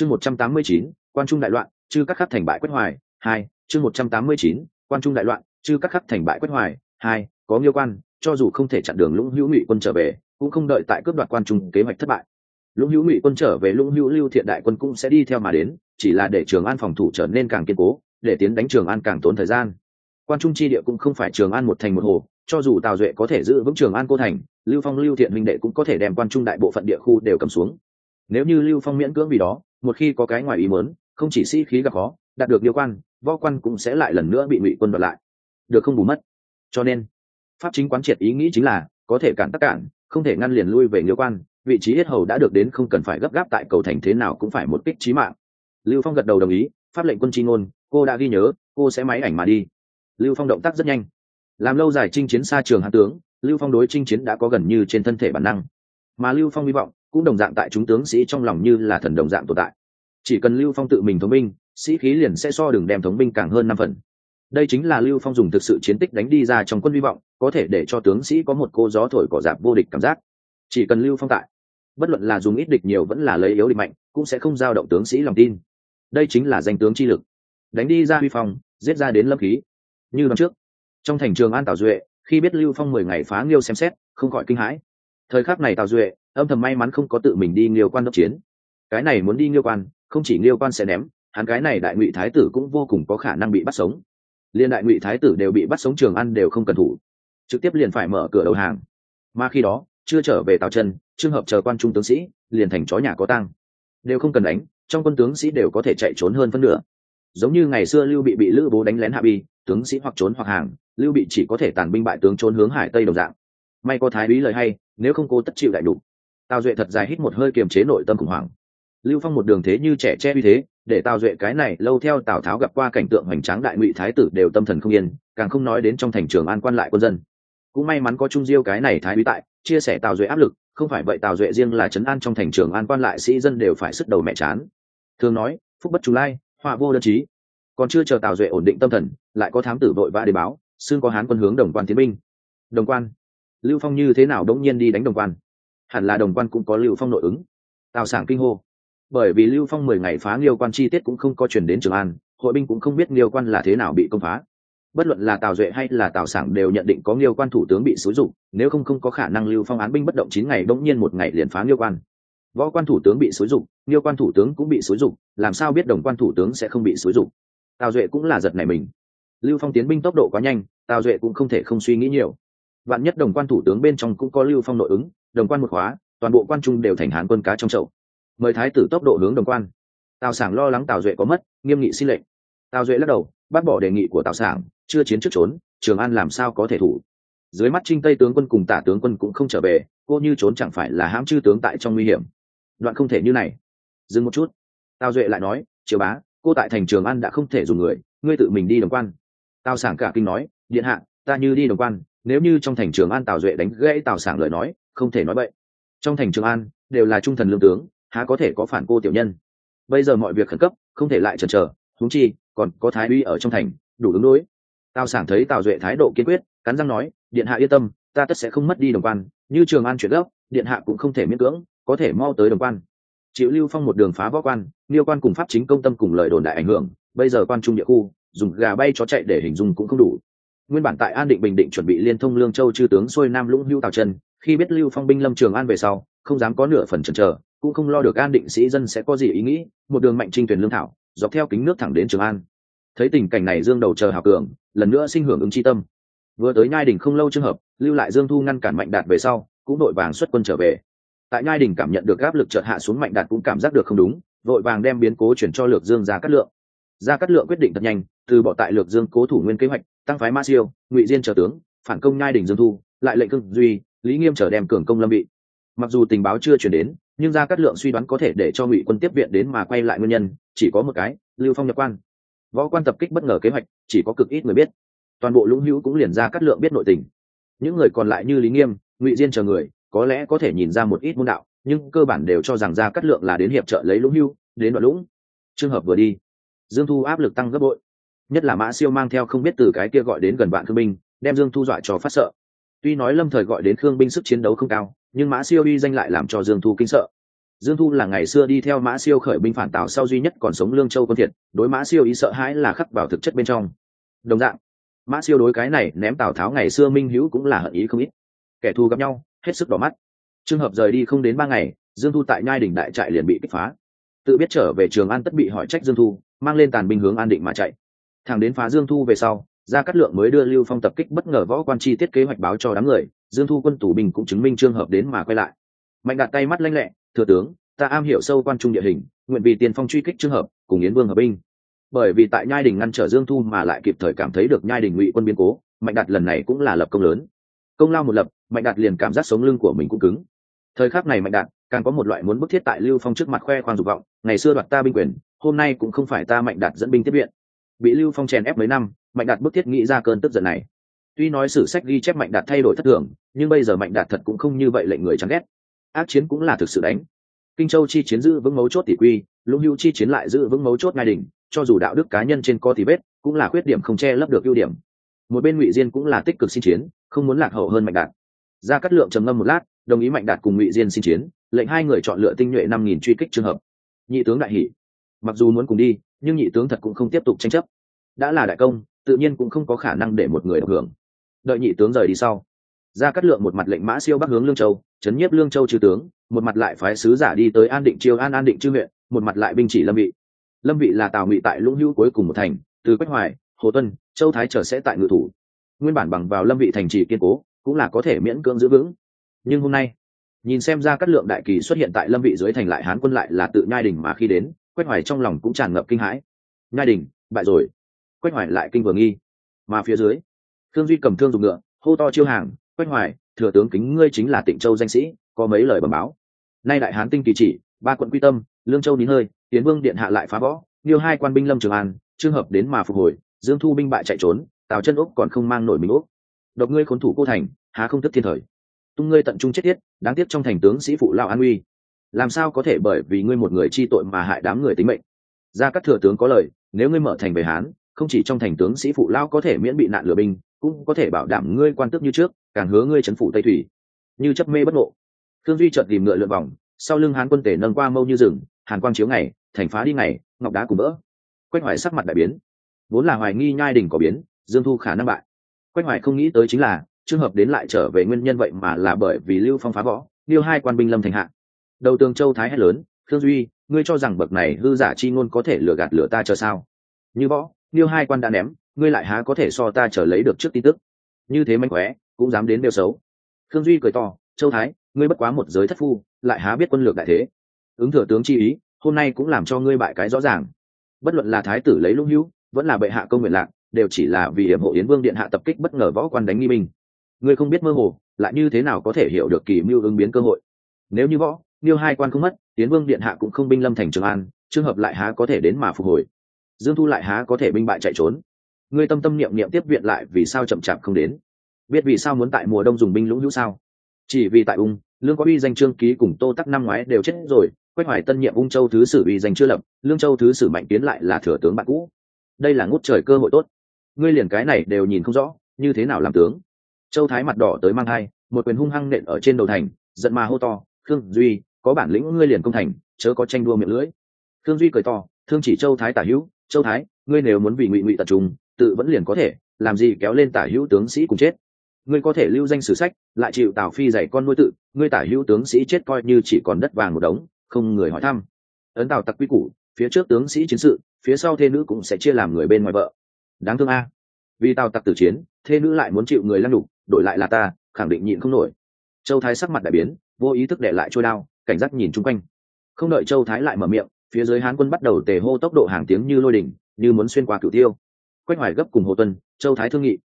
chương một trăm tám mươi chín, quan trung đại loạn, chư các khắc thành bại quách hoài, hai, chương một trăm tám mươi chín, quan trung đại loạn, chư các khắc thành bại quách hoài, hai, có nghiêu quan, cho dù không thể chặn đường lũng hữu ngụy quân trở về, cũng không đợi tại cướp đoạt quan trung kế hoạch thất bại. Lũng hữu ngụy quân trở về, lũng hữu lưu thiện đại quân cũng sẽ đi theo mà đến, chỉ là để trường an phòng thủ trở nên càng kiên cố, để tiến đánh trường an càng tốn thời gian. Quan trung chi địa cũng không phải trường an một thành một hồ, cho dù tào duệ có thể giữ vững trường an cô thành, lưu phong, lưu thiện minh đệ cũng có thể đem quan trung đại bộ phận địa khu đều cầm xuống. Nếu như lưu phong miễn cưỡng vì đó một khi có cái ngoài ý muốn, không chỉ sĩ khí gặp khó, đạt được điều quan, võ quan cũng sẽ lại lần nữa bị ngụy quân đoạt lại. Được không bù mất. Cho nên, pháp chính quán triệt ý nghĩ chính là, có thể cản tắc cản, không thể ngăn liền lui về nghiêu quan, vị trí hết hầu đã được đến không cần phải gấp gáp tại cầu thành thế nào cũng phải một kích trí mạng. Lưu phong gật đầu đồng ý, pháp lệnh quân tri ngôn, cô đã ghi nhớ, cô sẽ máy ảnh mà đi. Lưu phong động tác rất nhanh. Làm lâu dài chinh chiến xa trường hạ tướng, lưu phong đối chinh chiến đã có gần như trên thân thể bản năng. Mà lưu phong hy vọng cũng đồng dạng tại chúng tướng sĩ trong lòng như là thần đồng dạng tồn tại. Chỉ cần lưu phong tự mình thống binh, sĩ khí liền sẽ so đường đem thống binh càng hơn năm phần. Đây chính là lưu phong dùng thực sự chiến tích đánh đi ra trong quân hy vọng, có thể để cho tướng sĩ có một cô gió thổi cỏ dạp vô địch cảm giác. Chỉ cần lưu phong tại, bất luận là dùng ít địch nhiều vẫn là lấy yếu địch mạnh, cũng sẽ không giao động tướng sĩ lòng tin. Đây chính là danh tướng chi lực. Đánh đi ra huy phong giết ra đến lâm khí. Như năm trước, trong thành trường an tào duệ, khi biết lưu phong mười ngày phá nghiêu xem xét, không khỏi kinh hãi. Thời khắc này tào duệ âm thầm may mắn không có tự mình đi nghiêu quan đốc chiến. Cái này muốn đi nghiêu quan, không chỉ nghiêu quan sẽ ném, hắn cái này đại ngụy thái tử cũng vô cùng có khả năng bị bắt sống. Liên đại ngụy thái tử đều bị bắt sống trường ăn đều không cần thủ. Trực tiếp liền phải mở cửa đầu hàng. Mà khi đó, chưa trở về tào chân trường hợp chờ quan trung tướng sĩ, liền thành chó nhà có tăng đều không cần đánh, trong quân tướng sĩ đều có thể chạy trốn hơn phân nửa. Giống như ngày xưa lưu bị bị lữ bố đánh lén hạ bi, tướng sĩ hoặc trốn hoặc hàng, lưu bị chỉ có thể tàn binh bại tướng trốn hướng hải tây đồng dạng. May có thái úy lời hay, nếu không cô tất chịu đại đủ tào duệ thật dài hít một hơi kiềm chế nội tâm khủng hoảng. Lưu phong một đường thế như trẻ che uy thế, để tào duệ cái này lâu theo tào tháo gặp qua cảnh tượng hoành tráng đại ngụy thái tử đều tâm thần không yên, càng không nói đến trong thành trường an quan lại quân dân. Cũng may mắn có trung diêu cái này thái úy tại, chia sẻ tào duệ áp lực, không phải vậy tào duệ riêng là trấn an trong thành trường an quan lại sĩ dân đều phải sức đầu mẹ chán. Thường nói, phúc bất chủ lai, họa vô đơn chí. Còn chưa chờ tào duệ ổn định tâm thần, lại có thám tử vội vã đề báo xương có hán quân hướng đồng quan tiến binh. Đồng quan? Lưu phong như thế nào đống nhiên đi đánh đồng quan? Hẳn là đồng quan cũng có lưu phong nội ứng. Tào sảng kinh hô. Bởi vì lưu phong mười ngày phá liêu quan chi tiết cũng không có chuyển đến trường an, hội binh cũng không biết liêu quan là thế nào bị công phá. Bất luận là tào duệ hay là tào sảng đều nhận định có liêu quan thủ tướng bị xúi dụng nếu không không có khả năng lưu phong án binh bất động chín ngày bỗng nhiên một ngày liền phá liêu quan. Võ quan thủ tướng bị xúi dụng liêu quan thủ tướng cũng bị xúi dụng làm sao biết đồng quan thủ tướng sẽ không bị xúi dụng tào duệ cũng là giật này mình. Lưu phong tiến binh tốc độ quá nhanh, tào duệ cũng không thể không suy nghĩ nhiều. Vạn nhất đồng quan thủ tướng bên trong cũng có lưu phong nội ứng đồng quan một khóa, toàn bộ quan trung đều thành hán quân cá trong chậu. Mời thái tử tốc độ hướng đồng quan. Tào sảng lo lắng tào duệ có mất, nghiêm nghị xin lệnh. Tào duệ lắc đầu, bác bỏ đề nghị của tào sảng, chưa chiến trước trốn, trường an làm sao có thể thủ? Dưới mắt trinh tây tướng quân cùng tả tướng quân cũng không trở về, cô như trốn chẳng phải là hãm chư tướng tại trong nguy hiểm. Đoạn không thể như này. Dừng một chút. Tào duệ lại nói, triều bá, cô tại thành trường an đã không thể dùng người, ngươi tự mình đi đồng quan. Tào sảng cả kinh nói, điện hạ, ta như đi đồng quan, nếu như trong thành trường an tào duệ đánh gãy tào sảng lời nói không thể nói vậy trong thành trường an, đều là trung thần lương tướng, há có thể có phản cô tiểu nhân. Bây giờ mọi việc khẩn cấp, không thể lại chần chờ thúng chi, còn có thái uy ở trong thành, đủ ứng đối. Tào sảng thấy tào duệ thái độ kiên quyết, cắn răng nói, điện hạ yên tâm, ta tất sẽ không mất đi đồng quan, như trường an chuyển gấp điện hạ cũng không thể miễn cưỡng, có thể mau tới đồng quan. Chịu lưu phong một đường phá võ quan, liêu quan cùng pháp chính công tâm cùng lời đồn đại ảnh hưởng, bây giờ quan trung địa khu, dùng gà bay chó chạy để hình dung cũng không đủ. Nguyên bản tại an định bình định chuẩn bị liên thông lương châu chư tướng xuôi nam lũng hưu tào chân khi biết lưu phong binh lâm trường an về sau, không dám có nửa phần chần chờ, cũng không lo được an định sĩ dân sẽ có gì ý nghĩ, một đường mạnh trinh tuyển lương thảo, dọc theo kính nước thẳng đến trường an. Thấy tình cảnh này dương đầu chờ hào cường, lần nữa sinh hưởng ứng chi tâm. Vừa tới nhai đình không lâu trường hợp, lưu lại dương thu ngăn cản mạnh đạt về sau, cũng đội vàng xuất quân trở về. Tại nhai đình cảm nhận được áp lực chợt hạ xuống mạnh đạt cũng cảm giác được không đúng, vội vàng đem biến cố chuyển cho lược dương ra cắt lượng. Ra cắt lượng quyết định thật nhanh, từ bỏ tại lược dương cố thủ nguyên kế hoạch, tăng phái ma siêu, ngụy diên trở tướng, phản công nhai đình dương thu, lại lệnh cưng duy lý nghiêm trở đem cường công lâm bị. Mặc dù tình báo chưa chuyển đến, nhưng ra cát lượng suy đoán có thể để cho ngụy quân tiếp viện đến mà quay lại nguyên nhân, chỉ có một cái, lưu phong nhập quan. Võ quan tập kích bất ngờ kế hoạch, chỉ có cực ít người biết. Toàn bộ lũng hữu cũng liền ra cát lượng biết nội tình. Những người còn lại như lý nghiêm, ngụy diên chờ người, có lẽ có thể nhìn ra một ít môn đạo, nhưng cơ bản đều cho rằng ra cát lượng là đến hiệp trợ lấy lũng hữu, đến đoạn lũng. Trường hợp vừa đi, dương thu áp lực tăng gấp bội. Nhất là mã siêu mang theo không biết từ cái kia gọi đến gần bạn thương binh, đem dương thu dọa cho phát sợ tuy nói lâm thời gọi đến khương binh sức chiến đấu không cao, nhưng mã siêu uy danh lại làm cho dương thu kinh sợ. Dương thu là ngày xưa đi theo mã siêu khởi binh phản tào sau duy nhất còn sống lương châu quân thiệt, đối mã siêu ý sợ hãi là khắc vào thực chất bên trong. Đồng dạng, mã siêu đối cái này ném tào tháo ngày xưa minh hữu cũng là hận ý không ít. Kẻ thù gặp nhau, hết sức đỏ mắt. Trường hợp rời đi không đến ba ngày, dương thu tại nhai đỉnh đại trại liền bị kích phá. Tự biết trở về trường an tất bị hỏi trách dương thu, mang lên tàn binh hướng an định mà chạy. Thẳng đến phá dương thu về sau gia cát lượng mới đưa lưu phong tập kích bất ngờ võ quan chi tiết kế hoạch báo cho đám người, dương thu quân tù bình cũng chứng minh trường hợp đến mà quay lại. Mạnh đạt tay mắt lanh lẹ, thừa tướng, ta am hiểu sâu quan trung địa hình, nguyện vì tiền phong truy kích trường hợp, cùng yến vương hợp binh. Bởi vì tại nhai đình ngăn trở dương thu mà lại kịp thời cảm thấy được nhai đình ngụy quân biến cố, mạnh đạt lần này cũng là lập công lớn. Công lao một lập, mạnh đạt liền cảm giác sống lưng của mình cũng cứng. Thời khắc này mạnh đạt, càng có một loại muốn bức thiết tại lưu phong trước mặt khoe khoang dục vọng, ngày xưa đoạt ta binh quyền, hôm nay cũng không phải ta mạnh đạt dẫn binh tiếp viện. Bị lưu phong chèn ép mấy năm mạnh đạt bức thiết nghĩ ra cơn tức giận này. Tuy nói sử sách ghi chép mạnh đạt thay đổi thất thường, nhưng bây giờ mạnh đạt thật cũng không như vậy lệnh người chán ghét. Ác chiến cũng là thực sự đánh. Kinh châu chi chiến giữ vững mấu chốt tỷ quy, lũng hữu chi chiến lại giữ vững mấu chốt ngai đỉnh, cho dù đạo đức cá nhân trên có thì vết, cũng là khuyết điểm không che lấp được ưu điểm. Một bên ngụy diên cũng là tích cực xin chiến, không muốn lạc hậu hơn mạnh đạt. Ra cắt lượng trầm ngâm một lát, đồng ý mạnh đạt cùng ngụy diên xin chiến, lệnh hai người chọn lựa tinh nhuệ năm nghìn truy kích trường hợp. Nhị tướng đại hỷ. Mặc dù muốn cùng đi, nhưng nhị tướng thật cũng không tiếp tục tranh chấp. Đã là đại công tự nhiên cũng không có khả năng để một người được hưởng. Đợi nhị tướng rời đi sau ra cắt lượng một mặt lệnh mã siêu bắc hướng lương châu, chấn nhiếp lương châu trừ tướng, một mặt lại phái sứ giả đi tới an định chiêu, an an định chư huyện, một mặt lại binh chỉ lâm vị. Lâm vị là tào ngụy tại lũng hữu cuối cùng một thành, từ quách hoài, hồ tuân, châu thái trở sẽ tại ngự thủ. Nguyên bản bằng vào lâm vị thành trì kiên cố, cũng là có thể miễn cưỡng giữ vững. Nhưng hôm nay, nhìn xem ra các lượng đại kỳ xuất hiện tại lâm vị dưới thành lại hán quân lại là tự nhai đình mà khi đến, quách hoài trong lòng cũng tràn ngập kinh hãi. Nhai đình, bại rồi quách hoài lại kinh vừa nghi. Mà phía dưới thương duy cầm thương dùng ngựa, hô to chiêu hàng, quách hoài, thừa tướng kính ngươi chính là tịnh châu danh sĩ, có mấy lời bẩm báo. Nay đại hán tinh kỳ chỉ, ba quận quy tâm, lương châu nín hơi, tiến vương điện hạ lại phá võ, nhiều hai quan binh lâm trường an trường hợp đến mà phục hồi, dương thu binh bại chạy trốn, tào chân úc còn không mang nổi mình úc. Độc ngươi khốn thủ cô thành, há không thức thiên thời. Tung ngươi tận trung chết tiết, đáng tiếc trong thành tướng sĩ phụ lao an uy. Làm sao có thể bởi vì ngươi một người chi tội mà hại đám người tính mệnh? Ra các thừa tướng có lời, nếu ngươi mở thành về hán không chỉ trong thành tướng sĩ phụ lao có thể miễn bị nạn lửa binh, cũng có thể bảo đảm ngươi quan tước như trước, càng hứa ngươi trấn phủ tây thủy. Như chấp mê bất ngộ. Thương duy chợt tìm ngựa lượn vòng, sau lưng hán quân tể nâng qua mâu như rừng, hàn quang chiếu ngày, thành phá đi ngày, ngọc đá cùng vỡ. Quách hoài sắc mặt đại biến. Vốn là hoài nghi nhai đình có biến, dương thu khả năng bại. Quách hoài không nghĩ tới chính là, trường hợp đến lại trở về nguyên nhân vậy mà là bởi vì lưu phong phá võ điêu hai quan binh lâm thành hạ. Đầu tường châu thái hét lớn thương duy, ngươi cho rằng bậc này hư giả chi ngôn có thể lừa gạt lửa ta chờ sao? Như võ niêu hai quan đã ném, ngươi lại há có thể so ta trở lấy được trước tin tức. Như thế mánh khóe, cũng dám đến đều xấu. Thương duy cười to, châu thái, ngươi bất quá một giới thất phu, lại há biết quân lược đại thế. Ứng thừa tướng chi ý, hôm nay cũng làm cho ngươi bại cái rõ ràng. Bất luận là thái tử lấy lũng hữu, vẫn là bệ hạ công nguyện lạc, đều chỉ là vì hiểm hộ yến vương điện hạ tập kích bất ngờ võ quan đánh nghi minh. Ngươi không biết mơ hồ, lại như thế nào có thể hiểu được kỳ mưu ứng biến cơ hội? Nếu như võ, niêu hai quan không mất, yến vương điện hạ cũng không binh lâm thành trường an, trường hợp lại há có thể đến mà phục hồi dương thu lại há có thể binh bại chạy trốn. Ngươi tâm tâm niệm niệm tiếp viện lại vì sao chậm chạp không đến? Biết vì sao muốn tại mùa đông dùng binh lũng hữu sao? Chỉ vì tại ung, lương có uy danh trương ký cùng tô tắc năm ngoái đều chết rồi, quách hoài tân nhiệm ung châu thứ sử uy danh chưa lập, lương châu thứ sử mạnh tiến lại là thừa tướng bạn cũ. Đây là ngút trời cơ hội tốt. Ngươi liền cái này đều nhìn không rõ, như thế nào làm tướng? Châu thái mặt đỏ tới mang hai một quyền hung hăng nện ở trên đầu thành, giận mà hô to, khương duy, có bản lĩnh ngươi liền công thành, chớ có tranh đua miệng lưỡi. Khương duy cười to, thương chỉ châu thái tả hữu châu thái, ngươi nếu muốn vì ngụy ngụy tập trung, tự vẫn liền có thể, làm gì kéo lên tả hữu tướng sĩ cùng chết? Ngươi có thể lưu danh sử sách, lại chịu tào phi dạy con nuôi tự, ngươi tả hữu tướng sĩ chết coi như chỉ còn đất vàng một đống, không người hỏi thăm. Ấn tào tặc quy củ, phía trước tướng sĩ chiến sự, phía sau thê nữ cũng sẽ chia làm người bên ngoài vợ. Đáng thương a. Vì tào tặc tử chiến, thê nữ lại muốn chịu người lăn đục đổi lại là ta, khẳng định nhịn không nổi. Châu thái sắc mặt đại biến, vô ý thức để lại trôi đao, cảnh giác nhìn chung quanh. Không đợi châu thái lại mở miệng phía dưới hán quân bắt đầu tề hô tốc độ hàng tiếng như lôi đỉnh, như muốn xuyên qua cửu tiêu. Quách hoài gấp cùng hồ tuân, châu thái thương nghị.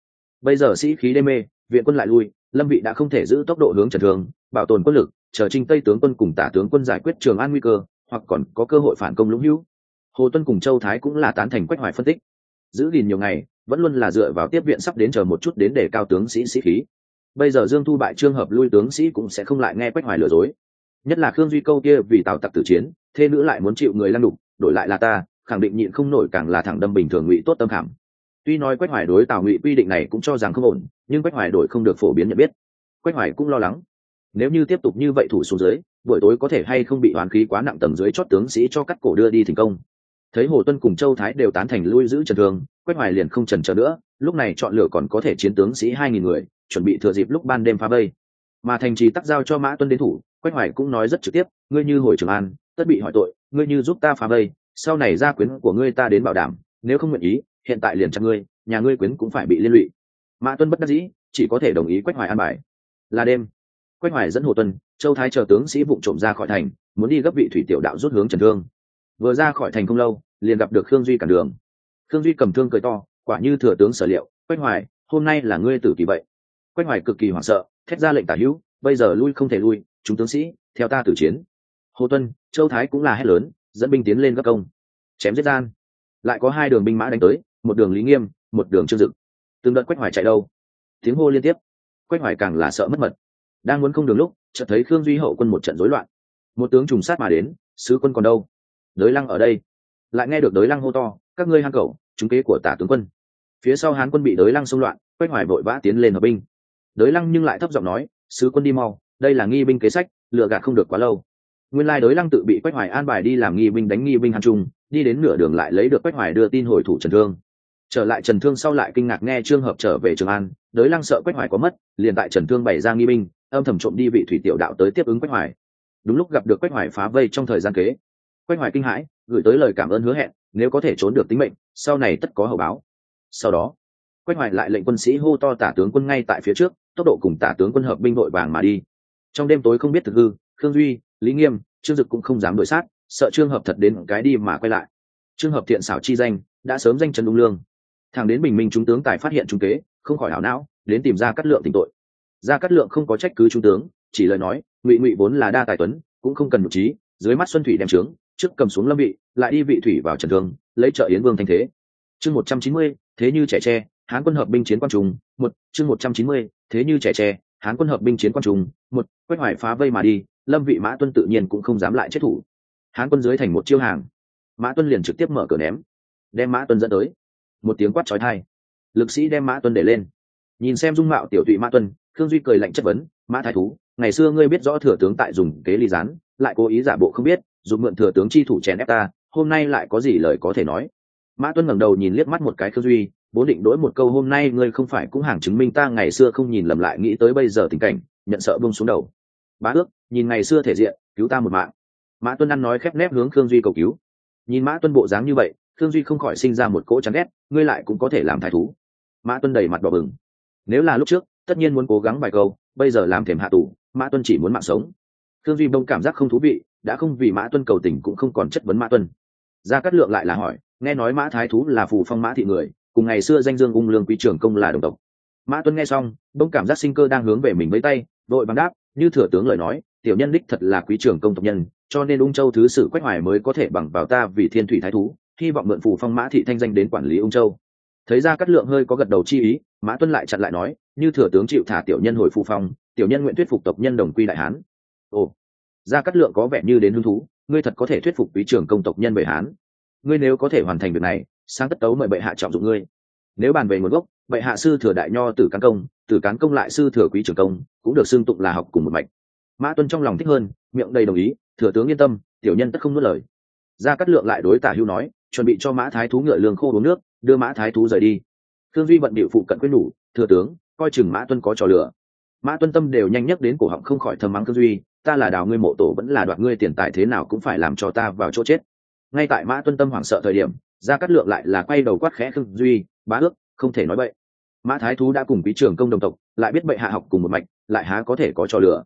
Bây giờ sĩ khí đê mê, viện quân lại lui, lâm vị đã không thể giữ tốc độ hướng trần thường, bảo tồn quân lực, chờ trinh tây tướng quân cùng tả tướng quân giải quyết trường an nguy cơ, hoặc còn có cơ hội phản công lũng hữu. Hồ tuân cùng châu thái cũng là tán thành quách hoài phân tích. Giữ gìn nhiều ngày, vẫn luôn là dựa vào tiếp viện sắp đến chờ một chút đến để cao tướng sĩ sĩ khí. Bây giờ dương thu bại trương hợp lui tướng sĩ cũng sẽ không lại nghe quách hoài lừa dối nhất là khương duy câu kia vì tào tặc tử chiến thế nữ lại muốn chịu người lăn đục, đổi lại là ta, khẳng định nhịn không nổi càng là thẳng đâm bình thường ngụy tốt tâm khảm. Tuy nói quách hoài đối tào ngụy quy định này cũng cho rằng không ổn, nhưng quách hoài đổi không được phổ biến nhận biết. Quách hoài cũng lo lắng. Nếu như tiếp tục như vậy thủ xuống dưới, buổi tối có thể hay không bị hoàn khí quá nặng tầng dưới chót tướng sĩ cho cắt cổ đưa đi thành công. Thấy hồ tuân cùng châu thái đều tán thành lui giữ trần thương quách hoài liền không trần chờ nữa, lúc này chọn lựa còn có thể chiến tướng sĩ hai nghìn người, chuẩn bị thừa dịp lúc ban đêm phá vây. Mà thành trì tắc giao cho mã tuân đến thủ quách hoài cũng nói rất trực tiếp, ngươi như hồi trường an, tất bị hỏi tội, ngươi như giúp ta phá vây, sau này gia quyến của ngươi ta đến bảo đảm, nếu không nguyện ý, hiện tại liền chặt ngươi, nhà ngươi quyến cũng phải bị liên lụy. Mã tuân bất đắc dĩ, chỉ có thể đồng ý quách hoài an bài. Là đêm, quách hoài dẫn hồ tuân, châu thái chờ tướng sĩ vụ trộm ra khỏi thành, muốn đi gấp vị thủy tiểu đạo rút hướng trần thương. Vừa ra khỏi thành không lâu, liền gặp được khương duy cản đường. Khương duy cầm thương cười to, quả như thừa tướng sở liệu, quách hoài, hôm nay là ngươi tử kỳ vậy. Quách hoài cực kỳ hoảng sợ, thét ra lệnh tả hữu, bây giờ lui không thể lui chúng tướng sĩ, theo ta tử chiến. Hồ tuân, châu thái cũng là hét lớn, dẫn binh tiến lên các công, chém giết gian. Lại có hai đường binh mã đánh tới, một đường lý nghiêm, một đường trương dực. Từng đợt quách hoài chạy đâu? Tiếng hô liên tiếp. Quách hoài càng là sợ mất mật. Đang muốn không đường lúc, chợt thấy khương duy hậu quân một trận rối loạn. Một tướng trùng sát mà đến, sứ quân còn đâu? Đới lăng ở đây. Lại nghe được đới lăng hô to, các ngươi hang cầu chúng kế của tả tướng quân. Phía sau hán quân bị đới lăng xung loạn, quách hoài vội vã tiến lên hợp binh. Đới lăng nhưng lại thấp giọng nói, sứ quân đi mau đây là nghi binh kế sách lựa gạt không được quá lâu. Nguyên lai đối lăng tự bị quách hoài an bài đi làm nghi binh đánh nghi binh hàn trung, đi đến nửa đường lại lấy được quách hoài đưa tin hồi thủ trần thương. Trở lại trần thương sau lại kinh ngạc nghe trương hợp trở về trường an đới lăng sợ quách hoài có mất, liền tại trần thương bày ra nghi binh, âm thầm trộm đi vị thủy tiểu đạo tới tiếp ứng quách hoài. Đúng lúc gặp được quách hoài phá vây trong thời gian kế. Quách hoài kinh hãi, gửi tới lời cảm ơn hứa hẹn, nếu có thể trốn được tính mệnh, sau này tất có hậu báo. Sau đó, quách hoài lại lệnh quân sĩ hô to tả tướng quân ngay tại phía trước, tốc độ cùng tả tướng quân hợp binh đội vàng mà đi trong đêm tối không biết thực hư, khương duy, lý nghiêm, trương dực cũng không dám đổi sát, sợ trương hợp thật đến cái đi mà quay lại. Trương hợp thiện xảo chi danh, đã sớm danh trần đung lương. Thằng đến bình minh trung tướng tài phát hiện trung kế, không khỏi hảo não, đến tìm ra cát lượng tình tội. Ra cát lượng không có trách cứ trung tướng, chỉ lời nói, ngụy ngụy vốn là đa tài tuấn, cũng không cần một trí, dưới mắt xuân thủy đem trướng, trước cầm xuống lâm vị, lại đi vị thủy vào trần thương, lấy trợ yến vương thanh thế. Chương một trăm chín mươi, thế như trẻ tre, hán quân hợp binh chiến quan trùng, một, chương một trăm chín mươi, thế như trẻ tre hán quân hợp binh chiến quan trùng một, quách hoài phá vây mà đi, lâm vị mã tuân tự nhiên cũng không dám lại chết thủ. Hán quân dưới thành một chiêu hàng, mã tuân liền trực tiếp mở cửa ném, đem mã tuân dẫn tới. Một tiếng quát trói thai lực sĩ đem mã tuân để lên. Nhìn xem dung mạo tiểu tụy mã tuân, khương duy cười lạnh chất vấn, mã thái thú, ngày xưa ngươi biết rõ thừa tướng tại dùng kế ly gián, lại cố ý giả bộ không biết, dùng mượn thừa tướng chi thủ chèn ép ta, hôm nay lại có gì lời có thể nói? Mã tuân ngẩng đầu nhìn liếc mắt một cái khương duy bố định đối một câu hôm nay ngươi không phải cũng hàng chứng minh ta ngày xưa không nhìn lầm lại, nghĩ tới bây giờ tình cảnh, nhận sợ bông xuống đầu. Bá ước, nhìn ngày xưa thể diện, cứu ta một mạng. Mã tuân ăn nói khép nép hướng khương duy cầu cứu. Nhìn mã tuân bộ dáng như vậy, khương duy không khỏi sinh ra một cỗ chán ghét, ngươi lại cũng có thể làm thái thú. Mã tuân đầy mặt đỏ bừng. Nếu là lúc trước, tất nhiên muốn cố gắng vài câu, bây giờ làm thềm hạ tù, mã tuân chỉ muốn mạng sống. Khương duy bông cảm giác không thú vị, đã không vì mã tuân cầu tình cũng không còn chất vấn mã tuân. Gia cát lượng lại là hỏi, nghe nói mã thái thú là phù phong mã thị người cùng ngày xưa danh dương ung lương quý trưởng công là đồng tộc. Mã tuân nghe xong, bỗng cảm giác sinh cơ đang hướng về mình với tay đội bằng đáp, như thừa tướng lời nói, tiểu nhân đích thật là quý trưởng công tộc nhân, cho nên ung châu thứ sử quách hoài mới có thể bằng vào ta vì thiên thủy thái thú, hy vọng mượn phù phong mã thị thanh danh đến quản lý ung châu. Thấy ra cát lượng hơi có gật đầu chi ý, mã tuân lại chặn lại nói, như thừa tướng chịu thả tiểu nhân hồi phù phong, tiểu nhân nguyện thuyết phục tộc nhân đồng quy đại hán. Ồ, ra cát lượng có vẻ như đến hứng thú, ngươi thật có thể thuyết phục quý trưởng công tộc nhân về hán. Ngươi nếu có thể hoàn thành việc này sang tất tấu mời bệ hạ trọng dụng ngươi. Nếu bàn về nguồn gốc, bệ hạ sư thừa đại nho tử cán công, tử cán công lại sư thừa quý trưởng công, cũng được xưng tụng là học cùng một mạch. Mã tuân trong lòng thích hơn, miệng đầy đồng ý, thừa tướng yên tâm, tiểu nhân tất không nuốt lời. Gia cát lượng lại đối tả hưu nói, chuẩn bị cho mã thái thú ngựa lương khô uống nước, đưa mã thái thú rời đi. Thương duy vận điệu phụ cận quyết nhủ thừa tướng, coi chừng mã tuân có trò lửa mã tuân tâm đều nhanh nhất đến cổ họng không khỏi thầm mắng thương duy, ta là đào ngươi mộ tổ vẫn là đoạt ngươi tiền tài thế nào cũng phải làm cho ta vào chỗ chết. Ngay tại mã tuân tâm hoảng sợ thời điểm gia cát lượng lại là quay đầu quát khẽ khương duy, bá ước, không thể nói bậy. Mã thái thú đã cùng quý trưởng công đồng tộc, lại biết bệ hạ học cùng một mạch, lại há có thể có trò lửa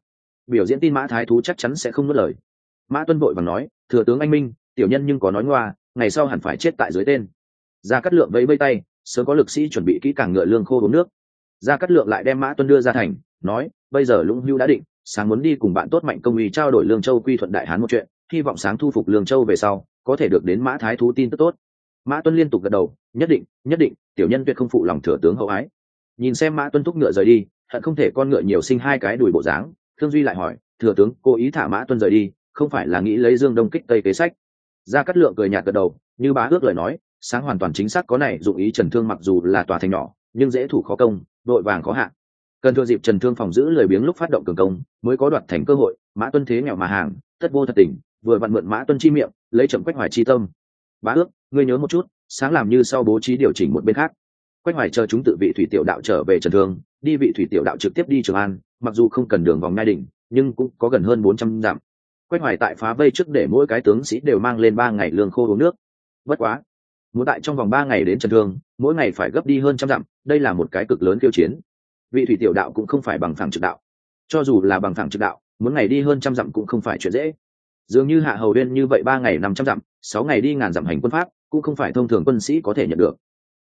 biểu diễn tin mã thái thú chắc chắn sẽ không nuốt lời. Mã tuân vội và nói, thừa tướng anh minh, tiểu nhân nhưng có nói ngoa, ngày sau hẳn phải chết tại dưới tên. Gia cát lượng vẫy vây tay, sớm có lực sĩ chuẩn bị kỹ càng ngựa lương khô uống nước. Gia cát lượng lại đem mã tuân đưa ra thành, nói, bây giờ lũng hưu đã định, sáng muốn đi cùng bạn tốt mạnh công uy trao đổi lương châu quy thuận đại hán một chuyện, hy vọng sáng thu phục lương châu về sau, có thể được đến mã thái thú tin tức tốt mã tuân liên tục gật đầu, nhất định nhất định, tiểu nhân tuyệt không phụ lòng thừa tướng hậu ái. Nhìn xem mã tuân thúc ngựa rời đi, hận không thể con ngựa nhiều sinh hai cái đùi bộ dáng, thương duy lại hỏi, thừa tướng, cố ý thả mã tuân rời đi, không phải là nghĩ lấy dương đông kích tây kế sách? Gia cát lượng cười nhạt gật đầu, như bá ước lời nói, sáng hoàn toàn chính xác có này, dụng ý trần thương mặc dù là tòa thành nhỏ, nhưng dễ thủ khó công, đội vàng khó hạn cần thừa dịp trần thương phòng giữ lười biếng lúc phát động cường công, mới có đoạt thành cơ hội, mã tuân thế nghèo mà hàng, tất vô thật tình, vừa vặn mượn mã tuân chi miệng, lấy chậm quách hoài chi tâm. Bá ước ngươi nhớ một chút, sáng làm như sau bố trí điều chỉnh một bên khác. Quách hoài chờ chúng tự vị thủy tiểu đạo trở về trần thương, đi vị thủy tiểu đạo trực tiếp đi trường an, mặc dù không cần đường vòng ngai đỉnh nhưng cũng có gần hơn bốn trăm dặm. Quách hoài tại phá vây trước để mỗi cái tướng sĩ đều mang lên ba ngày lương khô uống nước. Bất quá, muốn tại trong vòng ba ngày đến trần thương, mỗi ngày phải gấp đi hơn trăm dặm, đây là một cái cực lớn tiêu chiến. Vị thủy tiểu đạo cũng không phải bằng thẳng trực đạo. Cho dù là bằng thẳng trực đạo, muốn ngày đi hơn trăm dặm cũng không phải chuyện dễ. Dường như hạ hầu uyên như vậy ba ngày năm trăm dặm, sáu ngày đi ngàn dặm hành quân pháp cũng không phải thông thường quân sĩ có thể nhận được.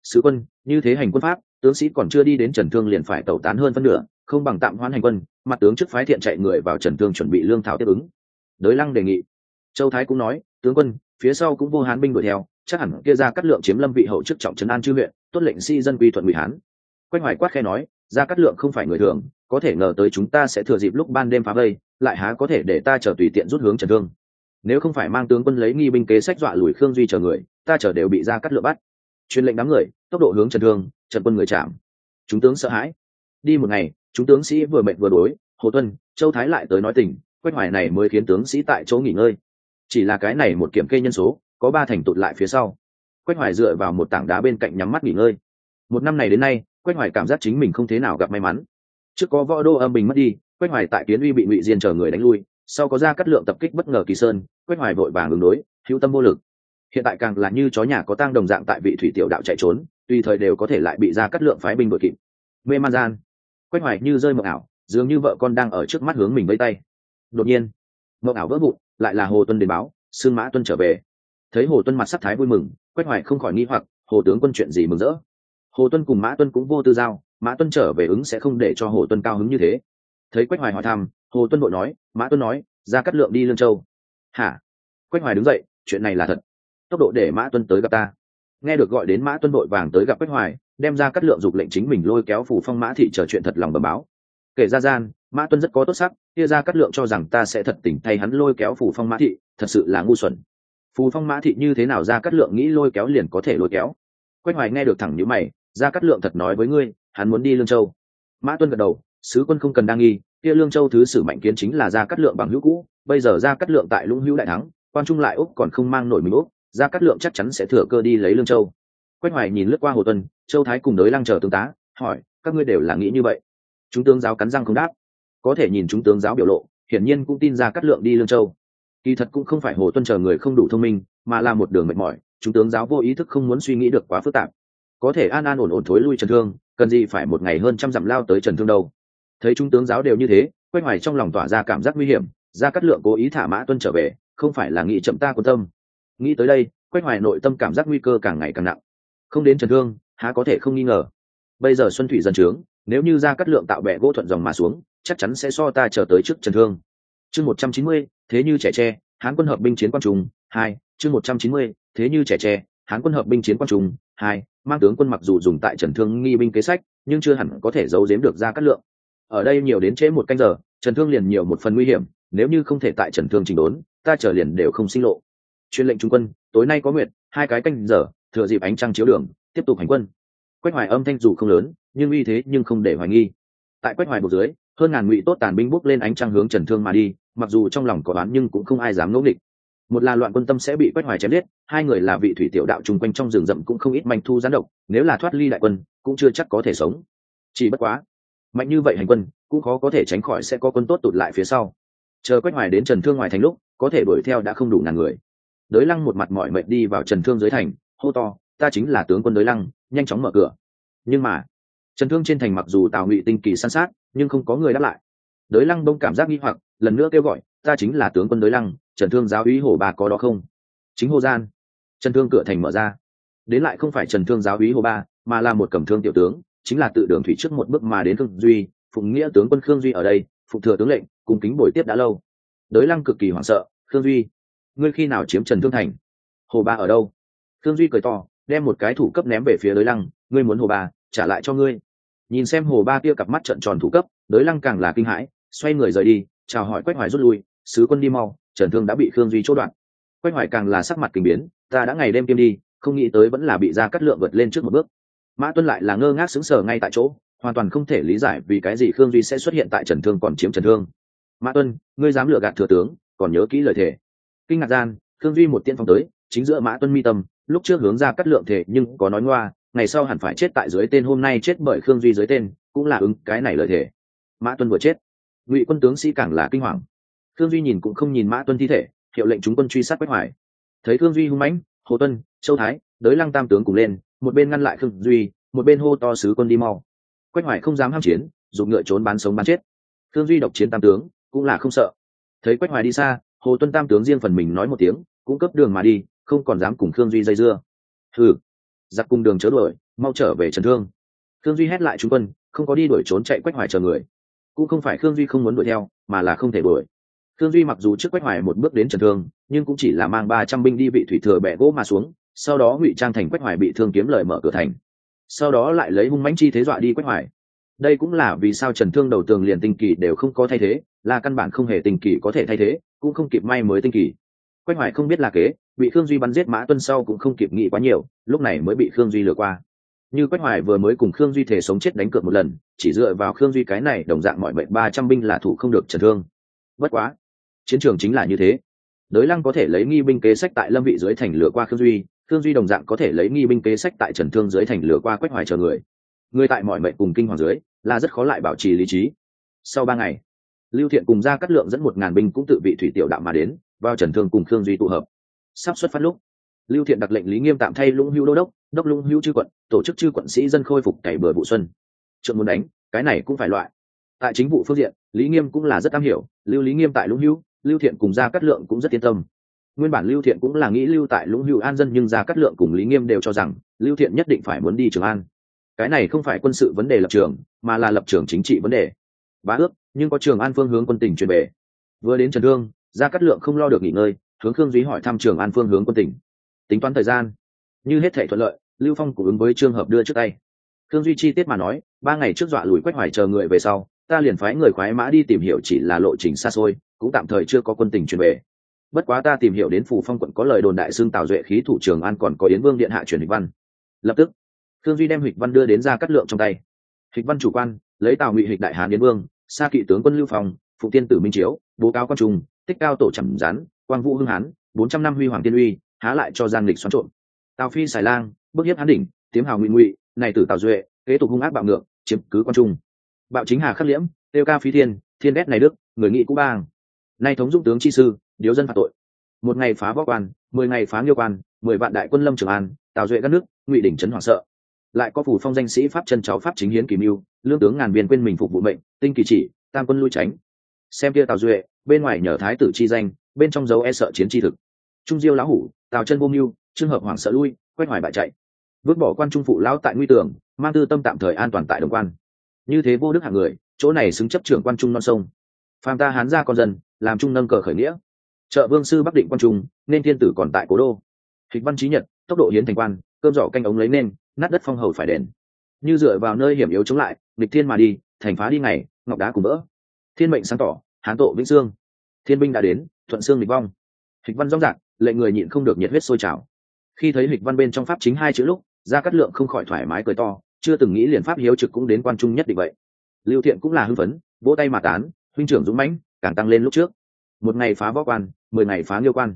Sứ quân, như thế hành quân pháp, tướng sĩ còn chưa đi đến trần thương liền phải tẩu tán hơn phân nửa, không bằng tạm hoãn hành quân, mặt tướng trước phái thiện chạy người vào trần thương chuẩn bị lương thảo tiếp ứng. Đới lăng đề nghị. Châu thái cũng nói, tướng quân, phía sau cũng vô hán binh đuổi theo, chắc hẳn kia ra cắt lượng chiếm lâm vị hậu chức trọng trấn an chư huyện, tuất lệnh si dân quy thuận ngụy hán. Quách hoài quát khe nói, ra cắt lượng không phải người thường, có thể ngờ tới chúng ta sẽ thừa dịp lúc ban đêm phá vây, lại há có thể để ta chờ tùy tiện rút hướng trần thương. Nếu không phải mang tướng quân lấy nghi binh kế sách dọa lùi khương duy chờ người ta chờ đều bị ra cắt lựa bắt. Truyền lệnh đám người, tốc độ hướng trần thương, trần quân người chạm. Chúng tướng sợ hãi. Đi một ngày, chúng tướng sĩ vừa mệt vừa đối hồ tuân, châu thái lại tới nói tình, quách hoài này mới khiến tướng sĩ tại chỗ nghỉ ngơi. Chỉ là cái này một kiểm kê nhân số, có ba thành tụt lại phía sau. Quách hoài dựa vào một tảng đá bên cạnh nhắm mắt nghỉ ngơi. Một năm này đến nay, quách hoài cảm giác chính mình không thế nào gặp may mắn. Trước có võ đô âm bình mất đi, quách hoài tại kiến uy bị ngụy diên chờ người đánh lui, sau có ra cắt lượng tập kích bất ngờ kỳ sơn, quách hoài vội vàng ứng đối, hữu tâm vô lực hiện tại càng là như chó nhà có tang đồng dạng tại vị thủy tiểu đạo chạy trốn, tùy thời đều có thể lại bị ra cắt lượng phái binh đội kịp. Mê man gian, quách hoài như rơi mộng ảo, dường như vợ con đang ở trước mắt hướng mình vây tay. Đột nhiên, mộng ảo vỡ vụn, lại là hồ tuân đến báo, sương mã tuân trở về. Thấy hồ tuân mặt sắc thái vui mừng, quách hoài không khỏi nghi hoặc, hồ tướng quân chuyện gì mừng rỡ? Hồ tuân cùng mã tuân cũng vô tư giao, mã tuân trở về ứng sẽ không để cho hồ tuân cao hứng như thế. Thấy quách hoài hỏi thăm, hồ tuân vội nói, mã tuân nói, ra cắt lượng đi lương châu. Hả? Quách hoài đứng dậy, chuyện này là thật tốc độ để mã tuân tới gặp ta. Nghe được gọi đến mã tuân đội vàng tới gặp quách hoài, đem ra cắt lượng dục lệnh chính mình lôi kéo phủ phong mã thị chờ chuyện thật lòng bờ báo. Kể ra gian, mã tuân rất có tốt sắc, kia ra cắt lượng cho rằng ta sẽ thật tỉnh thay hắn lôi kéo phủ phong mã thị, thật sự là ngu xuẩn. Phù phong mã thị như thế nào ra cắt lượng nghĩ lôi kéo liền có thể lôi kéo. Quách hoài nghe được thẳng nhữ mày, ra cắt lượng thật nói với ngươi, hắn muốn đi lương châu. Mã tuân gật đầu, sứ quân không cần đa nghi, kia lương châu thứ sử mạnh kiến chính là ra cắt lượng bằng hữu cũ, bây giờ ra cắt lượng tại lũng hữu đại thắng quan trung lại úc còn không mang nổi mình úc gia cát lượng chắc chắn sẽ thừa cơ đi lấy lương châu. Quách hoài nhìn lướt qua hồ tuân, châu thái cùng đới lăng chờ tướng tá, hỏi, các ngươi đều là nghĩ như vậy? Chúng tướng giáo cắn răng không đáp. Có thể nhìn chúng tướng giáo biểu lộ, hiển nhiên cũng tin ra cát lượng đi lương châu. Kỳ thật cũng không phải hồ tuân chờ người không đủ thông minh, mà là một đường mệt mỏi, chúng tướng giáo vô ý thức không muốn suy nghĩ được quá phức tạp. Có thể an an ổn ổn thối lui trần thương, cần gì phải một ngày hơn trăm dặm lao tới trần thương đâu. Thấy chúng tướng giáo đều như thế, quách hoài trong lòng tỏa ra cảm giác nguy hiểm ra cát lượng cố ý thả mã tuân trở về, không phải là nghĩ chậm ta quan tâm nghĩ tới đây, quách hoài nội tâm cảm giác nguy cơ càng ngày càng nặng. Không đến trần thương, há có thể không nghi ngờ. Bây giờ xuân thủy dần trướng, nếu như ra cắt lượng tạo bẹ gỗ thuận dòng mà xuống, chắc chắn sẽ so ta trở tới trước trần thương. Chương một trăm chín mươi, thế như trẻ tre, hán quân hợp binh chiến quan trung hai, chương một trăm chín mươi, thế như trẻ tre, hán quân hợp binh chiến quan trung hai, mang tướng quân mặc dù dùng tại trần thương nghi binh kế sách, nhưng chưa hẳn có thể giấu giếm được ra cắt lượng. Ở đây nhiều đến trễ một canh giờ trần thương liền nhiều một phần nguy hiểm, nếu như không thể tại trần thương trình đốn, ta trở liền đều không sinh lộ chuyên lệnh trung quân, tối nay có nguyện hai cái canh giờ, thừa dịp ánh trăng chiếu đường, tiếp tục hành quân. Quách hoài âm thanh dù không lớn, nhưng uy thế nhưng không để hoài nghi. Tại quách hoài bộ dưới, hơn ngàn ngụy tốt tàn binh bốc lên ánh trăng hướng trần thương mà đi, mặc dù trong lòng có đoán nhưng cũng không ai dám ngẫu nghịch. Một là loạn quân tâm sẽ bị quách hoài chém giết, hai người là vị thủy tiểu đạo chung quanh trong rừng rậm cũng không ít manh thu gián độc, nếu là thoát ly đại quân, cũng chưa chắc có thể sống. Chỉ bất quá, mạnh như vậy hành quân, cũng khó có thể tránh khỏi sẽ có quân tốt tụt lại phía sau. Chờ quách hoài đến trần thương ngoài thành lúc, có thể đuổi theo đã không đủ ngàn người đới lăng một mặt mỏi mệt đi vào trần thương dưới thành, hô to, ta chính là tướng quân đới lăng, nhanh chóng mở cửa. Nhưng mà, trần thương trên thành mặc dù tào ngụy tinh kỳ săn sát, nhưng không có người đáp lại. Đới lăng đông cảm giác nghi hoặc, lần nữa kêu gọi, ta chính là tướng quân đới lăng, trần thương giáo úy hồ ba có đó không? Chính hô gian. Trần thương cửa thành mở ra. Đến lại không phải trần thương giáo úy hồ ba mà là một cẩm thương tiểu tướng, chính là tự đường thủy trước một bước mà đến khương duy, phụng nghĩa tướng quân khương duy ở đây, phụng thừa tướng lệnh, cùng kính buổi tiếp đã lâu. Đới lăng cực kỳ hoảng sợ, khương duy ngươi khi nào chiếm trần thương thành? Hồ ba ở đâu? Thương duy cười to, đem một cái thủ cấp ném về phía đới lăng, ngươi muốn hồ ba, trả lại cho ngươi. Nhìn xem hồ ba kia cặp mắt trận tròn thủ cấp, đới lăng càng là kinh hãi, xoay người rời đi, chào hỏi quách hoài rút lui, sứ quân đi mau, trần thương đã bị khương duy chốt đoạn. Quách hoài càng là sắc mặt kinh biến, ta đã ngày đêm kiêm đi, không nghĩ tới vẫn là bị ra cắt lượng vượt lên trước một bước. Mã tuân lại là ngơ ngác xứng sờ ngay tại chỗ, hoàn toàn không thể lý giải vì cái gì khương duy sẽ xuất hiện tại trần thương còn chiếm trần thương. Mã tuân, ngươi dám lừa gạt thừa tướng, còn nhớ kỹ lời thề kinh ngạc gian thương duy một tiên phong tới, chính giữa mã tuân mi tâm, lúc trước hướng ra cắt lượng thể nhưng có nói ngoa, ngày sau hẳn phải chết tại dưới tên, hôm nay chết bởi khương duy dưới tên, cũng là ứng cái này lợi thể. mã tuân vừa chết, ngụy quân tướng sĩ càng là kinh hoàng. Khương duy nhìn cũng không nhìn mã tuân thi thể, hiệu lệnh chúng quân truy sát quách hoài. Thấy khương duy hung mãnh, hồ tuân, châu thái, đới lăng tam tướng cùng lên, một bên ngăn lại khương duy, một bên hô to sứ quân đi mau. Quách hoài không dám ham chiến, dùng ngựa trốn bán sống bán chết. Khương duy độc chiến tam tướng, cũng là không sợ. Thấy quách hoài đi xa hồ tuân tam tướng riêng phần mình nói một tiếng, cũng cấp đường mà đi, không còn dám cùng khương duy dây dưa. Thử giặc cùng đường chớ đuổi, mau trở về trần thương. Khương duy hét lại chúng quân, không có đi đuổi trốn chạy quách hoài chờ người. Cũng không phải khương duy không muốn đuổi theo, mà là không thể đuổi. Khương duy mặc dù trước quách hoài một bước đến trần thương, nhưng cũng chỉ là mang ba trăm binh đi vị thủy thừa bẻ gỗ mà xuống, sau đó ngụy trang thành quách hoài bị thương kiếm lời mở cửa thành. Sau đó lại lấy hung mãnh chi thế dọa đi quách hoài. Đây cũng là vì sao trần thương đầu tường liền tinh kỳ đều không có thay thế là căn bản không hề tình kỳ có thể thay thế, cũng không kịp may mới tinh kỳ. Quách hoài không biết là kế, bị khương duy bắn giết mã tuân sau cũng không kịp nghĩ quá nhiều, lúc này mới bị khương duy lừa qua. Như quách hoài vừa mới cùng khương duy thể sống chết đánh cược một lần, chỉ dựa vào khương duy cái này đồng dạng mọi mệnh ba trăm binh là thủ không được trần thương. Bất quá, chiến trường chính là như thế. Đới lăng có thể lấy nghi binh kế sách tại lâm vị dưới thành lửa qua khương duy khương duy đồng dạng có thể lấy nghi binh kế sách tại trần thương dưới thành lửa qua quách hoài chờ người. Người tại mọi mệnh cùng kinh hoàng dưới là rất khó lại bảo trì lý trí. Sau ba ngày lưu thiện cùng ra cắt lượng dẫn một ngàn binh cũng tự vị thủy tiểu đạo mà đến, vào trần thương cùng khương duy tụ hợp. Sắp xuất phát lúc, lưu thiện đặt lệnh lý nghiêm tạm thay lũng hữu đô đốc đốc lũng hữu chư quận, tổ chức chư quận sĩ dân khôi phục cày bừa vụ xuân. Trượng muốn đánh, cái này cũng phải loại. Tại chính vụ phương diện, lý nghiêm cũng là rất am hiểu, lưu lý nghiêm tại lũng hữu, lưu thiện cùng gia cát lượng cũng rất yên tâm. Nguyên bản lưu thiện cũng là nghĩ lưu tại lũng hữu an dân nhưng gia cát lượng cùng lý nghiêm đều cho rằng, lưu thiện nhất định phải muốn đi trường an. Cái này không phải quân sự vấn đề lập trường, mà là lập trường chính trị vấn đề. Bá ước nhưng có trường an phương hướng quân tỉnh chuyển về. Vừa đến trần thương, gia cát lượng không lo được nghỉ ngơi, hướng khương duy hỏi thăm trường an phương hướng quân tỉnh. Tính toán thời gian, như hết thể thuận lợi, lưu phong cũng ứng với trường hợp đưa trước tay. Khương duy chi tiết mà nói, ba ngày trước dọa lùi quách hoài chờ người về sau, ta liền phái người khoái mã đi tìm hiểu chỉ là lộ trình xa xôi, cũng tạm thời chưa có quân tình chuyển về. Bất quá ta tìm hiểu đến phủ phong quận có lời đồn đại xương tào duệ khí thủ trường an còn có yến vương điện hạ truyền hịch văn. Lập tức, khương duy đem hịch văn đưa đến ra cắt lượng trong tay. Hịch văn chủ quan, lấy tào ngụy hịch đại hán yến vương Sa kỵ tướng quân lưu phong, phụ tiên tử minh chiếu, bố cáo quan trung, tích cao tổ trầm rán quang vũ hưng hán, bốn trăm năm huy hoàng tiên uy, há lại cho gian lịch xoắn trộn tào phi xài lang, bức hiếp hán đỉnh, tiếm hào ngụy ngụy, này tử tào duệ, kế tục hung ác bạo ngược, chiếm cứ quan trung. Bạo chính hà khắc liễm, tiêu ca phi thiên thiên đét này đức, người nghị cũ bang. Nay thống dụng tướng chi sư, điếu dân phạt tội. Một ngày phá võ quan, mười ngày phá nghiêu quan, mười vạn đại quân lâm trường an, tào duệ các nước, ngụy đỉnh trấn hoảng sợ lại có phủ phong danh sĩ pháp chân cháu pháp chính hiến kỳ mưu, lương tướng ngàn viên quên mình phục vụ mệnh, tinh kỳ chỉ, tam quân lui tránh. Xem kia tào duệ, bên ngoài nhờ thái tử chi danh, bên trong dấu e sợ chiến chi thực. Trung diêu lão hủ, tào chân vô mưu trường hợp hoảng sợ lui, quét ngoài bại chạy. Vứt bỏ quan trung phụ lão tại nguy tường, mang tư tâm tạm thời an toàn tại đồng quan. Như thế vô đức hạng người, chỗ này xứng chấp trưởng quan trung non sông. Phàm ta hán ra con dân, làm trung nâng cờ khởi nghĩa. Trợ vương sư bắc định quan trung, nên thiên tử còn tại cố đô. Hịch văn trí nhật, tốc độ hiến thành quan, cơm giỏ canh ống lấy nên nát đất phong hầu phải đền. Như dựa vào nơi hiểm yếu chống lại địch thiên mà đi, thành phá đi ngày, ngọc đá cùng vỡ. Thiên mệnh sáng tỏ, hán tổ vĩnh sương. Thiên binh đã đến, thuận xương địch vong. Hịch văn rong rạc lệ người nhịn không được nhiệt huyết sôi trào. Khi thấy hịch văn bên trong pháp chính hai chữ lúc, gia cát lượng không khỏi thoải mái cười to, chưa từng nghĩ liền pháp hiếu trực cũng đến quan trung nhất định vậy. Lưu thiện cũng là hưng phấn, vỗ tay mà tán, huynh trưởng dũng mãnh, càng tăng lên lúc trước. Một ngày phá võ quan, mười ngày phá nghiêu quan.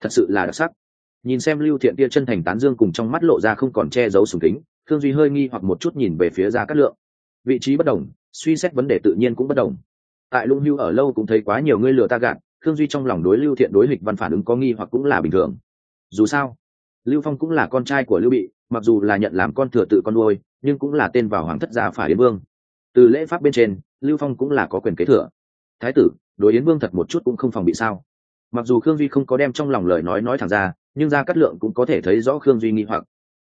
Thật sự là đặc sắc nhìn xem lưu thiện kia chân thành tán dương cùng trong mắt lộ ra không còn che giấu sùng kính thương duy hơi nghi hoặc một chút nhìn về phía ra cát lượng. Vị trí bất đồng, suy xét vấn đề tự nhiên cũng bất đồng. Tại lũng hưu ở lâu cũng thấy quá nhiều ngươi lừa ta gạt thương duy trong lòng đối lưu thiện đối hịch văn phản ứng có nghi hoặc cũng là bình thường. Dù sao, lưu phong cũng là con trai của lưu bị, mặc dù là nhận làm con thừa tự con nuôi, nhưng cũng là tên vào hoàng thất gia phả yến vương. Từ lễ pháp bên trên, lưu phong cũng là có quyền kế thừa. Thái tử, đối yến vương thật một chút cũng không phòng bị sao? Mặc dù khương duy không có đem trong lòng lời nói nói thẳng ra nhưng ra cát lượng cũng có thể thấy rõ khương duy nghi hoặc.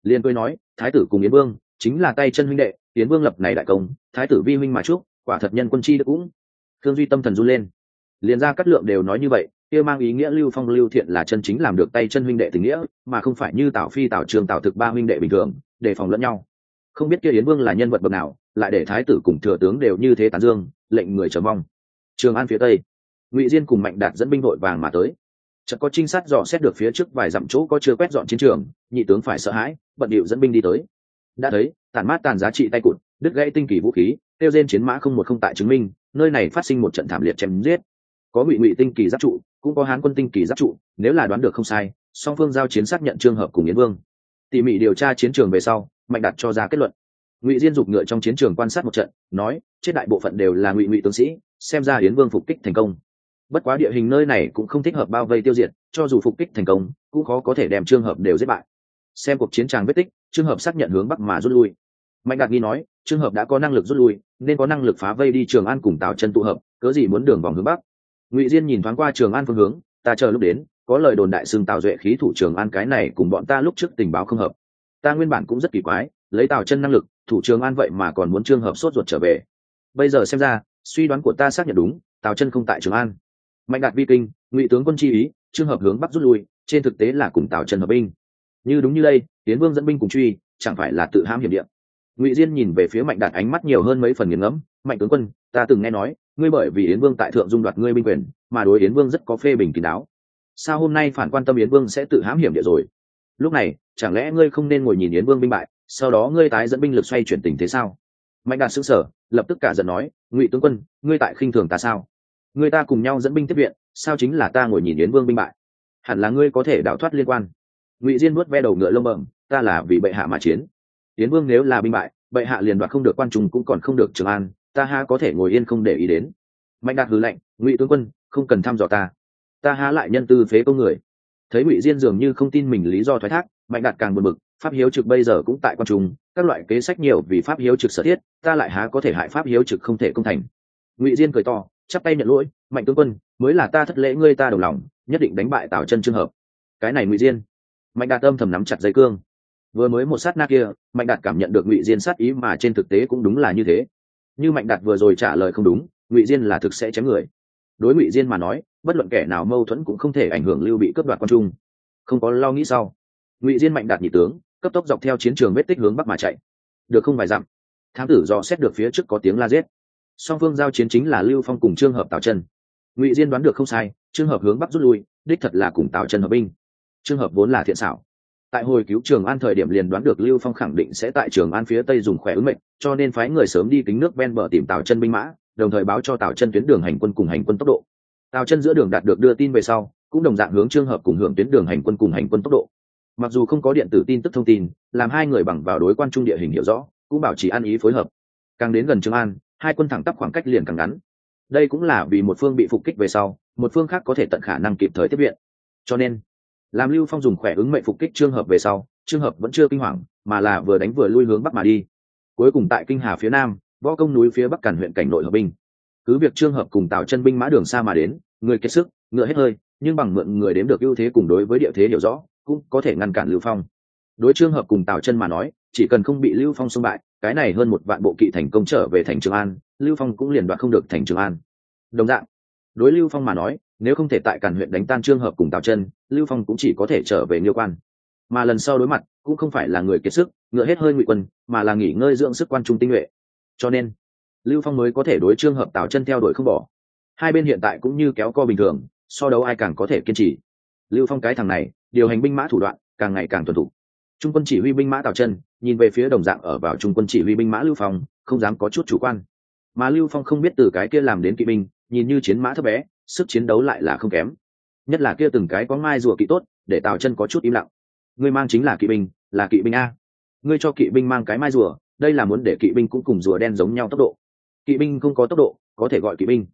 Liền cười nói thái tử cùng yến vương chính là tay chân huynh đệ yến vương lập này đại công thái tử vi huynh mà trước, quả thật nhân quân chi đức cũng. Khương duy tâm thần run lên. Liền ra cát lượng đều nói như vậy kia mang ý nghĩa lưu phong lưu thiện là chân chính làm được tay chân huynh đệ tình nghĩa mà không phải như tào phi tào trường tào thực ba huynh đệ bình thường đề phòng lẫn nhau. Không biết kia yến vương là nhân vật bậc nào lại để thái tử cùng thừa tướng đều như thế tán dương lệnh người chờ mong. Trường an phía tây ngụy diên cùng mạnh đạt dẫn binh đội vàng mà tới chợt có trinh sát dò xét được phía trước vài dặm chỗ có chưa quét dọn chiến trường nhị tướng phải sợ hãi bận điệu dẫn binh đi tới đã thấy tàn mát tàn giá trị tay cụt đứt gãy tinh kỳ vũ khí tiêu trên chiến mã không một không tại chứng minh nơi này phát sinh một trận thảm liệt chém giết có ngụy ngụy tinh kỳ giáp trụ cũng có hán quân tinh kỳ giáp trụ nếu là đoán được không sai song phương giao chiến xác nhận trường hợp cùng yến vương tỉ mỉ điều tra chiến trường về sau mạnh đặt cho ra kết luận ngụy diên dục ngựa trong chiến trường quan sát một trận nói chết đại bộ phận đều là ngụy ngụy tướng sĩ xem ra yến vương phục kích thành công bất quá địa hình nơi này cũng không thích hợp bao vây tiêu diệt, cho dù phục kích thành công, cũng khó có thể đem trường hợp đều giết bại. Xem cuộc chiến tràng vết tích, trường hợp xác nhận hướng bắc mà rút lui. Mạnh đạt nghi nói, trường hợp đã có năng lực rút lui, nên có năng lực phá vây đi trường an cùng tào chân tụ hợp, cớ gì muốn đường vòng hướng bắc? Ngụy diên nhìn thoáng qua trường an phương hướng, ta chờ lúc đến, có lời đồn đại xưng tào duệ khí thủ trường an cái này cùng bọn ta lúc trước tình báo không hợp. Ta nguyên bản cũng rất kỳ quái, lấy tào chân năng lực, thủ trường an vậy mà còn muốn trường hợp sốt ruột trở về. Bây giờ xem ra, suy đoán của ta xác nhận đúng, tào chân không tại trường an mạnh đạt vi kinh, ngụy tướng quân chi ý trường hợp hướng bắc rút lui, trên thực tế là cùng tào Trần hợp binh. Như đúng như đây, tiến vương dẫn binh cùng truy, chẳng phải là tự hãm hiểm điện ngụy diên nhìn về phía mạnh đạt ánh mắt nhiều hơn mấy phần nghiền ngẫm, mạnh tướng quân, ta từng nghe nói, ngươi bởi vì yến vương tại thượng dung đoạt ngươi binh quyền, mà đối yến vương rất có phê bình kín đáo. Sao hôm nay phản quan tâm yến vương sẽ tự hãm hiểm địa rồi? Lúc này, chẳng lẽ ngươi không nên ngồi nhìn yến vương binh bại, sau đó ngươi tái dẫn binh lực xoay chuyển tình thế sao? Mạnh đạt xứng sở lập tức cả giận nói, ngụy tướng quân, ngươi tại khinh thường ta sao? Người ta cùng nhau dẫn binh tiếp viện, sao chính là ta ngồi nhìn yến vương binh bại? Hẳn là ngươi có thể đảo thoát liên quan. Ngụy diên nuốt ve đầu ngựa lông bẩm, ta là vì bệ hạ mà chiến. Yến vương nếu là binh bại, bệ hạ liền đoạt không được quan trung cũng còn không được trường an, ta ha có thể ngồi yên không để ý đến. Mạnh đạt hứ lệnh ngụy tướng quân, không cần thăm dò ta. Ta há lại nhân tư phế công người. Thấy ngụy diên dường như không tin mình lý do thoái thác, mạnh đạt càng buồn bực, pháp hiếu trực bây giờ cũng tại quan trung, các loại kế sách nhiều vì pháp hiếu trực sở thiết, ta lại há có thể hại pháp hiếu trực không thể công thành. Ngụy diên cười to chắp tay nhận lỗi, mạnh tướng quân, mới là ta thất lễ ngươi ta đồng lòng, nhất định đánh bại tào chân trường hợp. Cái này ngụy diên. Mạnh đạt âm thầm nắm chặt dây cương. Vừa mới một sát na kia, mạnh đạt cảm nhận được ngụy diên sát ý mà trên thực tế cũng đúng là như thế. Như mạnh đạt vừa rồi trả lời không đúng, ngụy diên là thực sẽ chém người. Đối ngụy diên mà nói, bất luận kẻ nào mâu thuẫn cũng không thể ảnh hưởng lưu bị cướp đoạt quan trung. Không có lo nghĩ sau, ngụy diên mạnh đạt nhị tướng, cấp tốc dọc theo chiến trường vết tích hướng bắc mà chạy. Được không vài dặm, thám tử dò xét được phía trước có tiếng la giết song phương giao chiến chính là lưu phong cùng trường hợp tào chân ngụy diên đoán được không sai trường hợp hướng bắc rút lui, đích thật là cùng tào chân hợp binh. Trường hợp vốn là thiện xảo. Tại hồi cứu trường an thời điểm liền đoán được lưu phong khẳng định sẽ tại trường an phía tây dùng khỏe ứng mệnh, cho nên phái người sớm đi kính nước ven bờ tìm tào chân binh mã, đồng thời báo cho tào chân tuyến đường hành quân cùng hành quân tốc độ. Tào chân giữa đường đạt được đưa tin về sau, cũng đồng dạng hướng trường hợp cùng hưởng tuyến đường hành quân cùng hành quân tốc độ. Mặc dù không có điện tử tin tức thông tin, làm hai người bằng vào đối quan trung địa hình hiểu rõ, cũng bảo trì ăn ý phối hợp. Càng đến gần trường an hai quân thẳng tắp khoảng cách liền càng ngắn. Đây cũng là vì một phương bị phục kích về sau, một phương khác có thể tận khả năng kịp thời tiếp viện. Cho nên, làm lưu phong dùng khỏe ứng mệnh phục kích trường hợp về sau trường hợp vẫn chưa kinh hoàng, mà là vừa đánh vừa lui hướng bắc mà đi. Cuối cùng tại kinh hà phía nam, võ công núi phía bắc cản huyện cảnh nội hợp binh. Cứ việc trường hợp cùng tạo chân binh mã đường xa mà đến, người kiệt sức, ngựa hết hơi, nhưng bằng mượn người đếm được ưu thế cùng đối với địa thế hiểu rõ, cũng có thể ngăn cản lưu phong. Đối trường hợp cùng tạo chân mà nói chỉ cần không bị lưu phong xung bại, cái này hơn một vạn bộ kỵ thành công trở về thành trường an, lưu phong cũng liền đoạt không được thành trường an. Đồng dạng, đối lưu phong mà nói, nếu không thể tại cản huyện đánh tan trường hợp cùng Tào chân, lưu phong cũng chỉ có thể trở về nghiêu quan. Mà lần sau đối mặt, cũng không phải là người kiệt sức, ngựa hết hơi ngụy quân, mà là nghỉ ngơi dưỡng sức quan trung tinh nhuệ. Cho nên, lưu phong mới có thể đối trường hợp Tào chân theo đuổi không bỏ. Hai bên hiện tại cũng như kéo co bình thường, so đấu ai càng có thể kiên trì. Lưu phong cái thằng này, điều hành binh mã thủ đoạn, càng ngày càng tuần thủ trung quân chỉ huy binh mã Tào chân nhìn về phía đồng dạng ở vào trung quân chỉ huy binh mã lưu phong, không dám có chút chủ quan. Mà lưu phong không biết từ cái kia làm đến kỵ binh, nhìn như chiến mã thấp bé, sức chiến đấu lại là không kém. Nhất là kia từng cái có mai rùa kỵ tốt, để tào chân có chút im lặng. Ngươi mang chính là kỵ binh, là kỵ binh a. Ngươi cho kỵ binh mang cái mai rùa, đây là muốn để kỵ binh cũng cùng rùa đen giống nhau tốc độ. Kỵ binh không có tốc độ, có thể gọi kỵ binh.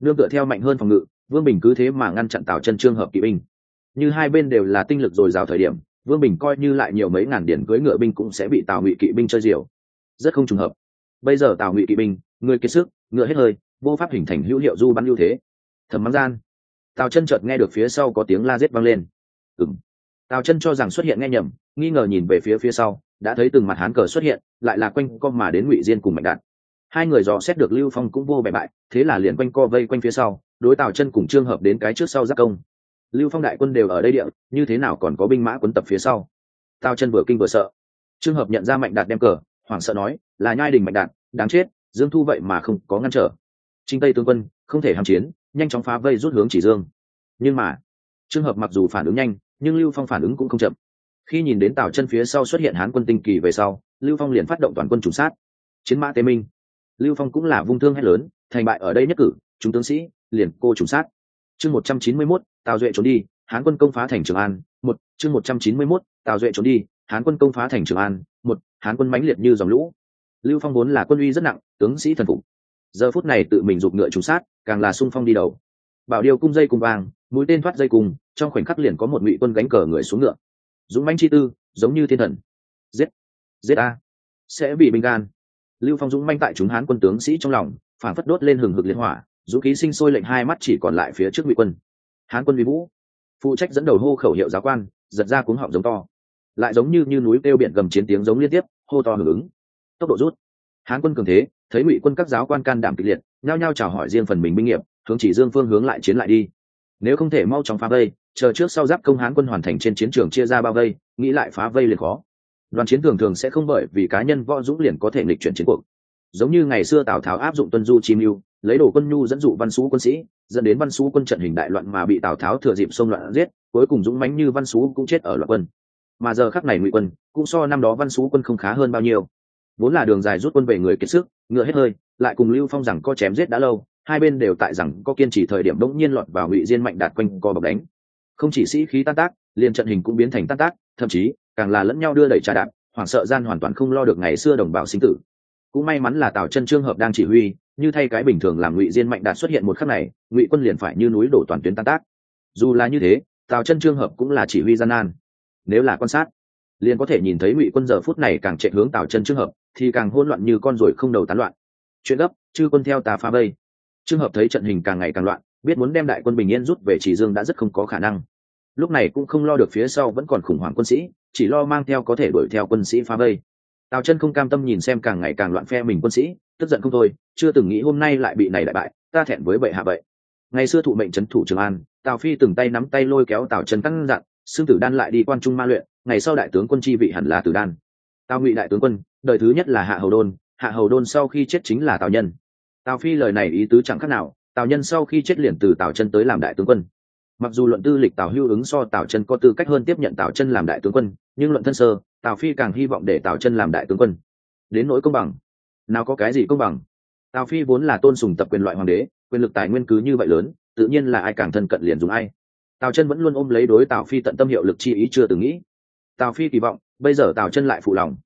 Nương tựa theo mạnh hơn phòng ngự, vương bình cứ thế mà ngăn chặn tào chân trường hợp kỵ binh. Như hai bên đều là tinh lực dồi dào thời điểm vương bình coi như lại nhiều mấy ngàn điển cưới ngựa binh cũng sẽ bị tào ngụy kỵ binh chơi diều. Rất không trùng hợp. Bây giờ tào ngụy kỵ binh, người kiệt sức, ngựa hết hơi, vô pháp hình thành hữu hiệu du bắn ưu thế. Thẩm mắng gian. Tào chân chợt nghe được phía sau có tiếng la rết vang lên. Ừng tào chân cho rằng xuất hiện nghe nhầm, nghi ngờ nhìn về phía phía sau, đã thấy từng mặt hán cờ xuất hiện, lại là quanh co mà đến ngụy diên cùng mạnh đạt. Hai người dò xét được lưu phong cũng vô bại bại, thế là liền quanh co vây quanh phía sau, đối tào chân cùng trương hợp đến cái trước sau giác công lưu phong đại quân đều ở đây địa, như thế nào còn có binh mã quấn tập phía sau? Tào chân vừa kinh vừa sợ. Trương hợp nhận ra mạnh đạt đem cờ, hoảng sợ nói, là nhai đình mạnh đạt, đáng chết, dương thu vậy mà không có ngăn trở. Trinh tây tướng quân, không thể hàm chiến, nhanh chóng phá vây rút hướng chỉ dương. Nhưng mà trường hợp mặc dù phản ứng nhanh, nhưng lưu phong phản ứng cũng không chậm. Khi nhìn đến tào chân phía sau xuất hiện hán quân tinh kỳ về sau, lưu phong liền phát động toàn quân trùng sát. Chiến mã tế minh. Lưu phong cũng là vung thương hết lớn, thành bại ở đây nhất cử, chúng tướng sĩ, liền cô trùng sát. Chương một trăm chín mươi mốt tào duệ trốn đi, hán quân công phá thành trường an, một, chương một trăm chín mươi mốt, tào duệ trốn đi, hán quân công phá thành trường an, một, hán quân mãnh liệt như dòng lũ. Lưu phong vốn là quân uy rất nặng, tướng sĩ thần phục. Giờ phút này tự mình giục ngựa trùng sát, càng là sung phong đi đầu. Bảo điều cung dây cung vàng, mũi tên thoát dây cùng. trong khoảnh khắc liền có một ngụy quân gánh cờ người xuống ngựa. Dũng mãnh chi tư, giống như thiên thần. Giết! Giết a! Sẽ bị bình gan lưu phong dũng manh tại chúng hán quân tướng sĩ trong lòng phản phất đốt lên hừng hực liên hỏa. Dũ khí sinh sôi lệnh hai mắt chỉ còn lại phía trước ngụy quân hán quân vi vũ. Phụ trách dẫn đầu hô khẩu hiệu giáo quan, giật ra cuống họng giống to. Lại giống như như núi kêu biển gầm chiến tiếng giống liên tiếp, hô to hưởng ứng. Tốc độ rút. Hán quân cường thế, thấy ngụy quân các giáo quan can đảm kịch liệt, nhao nhao chào hỏi riêng phần mình binh nghiệp, hướng chỉ dương phương hướng lại chiến lại đi. Nếu không thể mau chóng phá vây, chờ trước sau giáp công hán quân hoàn thành trên chiến trường chia ra bao vây, nghĩ lại phá vây liền khó. Đoàn chiến thường thường sẽ không bởi vì cá nhân võ dũng liền có thể nghịch chuyển chiến cuộc. Giống như ngày xưa tào tháo áp dụng tuân du chi mưu lấy đồ quân nhu dẫn dụ văn xú quân sĩ, dẫn đến văn xú quân trận hình đại loạn mà bị tào tháo thừa dịp xông loạn giết, cuối cùng dũng mãnh như văn xú cũng chết ở loạn quân. Mà giờ khắc này ngụy quân, cũng so năm đó văn xú quân không khá hơn bao nhiêu. Vốn là đường dài rút quân về người kiệt sức, ngựa hết hơi, lại cùng lưu phong rằng có chém giết đã lâu, hai bên đều tại rằng có kiên trì thời điểm bỗng nhiên lọt vào ngụy diên mạnh đạt quanh co bọc đánh. Không chỉ sĩ khí tan tác, liền trận hình cũng biến thành tan tác, thậm chí, càng là lẫn nhau đưa đẩy trà đạp, hoảng sợ gian hoàn toàn không lo được ngày xưa đồng bào sinh tử. Cũng may mắn là tào chân trương hợp đang chỉ huy như thay cái bình thường làm ngụy diên mạnh đạt xuất hiện một khắc này, ngụy quân liền phải như núi đổ toàn tuyến tan tác. Dù là như thế, tào chân trương hợp cũng là chỉ huy gian nan. Nếu là quan sát, liền có thể nhìn thấy ngụy quân giờ phút này càng chạy hướng tào chân trương hợp, thì càng hỗn loạn như con ruồi không đầu tán loạn. Chuyện gấp, chư quân theo tà phá vây. Trương hợp thấy trận hình càng ngày càng loạn, biết muốn đem đại quân bình yên rút về chỉ dương đã rất không có khả năng. Lúc này cũng không lo được phía sau vẫn còn khủng hoảng quân sĩ, chỉ lo mang theo có thể đuổi theo quân sĩ phá vây tào chân không cam tâm nhìn xem càng ngày càng loạn phe mình quân sĩ, tức giận không thôi, chưa từng nghĩ hôm nay lại bị này đại bại, ta thẹn với bệ hạ vậy. Ngày xưa thụ mệnh trấn thủ trường an, tào phi từng tay nắm tay lôi kéo tào chân căng dặn xương tử đan lại đi quan trung ma luyện, ngày sau đại tướng quân chi vị hẳn là tử đan. Tào ngụy đại tướng quân, đời thứ nhất là hạ hầu đôn, hạ hầu đôn sau khi chết chính là tào nhân. Tào phi lời này ý tứ chẳng khác nào, tào nhân sau khi chết liền từ tào chân tới làm đại tướng quân. Mặc dù luận tư lịch tào hưu ứng so tào chân có tư cách hơn tiếp nhận tào chân làm đại tướng quân nhưng luận thân sơ, tào phi càng hy vọng để tào chân làm đại tướng quân. Đến nỗi công bằng. Nào có cái gì công bằng? Tào phi vốn là tôn sùng tập quyền loại hoàng đế, quyền lực tài nguyên cứ như vậy lớn, tự nhiên là ai càng thân cận liền dùng ai. Tào chân vẫn luôn ôm lấy đối tào phi tận tâm hiệu lực chi ý chưa từng nghĩ. Tào phi kỳ vọng, bây giờ tào chân lại phụ lòng.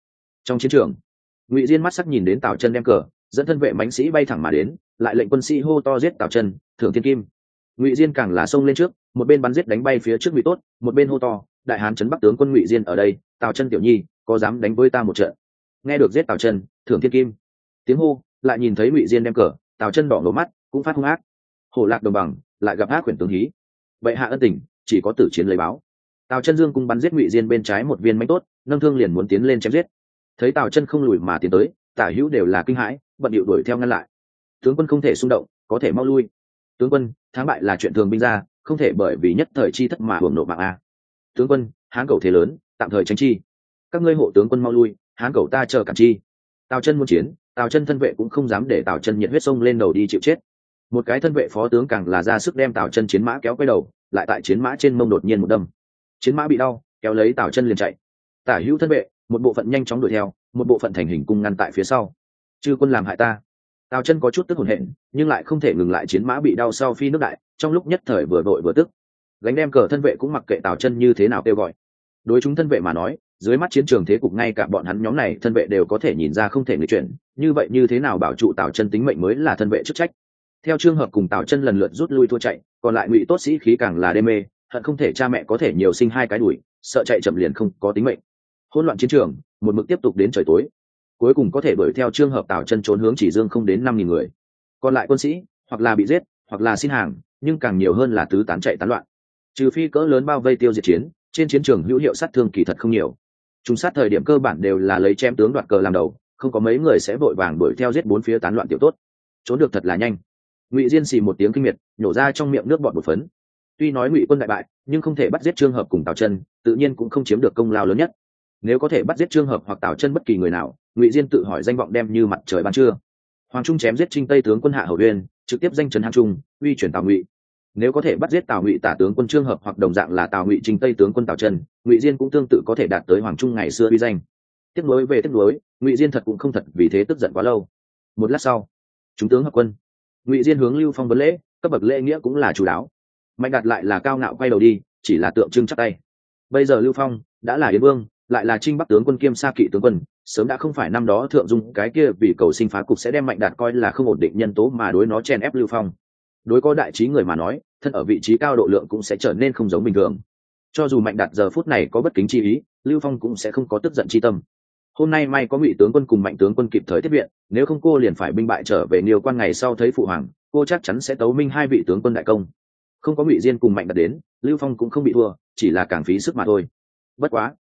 Trong chiến trường, ngụy diên mắt sắc nhìn đến tào chân đem cờ, dẫn thân vệ mãnh sĩ bay thẳng mà đến, lại lệnh quân sĩ hô to giết tào chân thưởng thiên kim. Ngụy diên càng là xông lên trước, một bên bắn giết đánh bay phía trước ngụy tốt, một bên hô to đại hán trấn bắc tướng quân ngụy diên ở đây, tào chân tiểu nhi, có dám đánh với ta một trận? Nghe được giết tào chân, thưởng thiên kim. Tiếng hô, lại nhìn thấy ngụy diên đem cờ, tào chân đỏ ngầu mắt, cũng phát hung ác. Hổ lạc đồng bằng, lại gặp ác quyển tướng hí. Vậy hạ ân tình, chỉ có tử chiến lấy báo. Tào chân dương cung bắn giết ngụy diên bên trái một viên mánh tốt, nâng thương liền muốn tiến lên chém giết. Thấy tào chân không lùi mà tiến tới, tả hữu đều là kinh hãi, bận điệu đuổi theo ngăn lại. Tướng quân không thể xung động, có thể mau lui. Tướng quân, thắng bại là chuyện thường binh ra, không thể bởi vì nhất thời chi thất mà hưởng nộ mạng a tướng quân, hán cầu thế lớn, tạm thời tránh chi. Các ngươi hộ tướng quân mau lui, hán cầu ta chờ cản chi. Tào chân muốn chiến, tào chân thân vệ cũng không dám để tào chân nhiệt huyết sông lên đầu đi chịu chết. Một cái thân vệ phó tướng càng là ra sức đem tào chân chiến mã kéo quay đầu, lại tại chiến mã trên mông đột nhiên một đâm. Chiến mã bị đau, kéo lấy tào chân liền chạy. Tả hữu thân vệ, một bộ phận nhanh chóng đuổi theo, một bộ phận thành hình cung ngăn tại phía sau. Chư quân làm hại ta. Tào chân có chút tức hồn hện nhưng lại không thể ngừng lại chiến mã bị đau sau phi nước đại, trong lúc nhất thời vừa vội vừa tức gánh đem cờ thân vệ cũng mặc kệ tào chân như thế nào kêu gọi. Đối chúng thân vệ mà nói, dưới mắt chiến trường thế cục ngay cả bọn hắn nhóm này thân vệ đều có thể nhìn ra không thể người chuyển, như vậy như thế nào bảo trụ tào chân tính mệnh mới là thân vệ chức trách. Theo trường hợp cùng tào chân lần lượt rút lui thua chạy, còn lại ngụy tốt sĩ khí càng là đê mê, hận không thể cha mẹ có thể nhiều sinh hai cái đuổi, sợ chạy chậm liền không có tính mệnh. Hỗn loạn chiến trường, một mực tiếp tục đến trời tối. Cuối cùng có thể đuổi theo trường hợp tào chân trốn hướng chỉ dương không đến năm nghìn người. Còn lại quân sĩ, hoặc là bị giết, hoặc là xin hàng, nhưng càng nhiều hơn là tứ tán chạy tán loạn trừ phi cỡ lớn bao vây tiêu diệt chiến, trên chiến trường hữu hiệu sát thương kỳ thật không nhiều. Chúng sát thời điểm cơ bản đều là lấy chém tướng đoạt cờ làm đầu, không có mấy người sẽ vội vàng đuổi theo giết bốn phía tán loạn tiểu tốt. Trốn được thật là nhanh. Ngụy diên xì một tiếng kinh miệt, nhổ ra trong miệng nước bọt một phấn. Tuy nói ngụy quân đại bại, nhưng không thể bắt giết trường hợp cùng tào chân, tự nhiên cũng không chiếm được công lao lớn nhất. Nếu có thể bắt giết trường hợp hoặc tào chân bất kỳ người nào, ngụy diên tự hỏi danh vọng đem như mặt trời ban trưa. Hoàng trung chém giết trinh tây tướng quân hạ hầu uyên, trực tiếp danh trấn hạng trung, uy chuyển tào ngụy nếu có thể bắt giết tào ngụy tả tướng quân trương hợp hoặc đồng dạng là tào ngụy trinh tây tướng quân tào trần, ngụy diên cũng tương tự có thể đạt tới hoàng trung ngày xưa uy danh. Tiếp nối về tiếp nối ngụy diên thật cũng không thật vì thế tức giận quá lâu. Một lát sau, chúng tướng hợp quân, ngụy diên hướng lưu phong vấn lễ, cấp bậc lễ nghĩa cũng là chú đáo mạnh đạt lại là cao ngạo quay đầu đi, chỉ là tượng trưng chắc tay. Bây giờ lưu phong đã là yến vương, lại là trinh bắc tướng quân kiêm sa kỵ tướng quân, sớm đã không phải năm đó thượng dung cái kia vì cầu sinh phá cục sẽ đem mạnh đạt coi là không ổn định nhân tố mà đối nó chen ép lưu phong đối có đại trí người mà nói, thân ở vị trí cao độ lượng cũng sẽ trở nên không giống bình thường. Cho dù mạnh đạt giờ phút này có bất kính chi ý, lưu phong cũng sẽ không có tức giận chi tâm. Hôm nay may có ngụy tướng quân cùng mạnh tướng quân kịp thời tiếp viện, nếu không cô liền phải binh bại trở về nhiều quan ngày sau thấy phụ hoàng, cô chắc chắn sẽ tấu minh hai vị tướng quân đại công. Không có ngụy diên cùng mạnh đạt đến, lưu phong cũng không bị thua, chỉ là càng phí sức mà thôi. Bất quá,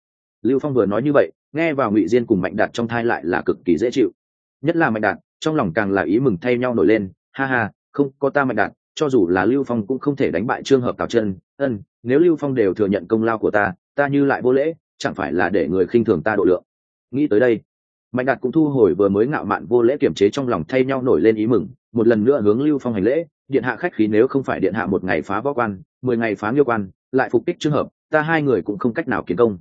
lưu phong vừa nói như vậy, nghe vào ngụy diên cùng mạnh đạt trong thai lại là cực kỳ dễ chịu. Nhất là mạnh đạt, trong lòng càng là ý mừng thay nhau nổi lên, ha ha không, có ta mạnh đạt, cho dù là lưu phong cũng không thể đánh bại trường hợp tào chân. Ân, nếu lưu phong đều thừa nhận công lao của ta ta như lại vô lễ, chẳng phải là để người khinh thường ta độ lượng. Nghĩ tới đây, mạnh đạt cũng thu hồi vừa mới ngạo mạn vô lễ kiểm chế trong lòng thay nhau nổi lên ý mừng, một lần nữa hướng lưu phong hành lễ, điện hạ khách khí nếu không phải điện hạ một ngày phá võ quan, mười ngày phá nghiêu quan, lại phục kích trường hợp, ta hai người cũng không cách nào kiến công.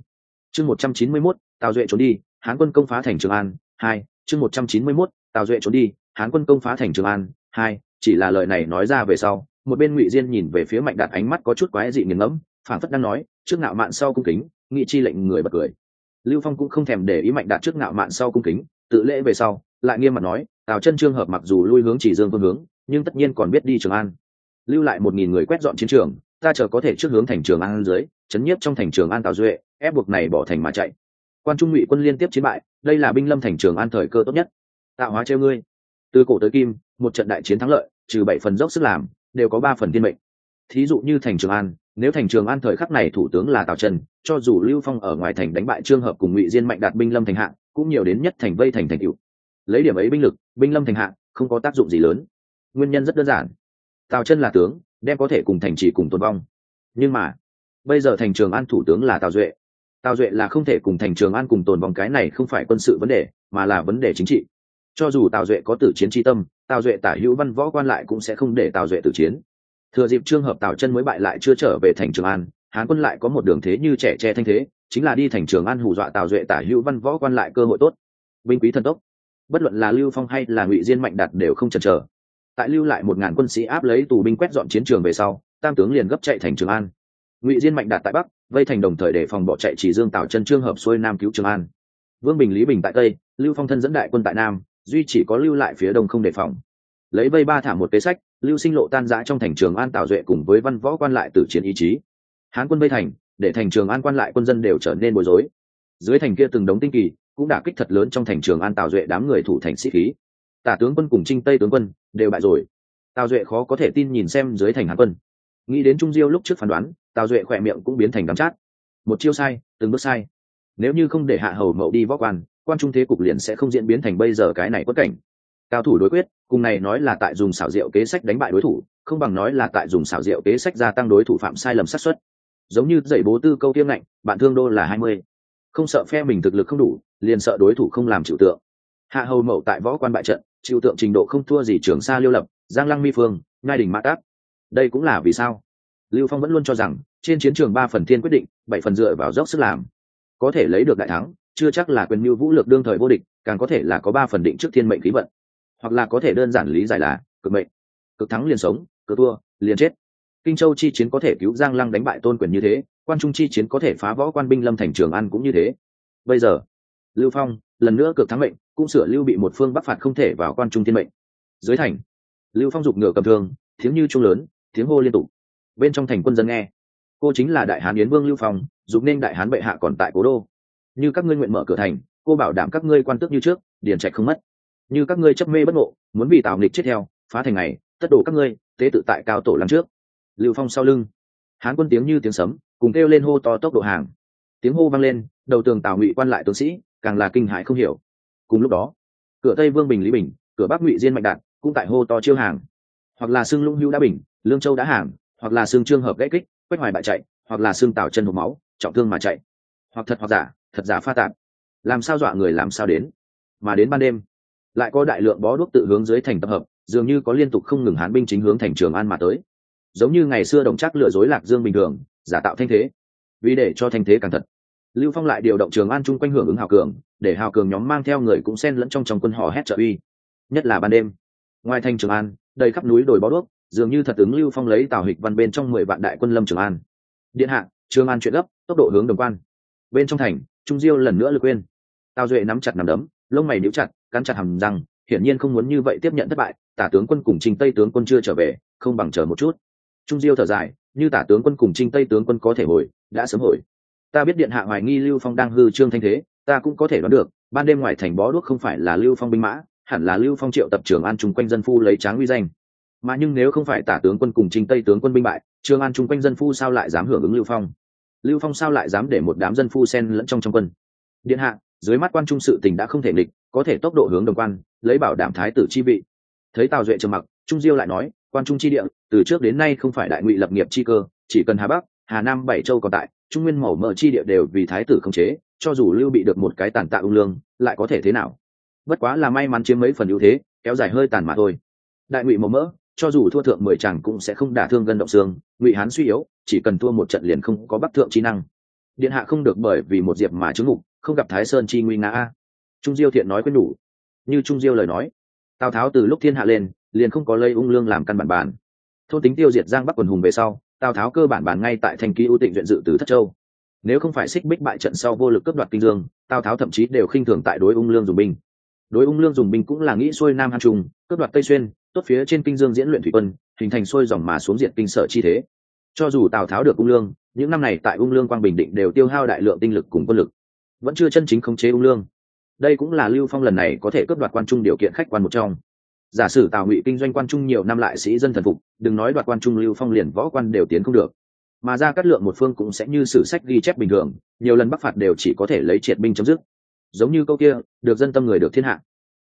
Chương một trăm chín mươi mốt, tào duệ trốn đi, hán quân công phá thành trường an, hai. Chương một trăm chín mươi mốt, tào duệ trốn đi, hán quân công phá thành trường an, hai chỉ là lời này nói ra về sau, một bên ngụy diên nhìn về phía mạnh đạt ánh mắt có chút quái dị nghiền ngẫm phản phất đang nói, trước ngạo mạn sau cung kính, nghị chi lệnh người bật cười. Lưu phong cũng không thèm để ý mạnh đạt trước ngạo mạn sau cung kính, tự lễ về sau, lại nghiêm mặt nói, tào chân trương hợp mặc dù lui hướng chỉ dương phương hướng, nhưng tất nhiên còn biết đi trường an. Lưu lại một nghìn người quét dọn chiến trường, ta chờ có thể trước hướng thành trường an dưới, chấn nhiếp trong thành trường an tào duệ, ép buộc này bỏ thành mà chạy. Quan trung ngụy quân liên tiếp chiến bại, đây là binh lâm thành trường an thời cơ tốt nhất. Tạo hóa treo ngươi. Từ cổ tới kim một trận đại chiến thắng lợi, trừ bảy phần dốc sức làm, đều có ba phần thiên mệnh. Thí dụ như thành trường an, nếu thành trường an thời khắc này thủ tướng là tào trần, cho dù lưu phong ở ngoài thành đánh bại trương hợp cùng ngụy diên mạnh đạt binh lâm thành hạng cũng nhiều đến nhất thành vây thành thành cựu lấy điểm ấy binh lực, binh lâm thành hạng không có tác dụng gì lớn. Nguyên nhân rất đơn giản. Tào chân là tướng, đem có thể cùng thành trì cùng tồn vong. Nhưng mà, bây giờ thành trường an thủ tướng là tào duệ. Tào duệ là không thể cùng thành trường an cùng tồn vong, cái này không phải quân sự vấn đề, mà là vấn đề chính trị. Cho dù tào duệ có tử chiến tri tâm tào duệ tả hữu văn võ quan lại cũng sẽ không để tào duệ tử chiến. Thừa dịp trường hợp tào chân mới bại lại chưa trở về thành trường an, hán quân lại có một đường thế như trẻ tre thanh thế, chính là đi thành trường an hù dọa tào duệ tả hữu văn võ quan lại cơ hội tốt. Binh quý thần tốc. Bất luận là lưu phong hay là ngụy diên mạnh đạt đều không chần chờ. Tại lưu lại một ngàn quân sĩ áp lấy tù binh quét dọn chiến trường về sau, tam tướng liền gấp chạy thành trường an. Ngụy diên mạnh đạt tại bắc, vây thành đồng thời để phòng bỏ chạy chỉ dương tào chân trương hợp xuôi nam cứu trường an. Vương bình, lý bình tại tây, lưu phong thân dẫn đại quân tại nam duy chỉ có lưu lại phía đông không đề phòng. Lấy vây ba thả một kế sách, lưu sinh lộ tan giã trong thành trường an tạo duệ cùng với văn võ quan lại tử chiến ý chí. Hán quân vây thành, để thành trường an quan lại quân dân đều trở nên bối rối. Dưới thành kia từng đống tinh kỳ, cũng đã kích thật lớn trong thành trường an tạo duệ đám người thủ thành sĩ khí. Tả tướng quân cùng trinh tây tướng quân đều bại rồi. Tào duệ khó có thể tin nhìn xem dưới thành hán quân. Nghĩ đến trung diêu lúc trước phán đoán, tào duệ khỏe miệng cũng biến thành đắm chát. Một chiêu sai, từng bước sai. Nếu như không để hạ hầu mậu đi võ quan quan trung thế cục liền sẽ không diễn biến thành bây giờ cái này quất cảnh. Cao thủ đối quyết, cùng này nói là tại dùng xảo diệu kế sách đánh bại đối thủ, không bằng nói là tại dùng xảo diệu kế sách gia tăng đối thủ phạm sai lầm sát xuất giống như dạy bố tư câu tiêm lạnh bạn thương đô là hai mươi. Không sợ phe mình thực lực không đủ, liền sợ đối thủ không làm chịu tượng. Hạ hầu mậu tại võ quan bại trận, chịu tượng trình độ không thua gì trường sa liêu lập, giang lăng mi phương ngai đình mã tác đây cũng là vì sao? Lưu phong vẫn luôn cho rằng, trên chiến trường ba phần thiên quyết định, bảy phần dựa vào dốc sức làm, có thể lấy được đại thắng chưa chắc là quyền mưu vũ lược đương thời vô địch, càng có thể là có ba phần định trước thiên mệnh khí vận. Hoặc là có thể đơn giản lý giải là, cực mệnh, cực thắng liền sống, cực thua, liền chết. Kinh châu chi chiến có thể cứu giang lăng đánh bại tôn quyền như thế, quan trung chi chiến có thể phá võ quan binh lâm thành trường an cũng như thế. Bây giờ, lưu phong, lần nữa cực thắng mệnh, cũng sửa lưu bị một phương bắc phạt không thể vào quan trung thiên mệnh. Dưới thành, lưu phong giục ngựa cầm thương, tiếng như trung lớn, tiếng hô liên tục. Bên trong thành quân dân nghe. Cô chính là đại hán yến vương lưu phong, dục nên đại hán bệ hạ còn tại cố đô như các ngươi nguyện mở cửa thành, cô bảo đảm các ngươi quan tước như trước điển trạch không mất. Như các ngươi chấp mê bất ngộ, muốn vì tào nghịch chết theo, phá thành này, tất đổ các ngươi, tế tự tại cao tổ lắm trước. Lưu phong sau lưng. Hán quân tiếng như tiếng sấm, cùng kêu lên hô to tốc độ hàng. Tiếng hô vang lên, đầu tường tào ngụy quan lại tướng sĩ, càng là kinh hại không hiểu. Cùng lúc đó, cửa tây vương bình lý bình, cửa bắc ngụy diên mạnh đạt, cũng tại hô to chiêu hàng. Hoặc là xương lũng hữu đã bình, lương châu đã hàng, hoặc là xương trương hợp gãy kích, quách hoài bại chạy, hoặc là xương tào chân hộp máu, trọng thương mà chạy. Hoặc thật hoặc giả thật giả pha tạp. Làm sao dọa người làm sao đến? Mà đến ban đêm, lại có đại lượng bó đuốc tự hướng dưới thành tập hợp, dường như có liên tục không ngừng hán binh chính hướng thành trường an mà tới. Giống như ngày xưa đồng chắc lừa dối lạc dương bình thường, giả tạo thanh thế. Vì để cho thanh thế càng thật. Lưu phong lại điều động trường an chung quanh hưởng ứng hào cường, để hào cường nhóm mang theo người cũng xen lẫn trong trong quân hò hét trợ uy. Nhất là ban đêm, ngoài thành trường an, đầy khắp núi đồi bó đuốc, dường như thật ứng lưu phong lấy tào hịch văn bên trong mười vạn đại quân lâm trường an. Điện hạ, trường an chuyện gấp, tốc độ hướng đồng quan. Bên trong thành trung diêu lần nữa lực quên. Tào duệ nắm chặt nằm đấm, lông mày níu chặt, cắn chặt hầm răng, hiển nhiên không muốn như vậy tiếp nhận thất bại, tả tướng quân cùng trình tây tướng quân chưa trở về, không bằng chờ một chút. Trung diêu thở dài, như tả tướng quân cùng trinh tây tướng quân có thể hồi, đã sớm hồi. Ta biết điện hạ hoài nghi lưu phong đang hư trương thanh thế, ta cũng có thể đoán được, ban đêm ngoài thành bó đuốc không phải là lưu phong binh mã, hẳn là lưu phong triệu tập trường an chung quanh dân phu lấy tráng uy danh. Mà nhưng nếu không phải tả tướng quân cùng trinh tây tướng quân binh bại trường an chung quanh dân phu sao lại dám hưởng ứng lưu phong? Lưu phong sao lại dám để một đám dân phu sen lẫn trong trong quân? Điện hạ, dưới mắt quan trung sự tình đã không thể nghịch, có thể tốc độ hướng đồng quan, lấy bảo đảm thái tử chi vị. Thấy tào duệ trầm mặc, trung diêu lại nói, quan trung chi địa, từ trước đến nay không phải đại ngụy lập nghiệp chi cơ, chỉ cần hà bắc, hà nam bảy châu còn tại, trung nguyên màu mỡ chi địa đều vì thái tử khống chế, cho dù lưu bị được một cái tàn tạ ung lương, lại có thể thế nào? Bất quá là may mắn chiếm mấy phần ưu thế, kéo dài hơi tàn mà thôi. Đại ngụy màu mỡ cho dù thua thượng mười chàng cũng sẽ không đả thương gân động xương, ngụy hán suy yếu, chỉ cần thua một trận liền không có bắc thượng trí năng. Điện hạ không được bởi vì một diệp mà chứng ngục, không gặp thái sơn chi nguy ngã a. Trung diêu thiện nói quên đủ. Như trung diêu lời nói, tào tháo từ lúc thiên hạ lên, liền không có lây ung lương làm căn bản bản. Thôn tính tiêu diệt giang bắc quần hùng về sau, tào tháo cơ bản bản ngay tại thành ký ưu tịnh viện dự từ thất châu. Nếu không phải xích bích bại trận sau vô lực cướp đoạt kinh dương, tào tháo thậm chí đều khinh thường tại đối ung lương dùng binh. Đối ung lương dùng binh cũng là nghĩ xuôi nam hàn trung, cướp đoạt tây xuyên tốt phía trên kinh dương diễn luyện thủy quân, hình thành xuôi dòng mà xuống diện kinh sở chi thế. Cho dù tào tháo được ung lương, những năm này tại ung lương quang bình định đều tiêu hao đại lượng tinh lực cùng quân lực. Vẫn chưa chân chính khống chế ung lương. Đây cũng là lưu phong lần này có thể cướp đoạt quan trung điều kiện khách quan một trong. Giả sử tào ngụy kinh doanh quan trung nhiều năm lại sĩ dân thần phục, đừng nói đoạt quan trung lưu phong liền võ quan đều tiến không được. Mà ra cắt lượng một phương cũng sẽ như sử sách ghi chép bình thường, nhiều lần bắc phạt đều chỉ có thể lấy triệt binh chấm dứt. Giống như câu kia, được dân tâm người được thiên hạ.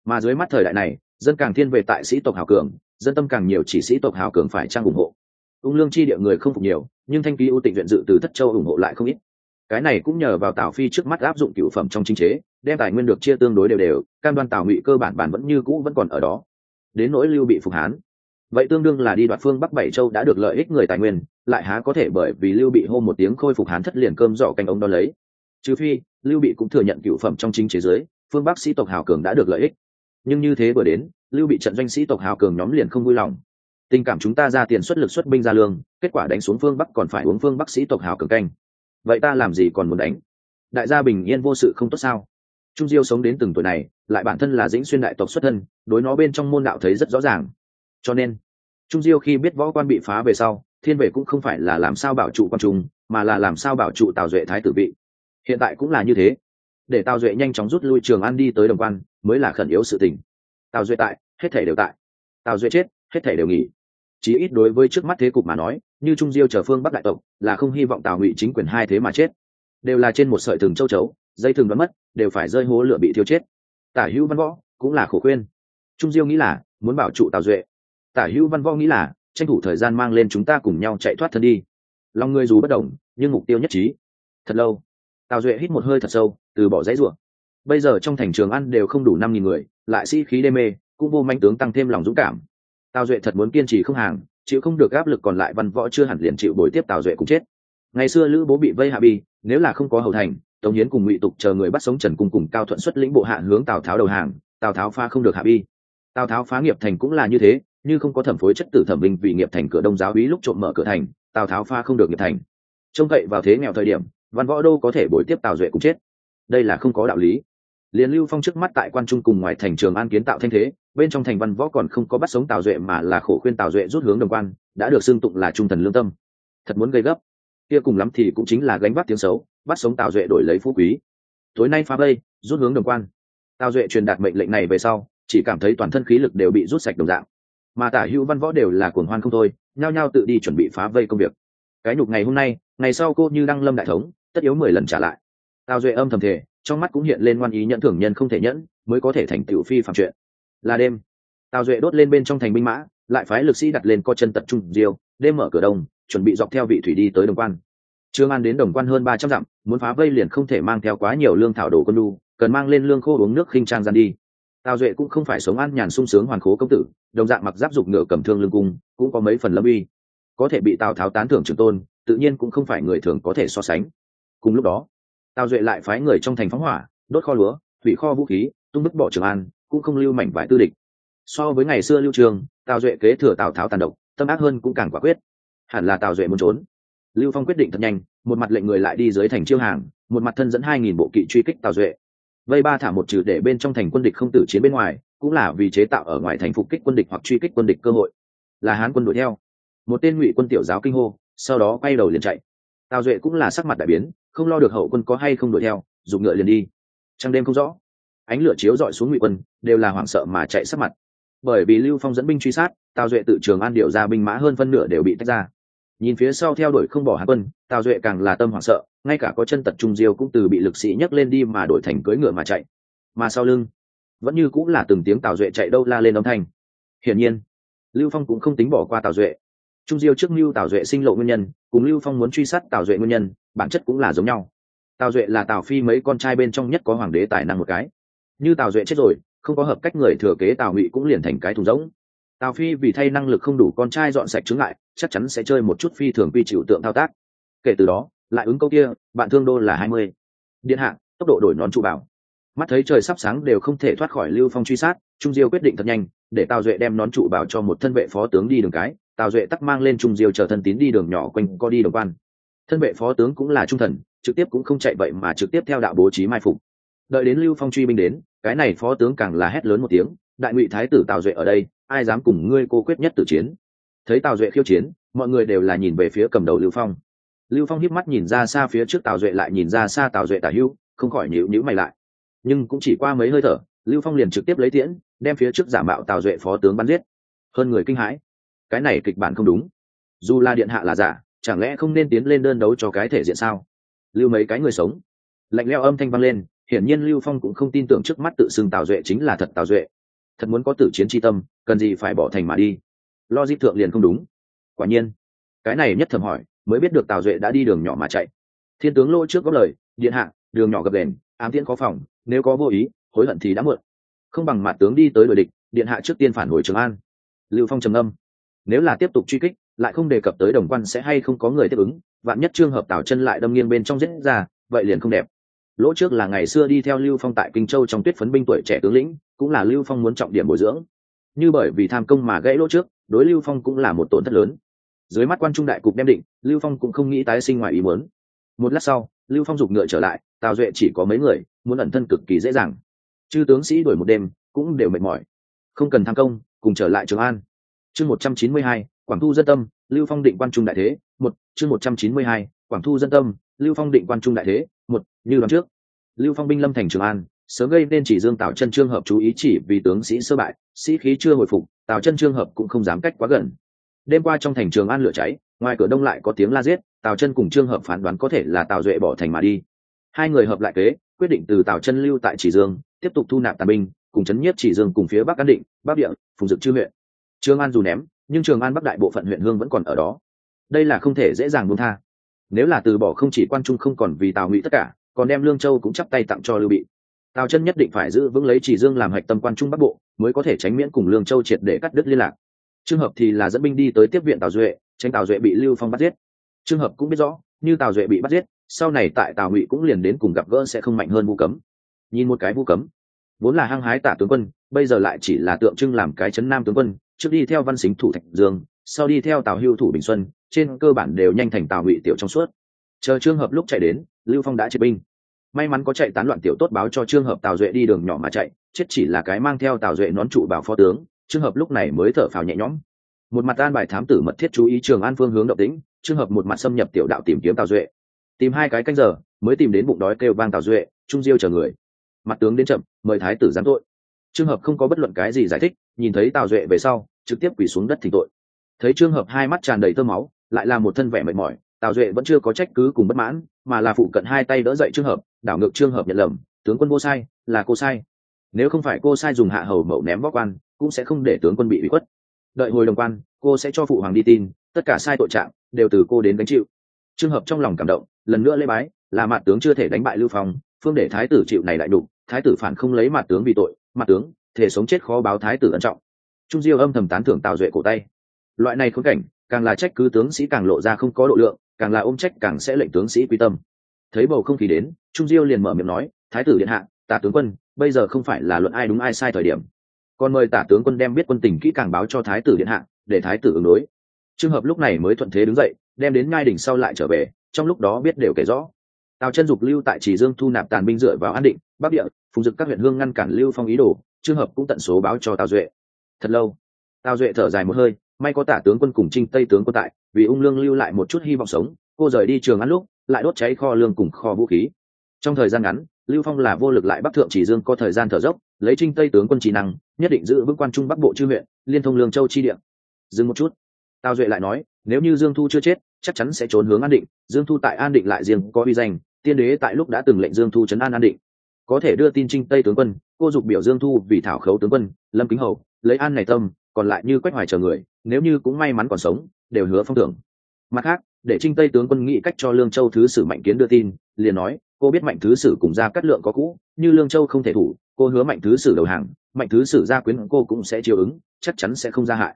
Mà dưới mắt thời đại này dân càng thiên về tại sĩ tộc hào cường, dân tâm càng nhiều chỉ sĩ tộc hào cường phải trang ủng hộ. Ung lương chi địa người không phục nhiều, nhưng thanh ký ưu tịnh viện dự từ thất châu ủng hộ lại không ít. Cái này cũng nhờ vào tào phi trước mắt áp dụng cựu phẩm trong chính chế, đem tài nguyên được chia tương đối đều đều, cam đoan tào ngụy cơ bản bản vẫn như cũ vẫn còn ở đó. Đến nỗi lưu bị phục hán. Vậy tương đương là đi đoạt phương bắc bảy châu đã được lợi ích người tài nguyên, lại há có thể bởi vì lưu bị hô một tiếng khôi phục hán thất liền cơm giỏ canh ông đo lấy. Trừ phi, lưu bị cũng thừa nhận cựu phẩm trong chính chế giới, phương bắc sĩ tộc hào cường đã được lợi ích nhưng như thế vừa đến, lưu bị trận doanh sĩ tộc hào cường nhóm liền không vui lòng. Tình cảm chúng ta ra tiền xuất lực xuất binh ra lương, kết quả đánh xuống phương bắc còn phải uống phương bắc sĩ tộc hào cường canh. Vậy ta làm gì còn muốn đánh? Đại gia bình yên vô sự không tốt sao? Trung diêu sống đến từng tuổi này, lại bản thân là dĩnh xuyên đại tộc xuất thân, đối nó bên trong môn đạo thấy rất rõ ràng. Cho nên, trung diêu khi biết võ quan bị phá về sau, thiên vệ cũng không phải là làm sao bảo trụ quan trung, mà là làm sao bảo trụ tào duệ thái tử vị. Hiện tại cũng là như thế. Để tào duệ nhanh chóng rút lui trường an đi tới đồng quan mới là khẩn yếu sự tình. Tào duệ tại, hết thể đều tại. Tào duệ chết, hết thể đều nghỉ. Chí ít đối với trước mắt thế cục mà nói, như trung diêu chờ phương bắc đại tộc, là không hy vọng tào ngụy chính quyền hai thế mà chết. Đều là trên một sợi thừng châu chấu, dây thừng đoán mất, đều phải rơi hố lửa bị thiêu chết. Tả hữu văn võ cũng là khổ khuyên. Trung diêu nghĩ là, muốn bảo trụ tào duệ. Tả hữu văn võ nghĩ là, tranh thủ thời gian mang lên chúng ta cùng nhau chạy thoát thân đi. Lòng người dù bất đồng nhưng mục tiêu nhất trí. Thật lâu, tào duệ hít một hơi thật sâu, từ bỏ dãy ruộng bây giờ trong thành trường ăn đều không đủ năm nghìn người, lại sĩ khí đê mê, cũng vô manh tướng tăng thêm lòng dũng cảm. Tào duệ thật muốn kiên trì không hàng, chịu không được áp lực còn lại văn võ chưa hẳn liền chịu bồi tiếp tào duệ cũng chết. Ngày xưa lữ bố bị vây hạ bi, nếu là không có hầu thành, tống hiến cùng ngụy tục chờ người bắt sống trần cung cùng cao thuận xuất lĩnh bộ hạ hướng tào tháo đầu hàng, tào tháo pha không được hạ bi. Tào tháo phá nghiệp thành cũng là như thế, như không có thẩm phối chất tử thẩm binh vì nghiệp thành cửa đông giáo úy lúc trộm mở cửa thành, tào tháo pha không được nghiệp thành. Trông cậy vào thế nghèo thời điểm, văn võ đô có thể bồi tiếp tào duệ cũng chết. Đây là không có đạo lý liền lưu phong trước mắt tại quan trung cùng ngoài thành trường an kiến tạo thanh thế, bên trong thành văn võ còn không có bắt sống tào duệ mà là khổ khuyên tào duệ rút hướng đồng quan, đã được xưng tụng là trung thần lương tâm. Thật muốn gây gấp. Kia cùng lắm thì cũng chính là gánh vác tiếng xấu, bắt sống tào duệ đổi lấy phú quý. Tối nay phá vây, rút hướng đồng quan. Tào duệ truyền đạt mệnh lệnh này về sau, chỉ cảm thấy toàn thân khí lực đều bị rút sạch đồng dạng. Mà tả hữu văn võ đều là cuồng hoan không thôi, nhao nhao tự đi chuẩn bị phá vây công việc. Cái nhục ngày hôm nay, ngày sau cô như đăng lâm đại thống, tất yếu mười lần trả lại. Tào duệ âm thầm thể trong mắt cũng hiện lên ngoan ý nhận thưởng nhân không thể nhẫn, mới có thể thành tựu phi phạm chuyện. Là đêm, tào duệ đốt lên bên trong thành binh mã, lại phái lực sĩ đặt lên co chân tập trung diêu, đêm mở cửa đông, chuẩn bị dọc theo vị thủy đi tới đồng quan. Trương an đến đồng quan hơn ba trăm dặm, muốn phá vây liền không thể mang theo quá nhiều lương thảo đồ quân đu cần mang lên lương khô uống nước khinh trang gian đi. Tào duệ cũng không phải sống ăn nhàn sung sướng hoàn khố công tử, đồng dạng mặc giáp dục ngựa cầm thương lương cung, cũng có mấy phần lâm uy. Có thể bị tào tháo tán thưởng trường tôn, tự nhiên cũng không phải người thường có thể so sánh. Cùng lúc đó tào duệ lại phái người trong thành phóng hỏa, đốt kho lúa, hủy kho vũ khí, tung bức bỏ trường an, cũng không lưu mảnh vải tư địch. So với ngày xưa lưu trường, tào duệ kế thừa tào tháo tàn độc, tâm ác hơn cũng càng quả quyết. Hẳn là tào duệ muốn trốn. Lưu phong quyết định thật nhanh, một mặt lệnh người lại đi dưới thành chiêu hàng, một mặt thân dẫn hai nghìn bộ kỵ truy kích tào duệ. Vây ba thả một trừ để bên trong thành quân địch không tử chiến bên ngoài, cũng là vì chế tạo ở ngoài thành phục kích quân địch hoặc truy kích quân địch cơ hội. Là hán quân đuổi theo. Một tên ngụy quân tiểu giáo kinh hô, sau đó quay đầu liền chạy tào duệ cũng là sắc mặt đại biến, không lo được hậu quân có hay không đuổi theo, dùng ngựa liền đi. Trăng đêm không rõ, ánh lửa chiếu dọi xuống ngụy quân, đều là hoảng sợ mà chạy sắc mặt. Bởi vì lưu phong dẫn binh truy sát, tào duệ tự trường an điều ra binh mã hơn phân nửa đều bị tách ra. Nhìn phía sau theo đuổi không bỏ hạ quân, tào duệ càng là tâm hoảng sợ, ngay cả có chân tật trung diêu cũng từ bị lực sĩ nhấc lên đi mà đổi thành cưỡi ngựa mà chạy. Mà sau lưng, vẫn như cũng là từng tiếng tào duệ chạy đâu la lên âm thanh. Hiển nhiên, lưu phong cũng không tính bỏ qua tào duệ trung diêu trước mưu tào duệ sinh lộ nguyên nhân, cùng lưu phong muốn truy sát tào duệ nguyên nhân, bản chất cũng là giống nhau. Tào duệ là tào phi mấy con trai bên trong nhất có hoàng đế tài năng một cái. Như tào duệ chết rồi, không có hợp cách người thừa kế tào ngụy cũng liền thành cái thùng rỗng. Tào phi vì thay năng lực không đủ con trai dọn sạch chứng lại chắc chắn sẽ chơi một chút phi thường quy chịu tượng thao tác. Kể từ đó, lại ứng câu kia, bạn thương đô là hai mươi. Điện hạ, tốc độ đổi nón trụ bảo. Mắt thấy trời sắp sáng đều không thể thoát khỏi lưu phong truy sát, trung diêu quyết định thật nhanh, để tào duệ đem nón trụ bảo cho một thân vệ phó tướng đi đường cái tào duệ tắc mang lên trung diêu chờ thân tín đi đường nhỏ quanh co đi đồng quan. Thân vệ phó tướng cũng là trung thần, trực tiếp cũng không chạy vậy mà trực tiếp theo đạo bố trí mai phục. Đợi đến lưu phong truy binh đến, cái này phó tướng càng là hét lớn một tiếng, đại ngụy thái tử tào duệ ở đây, ai dám cùng ngươi cô quyết nhất tử chiến? Thấy tào duệ khiêu chiến, mọi người đều là nhìn về phía cầm đầu lưu phong. Lưu phong hiếp mắt nhìn ra xa phía trước tào duệ lại nhìn ra xa tào duệ tả hưu, không khỏi nhịu nhữ mày lại. Nhưng cũng chỉ qua mấy hơi thở, lưu phong liền trực tiếp lấy tiễn, đem phía trước giả mạo tào duệ phó tướng bắn giết. Hơn người kinh hãi cái này kịch bản không đúng. Dù là điện hạ là giả, chẳng lẽ không nên tiến lên đơn đấu cho cái thể diện sao? Lưu mấy cái người sống. Lạnh leo âm thanh vang lên, hiển nhiên lưu phong cũng không tin tưởng trước mắt tự xưng tào duệ chính là thật tào duệ. Thật muốn có tử chiến tri tâm, cần gì phải bỏ thành mà đi? Lo di thượng liền không đúng. Quả nhiên, cái này nhất thầm hỏi, mới biết được tào duệ đã đi đường nhỏ mà chạy. Thiên tướng lỗ trước góp lời, điện hạ, đường nhỏ gập đền, ám tiễn khó phòng, nếu có vô ý, hối hận thì đã muộn. Không bằng mặt tướng đi tới đội địch, điện hạ trước tiên phản hồi trường an. Lưu phong trầm âm nếu là tiếp tục truy kích, lại không đề cập tới đồng quan sẽ hay không có người tiếp ứng, vạn nhất trường hợp tảo chân lại đâm nghiêng bên trong giết ra, vậy liền không đẹp. Lỗ trước là ngày xưa đi theo lưu phong tại kinh châu trong tuyết phấn binh tuổi trẻ tướng lĩnh, cũng là lưu phong muốn trọng điểm bồi dưỡng. Như bởi vì tham công mà gãy lỗ trước, đối lưu phong cũng là một tổn thất lớn. Dưới mắt quan trung đại cục đem định, lưu phong cũng không nghĩ tái sinh ngoài ý muốn. Một lát sau, lưu phong giục ngựa trở lại, tào duệ chỉ có mấy người, muốn ẩn thân cực kỳ dễ dàng. Chư tướng sĩ đuổi một đêm, cũng đều mệt mỏi. Không cần tham công, cùng trở lại trường an chương một trăm chín mươi hai, quảng thu dân tâm, lưu phong định quan trung đại thế, một. Chương một trăm chín mươi hai, quảng thu dân tâm, lưu phong định quan trung đại thế, một. Như đoạn trước. Lưu phong binh lâm thành trường an, sớm gây nên chỉ dương tào chân trương hợp chú ý chỉ vì tướng sĩ sơ bại, sĩ khí chưa hồi phục, tào chân trương hợp cũng không dám cách quá gần. Đêm qua trong thành trường an lửa cháy, ngoài cửa đông lại có tiếng la giết, tào chân cùng trương hợp phán đoán có thể là tào duệ bỏ thành mà đi. Hai người hợp lại kế, quyết định từ tào chân lưu tại chỉ dương, tiếp tục thu nạp tàn binh, cùng chấn nhiếp chỉ dương cùng phía bắc an định, bắc địa, phùng dực chư huyện trường an dù ném, nhưng trường an bắc đại bộ phận huyện hương vẫn còn ở đó. Đây là không thể dễ dàng buông tha. Nếu là từ bỏ không chỉ quan trung không còn vì tào ngụy tất cả, còn đem lương châu cũng chắp tay tặng cho lưu bị. Tào chân nhất định phải giữ vững lấy chỉ dương làm hạch tâm quan trung bắc bộ, mới có thể tránh miễn cùng lương châu triệt để cắt đứt liên lạc. Trường hợp thì là dẫn binh đi tới tiếp viện tào duệ, tránh tào duệ bị lưu phong bắt giết. Trường hợp cũng biết rõ, như tào duệ bị bắt giết, sau này tại tào ngụy cũng liền đến cùng gặp gỡ sẽ không mạnh hơn vu cấm. Nhìn một cái vu cấm, vốn là hăng hái tả tướng quân, bây giờ lại chỉ là tượng trưng làm cái chấn nam tướng quân trước đi theo văn xính thủ thạch dương, sau đi theo tào hưu thủ bình xuân, trên cơ bản đều nhanh thành tào ngụy tiểu trong suốt. Chờ trường hợp lúc chạy đến, lưu phong đã triệt binh. May mắn có chạy tán loạn tiểu tốt báo cho trường hợp tào duệ đi đường nhỏ mà chạy, chết chỉ là cái mang theo tào duệ nón trụ bảo phó tướng trường hợp lúc này mới thở phào nhẹ nhõm. Một mặt an bài thám tử mật thiết chú ý trường an phương hướng động tĩnh trường hợp một mặt xâm nhập tiểu đạo tìm kiếm tào duệ. Tìm hai cái canh giờ, mới tìm đến bụng đói kêu vang tào duệ trung diêu chờ người. Mặt tướng đến chậm, mời thái tử giám tội. Trường hợp không có bất luận cái gì giải thích nhìn thấy tào duệ về sau, trực tiếp quỳ xuống đất thỉnh tội. Thấy trường hợp hai mắt tràn đầy tơ máu, lại là một thân vẻ mệt mỏi, tào duệ vẫn chưa có trách cứ cùng bất mãn, mà là phụ cận hai tay đỡ dậy trường hợp, đảo ngược trường hợp nhận lầm, tướng quân vô sai, là cô sai. Nếu không phải cô sai dùng hạ hầu mậu ném vóc quan, cũng sẽ không để tướng quân bị bị khuất. Đợi hồi đồng quan, cô sẽ cho phụ hoàng đi tin, tất cả sai tội trạng đều từ cô đến gánh chịu. Trường hợp trong lòng cảm động, lần nữa lễ bái, là mặt tướng chưa thể đánh bại lưu phong, phương để thái tử chịu này lại đủ thái tử phản không lấy mặt tướng vì tội, mặt tướng thể sống chết khó báo thái tử ân trọng. Trung diêu âm thầm tán thưởng tào duệ cổ tay. Loại này khốn cảnh, càng là trách cứ tướng sĩ càng lộ ra không có độ lượng, càng là ôm trách càng sẽ lệnh tướng sĩ quy tâm. Thấy bầu không khí đến, trung diêu liền mở miệng nói, thái tử điện hạ, tả tướng quân, bây giờ không phải là luận ai đúng ai sai thời điểm. Còn mời tả tướng quân đem biết quân tình kỹ càng báo cho thái tử điện hạ, để thái tử ứng đối. Trường hợp lúc này mới thuận thế đứng dậy, đem đến ngai đỉnh sau lại trở về, trong lúc đó biết đều kể rõ. Tào chân dục lưu tại chỉ dương thu nạp tàn binh dựa vào an định, bắc địa, phùng dực các huyện hương ngăn cản lưu phong ý đồ trường hợp cũng tận số báo cho tào duệ. Thật lâu, tào duệ thở dài một hơi, may có tả tướng quân cùng trinh tây tướng quân tại, vì ung lương lưu lại một chút hy vọng sống, cô rời đi trường ăn lúc, lại đốt cháy kho lương cùng kho vũ khí. Trong thời gian ngắn, lưu phong là vô lực lại bắc thượng chỉ dương có thời gian thở dốc, lấy trinh tây tướng quân trí năng, nhất định giữ vững quan trung bắc bộ chư huyện, liên thông lương châu chi địa. Dừng một chút, tào duệ lại nói, nếu như dương thu chưa chết, chắc chắn sẽ trốn hướng an định, dương thu tại an định lại riêng có uy danh, tiên đế tại lúc đã từng lệnh dương thu chấn an an định có thể đưa tin trinh tây tướng quân, cô dục biểu dương thu vì thảo khấu tướng quân, lâm kính hậu lấy an này tâm, còn lại như quách hoài chờ người, nếu như cũng may mắn còn sống, đều hứa phong thưởng mặt khác, để trinh tây tướng quân nghĩ cách cho lương châu thứ sử mạnh kiến đưa tin, liền nói, cô biết mạnh thứ sử cùng ra cắt lượng có cũ, như lương châu không thể thủ, cô hứa mạnh thứ sử đầu hàng, mạnh thứ sử gia quyến cô cũng sẽ chiều ứng, chắc chắn sẽ không ra hại.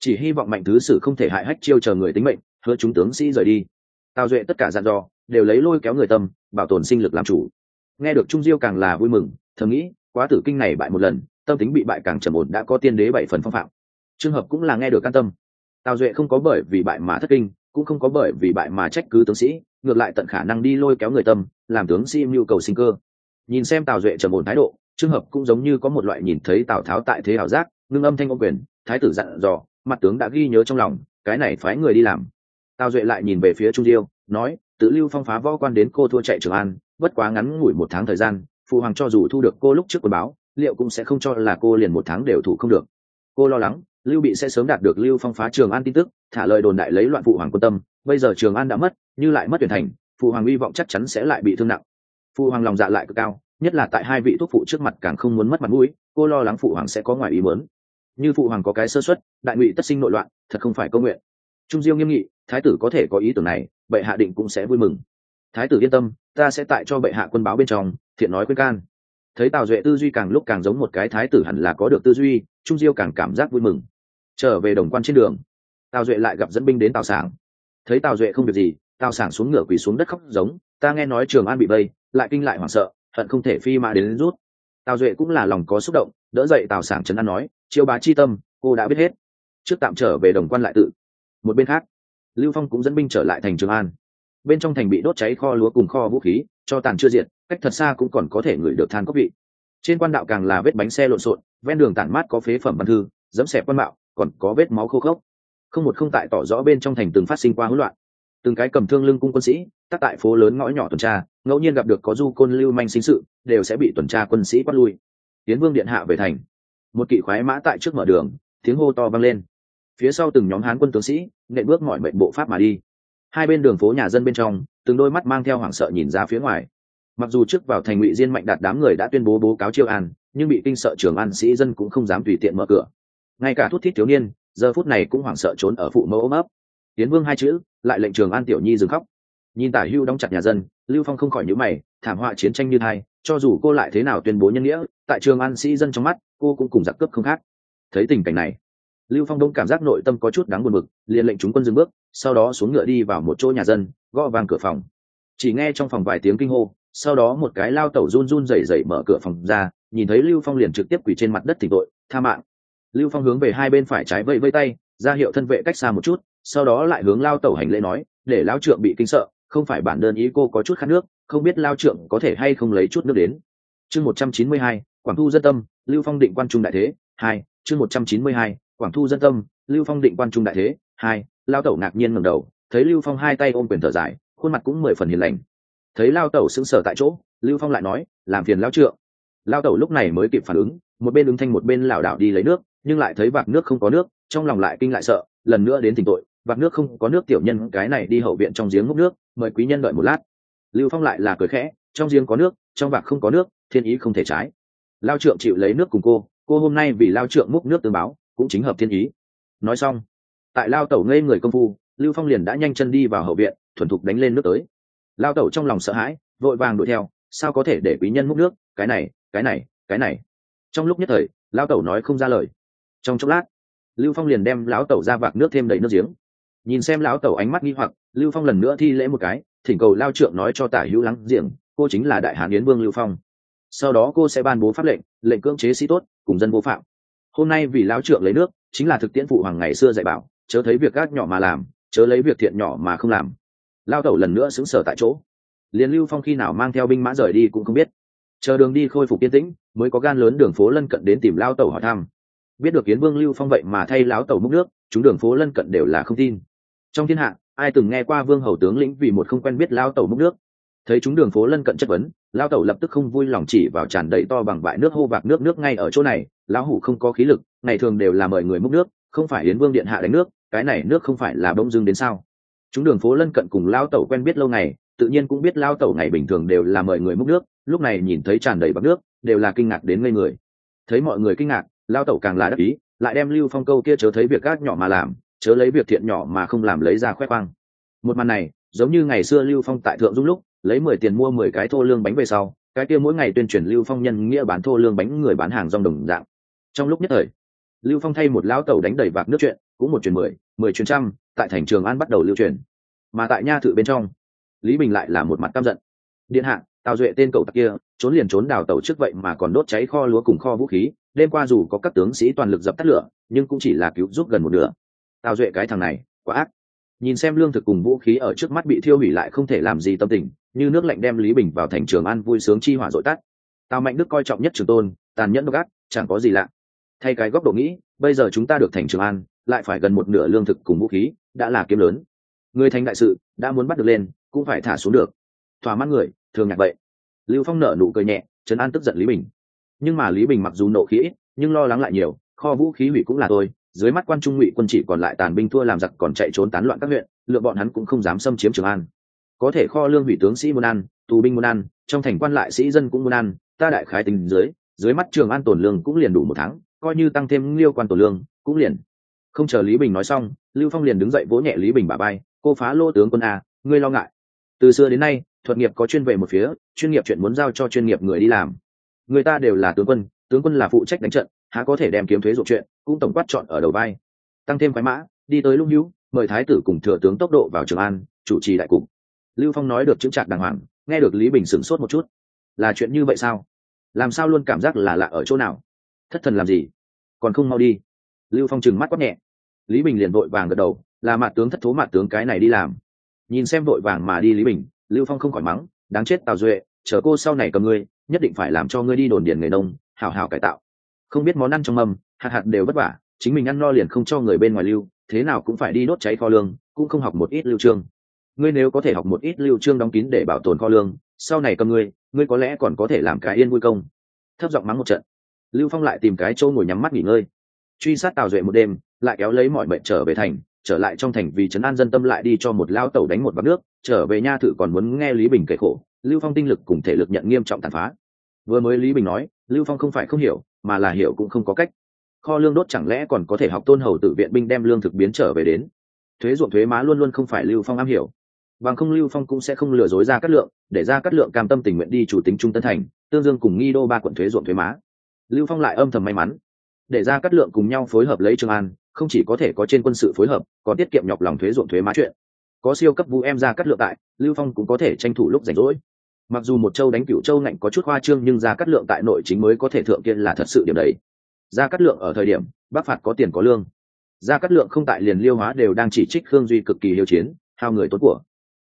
Chỉ hy vọng mạnh thứ sử không thể hại hách chiêu chờ người tính mệnh, hứa chúng tướng sĩ rời đi. Tào duệ tất cả dặn dò, đều lấy lôi kéo người tâm, bảo tồn sinh lực làm chủ nghe được trung diêu càng là vui mừng, thầm nghĩ, quá tử kinh này bại một lần, tâm tính bị bại càng trầm ổn đã có tiên đế bảy phần phong phạm. Trường hợp cũng là nghe được can tâm. Tào duệ không có bởi vì bại mà thất kinh, cũng không có bởi vì bại mà trách cứ tướng sĩ, ngược lại tận khả năng đi lôi kéo người tâm, làm tướng sĩ mưu cầu sinh cơ. Nhìn xem tào duệ trầm ổn thái độ, trường hợp cũng giống như có một loại nhìn thấy tào tháo tại thế ảo giác, ngưng âm thanh ông quyền, thái tử dặn dò, mặt tướng đã ghi nhớ trong lòng, cái này phái người đi làm. Tào duệ lại nhìn về phía trung diêu, nói, tự lưu phong phá võ quan đến cô thua chạy trường an bất quá ngắn ngủi một tháng thời gian phụ hoàng cho dù thu được cô lúc trước quần báo, liệu cũng sẽ không cho là cô liền một tháng đều thủ không được. Cô lo lắng, lưu bị sẽ sớm đạt được lưu phong phá trường an tin tức, thả lời đồn đại lấy loạn phụ hoàng quân tâm, bây giờ trường an đã mất, như lại mất tuyển thành phụ hoàng hy vọng chắc chắn sẽ lại bị thương nặng. Phụ hoàng lòng dạ lại cực cao, nhất là tại hai vị thuốc phụ trước mặt càng không muốn mất mặt mũi, cô lo lắng phụ hoàng sẽ có ngoài ý muốn. Như phụ hoàng có cái sơ xuất đại ngụy tất sinh nội loạn, thật không phải công nguyện. Trung diêu nghiêm nghị, thái tử có thể có ý tưởng này, bệ hạ định cũng sẽ vui mừng thái tử yên tâm ta sẽ tại cho bệ hạ quân báo bên trong thiện nói khuyên can. Thấy tào duệ tư duy càng lúc càng giống một cái thái tử hẳn là có được tư duy trung diêu càng cảm giác vui mừng. Trở về đồng quan trên đường tào duệ lại gặp dẫn binh đến tào sảng. Thấy tào duệ không việc gì tào sảng xuống ngửa quỳ xuống đất khóc giống ta nghe nói trường an bị vây lại kinh lại hoảng sợ hận không thể phi mã đến, đến rút. Tào duệ cũng là lòng có xúc động đỡ dậy tào sảng trấn an nói chiêu bá chi tâm cô đã biết hết. Trước tạm trở về đồng quan lại tự. Một bên khác lưu phong cũng dẫn binh trở lại thành trường an bên trong thành bị đốt cháy kho lúa cùng kho vũ khí, cho tàn chưa diệt, cách thật xa cũng còn có thể ngửi được than cốc vị. Trên quan đạo càng là vết bánh xe lộn xộn, ven đường tản mát có phế phẩm văn thư dẫm xẹp quan mạo, còn có vết máu khô khốc. Không một không tại tỏ rõ bên trong thành từng phát sinh qua hỗn loạn. Từng cái cầm thương lưng cung quân sĩ tác tại phố lớn ngõ nhỏ tuần tra, ngẫu nhiên gặp được có du côn lưu manh sinh sự, đều sẽ bị tuần tra quân sĩ quát lui. Tiến vương điện hạ về thành. Một kỵ khoái mã tại trước mở đường, tiếng hô to vang lên. Phía sau từng nhóm hán quân tướng sĩ, nện bước mọi mệnh bộ pháp mà đi hai bên đường phố nhà dân bên trong, từng đôi mắt mang theo hoảng sợ nhìn ra phía ngoài. Mặc dù trước vào thành ngụy diên mạnh đạt đám người đã tuyên bố bố cáo chiêu an, nhưng bị kinh sợ trường an sĩ dân cũng không dám tùy tiện mở cửa. Ngay cả thút thít thiếu niên, giờ phút này cũng hoảng sợ trốn ở phụ mẫu ôm ấp. Tiến vương hai chữ, lại lệnh trường an tiểu nhi dừng khóc. Nhìn tả hưu đóng chặt nhà dân, lưu phong không khỏi nhữ mày, thảm họa chiến tranh như thai, cho dù cô lại thế nào tuyên bố nhân nghĩa, tại trường an sĩ dân trong mắt, cô cũng cùng giặc cướp không khác. Thấy tình cảnh này, lưu phong đông cảm giác nội tâm có chút đáng buồn bực, liền lệnh chúng quân dừng bước sau đó xuống ngựa đi vào một chỗ nhà dân, gõ vàng cửa phòng. Chỉ nghe trong phòng vài tiếng kinh hô, sau đó một cái lao tẩu run run rẩy rẩy mở cửa phòng ra, nhìn thấy lưu phong liền trực tiếp quỳ trên mặt đất thỉnh tội, tha mạng. Lưu phong hướng về hai bên phải trái vây vây tay, ra hiệu thân vệ cách xa một chút, sau đó lại hướng lao tẩu hành lễ nói, để lao trượng bị kinh sợ, không phải bản đơn ý cô có chút khát nước, không biết lao trượng có thể hay không lấy chút nước đến. Chương một trăm chín mươi hai, quảng thu dân tâm, lưu phong định quan trung đại thế, hai, chương một trăm chín mươi hai, quảng thu dân tâm, lưu phong định quan trung đại thế, hai lao tẩu ngạc nhiên ngẩng đầu, thấy lưu phong hai tay ôm quyền thở dài, khuôn mặt cũng mười phần hiền lành. Thấy lao tẩu sững sờ tại chỗ, lưu phong lại nói, làm phiền lao trượng. Lao tẩu lúc này mới kịp phản ứng, một bên ứng thanh một bên lảo đảo đi lấy nước, nhưng lại thấy vạc nước không có nước, trong lòng lại kinh lại sợ, lần nữa đến tình tội, vạc nước không có nước tiểu nhân, cái này đi hậu viện trong giếng ngốc nước, mời quý nhân đợi một lát. Lưu phong lại là cười khẽ, trong giếng có nước, trong vạc không có nước, thiên ý không thể trái. Lao trượng chịu lấy nước cùng cô cô hôm nay vì lao trượng múc nước tương báo, cũng chính hợp thiên ý. Nói xong tại lao tẩu ngây người công phu, lưu phong liền đã nhanh chân đi vào hậu viện, thuần thục đánh lên nước tới. Lao tẩu trong lòng sợ hãi, vội vàng đuổi theo, sao có thể để quý nhân múc nước? Cái này cái này cái này. Trong lúc nhất thời, lao tẩu nói không ra lời. Trong chốc lát, lưu phong liền đem lão tẩu ra vạc nước thêm đầy nước giếng. Nhìn xem lão tẩu ánh mắt nghi hoặc, lưu phong lần nữa thi lễ một cái, thỉnh cầu lao trượng nói cho tả hữu lắng giềng cô chính là đại hán yến vương lưu phong. Sau đó cô sẽ ban bố pháp lệnh lệnh cưỡng chế sĩ tốt, cùng dân vô phạm. Hôm nay vì lão trượng lấy nước, chính là thực tiễn phụ hoàng ngày xưa dạy bảo chớ thấy việc gác nhỏ mà làm, chớ lấy việc thiện nhỏ mà không làm. Lao tẩu lần nữa xứng sở tại chỗ. Liền lưu phong khi nào mang theo binh mã rời đi cũng không biết. Chờ đường đi khôi phục yên tĩnh, mới có gan lớn đường phố lân cận đến tìm lao tẩu hỏi thăm. Biết được kiến vương lưu phong vậy mà thay láo tẩu múc nước, chúng đường phố lân cận đều là không tin. Trong thiên hạ, ai từng nghe qua vương hầu tướng lĩnh vì một không quen biết lao tẩu múc nước? Thấy chúng đường phố lân cận chất vấn, lao tẩu lập tức không vui lòng chỉ vào tràn đầy to bằng bãi nước hô vạc nước nước ngay ở chỗ này. Lão hủ không có khí lực, ngày thường đều là mời người múc nước không phải yến vương điện hạ đánh nước, cái này nước không phải là bông dưng đến sao? Chúng đường phố lân cận cùng lao tẩu quen biết lâu ngày, tự nhiên cũng biết lao tẩu ngày bình thường đều là mời người múc nước, lúc này nhìn thấy tràn đầy bọc nước, đều là kinh ngạc đến ngây người. Thấy mọi người kinh ngạc, lao tẩu càng là đắc ý, lại đem lưu phong câu kia chớ thấy việc gác nhỏ mà làm, chớ lấy việc thiện nhỏ mà không làm lấy ra khoe khoang. Một màn này, giống như ngày xưa lưu phong tại thượng dung lúc, lấy mười tiền mua mười cái thô lương bánh về sau, cái kia mỗi ngày tuyên truyền lưu phong nhân nghĩa bán thô lương bánh người bán hàng rong đồng dạng. Trong lúc nhất thời lưu phong thay một lão tẩu đánh đầy vạc nước chuyện, cũng một chuyển mười mười chuyển trăm, tại thành trường an bắt đầu lưu truyền. Mà tại nha thự bên trong, lý bình lại là một mặt căm giận. Điện hạ tào duệ tên cậu tặc kia, trốn liền trốn đào tẩu trước vậy mà còn đốt cháy kho lúa cùng kho vũ khí, đêm qua dù có các tướng sĩ toàn lực dập tắt lửa, nhưng cũng chỉ là cứu giúp gần một nửa. Tào duệ cái thằng này, quá ác. Nhìn xem lương thực cùng vũ khí ở trước mắt bị thiêu hủy lại không thể làm gì tâm tình, như nước lạnh đem lý bình vào thành trường an vui sướng chi hỏa dội tắt. Tào mạnh đức coi trọng nhất trường tôn, tàn nhẫn độc ác, chẳng có gì lạ thay cái góc độ nghĩ, bây giờ chúng ta được thành trường an, lại phải gần một nửa lương thực cùng vũ khí đã là kiếm lớn. Người thành đại sự, đã muốn bắt được lên, cũng phải thả xuống được. Thỏa mãn người, thường nhạc vậy. Lưu phong nở nụ cười nhẹ, trấn an tức giận lý bình. Nhưng mà lý bình mặc dù nộ khí ít, nhưng lo lắng lại nhiều, kho vũ khí hủy cũng là tôi dưới mắt quan trung ngụy quân chỉ còn lại tàn binh thua làm giặc còn chạy trốn tán loạn các huyện, lựa bọn hắn cũng không dám xâm chiếm trường an. Có thể kho lương hủy tướng sĩ muốn ăn, tù binh muốn ăn, trong thành quan lại sĩ dân cũng muốn ăn, ta đại khái tình dưới dưới mắt trường an tổn lương cũng liền đủ một tháng coi như tăng thêm liêu quan tổ lương, cũng liền. Không chờ lý bình nói xong, lưu phong liền đứng dậy vỗ nhẹ lý bình bà bay cô phá lô tướng quân a, ngươi lo ngại. Từ xưa đến nay, thuật nghiệp có chuyên về một phía, chuyên nghiệp chuyện muốn giao cho chuyên nghiệp người đi làm. Người ta đều là tướng quân tướng quân là phụ trách đánh trận, há có thể đem kiếm thuế ruột chuyện, cũng tổng quát chọn ở đầu vai. Tăng thêm khoái mã, đi tới lung hữu, mời thái tử cùng thừa tướng tốc độ vào trường an, chủ trì đại cục. Lưu phong nói được chững chạc đàng hoàng, nghe được lý bình sửng sốt một chút. Là chuyện như vậy sao? Làm sao luôn cảm giác là lạ ở chỗ nào? Thất thần làm gì? Còn không mau đi. Lưu phong trừng mắt quát nhẹ. Lý bình liền vội vàng gật đầu, là mặt tướng thất thố mặt tướng cái này đi làm. Nhìn xem vội vàng mà đi lý bình, lưu phong không khỏi mắng, đáng chết tào duệ, chờ cô sau này cầm ngươi, nhất định phải làm cho ngươi đi đồn điền người nông hào hào cải tạo. Không biết món ăn trong mâm, hạt hạt đều vất vả, chính mình ăn no liền không cho người bên ngoài lưu, thế nào cũng phải đi đốt cháy kho lương, cũng không học một ít lưu trương. Ngươi nếu có thể học một ít lưu trương đóng kín để bảo tồn kho lương, sau này cầm ngươi ngươi có lẽ còn có thể làm cái yên vui công. Thấp giọng mắng một trận lưu phong lại tìm cái chỗ ngồi nhắm mắt nghỉ ngơi. Truy sát tào duệ một đêm, lại kéo lấy mọi mệnh trở về thành, trở lại trong thành vì trấn an dân tâm lại đi cho một lao tẩu đánh một bát nước, trở về nha thự còn muốn nghe lý bình kể khổ. Lưu phong tinh lực cùng thể lực nhận nghiêm trọng tàn phá. Vừa mới lý bình nói, lưu phong không phải không hiểu, mà là hiểu cũng không có cách. Kho lương đốt chẳng lẽ còn có thể học tôn hầu tự viện binh đem lương thực biến trở về đến? Thuế ruộng thuế má luôn luôn không phải lưu phong am hiểu. Bằng không lưu phong cũng sẽ không lừa dối ra cắt lượng, để ra cắt lượng cam tâm tình nguyện đi chủ tính trung tân thành, tương dương cùng nghi đô ba quận thuế ruộng thuế má lưu phong lại âm thầm may mắn. Để ra cắt lượng cùng nhau phối hợp lấy trường an, không chỉ có thể có trên quân sự phối hợp, còn tiết kiệm nhọc lòng thuế ruộng thuế má chuyện. Có siêu cấp vũ em ra cắt lượng tại, lưu phong cũng có thể tranh thủ lúc rảnh rỗi. Mặc dù một châu đánh cựu châu ngạnh có chút hoa trương nhưng ra cắt lượng tại nội chính mới có thể thượng kiên là thật sự điểm đấy. Ra cắt lượng ở thời điểm bắc phạt có tiền có lương. Ra cắt lượng không tại liền liêu hóa đều đang chỉ trích khương duy cực kỳ hiếu chiến, hao người tốt của.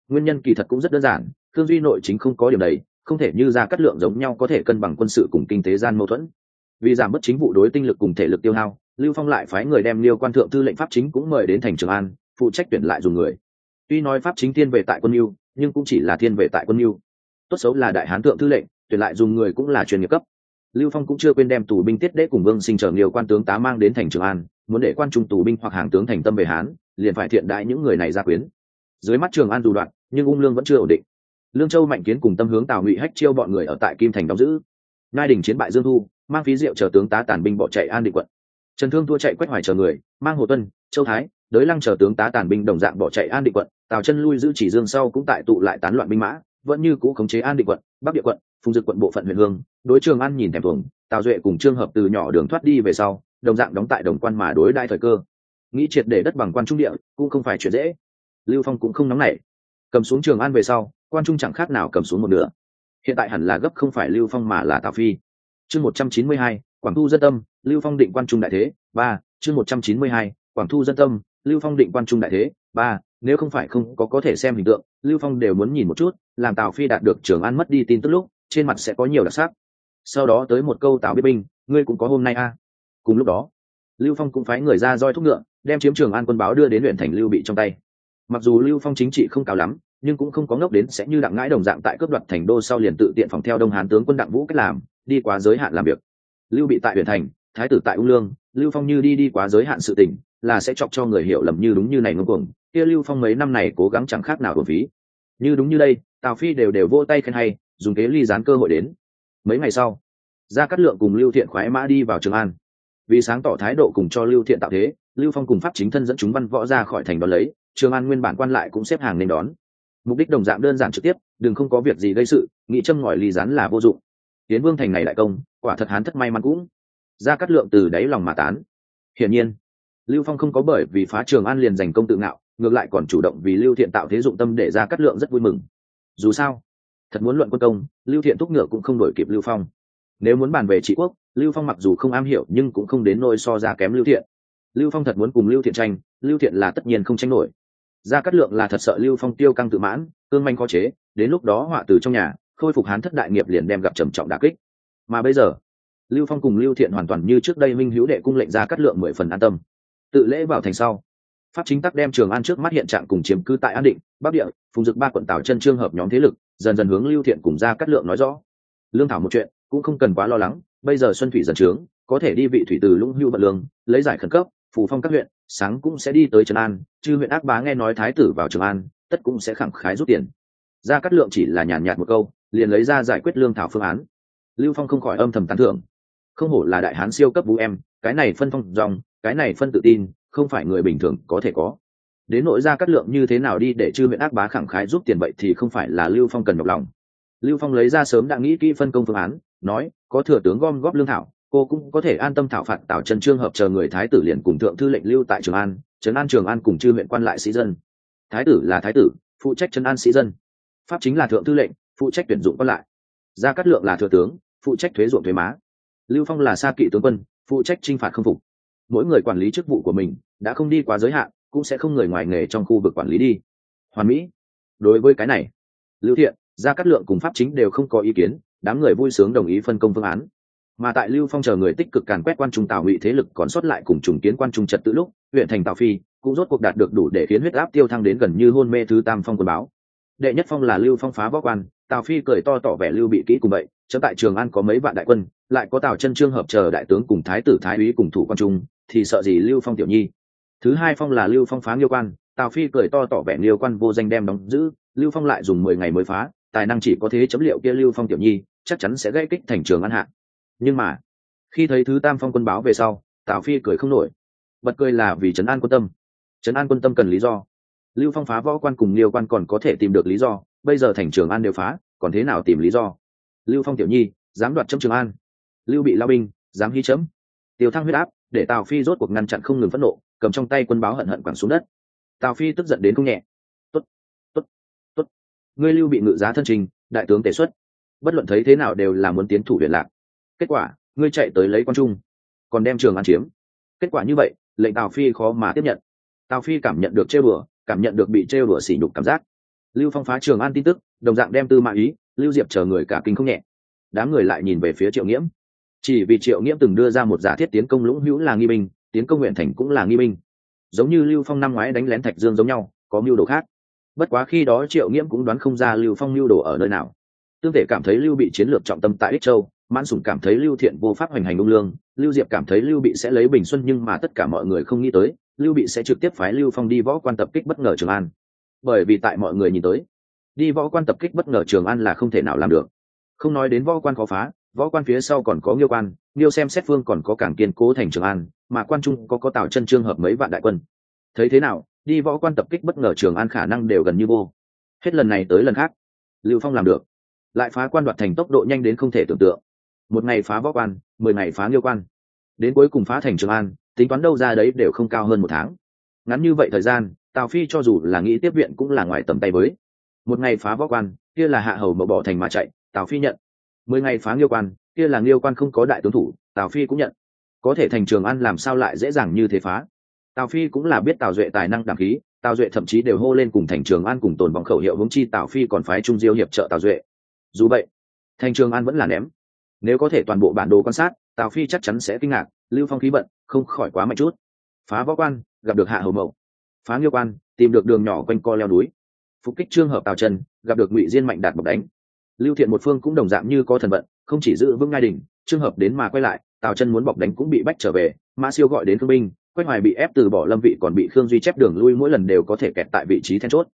Nguyên nhân kỳ thật cũng rất đơn giản, khương duy nội chính không có điểm đấy, không thể như ra cắt lượng giống nhau có thể cân bằng quân sự cùng kinh tế gian mâu thuẫn vì giảm bớt chính vụ đối tinh lực cùng thể lực tiêu hao, lưu phong lại phái người đem liêu quan thượng tư lệnh pháp chính cũng mời đến thành trường an, phụ trách tuyển lại dùng người. Tuy nói pháp chính thiên về tại quân mưu, nhưng cũng chỉ là thiên về tại quân mưu. Tốt xấu là đại hán thượng tư lệnh, tuyển lại dùng người cũng là chuyên nghiệp cấp. Lưu phong cũng chưa quên đem tù binh tiết đế cùng vương sinh trở nhiều quan tướng tá mang đến thành trường an, muốn để quan trung tù binh hoặc hàng tướng thành tâm về hán, liền phải thiện đại những người này ra quyến. Dưới mắt trường an dù đoạn, nhưng ung lương vẫn chưa ổn định. Lương châu mạnh kiến cùng tâm hướng tào ngụy hách chiêu bọn người ở tại kim thành đóng giữ ngai đình chiến bại dương thu, mang phí rượu chờ tướng tá tàn binh bỏ chạy an định quận. Trần thương thua chạy quách hoài chờ người, mang hồ tuân, châu thái, đới lăng chờ tướng tá tàn binh đồng dạng bỏ chạy an định quận. Tào chân lui giữ chỉ dương sau cũng tại tụ lại tán loạn binh mã, vẫn như cũ khống chế an định quận, bắc địa quận, phùng dực quận, bộ phận huyện hương. Đối trường an nhìn thèm thuồng, tào duệ cùng trương hợp từ nhỏ đường thoát đi về sau, đồng dạng đóng tại đồng quan mà đối đại thời cơ. Nghĩ triệt để đất bằng quan trung địa, cũng không phải chuyện dễ. Lưu phong cũng không nóng nảy. Cầm xuống trường an về sau, quan trung chẳng khác nào cầm xuống một nửa hiện tại hẳn là gấp không phải lưu phong mà là tào phi. Chương một trăm chín mươi hai, quảng thu dân tâm, lưu phong định quan trung đại thế, ba, chương một trăm chín mươi hai, quảng thu dân tâm, lưu phong định quan trung đại thế, ba, nếu không phải không có có thể xem hình tượng, lưu phong đều muốn nhìn một chút, làm tào phi đạt được trường an mất đi tin tức lúc, trên mặt sẽ có nhiều đặc sắc. Sau đó tới một câu tào biết binh, ngươi cũng có hôm nay a. À. cùng lúc đó, lưu phong cũng phái người ra roi thúc ngựa, đem chiếm trường an quân báo đưa đến huyện thành lưu bị trong tay. Mặc dù lưu phong chính trị không cao lắm nhưng cũng không có ngốc đến sẽ như đặng ngãi đồng dạng tại cướp đoạt thành đô sau liền tự tiện phòng theo đông hán tướng quân đặng vũ cách làm, đi quá giới hạn làm việc. Lưu bị tại huyện thành, thái tử tại ung lương, lưu phong như đi đi quá giới hạn sự tình, là sẽ chọc cho người hiểu lầm như đúng như này ngông cuồng, kia lưu phong mấy năm này cố gắng chẳng khác nào đồn phí. Như đúng như đây, tào phi đều đều vô tay khen hay, dùng kế ly gián cơ hội đến. Mấy ngày sau, gia cát lượng cùng lưu thiện khoái mã đi vào trường an. Vì sáng tỏ thái độ cùng cho lưu thiện tạo thế, lưu phong cùng pháp chính thân dẫn chúng văn võ ra khỏi thành đón lấy, trường an nguyên bản quan lại cũng xếp hàng nên đón mục đích đồng dạng đơn giản trực tiếp, đừng không có việc gì gây sự, nghĩ châm ngòi ly rán là vô dụng. Tiến vương thành này đại công, quả thật hán thất may mắn cũng. Ra cắt lượng từ đáy lòng mà tán. Hiển nhiên, lưu phong không có bởi vì phá trường an liền giành công tự ngạo, ngược lại còn chủ động vì lưu thiện tạo thế dụng tâm để ra cắt lượng rất vui mừng. Dù sao, thật muốn luận quân công, lưu thiện thúc ngựa cũng không đổi kịp lưu phong. Nếu muốn bàn về trị quốc, lưu phong mặc dù không am hiểu nhưng cũng không đến nôi so ra kém lưu thiện. Lưu phong thật muốn cùng lưu thiện tranh, lưu thiện là tất nhiên không tranh nổi gia cát lượng là thật sợ lưu phong tiêu căng tự mãn, cương manh khó chế, đến lúc đó họa từ trong nhà, khôi phục hán thất đại nghiệp liền đem gặp trầm trọng đà kích. Mà bây giờ, lưu phong cùng lưu thiện hoàn toàn như trước đây minh hữu đệ cung lệnh gia cát lượng mười phần an tâm. Tự lễ vào thành sau, pháp chính tắc đem trường an trước mắt hiện trạng cùng chiếm cư tại an định, bắc địa, phùng dực ba quận tảo chân trương hợp nhóm thế lực, dần dần hướng lưu thiện cùng gia cát lượng nói rõ. Lương thảo một chuyện, cũng không cần quá lo lắng, bây giờ xuân thủy dần trướng, có thể đi vị thủy từ lũng hưu bận lương, lấy giải khẩn cấp phủ phong các huyện, sáng cũng sẽ đi tới trần an, chư huyện ác bá nghe nói thái tử vào trường an, tất cũng sẽ khẳng khái rút tiền. Ra cắt lượng chỉ là nhàn nhạt một câu, liền lấy ra giải quyết lương thảo phương án. Lưu phong không khỏi âm thầm tán thưởng. Không hổ là đại hán siêu cấp vũ em, cái này phân phong dòng, cái này phân tự tin, không phải người bình thường có thể có. Đến nội ra cắt lượng như thế nào đi để chư huyện ác bá khẳng khái rút tiền vậy thì không phải là lưu phong cần nhọc lòng. Lưu phong lấy ra sớm đã nghĩ kỹ phân công phương án, nói, có thừa tướng gom góp lương thảo cô cũng có thể an tâm thảo phạt tào trần trương hợp chờ người thái tử liền cùng thượng thư lệnh lưu tại trường an, trấn an trường an cùng chư huyện quan lại sĩ dân. Thái tử là thái tử, phụ trách trấn an sĩ dân. Pháp chính là thượng thư lệnh, phụ trách tuyển dụng quan lại. Gia cát lượng là thừa tướng, phụ trách thuế ruộng thuế má. Lưu phong là sa kỵ tướng quân, phụ trách t r i n h phạt không phục. Mỗi người quản lý chức vụ của mình, đã không đi quá giới hạn, cũng sẽ không người ngoài nghề trong khu vực quản lý đi. Hoàn mỹ. Đối với cái này, lưu thiện, gia cát lượng cùng pháp chính đều không có ý kiến, đám người vui sướng đồng ý phân công phương án mà tại lưu phong chờ người tích cực càn quét quan trung tào ngụy thế lực còn sót lại cùng trùng kiến quan trung trật tự lúc, huyện thành tào phi cũng rốt cuộc đạt được đủ để khiến huyết áp tiêu thăng đến gần như hôn mê thứ tam phong quân báo. Đệ nhất phong là lưu phong phá võ quan, tào phi cười to tỏ vẻ lưu bị kỹ cùng vậy chấm tại trường an có mấy vạn đại quân, lại có tào chân trương hợp chờ đại tướng cùng thái tử thái úy cùng thủ quan trung, thì sợ gì lưu phong tiểu nhi. Thứ hai phong là lưu phong phá liêu quan, tào phi cười to tỏ vẻ liêu quan vô danh đem đóng giữ, lưu phong lại dùng mười ngày mới phá, tài năng chỉ có thế chấm liệu kia lưu phong tiểu nhi, chắc chắn sẽ gây kích thành trường an hạ nhưng mà, khi thấy thứ tam phong quân báo về sau, tào phi cười không nổi. Bật cười là vì trấn an quân tâm. Trấn an quân tâm cần lý do. Lưu phong phá võ quan cùng liêu quan còn có thể tìm được lý do. Bây giờ thành trường an đều phá, còn thế nào tìm lý do? Lưu phong tiểu nhi, dám đoạt chấm trường an. Lưu bị lao binh, dám hy chấm. Tiêu thăng huyết áp, để tào phi rốt cuộc ngăn chặn không ngừng phẫn nộ, cầm trong tay quân báo hận hận quẳng xuống đất. Tào phi tức giận đến không nhẹ. Tốt tốt tốt. Ngươi lưu bị ngự giá thân trình, đại tướng tể xuất. Bất luận thấy thế nào đều là muốn tiến thủ huyện lạc kết quả, ngươi chạy tới lấy quan trung, còn đem trường an chiếm. Kết quả như vậy, lệnh tào phi khó mà tiếp nhận. Tào phi cảm nhận được trêu đùa, cảm nhận được bị trêu đùa sỉ nhục cảm giác. Lưu phong phá trường an tin tức, đồng dạng đem tư mạng ý, lưu diệp chờ người cả kinh không nhẹ. Đám người lại nhìn về phía triệu nghiễm. Chỉ vì triệu nghiễm từng đưa ra một giả thiết tiến công lũng hữu là nghi binh, tiến công nguyện thành cũng là nghi binh. Giống như lưu phong năm ngoái đánh lén thạch dương giống nhau, có mưu đồ khác. Bất quá khi đó triệu nghiễm cũng đoán không ra lưu phong mưu đồ ở nơi nào. Tương thể cảm thấy lưu bị chiến lược trọng tâm tại ích châu mãn sủng cảm thấy lưu thiện vô pháp hoành hành ung lương, lưu diệp cảm thấy lưu bị sẽ lấy bình xuân nhưng mà tất cả mọi người không nghĩ tới, lưu bị sẽ trực tiếp phái lưu phong đi võ quan tập kích bất ngờ trường an. Bởi vì tại mọi người nhìn tới, đi võ quan tập kích bất ngờ trường an là không thể nào làm được. Không nói đến võ quan khó phá, võ quan phía sau còn có nghiêu quan, nghiêu xem xét phương còn có cảng kiên cố thành trường an, mà quan trung có có tạo chân trương hợp mấy vạn đại quân. Thấy thế nào, đi võ quan tập kích bất ngờ trường an khả năng đều gần như vô. Hết lần này tới lần khác, lưu phong làm được. Lại phá quan đoạt thành tốc độ nhanh đến không thể tưởng tượng một ngày phá võ quan, mười ngày phá nghiêu quan. Đến cuối cùng phá thành trường an, tính toán đâu ra đấy đều không cao hơn một tháng. Ngắn như vậy thời gian, tào phi cho dù là nghĩ tiếp viện cũng là ngoài tầm tay với. Một ngày phá võ quan, kia là hạ hầu mậu bỏ thành mà chạy, tào phi nhận. Mười ngày phá nghiêu quan, kia là nghiêu quan không có đại tướng thủ, tào phi cũng nhận. Có thể thành trường an làm sao lại dễ dàng như thế phá? Tào phi cũng là biết tào duệ tài năng đảm khí, tào duệ thậm chí đều hô lên cùng thành trường an cùng tồn vòng khẩu hiệu hướng chi tào phi còn phái trung diêu hiệp trợ tào duệ. Dù vậy, thành trường an vẫn là ném nếu có thể toàn bộ bản đồ quan sát, tào phi chắc chắn sẽ kinh ngạc, lưu phong khí vận không khỏi quá mạnh chút. Phá võ quan, gặp được hạ hầu mậu. Phá nghiêu quan, tìm được đường nhỏ quanh co leo núi. Phục kích trương hợp tào trần, gặp được ngụy diên mạnh đạt bọc đánh. Lưu thiện một phương cũng đồng dạng như có thần vận, không chỉ giữ vững ngai đỉnh trường hợp đến mà quay lại, tào chân muốn bọc đánh cũng bị bách trở về, mã siêu gọi đến thương binh quách hoài bị ép từ bỏ lâm vị còn bị khương duy chép đường lui mỗi lần đều có thể kẹt tại vị trí then chốt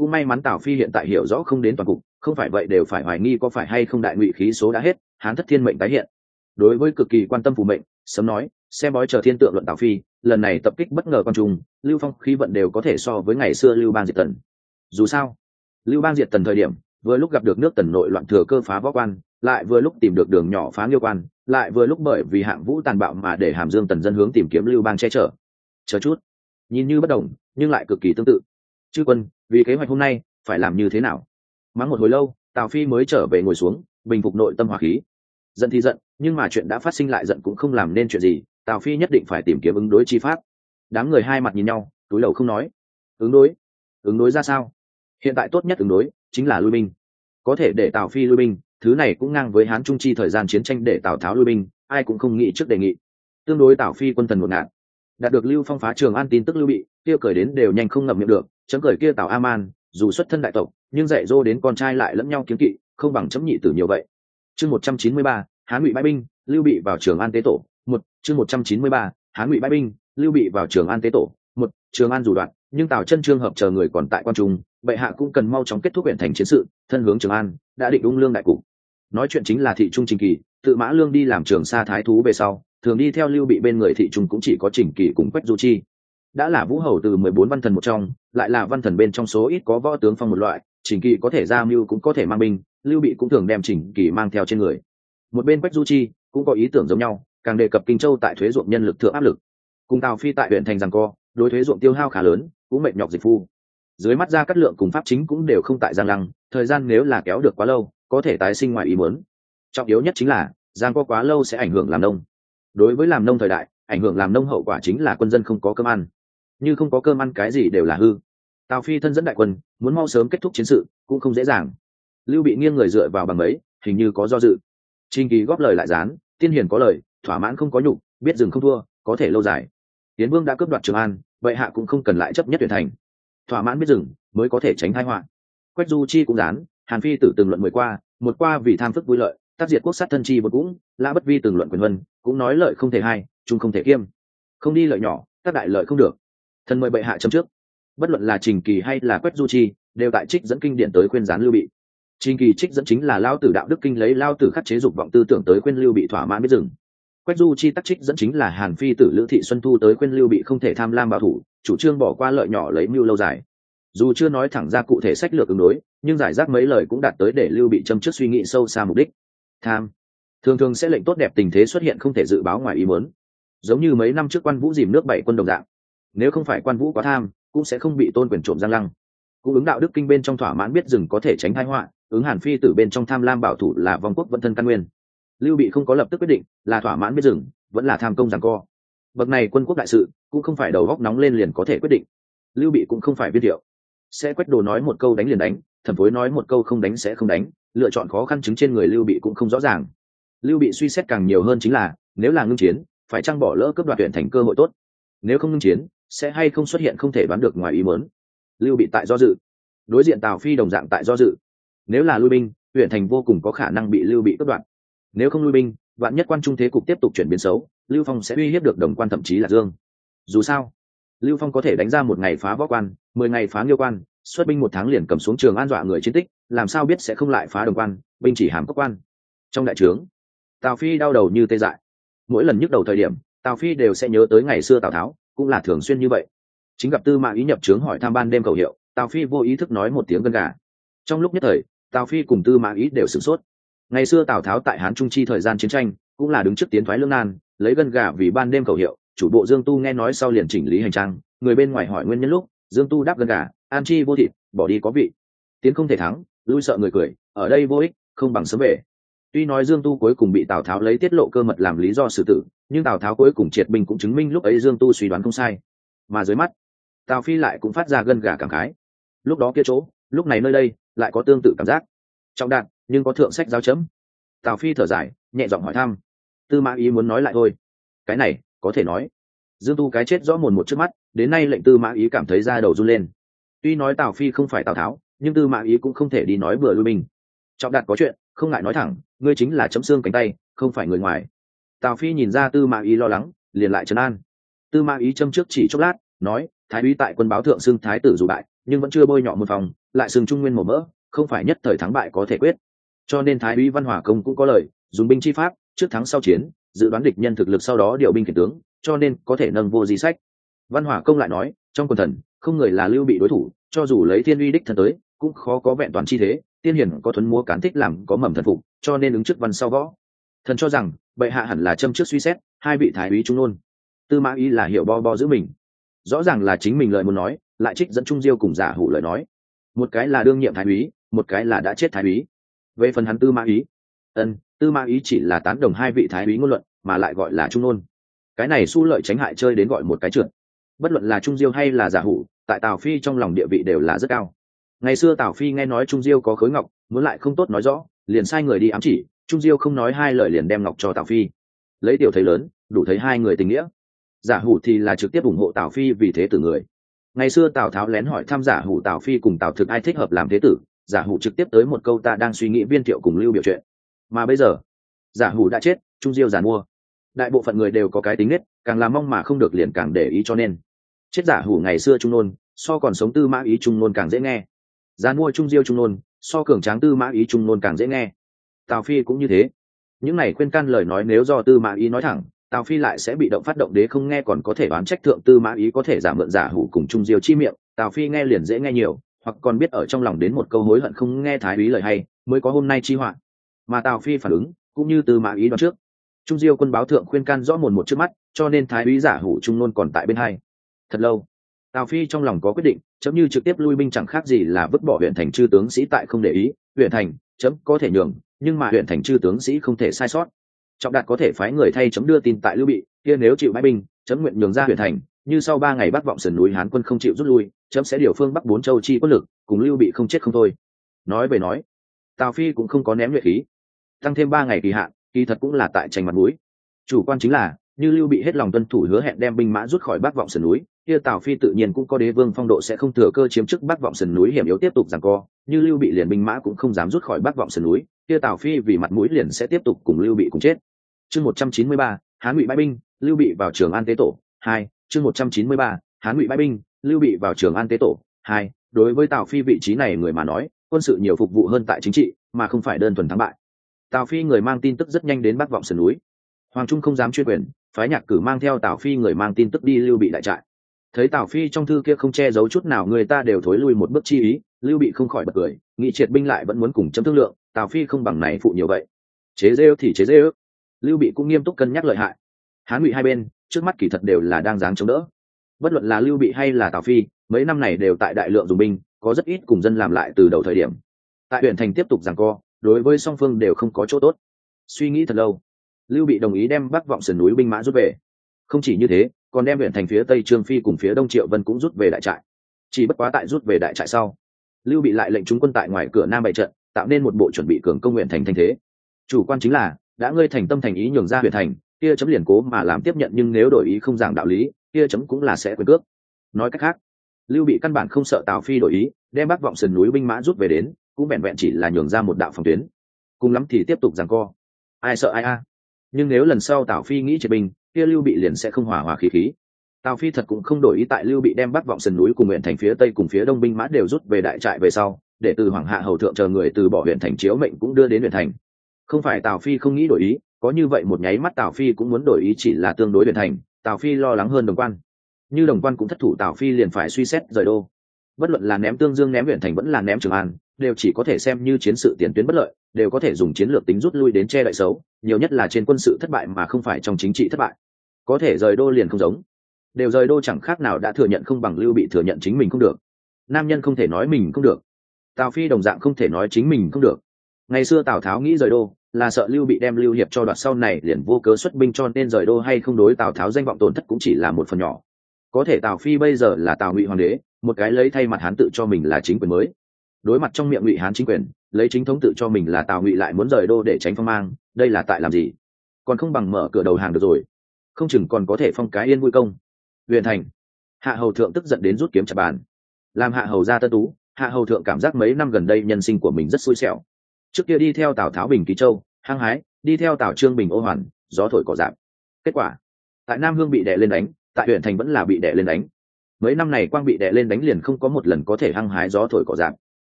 cũng may mắn tào phi hiện tại hiểu rõ không đến toàn cục, không phải vậy đều phải hoài nghi có phải hay không đại ngụy khí số đã hết, hán thất thiên mệnh tái hiện. Đối với cực kỳ quan tâm phù mệnh sớm nói xem bói chờ thiên tượng luận tào phi, lần này tập kích bất ngờ con trùng lưu phong khí vận đều có thể so với ngày xưa lưu bang diệt tần. Dù sao, lưu bang diệt tần thời điểm, vừa lúc gặp được nước tần nội loạn thừa cơ phá võ quan, lại vừa lúc tìm được đường nhỏ phá nghiêu quan, lại vừa lúc bởi vì hạng vũ tàn bạo mà để hàm dương tần dân hướng tìm kiếm lưu bang che chở. Chờ chút. Nhìn như bất đồng, nhưng lại cực kỳ tương tự chư quân, vì kế hoạch hôm nay, phải làm như thế nào? Mắng một hồi lâu, tào phi mới trở về ngồi xuống, bình phục nội tâm hỏa khí. Giận thì giận, nhưng mà chuyện đã phát sinh lại giận cũng không làm nên chuyện gì, tào phi nhất định phải tìm kiếm ứng đối chi pháp. Đám người hai mặt nhìn nhau, túi đầu không nói. Ứng đối? Ứng đối ra sao? Hiện tại tốt nhất ứng đối chính là lui binh. Có thể để tào phi lui binh, thứ này cũng ngang với hán trung chi thời gian chiến tranh để tào tháo lui binh, ai cũng không nghĩ trước đề nghị. Tương đối tào phi quân thần một ngạn đạt được lưu phong phá trường an tin tức lưu bị, kia cười đến đều nhanh không ngậm miệng được, chấm cười kia tào a man dù xuất thân đại tộc, nhưng dạy dô đến con trai lại lẫn nhau kiếm kỵ, không bằng chấm nhị tử nhiều vậy. Chương một trăm chín mươi ba, hán ngụy bãi binh, lưu bị vào trường an tế tổ, một, chương một trăm chín mươi ba, hán ngụy bãi binh, lưu bị vào trường an tế tổ, một, trường an dù đoạn, nhưng tào chân trương hợp chờ người còn tại quan trung, bệ hạ cũng cần mau chóng kết thúc huyện thành chiến sự, thân hướng trường an, đã định ung lương đại cục. Nói chuyện chính là thị trung trình kỳ, tự mã lương đi làm trường sa thái thú về sau thường đi theo lưu bị bên người thị trung cũng chỉ có trình kỳ cùng quách du chi. Đã là vũ hầu từ mười bốn văn thần một trong, lại là văn thần bên trong số ít có võ tướng phong một loại, trình kỳ có thể ra mưu cũng có thể mang binh, lưu bị cũng thường đem trình kỳ mang theo trên người. Một bên quách du chi cũng có ý tưởng giống nhau, càng đề cập kinh châu tại thuế ruộng nhân lực thượng áp lực. Cùng tào phi tại huyện thành rằng co, đối thuế ruộng tiêu hao khá lớn, cũng mệt nhọc dịch phu. Dưới mắt ra cắt lượng cùng pháp chính cũng đều không tại giang lăng, thời gian nếu là kéo được quá lâu, có thể tái sinh ngoài ý muốn. Trọng yếu nhất chính là, giang co quá lâu sẽ ảnh hưởng làm nông đối với làm nông thời đại, ảnh hưởng làm nông hậu quả chính là quân dân không có cơm ăn. Như không có cơm ăn cái gì đều là hư. Tào phi thân dẫn đại quân, muốn mau sớm kết thúc chiến sự, cũng không dễ dàng. Lưu bị nghiêng người dựa vào bằng ấy, hình như có do dự. Trinh kỳ góp lời lại dán tiên hiền có lời, thỏa mãn không có nhục, biết dừng không thua, có thể lâu dài. Tiến vương đã cướp đoạt trường an, vậy hạ cũng không cần lại chấp nhất tuyển thành. Thỏa mãn biết dừng mới có thể tránh thái họa. Quách du chi cũng dán hàn phi tử từng luận mười qua, một qua vì tham phức vui lợi, tác diệt quốc sát thân chi một cũng, lã bất vi từng luận quyền vân cũng nói lợi không thể hai, chung không thể kiêm. Không đi lợi nhỏ, các đại lợi không được. Thần mời bệ hạ chấm trước. Bất luận là trình kỳ hay là quét du chi, đều tại trích dẫn kinh điển tới khuyên gián lưu bị. Trình kỳ trích dẫn chính là lao tử đạo đức kinh lấy lao tử khắc chế dục vọng tư tưởng tới khuyên lưu bị thỏa mãn biết dừng quét du chi tắc trích dẫn chính là hàn phi tử lữ thị xuân thu tới khuyên lưu bị không thể tham lam bảo thủ, chủ trương bỏ qua lợi nhỏ lấy mưu lâu dài. Dù chưa nói thẳng ra cụ thể sách lược ứng đối, nhưng giải rác mấy lời cũng đạt tới để lưu bị châm trước suy nghĩ sâu xa mục đích. Tham thường thường sẽ lệnh tốt đẹp tình thế xuất hiện không thể dự báo ngoài ý muốn. Giống như mấy năm trước quan vũ dìm nước bảy quân đồng dạng. Nếu không phải quan vũ quá tham, cũng sẽ không bị tôn quyền trộm giang lăng. Cũng ứng đạo đức kinh bên trong thỏa mãn biết rừng có thể tránh thái họa, ứng hàn phi tử bên trong tham lam bảo thủ là vong quốc vận thân căn nguyên. Lưu bị không có lập tức quyết định, là thỏa mãn biết rừng, vẫn là tham công rằng co. Bậc này quân quốc đại sự, cũng không phải đầu góc nóng lên liền có thể quyết định. Lưu bị cũng không phải biết điệu. Sẽ quét đồ nói một câu đánh liền đánh, thẩm phối nói một câu không đánh sẽ không đánh, lựa chọn khó khăn chứng trên người lưu bị cũng không rõ ràng lưu bị suy xét càng nhiều hơn chính là, nếu là ngưng chiến, phải chăng bỏ lỡ cướp đoạt tuyển thành cơ hội tốt? Nếu không ngưng chiến, sẽ hay không xuất hiện không thể đoán được ngoài ý mớn lưu bị tại do dự. Đối diện tào phi đồng dạng tại do dự. Nếu là lui binh huyện thành vô cùng có khả năng bị lưu bị cướp đoạt. Nếu không lui binh, vạn nhất quan trung thế cục tiếp tục chuyển biến xấu, lưu phong sẽ uy hiếp được đồng quan thậm chí là dương. Dù sao, lưu phong có thể đánh ra một ngày phá võ quan, mười ngày phá nghiêu quan, xuất binh một tháng liền cầm xuống trường an dọa người chiến tích, làm sao biết sẽ không lại phá đồng quan, binh chỉ hàm cấp quan. Trong đại trướng tào phi đau đầu như tê dại. Mỗi lần nhức đầu thời điểm, tào phi đều sẽ nhớ tới ngày xưa tào tháo, cũng là thường xuyên như vậy. Chính gặp tư mạng ý nhập trướng hỏi tham ban đêm cầu hiệu, tào phi vô ý thức nói một tiếng gân gà. Trong lúc nhất thời, tào phi cùng tư mạng ý đều sửng sốt. Ngày xưa tào tháo tại hán trung chi thời gian chiến tranh, cũng là đứng trước tiến thoái lương nan, lấy gân gà vì ban đêm cầu hiệu, chủ bộ dương tu nghe nói sau liền chỉnh lý hành trang, người bên ngoài hỏi nguyên nhân lúc, dương tu đáp gân gà, an chi vô thịt, bỏ đi có vị. Tiến không thể thắng, lui sợ người cười, ở đây vô ích, không bằng sớm về tuy nói dương tu cuối cùng bị tào tháo lấy tiết lộ cơ mật làm lý do xử tử, nhưng tào tháo cuối cùng triệt binh cũng chứng minh lúc ấy dương tu suy đoán không sai. Mà dưới mắt, tào phi lại cũng phát ra gân gà cảm khái. Lúc đó kia chỗ, lúc này nơi đây, lại có tương tự cảm giác. Trọng đạn, nhưng có thượng sách giáo chấm. Tào phi thở dài, nhẹ giọng hỏi thăm. Tư mã ý muốn nói lại thôi. Cái này, có thể nói. Dương tu cái chết rõ mồn một trước mắt, đến nay lệnh tư mã ý cảm thấy da đầu run lên. Tuy nói tào phi không phải tào tháo, nhưng tư mã ý cũng không thể đi nói bừa lui mình. Trọng đạt có chuyện không ngại nói thẳng, ngươi chính là chấm xương cánh tay, không phải người ngoài. Tào phi nhìn ra tư mã ý lo lắng, liền lại trấn an. Tư mã ý châm trước chỉ chốc lát, nói, thái úy tại quân báo thượng xưng thái tử dù bại, nhưng vẫn chưa bôi nhọ một phòng, lại xưng trung nguyên mổ mỡ, không phải nhất thời thắng bại có thể quyết. Cho nên thái úy văn Hòa công cũng có lời, dùng binh chi pháp, trước thắng sau chiến, dự đoán địch nhân thực lực sau đó điều binh khiển tướng, cho nên có thể nâng vô di sách. Văn Hòa công lại nói, trong quần thần, không người là lưu bị đối thủ, cho dù lấy thiên uy đích thần tới, cũng khó có vẹn toàn chi thế tiên hiển có thuấn múa cán thích làm có mầm thần phục, cho nên ứng trước văn sau võ. Thần cho rằng, bệ hạ hẳn là châm trước suy xét, hai vị thái úy trung nôn. Tư mã ý là hiểu bo bo giữ mình. Rõ ràng là chính mình lời muốn nói, lại trích dẫn trung diêu cùng giả hủ lời nói. Một cái là đương nhiệm thái úy, một cái là đã chết thái úy. Về phần hắn tư mã ý, ân, tư mã ý chỉ là tán đồng hai vị thái úy ngôn luận, mà lại gọi là trung nôn. Cái này su lợi tránh hại chơi đến gọi một cái trượt. Bất luận là trung diêu hay là giả hủ, tại tào phi trong lòng địa vị đều là rất cao ngày xưa tào phi nghe nói trung diêu có khối ngọc, muốn lại không tốt nói rõ, liền sai người đi ám chỉ, trung diêu không nói hai lời liền đem ngọc cho tào phi. Lấy tiểu thấy lớn, đủ thấy hai người tình nghĩa. Giả hủ thì là trực tiếp ủng hộ tào phi vì thế tử người. Ngày xưa tào tháo lén hỏi thăm giả hủ tào phi cùng tào thực ai thích hợp làm thế tử, giả hủ trực tiếp tới một câu ta đang suy nghĩ viên thiệu cùng lưu biểu chuyện. Mà bây giờ, giả hủ đã chết, trung diêu giàn mua. Đại bộ phận người đều có cái tính nết, càng làm mong mà không được liền càng để ý cho nên. Chết giả hủ ngày xưa trung nôn, so còn sống tư mã ý trung nôn càng dễ nghe gian mua trung diêu trung nôn, so cường tráng tư mã ý trung nôn càng dễ nghe. Tào phi cũng như thế. Những này khuyên can lời nói nếu do tư mã ý nói thẳng, tào phi lại sẽ bị động phát động đế không nghe còn có thể đoán trách thượng tư mã ý có thể giảm mượn giả hủ cùng trung diêu chi miệng. Tào phi nghe liền dễ nghe nhiều, hoặc còn biết ở trong lòng đến một câu hối hận không nghe thái úy lời hay, mới có hôm nay chi họa. Mà tào phi phản ứng, cũng như tư mã ý đoán trước. Trung diêu quân báo thượng khuyên can rõ mồn một trước mắt, cho nên thái úy giả hủ trung nôn còn tại bên hai. Thật lâu, tào phi trong lòng có quyết định chấm như trực tiếp lui binh chẳng khác gì là vứt bỏ huyện thành chư tướng sĩ tại không để ý. Huyện thành, chấm có thể nhường, nhưng mà huyện thành chư tướng sĩ không thể sai sót. Trọng đạt có thể phái người thay chấm đưa tin tại lưu bị, kia nếu chịu bãi binh, chấm nguyện nhường ra huyện thành, như sau ba ngày bắt vọng sườn núi hán quân không chịu rút lui, chấm sẽ điều phương bắc bốn châu chi quân lực, cùng lưu bị không chết không thôi. Nói về nói, tào phi cũng không có ném nhuệ khí. Tăng thêm ba ngày kỳ hạn, kỳ thật cũng là tại tranh mặt núi chủ quan chính là, như lưu bị hết lòng tuân thủ hứa hẹn đem binh mã rút khỏi bắc vọng sườn núi kia tào phi tự nhiên cũng có đế vương phong độ sẽ không thừa cơ chiếm chức bắc vọng sườn núi hiểm yếu tiếp tục rằng co, như lưu bị liền binh mã cũng không dám rút khỏi bắc vọng sườn núi, kia tào phi vì mặt mũi liền sẽ tiếp tục cùng lưu bị cùng chết. Chương một trăm chín mươi ba hán ngụy bãi binh, lưu bị vào trường an tế tổ, hai, chương một trăm chín mươi ba hán ngụy bãi binh, lưu bị vào trường an tế tổ, hai, đối với tào phi vị trí này người mà nói, quân sự nhiều phục vụ hơn tại chính trị, mà không phải đơn thuần thắng bại. Tào phi người mang tin tức rất nhanh đến bắc vọng sườn núi. Hoàng trung không dám chuyên quyền, phái nhạc cử mang theo tào phi người mang tin tức đi lưu bị đại trại thấy tào phi trong thư kia không che giấu chút nào, người ta đều thối lui một bước chi ý, lưu bị không khỏi bật cười, nghị triệt binh lại vẫn muốn cùng chấm thương lượng, tào phi không bằng này phụ nhiều vậy. Chế dê ước thì chế dê ước. Lưu bị cũng nghiêm túc cân nhắc lợi hại. Hán bị hai bên, trước mắt kỳ thật đều là đang dáng chống đỡ. Bất luận là lưu bị hay là tào phi, mấy năm này đều tại đại lượng dùng binh, có rất ít cùng dân làm lại từ đầu thời điểm. Tại huyện thành tiếp tục giằng co, đối với song phương đều không có chỗ tốt. Suy nghĩ thật lâu, lưu bị đồng ý đem bắc vọng sườn núi binh mã rút về. Không chỉ như thế còn đem huyện thành phía tây trương phi cùng phía đông triệu vân cũng rút về đại trại chỉ bất quá tại rút về đại trại sau lưu bị lại lệnh chúng quân tại ngoài cửa nam bày trận tạo nên một bộ chuẩn bị cường công nguyện thành thành thế chủ quan chính là đã ngươi thành tâm thành ý nhường ra huyện thành kia chấm liền cố mà làm tiếp nhận nhưng nếu đổi ý không giảng đạo lý kia chấm cũng là sẽ quyền cước nói cách khác lưu bị căn bản không sợ tào phi đổi ý đem bác vọng sườn núi binh mã rút về đến cũng vẹn vẹn chỉ là nhường ra một đạo phòng tuyến cùng lắm thì tiếp tục giằng co ai sợ ai a nhưng nếu lần sau tào phi nghĩ triệt binh kia lưu bị liền sẽ không hòa hòa khí khí. Tào phi thật cũng không đổi ý tại lưu bị đem bắc vọng sườn núi cùng huyện thành phía tây cùng phía đông binh mã đều rút về đại trại về sau, để từ hoàng hạ hầu thượng chờ người từ bỏ huyện thành chiếu mệnh cũng đưa đến huyện thành. Không phải tào phi không nghĩ đổi ý, có như vậy một nháy mắt tào phi cũng muốn đổi ý chỉ là tương đối huyện thành, tào phi lo lắng hơn đồng quan. Như đồng quan cũng thất thủ tào phi liền phải suy xét rời đô. Bất luận là ném tương dương ném huyện thành vẫn là ném trường an đều chỉ có thể xem như chiến sự tiền tuyến bất lợi, đều có thể dùng chiến lược tính rút lui đến che đậy xấu, nhiều nhất là trên quân sự thất bại mà không phải trong chính trị thất bại. Có thể rời đô liền không giống. Đều rời đô chẳng khác nào đã thừa nhận không bằng lưu bị thừa nhận chính mình không được. Nam nhân không thể nói mình không được. Tào phi đồng dạng không thể nói chính mình không được. Ngày xưa tào tháo nghĩ rời đô, là sợ lưu bị đem lưu hiệp cho đoạt sau này liền vô cớ xuất binh cho nên rời đô hay không đối tào tháo danh vọng tổn thất cũng chỉ là một phần nhỏ. Có thể tào phi bây giờ là tào ngụy hoàng đế, một cái lấy thay mặt hán tự cho mình là chính quyền mới đối mặt trong miệng ngụy hán chính quyền, lấy chính thống tự cho mình là tào ngụy lại muốn rời đô để tránh phong mang, đây là tại làm gì? Còn không bằng mở cửa đầu hàng được rồi. Không chừng còn có thể phong cái yên vui công. Huyền thành. Hạ hầu thượng tức giận đến rút kiếm chặt bàn. Làm hạ hầu ra tân tú, hạ hầu thượng cảm giác mấy năm gần đây nhân sinh của mình rất xui xẻo. Trước kia đi theo tào tháo bình ký châu, hăng hái, đi theo tào trương bình ô hoàn, gió thổi cỏ giảm kết quả, tại nam hương bị đè lên đánh, tại huyện thành vẫn là bị đè lên đánh. Mấy năm này quang bị đè lên đánh liền không có một lần có thể hăng hái gió thổi cỏ giảm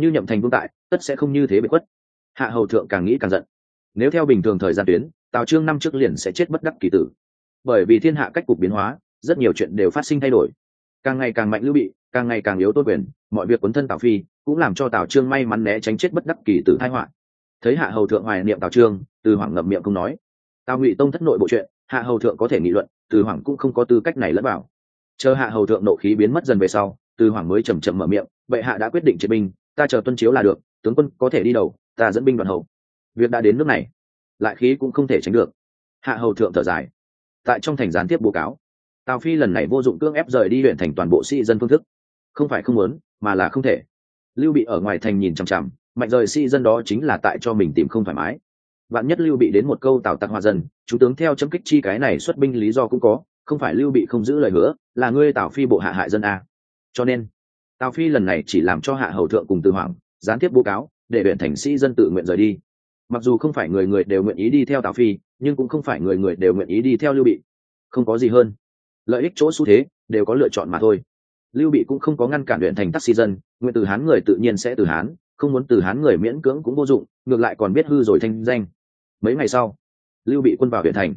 như nhậm thành vương tại, tất sẽ không như thế bị khuất. Hạ hầu thượng càng nghĩ càng giận. Nếu theo bình thường thời gian tuyến, tào trương năm trước liền sẽ chết bất đắc kỳ tử. Bởi vì thiên hạ cách cục biến hóa, rất nhiều chuyện đều phát sinh thay đổi. Càng ngày càng mạnh lưu bị, càng ngày càng yếu tôn quyền, mọi việc quấn thân tào phi, cũng làm cho tào trương may mắn né tránh chết bất đắc kỳ tử thái họa. Thấy hạ hầu thượng hoài niệm tào trương, từ hoàng ngậm miệng không nói. Tào ngụy tông thất nội bộ chuyện, hạ hầu thượng có thể nghị luận, từ hoàng cũng không có tư cách này lẫn vào. Chờ hạ hầu thượng nộ khí biến mất dần về sau, từ hoàng mới chầm chậm mở miệng, bệ hạ đã quyết định triệt binh ta chờ tuân chiếu là được, tướng quân có thể đi đầu, ta dẫn binh đoàn hầu. Việc đã đến nước này, lại khí cũng không thể tránh được. Hạ hầu thượng thở dài. Tại trong thành gián tiếp bố cáo, tào phi lần này vô dụng cưỡng ép rời đi huyện thành toàn bộ sĩ dân phương thức. Không phải không muốn, mà là không thể. Lưu bị ở ngoài thành nhìn chằm chằm, mạnh rời sĩ dân đó chính là tại cho mình tìm không thoải mái. Bạn nhất lưu bị đến một câu tào tặc hòa dân, chú tướng theo chấm kích chi cái này xuất binh lý do cũng có, không phải lưu bị không giữ lời hứa, là ngươi tào phi bộ hạ hại dân a. Cho nên tào phi lần này chỉ làm cho hạ hầu thượng cùng từ hoàng gián tiếp bố cáo, để huyện thành sĩ dân tự nguyện rời đi. Mặc dù không phải người người đều nguyện ý đi theo tào phi, nhưng cũng không phải người người đều nguyện ý đi theo lưu bị. Không có gì hơn. Lợi ích chỗ xu thế đều có lựa chọn mà thôi. Lưu bị cũng không có ngăn cản huyện thành taxi dân, nguyện từ hán người tự nhiên sẽ từ hán, không muốn từ hán người miễn cưỡng cũng vô dụng, ngược lại còn biết hư rồi thanh danh. Mấy ngày sau, lưu bị quân vào huyện thành.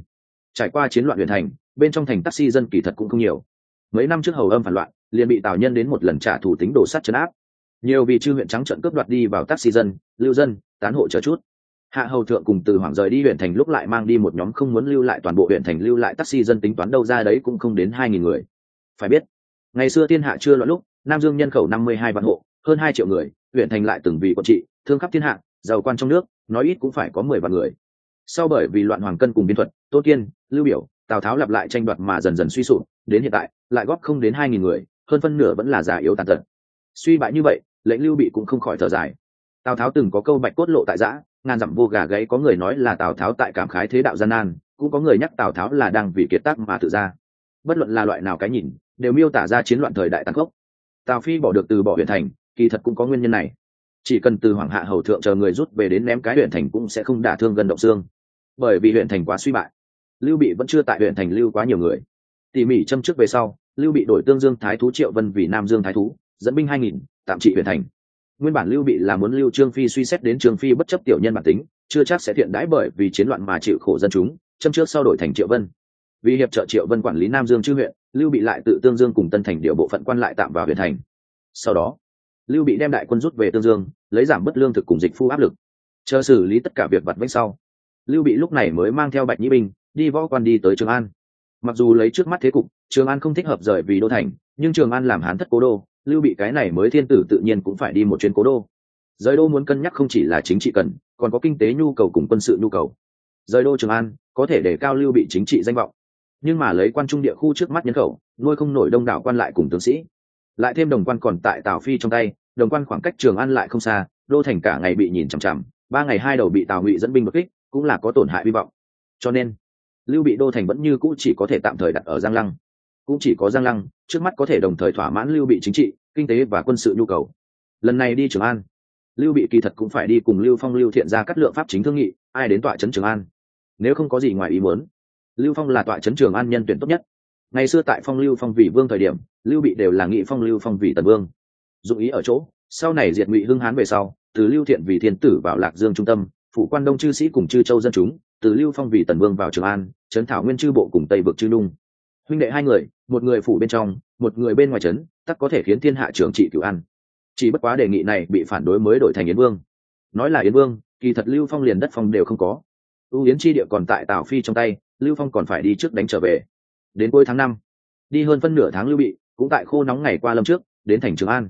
Trải qua chiến loạn huyện thành, bên trong thành taxi dân kỳ thật cũng không nhiều mấy năm trước hầu âm phản loạn, liền bị tào nhân đến một lần trả thủ tính đồ sắt chấn áp. Nhiều vì chư huyện trắng trận cướp đoạt đi vào taxi dân, lưu dân, tán hộ chờ chút. Hạ hầu thượng cùng từ hoàng rời đi huyện thành lúc lại mang đi một nhóm không muốn lưu lại toàn bộ huyện thành lưu lại taxi dân tính toán đâu ra đấy cũng không đến hai nghìn người. Phải biết, ngày xưa thiên hạ chưa loạn lúc, nam dương nhân khẩu năm mươi hai vạn hộ, hơn hai triệu người, huyện thành lại từng vị quận trị, thương khắp thiên hạ, giàu quan trong nước, nói ít cũng phải có mười vạn người. Sau bởi vì loạn hoàng cân cùng biên thuật tô kiên, lưu biểu, tào tháo lặp lại tranh đoạt mà dần dần suy sụp đến hiện tại, lại góp không đến hai nghìn người, hơn phân nửa vẫn là già yếu tàn tật. Suy bại như vậy, lệnh lưu bị cũng không khỏi thở dài. Tào tháo từng có câu bạch cốt lộ tại giã, ngàn dặm vô gà gáy có người nói là tào tháo tại cảm khái thế đạo gian nan, cũng có người nhắc tào tháo là đang vì kiệt tác mà tự ra. Bất luận là loại nào cái nhìn, đều miêu tả ra chiến loạn thời đại tăng khốc. Tào phi bỏ được từ bỏ huyện thành, kỳ thật cũng có nguyên nhân này. Chỉ cần từ hoàng hạ hầu thượng chờ người rút về đến ném cái huyện thành cũng sẽ không đả thương gần động xương. Bởi vì huyện thành quá suy bại, lưu bị vẫn chưa tại huyện thành lưu quá nhiều người tỉ mỉ châm trước về sau, lưu bị đổi tương dương thái thú triệu vân vì nam dương thái thú, dẫn binh hai nghìn, tạm trị huyện thành. Nguyên bản lưu bị là muốn lưu trương phi suy xét đến trương phi bất chấp tiểu nhân bản tính, chưa chắc sẽ thiện đãi bởi vì chiến loạn mà chịu khổ dân chúng, châm trước sau đổi thành triệu vân. Vì hiệp trợ triệu vân quản lý nam dương chư huyện, lưu bị lại tự tương dương cùng tân thành điều bộ phận quan lại tạm vào huyện thành. Sau đó, lưu bị đem đại quân rút về tương dương, lấy giảm bất lương thực cùng dịch phu áp lực. Chờ xử lý tất cả việc vặt vách sau, lưu bị lúc này mới mang theo bạch nhĩ binh, đi võ quan đi tới trường an mặc dù lấy trước mắt thế cục, trường an không thích hợp rời vì đô thành, nhưng trường an làm hán thất cố đô, lưu bị cái này mới thiên tử tự nhiên cũng phải đi một chuyến cố đô. Rời đô muốn cân nhắc không chỉ là chính trị cần, còn có kinh tế nhu cầu cùng quân sự nhu cầu. Rời đô trường an, có thể để cao lưu bị chính trị danh vọng. Nhưng mà lấy quan trung địa khu trước mắt nhân khẩu, nuôi không nổi đông đảo quan lại cùng tướng sĩ. Lại thêm đồng quan còn tại tào phi trong tay, đồng quan khoảng cách trường an lại không xa, đô thành cả ngày bị nhìn chằm chằm, ba ngày hai đầu bị tào ngụy dẫn binh bất kích, cũng là có tổn hại hy vọng. Cho nên lưu bị đô thành vẫn như cũ chỉ có thể tạm thời đặt ở giang lăng. Cũng chỉ có giang lăng, trước mắt có thể đồng thời thỏa mãn lưu bị chính trị, kinh tế và quân sự nhu cầu. Lần này đi trường an. Lưu bị kỳ thật cũng phải đi cùng lưu phong lưu thiện ra cắt lượng pháp chính thương nghị, ai đến tọa trấn trường an. Nếu không có gì ngoài ý muốn, lưu phong là tọa trấn trường an nhân tuyển tốt nhất. Ngày xưa tại phong lưu phong vị vương thời điểm, lưu bị đều là nghị phong lưu phong vị tần vương. Dụng ý ở chỗ, sau này diệt ngụy hưng hán về sau, từ lưu thiện vì thiên tử vào lạc dương trung tâm phụ quan đông chư sĩ cùng chư châu dân chúng từ lưu phong vì tần vương vào trường an, trấn thảo nguyên chư bộ cùng tây vực chư nung. Huynh đệ hai người, một người phủ bên trong, một người bên ngoài trấn, tắc có thể khiến thiên hạ trưởng trị cửu an. chỉ bất quá đề nghị này bị phản đối mới đổi thành yến vương. Nói là yến vương, kỳ thật lưu phong liền đất phong đều không có. Ưu yến chi địa còn tại tào phi trong tay, lưu phong còn phải đi trước đánh trở về. Đến cuối tháng năm, đi hơn phân nửa tháng lưu bị, cũng tại khô nóng ngày qua lâm trước, đến thành trường an.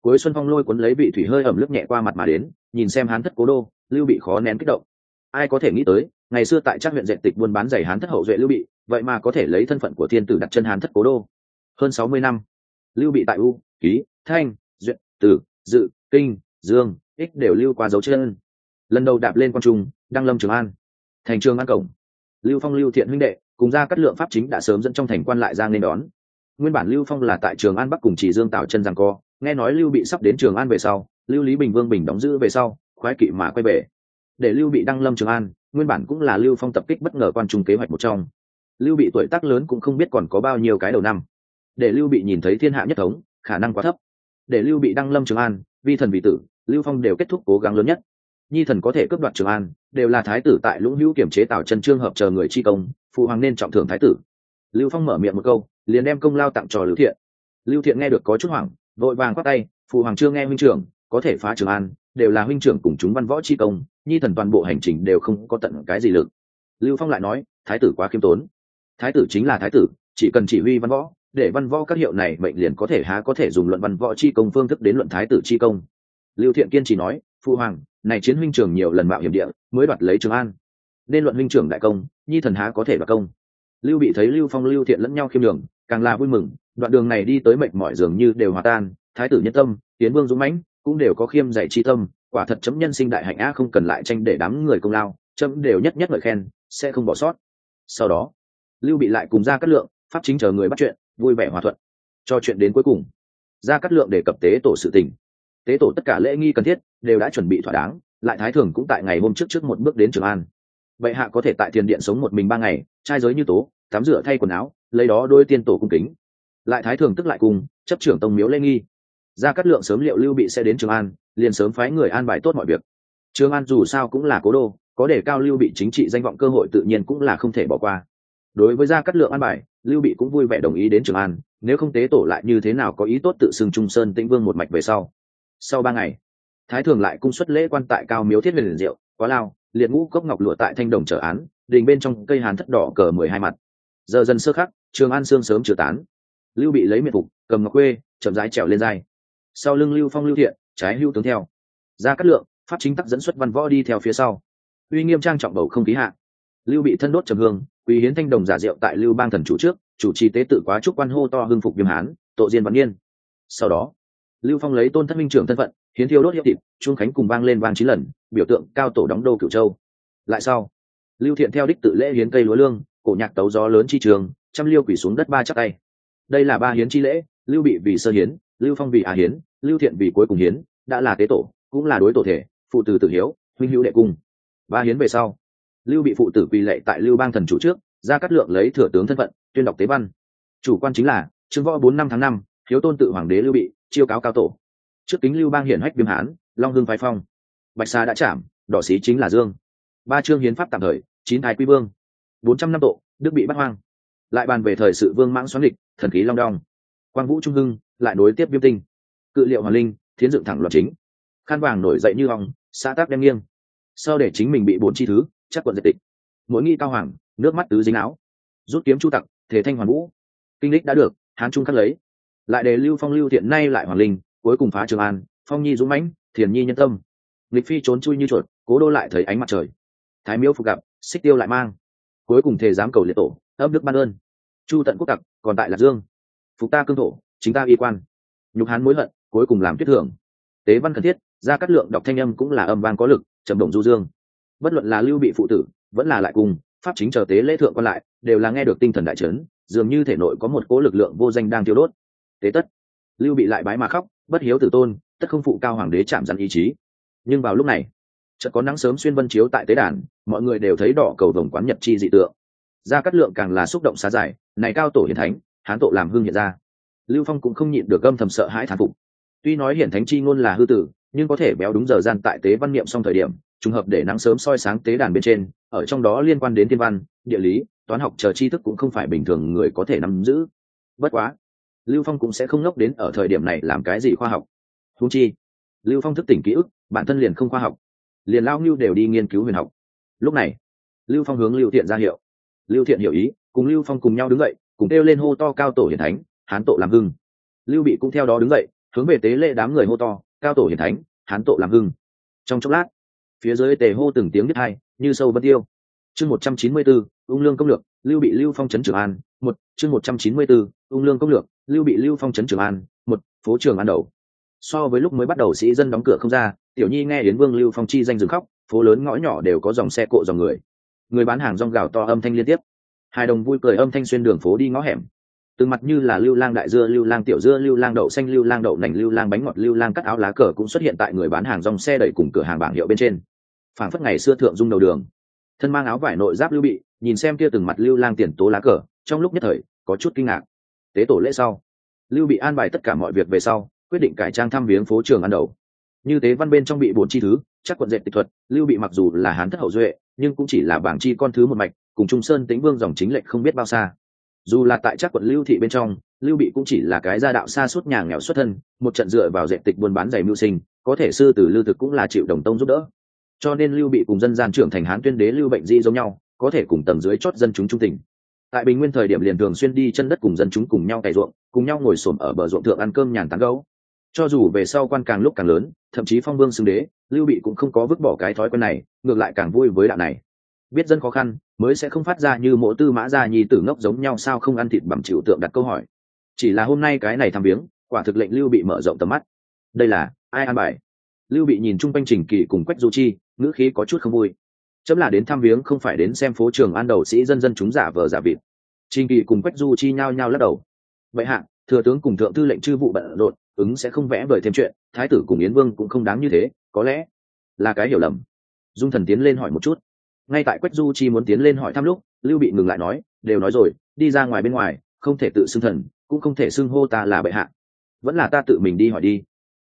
Cuối xuân phong lôi cuốn lấy vị thủy hơi ẩm lướt nhẹ qua mặt mà đến, nhìn xem hán thất cố đô, lưu bị khó nén kích động. Ai có thể nghĩ tới ngày xưa tại chắc huyện dệt tịch buôn bán giày hán thất hậu duệ lưu bị, vậy mà có thể lấy thân phận của thiên tử đặt chân hán thất cố đô. Hơn sáu mươi năm, lưu bị tại u, ký, thanh duyệt tử, dự, kinh, dương, ích đều lưu qua dấu chân. Lần đầu đạp lên quan trung, đăng lâm trường an, thành trường an cổng. Lưu phong, lưu thiện huynh đệ, cùng ra các lượng pháp chính đã sớm dẫn trong thành quan lại giang nên đón. Nguyên bản lưu phong là tại trường an bắc cùng chỉ dương tạo chân rằng co, nghe nói lưu bị sắp đến trường an về sau, lưu lý bình vương bình đóng giữ về sau, khoái kỵ mà quay về. Để lưu bị đăng lâm trường an nguyên bản cũng là lưu phong tập kích bất ngờ quan trung kế hoạch một trong. Lưu bị tuổi tác lớn cũng không biết còn có bao nhiêu cái đầu năm. Để lưu bị nhìn thấy thiên hạ nhất thống, khả năng quá thấp. Để lưu bị đăng lâm trường an, vi thần vị tử, lưu phong đều kết thúc cố gắng lớn nhất. Nhi thần có thể cướp đoạt trường an, đều là thái tử tại lũng hữu kiểm chế tạo chân trương hợp chờ người chi công, phụ hoàng nên trọng thưởng thái tử. Lưu phong mở miệng một câu, liền đem công lao tặng cho lưu thiện. Lưu thiện nghe được có chút hoảng, vội vàng khoác tay, phụ hoàng chưa nghe huynh trưởng, có thể phá trường an đều là huynh trưởng cùng chúng văn võ chi công, nhi thần toàn bộ hành trình đều không có tận cái gì lực. Lưu phong lại nói, thái tử quá khiêm tốn. Thái tử chính là thái tử, chỉ cần chỉ huy văn võ, để văn võ các hiệu này mệnh liền có thể há có thể dùng luận văn võ chi công phương thức đến luận thái tử chi công. Lưu thiện kiên chỉ nói phụ hoàng, này chiến huynh trưởng nhiều lần mạo hiểm địa, mới đoạt lấy trường an. Nên luận huynh trưởng đại công, nhi thần há có thể đoạt công. Lưu bị thấy lưu phong, lưu thiện lẫn nhau khiêm đường càng là vui mừng, đoạn đường này đi tới mệnh mọi dường như đều hòa tan, thái tử nhân tâm, tiến vương dũng mãnh cũng đều có khiêm dạy chi tâm, quả thật chấm nhân sinh đại hạnh a không cần lại tranh để đám người công lao, chấm đều nhất nhất lời khen, sẽ không bỏ sót. Sau đó, lưu bị lại cùng ra cát lượng, pháp chính chờ người bắt chuyện, vui vẻ hòa thuận. Cho chuyện đến cuối cùng ra cát lượng đề cập tế tổ sự tình. Tế tổ tất cả lễ nghi cần thiết, đều đã chuẩn bị thỏa đáng, lại thái thường cũng tại ngày hôm trước trước một bước đến trường an. Vậy hạ có thể tại tiền điện sống một mình ba ngày, trai giới như tố, tắm rửa thay quần áo, lấy đó đôi tiên tổ cung kính. Lại thái thường tức lại cùng, chấp trưởng tông miếu lễ nghi ra cắt lượng sớm liệu lưu bị sẽ đến trường an, liền sớm phái người an bài tốt mọi việc. Trường an dù sao cũng là cố đô, có để cao lưu bị chính trị danh vọng cơ hội tự nhiên cũng là không thể bỏ qua. Đối với gia cát lượng an bài, lưu bị cũng vui vẻ đồng ý đến trường an, nếu không tế tổ lại như thế nào có ý tốt tự xưng trung sơn tĩnh vương một mạch về sau. Sau ba ngày, thái thường lại cung xuất lễ quan tại cao miếu thiết liền rượu quá lao, liệt ngũ cốc ngọc lụa tại thanh đồng trở án, đình bên trong cây hàn thất đỏ cờ mười hai mặt. Giờ dần sơ khắc, trường an sương sớm trừ tán. Lưu bị lấy miệt phục, cầm ngọc quê, chậm rãi trèo lên dai sau lưng lưu phong lưu thiện, trái hưu tướng theo. Ra cắt lượng, pháp chính tắc dẫn xuất văn võ đi theo phía sau. Uy nghiêm trang trọng bầu không khí hạ. Lưu bị thân đốt trầm hương quý hiến thanh đồng giả diệu tại lưu bang thần chủ trước, chủ trì tế tự quá trúc quan hô to hưng phục viêm hán tội diên văn niên. Sau đó, lưu phong lấy tôn thất minh trưởng thân phận, hiến thiêu đốt hiệp thịt, trung khánh cùng vang lên vang chín lần, biểu tượng cao tổ đóng đô cửu châu. Lại sau, lưu thiện theo đích tự lễ hiến cây lúa lương, cổ nhạc tấu gió lớn chi trường, trăm liêu quỷ xuống đất ba chắc tay. Đây là ba hiến chi lễ, lưu bị vì sơ hiến lưu phong vì à hiến, lưu thiện vì cuối cùng hiến, đã là tế tổ, cũng là đối tổ thể, phụ tử tử hiếu, huynh hữu đệ cung. Ba hiến về sau, lưu bị phụ tử vì lệ tại lưu bang thần chủ trước, ra cắt lượng lấy thừa tướng thân phận, tuyên đọc tế văn. Chủ quan chính là trương võ bốn năm tháng năm, hiếu tôn tự hoàng đế lưu bị, chiêu cáo cao tổ. Trước kính lưu bang hiển hách viêm hán, long hương phái phong. Bạch sa đã chạm, đỏ xí chính là dương. Ba chương hiến pháp tạm thời, chín thái quy vương. Bốn trăm năm tổ đức bị bắt hoang. Lại bàn về thời sự vương mãng xoắn địch thần khí long đong quang vũ trung hưng, lại nối tiếp viêm tinh. Cự liệu hoàng linh, thiến dựng thẳng loạt chính. Khăn vàng nổi dậy như hòng xã tác đem nghiêng. Sau để chính mình bị bốn chi thứ, chắc quận diệt tịch. Mỗi nghi cao hoàng, nước mắt tứ dính áo. Rút kiếm chu tặc, thể thanh hoàn vũ. Kinh lịch đã được, hán trung cắt lấy. Lại đề lưu phong lưu thiện nay lại hoàng linh, cuối cùng phá trường an, phong nhi dũng mãnh, thiền nhi nhân tâm. Lịch phi trốn chui như chuột, cố đô lại thấy ánh mặt trời. Thái miếu phục gặp, xích tiêu lại mang. Cuối cùng thề dám cầu liệt tổ, ấp đức ban ơn. Chu tận quốc tặc, còn tại lạc dương phục ta cương thổ, chính ta y quan. Nhục hán mối hận, cuối cùng làm tuyết thưởng. Tế văn cần thiết, ra cắt lượng đọc thanh âm cũng là âm vang có lực, trầm động du dương. Bất luận là lưu bị phụ tử, vẫn là lại cùng, pháp chính chờ tế lễ thượng còn lại, đều là nghe được tinh thần đại trấn dường như thể nội có một cố lực lượng vô danh đang tiêu đốt. Tế tất. Lưu bị lại bái mà khóc, bất hiếu tử tôn, tất không phụ cao hoàng đế chạm dặn ý chí. Nhưng vào lúc này, chợt có nắng sớm xuyên vân chiếu tại tế đàn, mọi người đều thấy đỏ cầu vồng quán nhật chi dị tượng. Ra cắt lượng càng là xúc động xá giải, này cao tổ hiền thánh hán Tộ làm hương hiện ra. Lưu phong cũng không nhịn được âm thầm sợ hãi thán phục. Tuy nói hiển thánh chi ngôn là hư tử, nhưng có thể béo đúng giờ gian tại tế văn niệm xong thời điểm, trùng hợp để nắng sớm soi sáng tế đàn bên trên, ở trong đó liên quan đến thiên văn, địa lý, toán học chờ tri thức cũng không phải bình thường người có thể nắm giữ. Bất quá, lưu phong cũng sẽ không ngốc đến ở thời điểm này làm cái gì khoa học. Húng chi, lưu phong thức tỉnh ký ức, bản thân liền không khoa học. Liền lao ngưu đều đi nghiên cứu huyền học. Lúc này, lưu phong hướng lưu thiện ra hiệu. Lưu thiện hiểu ý, cùng lưu phong cùng nhau đứng dậy cùng kêu lên hô to cao tổ hiển thánh, hán tổ làm hưng. Lưu bị cũng theo đó đứng dậy, hướng về tế lễ đám người hô to, cao tổ hiển thánh, hán tổ làm hưng. Trong chốc lát, phía dưới tề hô từng tiếng biết hai, như sâu bất tiêu. Chương một trăm chín mươi bốn, ung lương công lược, lưu bị lưu phong trấn trường an, một, chương một trăm chín mươi bốn, ung lương công lược, lưu bị lưu phong trấn trường an, một, phố trường an đầu. So với lúc mới bắt đầu sĩ dân đóng cửa không ra, tiểu nhi nghe đến vương lưu phong chi danh dừng khóc, phố lớn ngõ nhỏ đều có dòng xe cộ dòng người. Người bán hàng rong gào to âm thanh liên tiếp hai đồng vui cười âm thanh xuyên đường phố đi ngõ hẻm. Từng mặt như là lưu lang đại dưa, lưu lang tiểu dưa, lưu lang đậu xanh, lưu lang đậu nành, lưu lang bánh ngọt, lưu lang cắt áo lá cờ cũng xuất hiện tại người bán hàng dòng xe đẩy cùng cửa hàng bảng hiệu bên trên. Phản phất ngày xưa thượng dung đầu đường. Thân mang áo vải nội giáp lưu bị, nhìn xem kia từng mặt lưu lang tiền tố lá cờ, trong lúc nhất thời, có chút kinh ngạc. Tế tổ lễ sau, lưu bị an bài tất cả mọi việc về sau, quyết định cải trang thăm viếng phố trường ăn đầu. Như tế văn bên trong bị bổn chi thứ, chắc quận dệt tịch thuật, lưu bị mặc dù là hán thất hậu duệ, nhưng cũng chỉ là bảng chi con thứ một mạch cùng trung sơn tĩnh vương dòng chính lệnh không biết bao xa. Dù là tại chắc quận lưu thị bên trong, lưu bị cũng chỉ là cái gia đạo xa suốt nhà nghèo xuất thân, một trận dựa vào dệt tịch buôn bán giày mưu sinh, có thể sư tử lưu thực cũng là chịu đồng tông giúp đỡ. Cho nên lưu bị cùng dân gian trưởng thành hán tuyên đế lưu bệnh di giống nhau, có thể cùng tầng dưới chót dân chúng trung tình. Tại bình nguyên thời điểm liền thường xuyên đi chân đất cùng dân chúng cùng nhau cày ruộng, cùng nhau ngồi xổm ở bờ ruộng thượng ăn cơm nhàn tán gấu cho dù về sau quan càng lúc càng lớn, thậm chí phong vương xưng đế, lưu bị cũng không có vứt bỏ cái thói quen này, ngược lại càng vui với đạo này biết dân khó khăn, mới sẽ không phát ra như mộ tư mã gia nhi tử ngốc giống nhau sao không ăn thịt bằng chịu tượng đặt câu hỏi. Chỉ là hôm nay cái này tham viếng, quả thực lệnh lưu bị mở rộng tầm mắt. Đây là ai an bài? Lưu bị nhìn chung quanh trình kỳ cùng quách du chi, ngữ khí có chút không vui. Chấm là đến thăm viếng không phải đến xem phố trường an đầu sĩ dân dân chúng giả vờ giả vịt. Trình kỳ cùng quách du chi nhao nhao lắc đầu. Vậy hạ, thừa tướng cùng thượng thư lệnh chư vụ bận rộn, ứng sẽ không vẽ vời thêm chuyện, thái tử cùng yến vương cũng không đáng như thế, có lẽ là cái hiểu lầm. Dung thần tiến lên hỏi một chút ngay tại quách du chi muốn tiến lên hỏi thăm lúc, lưu bị ngừng lại nói, đều nói rồi, đi ra ngoài bên ngoài, không thể tự xưng thần, cũng không thể xưng hô ta là bệ hạ. Vẫn là ta tự mình đi hỏi đi.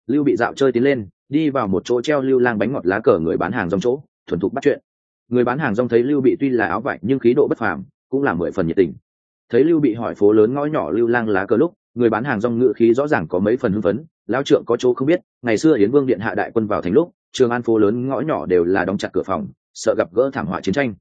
Lưu bị dạo chơi tiến lên, đi vào một chỗ treo lưu lang bánh ngọt lá cờ người bán hàng rong chỗ, thuần thục bắt chuyện. Người bán hàng rong thấy lưu bị tuy là áo vải nhưng khí độ bất phàm, cũng là mười phần nhiệt tình. Thấy lưu bị hỏi phố lớn ngõ nhỏ lưu lang lá cờ lúc, người bán hàng rong ngự khí rõ ràng có mấy phần hưng phấn, lão trượng có chỗ không biết, ngày xưa yến vương điện hạ đại quân vào thành lúc, trường an phố lớn ngõ nhỏ đều là đóng chặt cửa phòng sợ gặp gỡ thảm họa chiến tranh.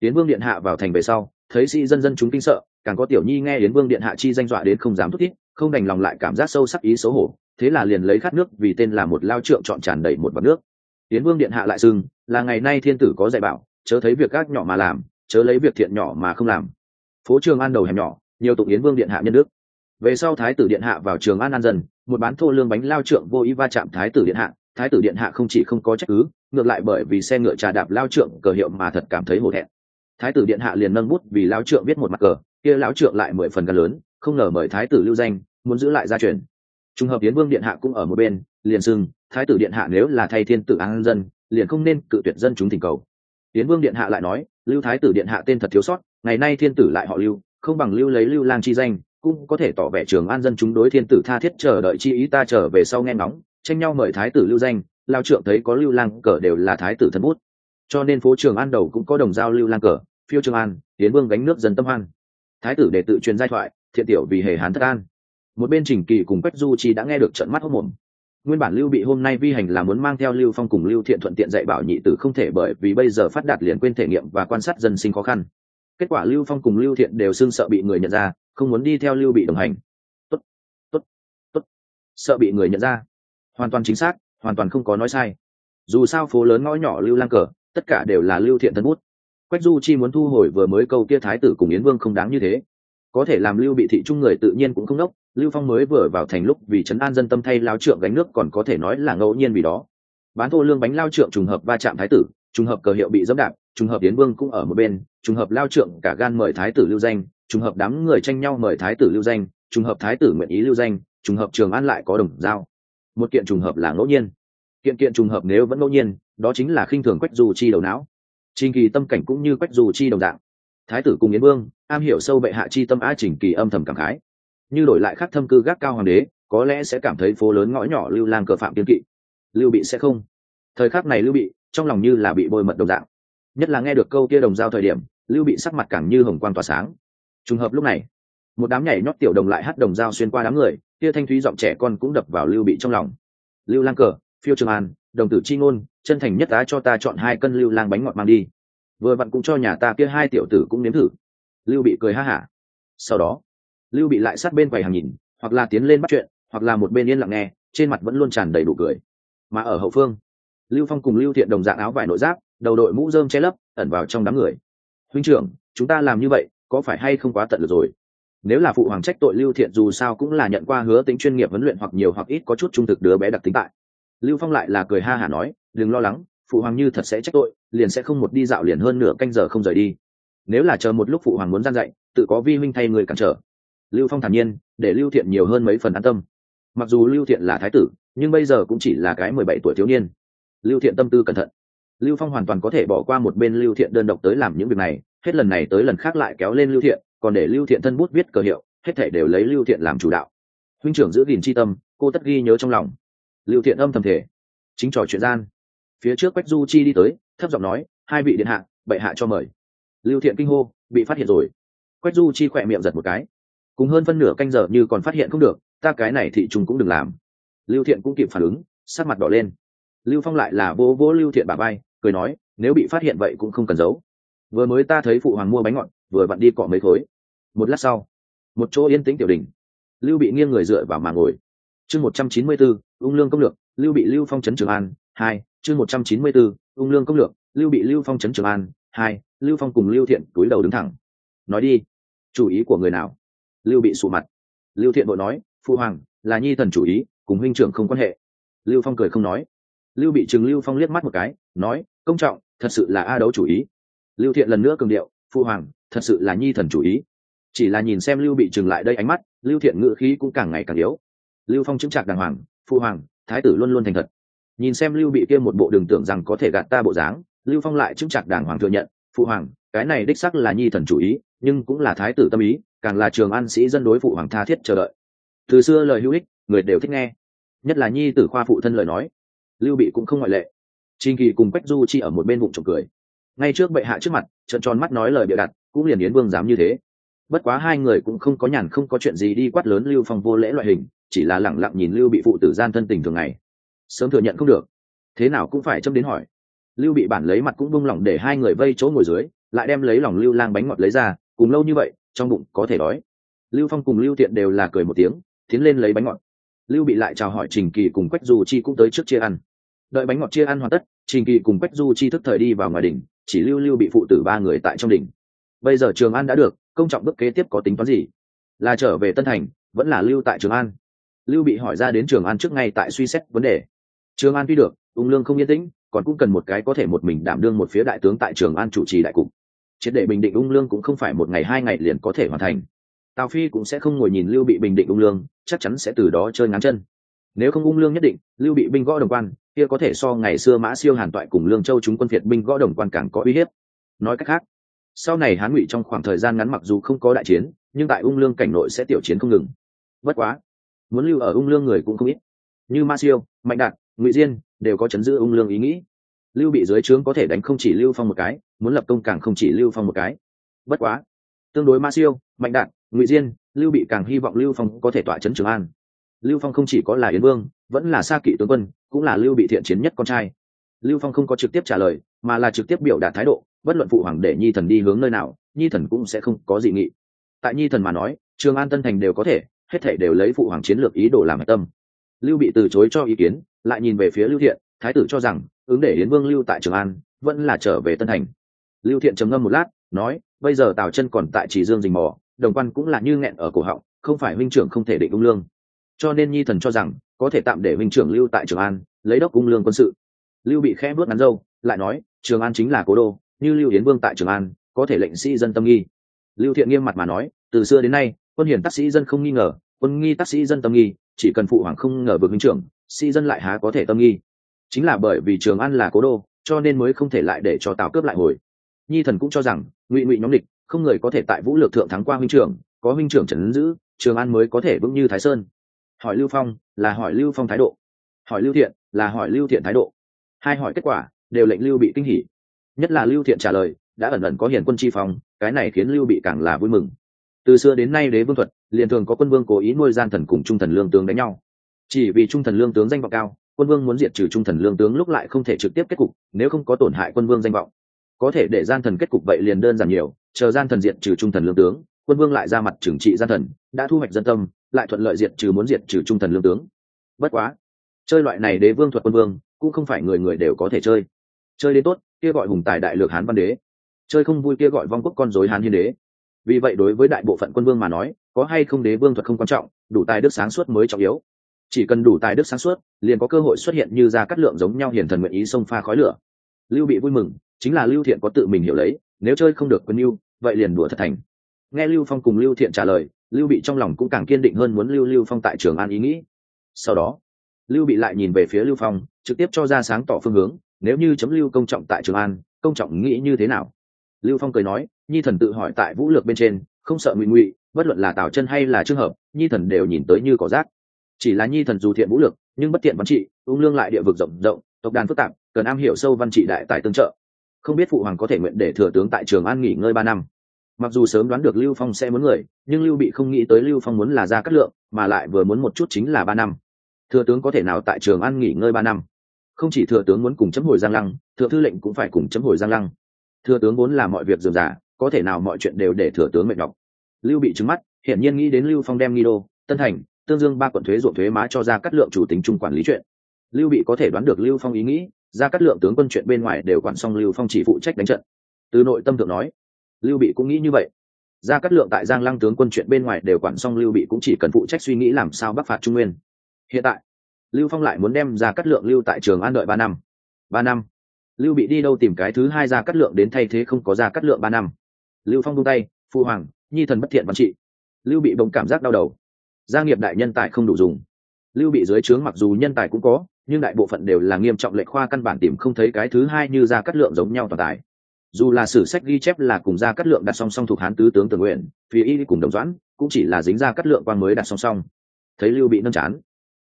Yến vương điện hạ vào thành về sau thấy sĩ dân dân chúng kinh sợ càng có tiểu nhi nghe yến vương điện hạ chi danh dọa đến không dám thúc thiết không đành lòng lại cảm giác sâu sắc ý xấu hổ thế là liền lấy khát nước vì tên là một lao trượng chọn tràn đầy một bọc nước. Yến vương điện hạ lại dừng, là ngày nay thiên tử có dạy bảo chớ thấy việc các nhỏ mà làm chớ lấy việc thiện nhỏ mà không làm. Phố trường an đầu hẻm nhỏ nhiều tụng yến vương điện hạ nhân đức. Về sau thái tử điện hạ vào trường an an dần, một bán thô lương bánh lao trượng vô ý va chạm thái tử điện hạ thái tử điện hạ không chỉ không có trách cứ ngược lại bởi vì xe ngựa trà đạp lao trượng cờ hiệu mà thật cảm thấy hổ thẹn. Thái tử điện hạ liền nâng bút vì lao trượng viết một mặt cờ, kia lão trượng lại mười phần gần lớn, không ngờ mời thái tử lưu danh, muốn giữ lại gia truyền. Trùng hợp yến vương điện hạ cũng ở một bên, liền xưng, thái tử điện hạ nếu là thay thiên tử an dân, liền không nên cự tuyệt dân chúng thỉnh cầu. Yến vương điện hạ lại nói, lưu thái tử điện hạ tên thật thiếu sót, ngày nay thiên tử lại họ lưu, không bằng lưu lấy lưu lang chi danh, cũng có thể tỏ vẻ trường an dân chúng đối thiên tử tha thiết chờ đợi chi ý ta trở về sau nghe ngóng, tranh nhau mời thái tử lưu danh lao trượng thấy có lưu lang cờ đều là thái tử thân bút. Cho nên phố trường an đầu cũng có đồng giao lưu lang cờ, phiêu trường an tiến vương gánh nước dân tâm hoan. Thái tử để tự truyền giai thoại, thiện tiểu vì hề hán thất an. Một bên trình kỳ cùng quách du chi đã nghe được trận mắt hốc mồm nguyên bản lưu bị hôm nay vi hành là muốn mang theo lưu phong cùng lưu thiện thuận tiện dạy bảo nhị tử không thể bởi vì bây giờ phát đạt liền quên thể nghiệm và quan sát dân sinh khó khăn. Kết quả lưu phong cùng lưu thiện đều xương sợ bị người nhận ra, không muốn đi theo lưu bị đồng hành. Tốt tốt tốt. Sợ bị người nhận ra. Hoàn toàn chính xác hoàn toàn không có nói sai. Dù sao phố lớn ngõ nhỏ lưu lang cờ, tất cả đều là lưu thiện thân bút. Quách du chi muốn thu hồi vừa mới câu kia thái tử cùng yến vương không đáng như thế. Có thể làm lưu bị thị trung người tự nhiên cũng không nốc lưu phong mới vừa vào thành lúc vì trấn an dân tâm thay lao trượng gánh nước còn có thể nói là ngẫu nhiên vì đó. Bán thô lương bánh lao trượng trùng hợp va chạm thái tử, trùng hợp cờ hiệu bị dẫm đạp, trùng hợp yến vương cũng ở một bên, trùng hợp lao trượng cả gan mời thái tử lưu danh, trùng hợp đám người tranh nhau mời thái tử lưu danh, trùng hợp thái tử nguyện ý lưu danh, trùng hợp trường an lại có đồng giao một kiện trùng hợp là ngẫu nhiên. Kiện kiện trùng hợp nếu vẫn ngẫu nhiên, đó chính là khinh thường quách dù chi đầu não. Trình kỳ tâm cảnh cũng như quách dù chi đồng dạng. Thái tử cùng yến vương, am hiểu sâu bệ hạ chi tâm a trình kỳ âm thầm cảm khái. Như đổi lại khắc thâm cư gác cao hoàng đế, có lẽ sẽ cảm thấy phố lớn ngõ nhỏ lưu lang cờ phạm kiên kỵ. Lưu bị sẽ không. Thời khắc này lưu bị, trong lòng như là bị bôi mật đồng dạng. Nhất là nghe được câu kia đồng giao thời điểm, lưu bị sắc mặt càng như hồng quan tỏa sáng. Trùng hợp lúc này, một đám nhảy nhót tiểu đồng lại hát đồng dao xuyên qua đám người kia thanh thúy giọng trẻ con cũng đập vào lưu bị trong lòng. Lưu lang cờ, phiêu trường an, đồng tử chi ngôn, chân thành nhất á cho ta chọn hai cân lưu lang bánh ngọt mang đi. Vừa vặn cũng cho nhà ta kia hai tiểu tử cũng nếm thử. Lưu bị cười ha hả. Sau đó, lưu bị lại sát bên quầy hàng nhìn, hoặc là tiến lên bắt chuyện, hoặc là một bên yên lặng nghe, trên mặt vẫn luôn tràn đầy đủ cười. Mà ở hậu phương, lưu phong cùng lưu thiện đồng dạng áo vải nội giáp, đầu đội mũ rơm che lấp, ẩn vào trong đám người. Huynh trưởng, chúng ta làm như vậy, có phải hay không quá tận được rồi? Nếu là phụ hoàng trách tội lưu thiện dù sao cũng là nhận qua hứa tính chuyên nghiệp huấn luyện hoặc nhiều hoặc ít có chút trung thực đứa bé đặc tính tại. Lưu phong lại là cười ha hả nói, đừng lo lắng, phụ hoàng như thật sẽ trách tội, liền sẽ không một đi dạo liền hơn nửa canh giờ không rời đi. Nếu là chờ một lúc phụ hoàng muốn gian dạy, tự có vi huynh thay người cản trở. Lưu phong thản nhiên, để lưu thiện nhiều hơn mấy phần an tâm. Mặc dù lưu thiện là thái tử, nhưng bây giờ cũng chỉ là cái mười bảy tuổi thiếu niên. Lưu thiện tâm tư cẩn thận. Lưu phong hoàn toàn có thể bỏ qua một bên lưu thiện đơn độc tới làm những việc này, hết lần này tới lần khác lại kéo lên lưu thiện còn để lưu thiện thân bút viết cờ hiệu, hết thể đều lấy lưu thiện làm chủ đạo. Huynh trưởng giữ gìn c tâm, cô tất ghi nhớ trong lòng. Lưu thiện âm thầm thể chính trò chuyện gian, phía trước quách du chi đi tới, thấp giọng nói, hai vị điện hạ, bệ hạ cho mời. Lưu thiện kinh hô, bị phát hiện rồi. Quách du chi khỏe miệng giật một cái. Cùng hơn phân nửa canh giờ như còn phát hiện không được, ta cái này thị chúng cũng đừng làm. Lưu thiện cũng kịp phản ứng, sắc mặt đỏ lên. Lưu phong lại là vỗ vỗ lưu thiện bà bay cười nói, nếu bị phát hiện vậy cũng không cần giấu. Vừa mới ta thấy phụ hoàng mua bánh ngọt vừa vặn đi cọ mấy khối. Một lát sau, một chỗ yên tĩnh tiểu đình, lưu bị nghiêng người dựa vào mà ngồi. Chương một trăm chín mươi bốn, ung lương công lược, lưu bị lưu phong trấn trường an, hai, chương một trăm chín mươi bốn, ung lương công lược, lưu bị lưu phong trấn trường an, hai, lưu phong cùng lưu thiện túi đầu đứng thẳng. Nói đi, chủ ý của người nào? Lưu bị sụ mặt. Lưu thiện bội nói phụ hoàng, là nhi thần chủ ý, cùng huynh trưởng không quan hệ. Lưu phong cười không nói. Lưu bị chừng lưu phong liếc mắt một cái, nói, công trọng, thật sự là a đấu chủ ý. Lưu thiện lần nữa cường điệu phụ hoàng thật sự là nhi thần chủ ý. Chỉ là nhìn xem lưu bị trừng lại đây ánh mắt, lưu thiện ngự khí cũng càng ngày càng yếu. Lưu phong chứng trạc đàng hoàng phụ hoàng, thái tử luôn luôn thành thật. Nhìn xem lưu bị kia một bộ đường tưởng rằng có thể gạt ta bộ dáng, lưu phong lại chứng trạc đàng hoàng thừa nhận phụ hoàng, cái này đích sắc là nhi thần chủ ý, nhưng cũng là thái tử tâm ý, càng là trường an sĩ dân đối phụ hoàng tha thiết chờ đợi. Từ xưa lời hữu ích, người đều thích nghe. Nhất là nhi tử khoa phụ thân lời nói. Lưu bị cũng không ngoại lệ. Trinh kỳ cùng quách du chi ở một bên bụng trộm cười. Ngay trước bệ hạ trước mặt trận tròn mắt nói lời bịa đặt cũng liền yến vương dám như thế. Bất quá hai người cũng không có nhàn, không có chuyện gì đi quát lớn lưu phong vô lễ loại hình, chỉ là lẳng lặng nhìn lưu bị phụ tử gian thân tình thường ngày. Sớm thừa nhận không được. Thế nào cũng phải châm đến hỏi. Lưu bị bản lấy mặt cũng bung lỏng để hai người vây chỗ ngồi dưới, lại đem lấy lòng lưu lang bánh ngọt lấy ra, cùng lâu như vậy, trong bụng có thể đói. Lưu phong cùng lưu tiện đều là cười một tiếng, tiến lên lấy bánh ngọt. Lưu bị lại chào hỏi trình kỳ cùng quách du chi cũng tới trước chia ăn. Đợi bánh ngọt chia ăn hoàn tất, trình kỳ cùng quách du chi thức thời đi vào ngoài đỉnh, chỉ lưu lưu bị phụ tử ba người tại trong đỉnh bây giờ trường an đã được, công trọng bước kế tiếp có tính toán gì? Là trở về tân thành, vẫn là lưu tại trường an? Lưu bị hỏi ra đến trường an trước ngay tại suy xét vấn đề. Trường an tuy được, ung lương không yên tĩnh, còn cũng cần một cái có thể một mình đảm đương một phía đại tướng tại trường an chủ trì đại cục. Triệt để bình định ung lương cũng không phải một ngày hai ngày liền có thể hoàn thành. Tào phi cũng sẽ không ngồi nhìn lưu bị bình định ung lương, chắc chắn sẽ từ đó chơi ngắn chân. Nếu không ung lương nhất định, lưu bị binh gõ đồng quan, kia có thể so ngày xưa mã siêu hàn toại cùng lương châu chúng quân việt binh gõ đồng quan càng có uy hiếp. Nói cách khác sau này hán ngụy trong khoảng thời gian ngắn mặc dù không có đại chiến, nhưng tại ung lương cảnh nội sẽ tiểu chiến không ngừng. Bất quá, muốn lưu ở ung lương người cũng không ít. Như ma siêu, mạnh đạt, ngụy diên đều có chấn giữ ung lương ý nghĩ. Lưu bị dưới trướng có thể đánh không chỉ lưu phong một cái, muốn lập công càng không chỉ lưu phong một cái. Bất quá, tương đối ma siêu, mạnh đạt, ngụy diên, lưu bị càng hy vọng lưu phong có thể tỏa chấn trường an. Lưu phong không chỉ có là yến vương, vẫn là sa kỵ tướng quân, cũng là lưu bị thiện chiến nhất con trai. Lưu phong không có trực tiếp trả lời, mà là trực tiếp biểu đạt thái độ bất luận phụ hoàng để nhi thần đi hướng nơi nào, nhi thần cũng sẽ không có dị nghị. Tại nhi thần mà nói, trường an tân thành đều có thể, hết thể đều lấy phụ hoàng chiến lược ý đồ làm tâm. Lưu bị từ chối cho ý kiến, lại nhìn về phía lưu thiện, thái tử cho rằng, ứng để hiến vương lưu tại trường an, vẫn là trở về tân thành. Lưu thiện trầm ngâm một lát, nói, bây giờ tào chân còn tại chỉ dương dình mò, đồng quan cũng là như nghẹn ở cổ họng, không phải minh trưởng không thể định ung lương. Cho nên nhi thần cho rằng, có thể tạm để minh trưởng lưu tại trường an, lấy đốc ung lương quân sự. Lưu bị khẽ bước ngắn dâu, lại nói, trường an chính là cố đô như lưu hiến vương tại trường an, có thể lệnh sĩ dân tâm nghi. Lưu thiện nghiêm mặt mà nói, từ xưa đến nay, quân hiển tác sĩ dân không nghi ngờ, quân nghi tác sĩ dân tâm nghi, chỉ cần phụ hoàng không ngờ vượt huynh trưởng, sĩ dân lại há có thể tâm nghi. Chính là bởi vì trường an là cố đô, cho nên mới không thể lại để cho tào cướp lại hồi. Nhi thần cũng cho rằng, ngụy ngụy nhóm địch, không người có thể tại vũ lược thượng thắng qua huynh trưởng, có huynh trưởng trần giữ, trường an mới có thể vững như thái sơn. Hỏi lưu phong, là hỏi lưu phong thái độ. Hỏi lưu thiện, là hỏi lưu thiện thái độ. Hai hỏi kết quả, đều lệnh lưu bị kinh hỉ nhất là lưu thiện trả lời, đã ẩn ẩn có hiền quân chi phong, cái này khiến lưu bị càng là vui mừng. Từ xưa đến nay đế vương thuật, liền thường có quân vương cố ý nuôi gian thần cùng trung thần lương tướng đánh nhau. Chỉ vì trung thần lương tướng danh vọng cao, quân vương muốn diệt trừ trung thần lương tướng lúc lại không thể trực tiếp kết cục, nếu không có tổn hại quân vương danh vọng. Có thể để gian thần kết cục vậy liền đơn giản nhiều, chờ gian thần diệt trừ trung thần lương tướng, quân vương lại ra mặt trừng trị gian thần, đã thu hoạch dân tâm, lại thuận lợi diệt trừ muốn diệt trừ trung thần lương tướng. Bất quá, chơi loại này đế vương thuật quân vương, cũng không phải người người đều có thể chơi. Chơi đến tốt kia gọi hùng tài đại lược hán văn đế. Chơi không vui kia gọi vong quốc con dối hán hiên đế. Vì vậy đối với đại bộ phận quân vương mà nói, có hay không đế vương thuật không quan trọng, đủ tài đức sáng suốt mới trọng yếu. Chỉ cần đủ tài đức sáng suốt, liền có cơ hội xuất hiện như ra cắt lượng giống nhau hiền thần nguyện ý xông pha khói lửa. Lưu bị vui mừng, chính là lưu thiện có tự mình hiểu lấy, nếu chơi không được quân lưu, vậy liền đùa thật thành. Nghe lưu phong cùng lưu thiện trả lời, lưu bị trong lòng cũng càng kiên định hơn muốn lưu lưu phong tại trường an ý nghĩ. Sau đó, lưu bị lại nhìn về phía lưu phong, trực tiếp cho ra sáng tỏ phương hướng nếu như chấm lưu công trọng tại trường an, công trọng nghĩ như thế nào? Lưu phong cười nói, nhi thần tự hỏi tại vũ lược bên trên, không sợ ngụy ngụy, bất luận là tào chân hay là trường hợp, nhi thần đều nhìn tới như cỏ rác. Chỉ là nhi thần dù thiện vũ lược, nhưng bất tiện văn trị, ung lương lại địa vực rộng rộng, tộc đàn phức tạp, cần am hiểu sâu văn trị đại tại tương trợ. Không biết phụ hoàng có thể nguyện để thừa tướng tại trường an nghỉ ngơi ba năm. Mặc dù sớm đoán được lưu phong sẽ muốn người, nhưng lưu bị không nghĩ tới lưu phong muốn là ra cắt lượng, mà lại vừa muốn một chút chính là ba năm. Thừa tướng có thể nào tại trường an nghỉ ngơi ba năm? Không chỉ thừa tướng muốn cùng chấm hồi giang lăng, thừa thư lệnh cũng phải cùng chấm hồi giang lăng. Thừa tướng muốn làm mọi việc dườm giả có thể nào mọi chuyện đều để thừa tướng mệt nhọc. Lưu bị trứng mắt, hiển nhiên nghĩ đến lưu phong đem nghi đô, tân thành, tương dương ba quận thuế ruộng thuế má cho ra cắt lượng chủ tính trung quản lý chuyện. Lưu bị có thể đoán được lưu phong ý nghĩ, ra cắt lượng tướng quân chuyện bên ngoài đều quản xong lưu phong chỉ phụ trách đánh trận. Từ nội tâm thượng nói, lưu bị cũng nghĩ như vậy. Ra cắt lượng tại giang lăng tướng quân chuyện bên ngoài đều quản xong lưu bị cũng chỉ cần phụ trách suy nghĩ làm sao bắc phạt trung nguyên. Hiện tại lưu phong lại muốn đem ra cắt lượng lưu tại trường an đợi ba năm. Ba năm? Lưu bị đi đâu tìm cái thứ hai ra cắt lượng đến thay thế không có ra cắt lượng ba năm? Lưu phong buông tay, phu hoàng, nhi thần bất thiện văn trị. Lưu bị bỗng cảm giác đau đầu. Gia nghiệp đại nhân tài không đủ dùng. Lưu bị dưới trướng mặc dù nhân tài cũng có, nhưng đại bộ phận đều là nghiêm trọng lệ khoa căn bản tìm không thấy cái thứ hai như ra cắt lượng giống nhau toàn tài. Dù là sử sách ghi chép là cùng ra cắt lượng đặt song song thuộc hán tứ tướng tường nguyện phía y cùng đồng doãn, cũng chỉ là dính ra cắt lượng quan mới đặt song song. Thấy lưu bị nâng chán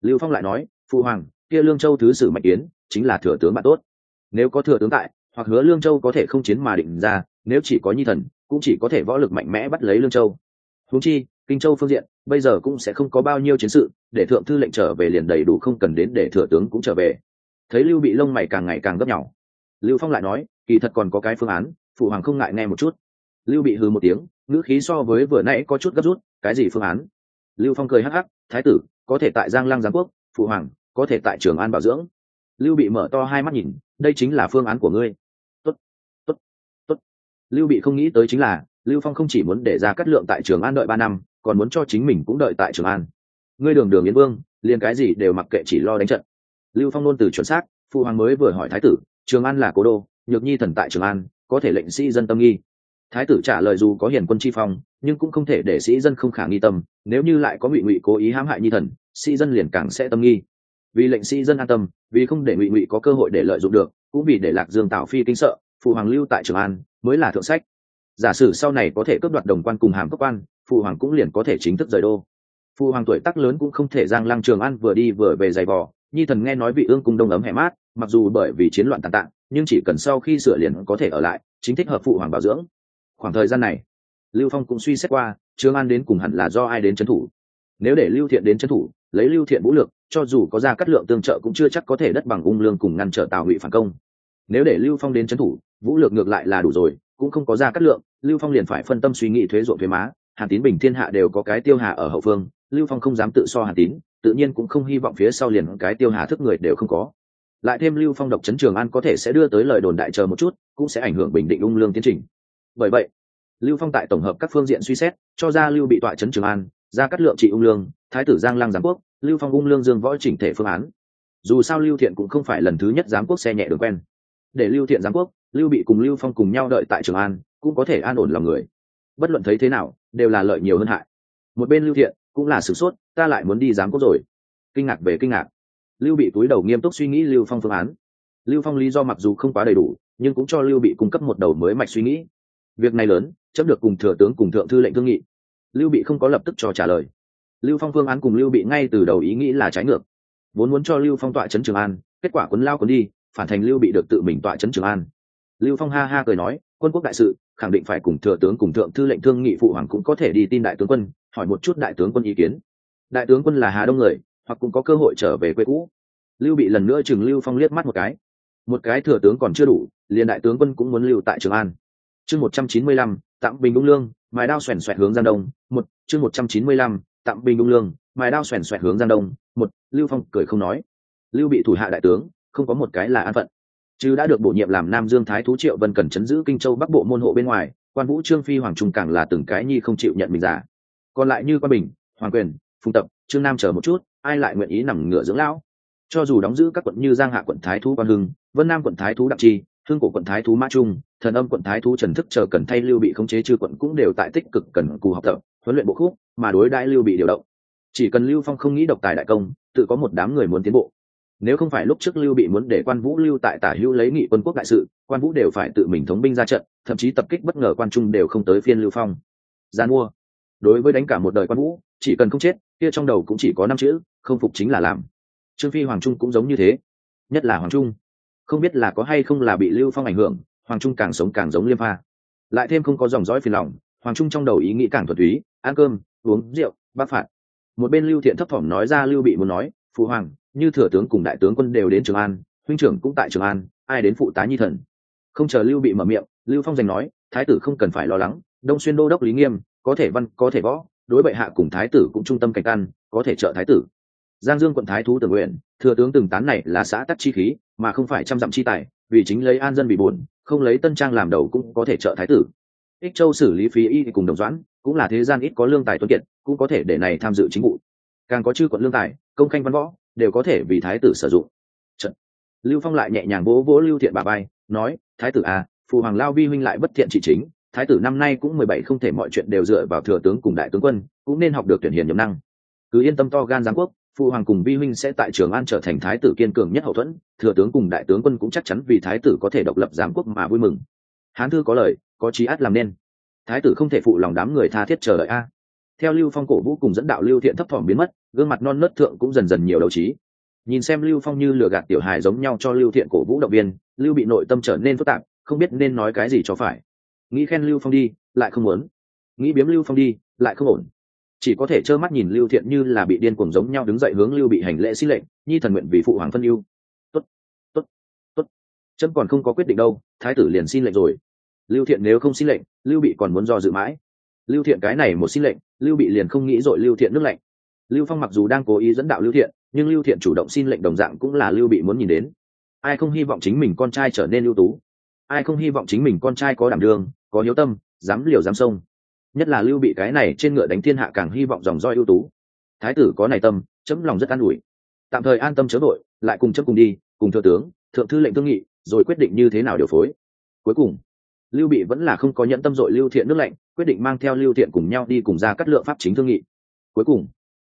lưu phong lại nói phụ hoàng, kia lương châu thứ sử mạnh yến, chính là thừa tướng bạn tốt. Nếu có thừa tướng tại, hoặc hứa lương châu có thể không chiến mà định ra, nếu chỉ có nhi thần, cũng chỉ có thể võ lực mạnh mẽ bắt lấy lương châu. Húng chi, kinh châu phương diện, bây giờ cũng sẽ không có bao nhiêu chiến sự, để thượng thư lệnh trở về liền đầy đủ không cần đến để thừa tướng cũng trở về. Thấy lưu bị lông mày càng ngày càng gấp nhỏ. Lưu phong lại nói, kỳ thật còn có cái phương án phụ hoàng không ngại nghe một chút. Lưu bị hư một tiếng, ngữ khí so với vừa nãy có chút gấp rút, cái gì phương án? Lưu phong cười hắc hắc, thái tử có thể tại giang lăng giáng quốc phụ hoàng có thể tại trường an bảo dưỡng. Lưu bị mở to hai mắt nhìn đây chính là phương án của ngươi. Tốt, tốt, tốt. lưu bị không nghĩ tới chính là lưu phong không chỉ muốn để ra cắt lượng tại trường an đợi ba năm còn muốn cho chính mình cũng đợi tại trường an. Ngươi đường đường yến vương liền cái gì đều mặc kệ chỉ lo đánh trận. Lưu phong luôn từ chuẩn xác phụ hoàng mới vừa hỏi thái tử trường an là cố đô nhược nhi thần tại trường an có thể lệnh sĩ dân tâm nghi thái tử trả lời dù có hiền quân chi phong, nhưng cũng không thể để sĩ dân không khả nghi tâm, nếu như lại có ngụy ngụy cố ý hãm hại nhi thần, sĩ dân liền càng sẽ tâm nghi. Vì lệnh sĩ dân an tâm, vì không để ngụy ngụy có cơ hội để lợi dụng được, cũng vì để lạc dương tạo phi kinh sợ, phụ hoàng lưu tại trường an mới là thượng sách. Giả sử sau này có thể cướp đoạt đồng quan cùng hàm cấp quan, phụ hoàng cũng liền có thể chính thức rời đô. Phụ hoàng tuổi tác lớn cũng không thể giang lăng trường an vừa đi vừa về giày vò, nhi thần nghe nói vị ương cung đông ấm hẻ mát, mặc dù bởi vì chiến loạn tàn tạng, nhưng chỉ cần sau khi sửa liền có thể ở lại, chính thích hợp phụ hoàng bảo dưỡng khoảng thời gian này, lưu phong cũng suy xét qua trường an đến cùng hẳn là do ai đến trấn thủ. Nếu để lưu thiện đến trấn thủ, lấy lưu thiện vũ lực, cho dù có ra cắt lượng tương trợ cũng chưa chắc có thể đất bằng ung lương cùng ngăn trở tào ngụy phản công. Nếu để lưu phong đến trấn thủ, vũ lực ngược lại là đủ rồi, cũng không có ra cắt lượng, lưu phong liền phải phân tâm suy nghĩ thuế ruộng thuế má hàn tín, bình thiên hạ đều có cái tiêu hà ở hậu phương, lưu phong không dám tự so hàn tín, tự nhiên cũng không hy vọng phía sau liền cái tiêu hà thức người đều không có. Lại thêm lưu phong độc trấn trường an có thể sẽ đưa tới lời đồn đại chờ một chút, cũng sẽ ảnh hưởng bình định ung lương tiến trình bởi vậy, lưu phong tại tổng hợp các phương diện suy xét, cho ra lưu bị tọa trấn trường an, ra cắt lượng trị ung lương, thái tử giang lăng giám quốc, lưu phong ung lương dương võ chỉnh thể phương án. Dù sao lưu thiện cũng không phải lần thứ nhất giám quốc xe nhẹ đường quen. Để lưu thiện giám quốc, lưu bị cùng lưu phong cùng nhau đợi tại trường an, cũng có thể an ổn lòng người. Bất luận thấy thế nào, đều là lợi nhiều hơn hại. Một bên lưu thiện, cũng là sửng sốt, ta lại muốn đi giám quốc rồi. Kinh ngạc về kinh ngạc. Lưu bị túi đầu nghiêm túc suy nghĩ lưu phong phương án. Lưu phong lý do mặc dù không quá đầy đủ, nhưng cũng cho lưu bị cung cấp một đầu mới mạch suy nghĩ việc này lớn, chấp được cùng thừa tướng cùng thượng thư lệnh thương nghị. Lưu bị không có lập tức cho trả lời. Lưu phong phương án cùng lưu bị ngay từ đầu ý nghĩ là trái ngược. Vốn muốn cho lưu phong tọa trấn trường an, kết quả quấn lao quấn đi, phản thành lưu bị được tự mình tọa trấn trường an. Lưu phong ha ha cười nói, quân quốc đại sự, khẳng định phải cùng thừa tướng cùng thượng thư lệnh thương nghị phụ hoàng cũng có thể đi tin đại tướng quân, hỏi một chút đại tướng quân ý kiến. Đại tướng quân là hà đông người, hoặc cũng có cơ hội trở về quê cũ. Lưu bị lần nữa chừng lưu phong liếc mắt một cái. Một cái thừa tướng còn chưa đủ, liền đại tướng quân cũng muốn lưu tại trường an chương một trăm chín mươi lăm, tạm bình ung lương, mài đao xoèn xoẹt hướng giang đông, một, chương một trăm chín mươi lăm, tạm bình ung lương, mài đao xoèn xoẹt hướng giang đông, một, lưu phong cười không nói. Lưu bị thủ hạ đại tướng, không có một cái là an phận. Chứ đã được bổ nhiệm làm nam dương thái thú triệu vân cần chấn giữ kinh châu bắc bộ môn hộ bên ngoài, quan vũ trương phi hoàng trung càng là từng cái nhi không chịu nhận mình giả. Còn lại như quan bình, hoàng quyền, phùng tập, trương nam chờ một chút, ai lại nguyện ý nằm ngựa dưỡng lão? Cho dù đóng giữ các quận như giang hạ quận thái thú quan hưng, vân nam quận thái thú đặng chi hương cổ quận thái thú mã trung, thần âm quận thái thú trần thức chờ cần thay lưu bị khống chế chư quận cũng đều tại tích cực cần cù học tập, huấn luyện bộ khúc, mà đối đãi lưu bị điều động. Chỉ cần lưu phong không nghĩ độc tài đại công, tự có một đám người muốn tiến bộ. Nếu không phải lúc trước lưu bị muốn để quan vũ lưu tại tả hữu lấy nghị quân quốc đại sự, quan vũ đều phải tự mình thống binh ra trận, thậm chí tập kích bất ngờ quan trung đều không tới phiên lưu phong. Gian mua. Đối với đánh cả một đời quan vũ, chỉ cần không chết, kia trong đầu cũng chỉ có năm chữ, không phục chính là làm. Trương phi hoàng trung cũng giống như thế. Nhất là hoàng trung không biết là có hay không là bị lưu phong ảnh hưởng, hoàng trung càng sống càng giống liêm pha. Lại thêm không có dòng dõi phiền lòng, hoàng trung trong đầu ý nghĩ càng thuật túy, ăn cơm, uống rượu, bác phạt. Một bên lưu thiện thấp thỏm nói ra lưu bị muốn nói, phụ hoàng, như thừa tướng cùng đại tướng quân đều đến trường an, huynh trưởng cũng tại trường an, ai đến phụ tá nhi thần? Không chờ lưu bị mở miệng, lưu phong giành nói, thái tử không cần phải lo lắng, đông xuyên đô đốc lý nghiêm, có thể văn, có thể võ, đối bệ hạ cùng thái tử cũng trung tâm cảnh căn, có thể trợ thái tử. Giang dương quận thái thú tự nguyện, thừa tướng từng tán này là xã tắc chi khí mà không phải trăm dặm chi tài, vì chính lấy an dân bị buồn, không lấy tân trang làm đầu cũng có thể trợ thái tử. Ích châu xử lý phí y cùng đồng doãn, cũng là thế gian ít có lương tài tuân kiệt, cũng có thể để này tham dự chính vụ. Càng có chư quận lương tài, công khanh văn võ, đều có thể vì thái tử sử dụng. Trật. lưu phong lại nhẹ nhàng vỗ vỗ lưu thiện bà bay nói, thái tử à phụ hoàng lao vi huynh lại bất thiện trị chính, thái tử năm nay cũng mười bảy không thể mọi chuyện đều dựa vào thừa tướng cùng đại tướng quân, cũng nên học được tuyển hiền nhậm năng. Cứ yên tâm to gan giáng quốc phụ hoàng cùng vi huynh sẽ tại trường an trở thành thái tử kiên cường nhất hậu thuẫn, thừa tướng cùng đại tướng quân cũng chắc chắn vì thái tử có thể độc lập giám quốc mà vui mừng. Hán thư có lời, có trí át làm nên. Thái tử không thể phụ lòng đám người tha thiết chờ đợi a. Theo lưu phong cổ vũ cùng dẫn đạo lưu thiện thấp thỏm biến mất, gương mặt non nớt thượng cũng dần dần nhiều đấu trí. Nhìn xem lưu phong như lừa gạt tiểu hài giống nhau cho lưu thiện cổ vũ động viên, lưu bị nội tâm trở nên phức tạp, không biết nên nói cái gì cho phải. Nghĩ khen lưu phong đi, lại không muốn. Nghĩ biếm lưu phong đi, lại không ổn chỉ có thể trơ mắt nhìn lưu thiện như là bị điên cuồng giống nhau đứng dậy hướng lưu bị hành lễ xin lệnh, nhi thần nguyện vì phụ hoàng phân yêu tốt tốt tốt. Trâm còn không có quyết định đâu, thái tử liền xin lệnh rồi. Lưu thiện nếu không xin lệnh, lưu bị còn muốn do dự mãi. Lưu thiện cái này một xin lệnh, lưu bị liền không nghĩ rồi lưu thiện nước lạnh. Lưu phong mặc dù đang cố ý dẫn đạo lưu thiện, nhưng lưu thiện chủ động xin lệnh đồng dạng cũng là lưu bị muốn nhìn đến. Ai không hy vọng chính mình con trai trở nên ưu tú? Ai không hy vọng chính mình con trai có đảm đường, có hiếu tâm, dám liều dám sông nhất là lưu bị cái này trên ngựa đánh thiên hạ càng hy vọng dòng roi ưu tú. Thái tử có này tâm, chấm lòng rất an ủi. Tạm thời an tâm chớ đội lại cùng chấm cùng đi, cùng thừa tướng, thượng thư lệnh thương nghị, rồi quyết định như thế nào điều phối. Cuối cùng, lưu bị vẫn là không có nhận tâm dội lưu thiện nước lệnh quyết định mang theo lưu thiện cùng nhau đi cùng ra cắt lượng pháp chính thương nghị. Cuối cùng,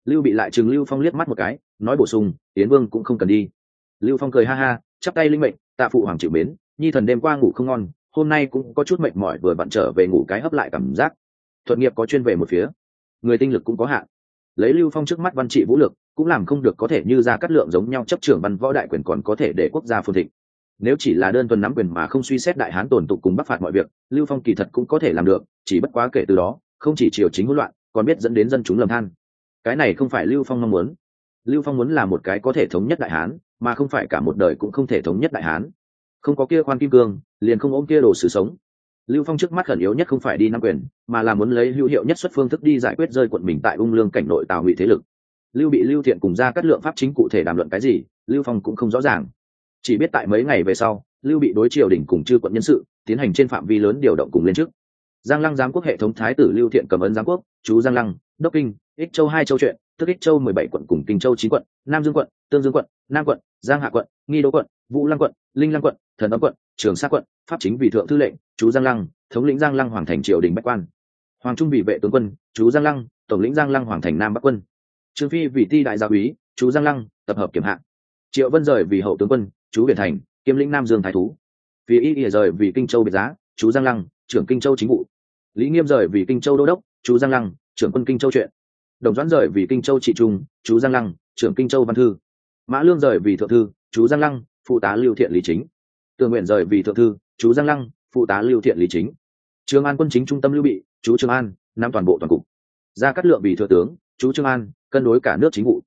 lưu bị lại chừng lưu phong liếc mắt một cái, nói bổ sung tiến vương cũng không cần đi. Lưu phong cười ha ha, chắp tay linh mệnh, tạ phụ hoàng chịu mến, nhi thần đêm qua ngủ không ngon, hôm nay cũng có chút mệt mỏi vừa vặn trở về ngủ cái hấp lại cảm giác thuận nghiệp có chuyên về một phía. Người tinh lực cũng có hạn. Lấy lưu phong trước mắt văn trị vũ lực, cũng làm không được có thể như ra cắt lượng giống nhau chấp trưởng văn võ đại quyền còn có thể để quốc gia phồn thịnh. Nếu chỉ là đơn thuần nắm quyền mà không suy xét đại hán tồn tụ cùng bắc phạt mọi việc, lưu phong kỳ thật cũng có thể làm được, chỉ bất quá kể từ đó, không chỉ triều chính hỗn loạn, còn biết dẫn đến dân chúng lầm than. Cái này không phải lưu phong mong muốn. Lưu phong muốn là một cái có thể thống nhất đại hán, mà không phải cả một đời cũng không thể thống nhất đại hán. Không có kia khoan kim cương, liền không ôm kia đồ sự sống lưu phong trước mắt khẩn yếu nhất không phải đi nắm quyền, mà là muốn lấy hữu hiệu nhất xuất phương thức đi giải quyết rơi quận mình tại ung lương cảnh nội tào ngụy thế lực. Lưu bị lưu thiện cùng ra các lượng pháp chính cụ thể đàm luận cái gì, lưu phong cũng không rõ ràng. Chỉ biết tại mấy ngày về sau, lưu bị đối triều đình cùng chư quận nhân sự, tiến hành trên phạm vi lớn điều động cùng lên trước giang lăng giám quốc hệ thống thái tử lưu thiện cầm ấn giám quốc, chú giang lăng, đốc kinh, ích châu hai châu chuyện, tức ích châu mười bảy quận cùng kinh châu chín quận, nam dương quận, tương dương quận, nam quận, giang hạ quận, nghi đô quận, vũ lăng quận, linh lăng quận, thần ấm quận trường sa quận, pháp chính vì thượng thư lệnh, chú giang lăng, thống lĩnh giang lăng hoàng thành triều đình bách quan. Hoàng trung vì vệ tướng quân, chú giang lăng, tổng lĩnh giang lăng hoàng thành nam bắc quân. Trương phi vì ti đại gia úy, chú giang lăng, tập hợp kiểm hạng triệu vân rời vì hậu tướng quân, chú việt thành, kiêm lĩnh nam dương thái thú. Vì y ỉa rời vì kinh châu biệt giá, chú giang lăng, trưởng kinh châu chính vụ. Lý nghiêm rời vì kinh châu đô đốc, chú giang lăng, trưởng quân kinh châu chuyện. Đồng doãn rời vì kinh châu trị trung, chú giang lăng, trưởng kinh châu văn thư. Mã lương rời vì thượng thư, chú giang lăng, phụ tá lưu thiện lý chính tự nguyện rời vì thượng thư, chú giang lăng, phụ tá lưu thiện lý chính. Trường an quân chính trung tâm lưu bị, chú trường an, nắm toàn bộ toàn cục. Gia cát lượng vì thừa tướng, chú trương an, cân đối cả nước chính vụ.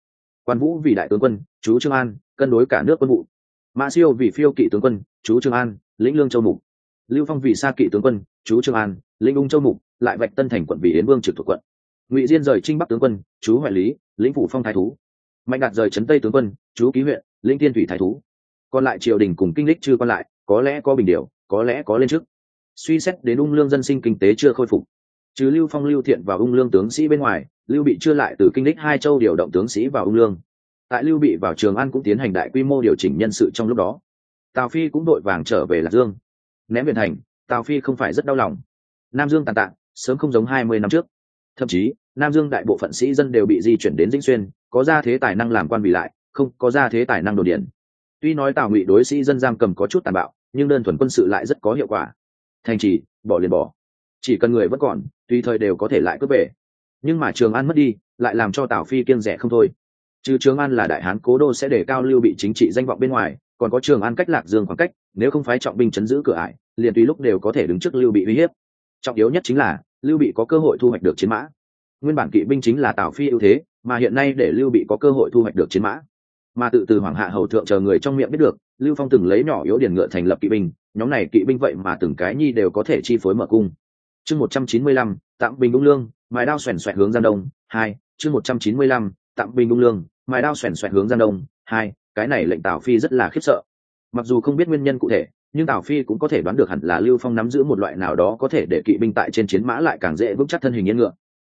Quan vũ vì đại tướng quân, chú trương an, cân đối cả nước quân vụ. Mã siêu vì phiêu kỵ tướng quân, chú trương an, lĩnh lương châu mục. Lưu phong vì sa kỵ tướng quân, chú trương an, lĩnh ung châu mục, lại vạch tân thành quận vì yến vương trực thuộc quận. Ngụy diên rời trinh bắc tướng quân, chú huệ lý, lĩnh phủ phong thái thú. Mạnh đạt rời trấn tây tướng quân, chú ký huyện, lĩnh tiên thủy thái thú còn lại triều đình cùng kinh lịch chưa còn lại có lẽ có bình điều có lẽ có lên chức. Suy xét đến ung lương dân sinh kinh tế chưa khôi phục. Trừ lưu phong lưu thiện và ung lương tướng sĩ bên ngoài lưu bị chưa lại từ kinh lịch hai châu điều động tướng sĩ vào ung lương. Tại lưu bị vào trường an cũng tiến hành đại quy mô điều chỉnh nhân sự trong lúc đó. Tào phi cũng đội vàng trở về lạc dương. Ném biển thành tào phi không phải rất đau lòng. Nam dương tàn tạ, sớm không giống hai mươi năm trước. Thậm chí nam dương đại bộ phận sĩ dân đều bị di chuyển đến dĩnh xuyên có ra thế tài năng làm quan bị lại không có ra thế tài năng đồn điển tuy nói tào ngụy đối sĩ dân giam cầm có chút tàn bạo, nhưng đơn thuần quân sự lại rất có hiệu quả. Thành trì, bỏ liền bỏ. Chỉ cần người vẫn còn, tùy thời đều có thể lại cướp về. Nhưng mà trường an mất đi, lại làm cho tào phi kiêng rẻ không thôi. Chứ trường an là đại hán cố đô sẽ để cao lưu bị chính trị danh vọng bên ngoài, còn có trường an cách lạc dương khoảng cách, nếu không phái trọng binh chấn giữ cửa ải, liền tùy lúc đều có thể đứng trước lưu bị uy hiếp. Trọng yếu nhất chính là, lưu bị có cơ hội thu hoạch được chiến mã. Nguyên bản kỵ binh chính là tào phi ưu thế, mà hiện nay để lưu bị có cơ hội thu hoạch được chiến mã mà tự từ hoàng hạ hầu thượng chờ người trong miệng biết được, lưu phong từng lấy nhỏ yếu điển ngựa thành lập kỵ binh, nhóm này kỵ binh vậy mà từng cái nhi đều có thể chi phối mở cung. Chương một trăm chín mươi lăm, tạm bình ung lương, mài đao xoèn xoẹt hướng gian đông, hai, chương một trăm chín mươi lăm, tạm bình ung lương, mài đao xoèn xoẹt hướng gian đông, hai, cái này lệnh tào phi rất là khiếp sợ. Mặc dù không biết nguyên nhân cụ thể, nhưng tào phi cũng có thể đoán được hẳn là lưu phong nắm giữ một loại nào đó có thể để kỵ binh tại trên chiến mã lại càng dễ vững chắc thân hình yên ngựa.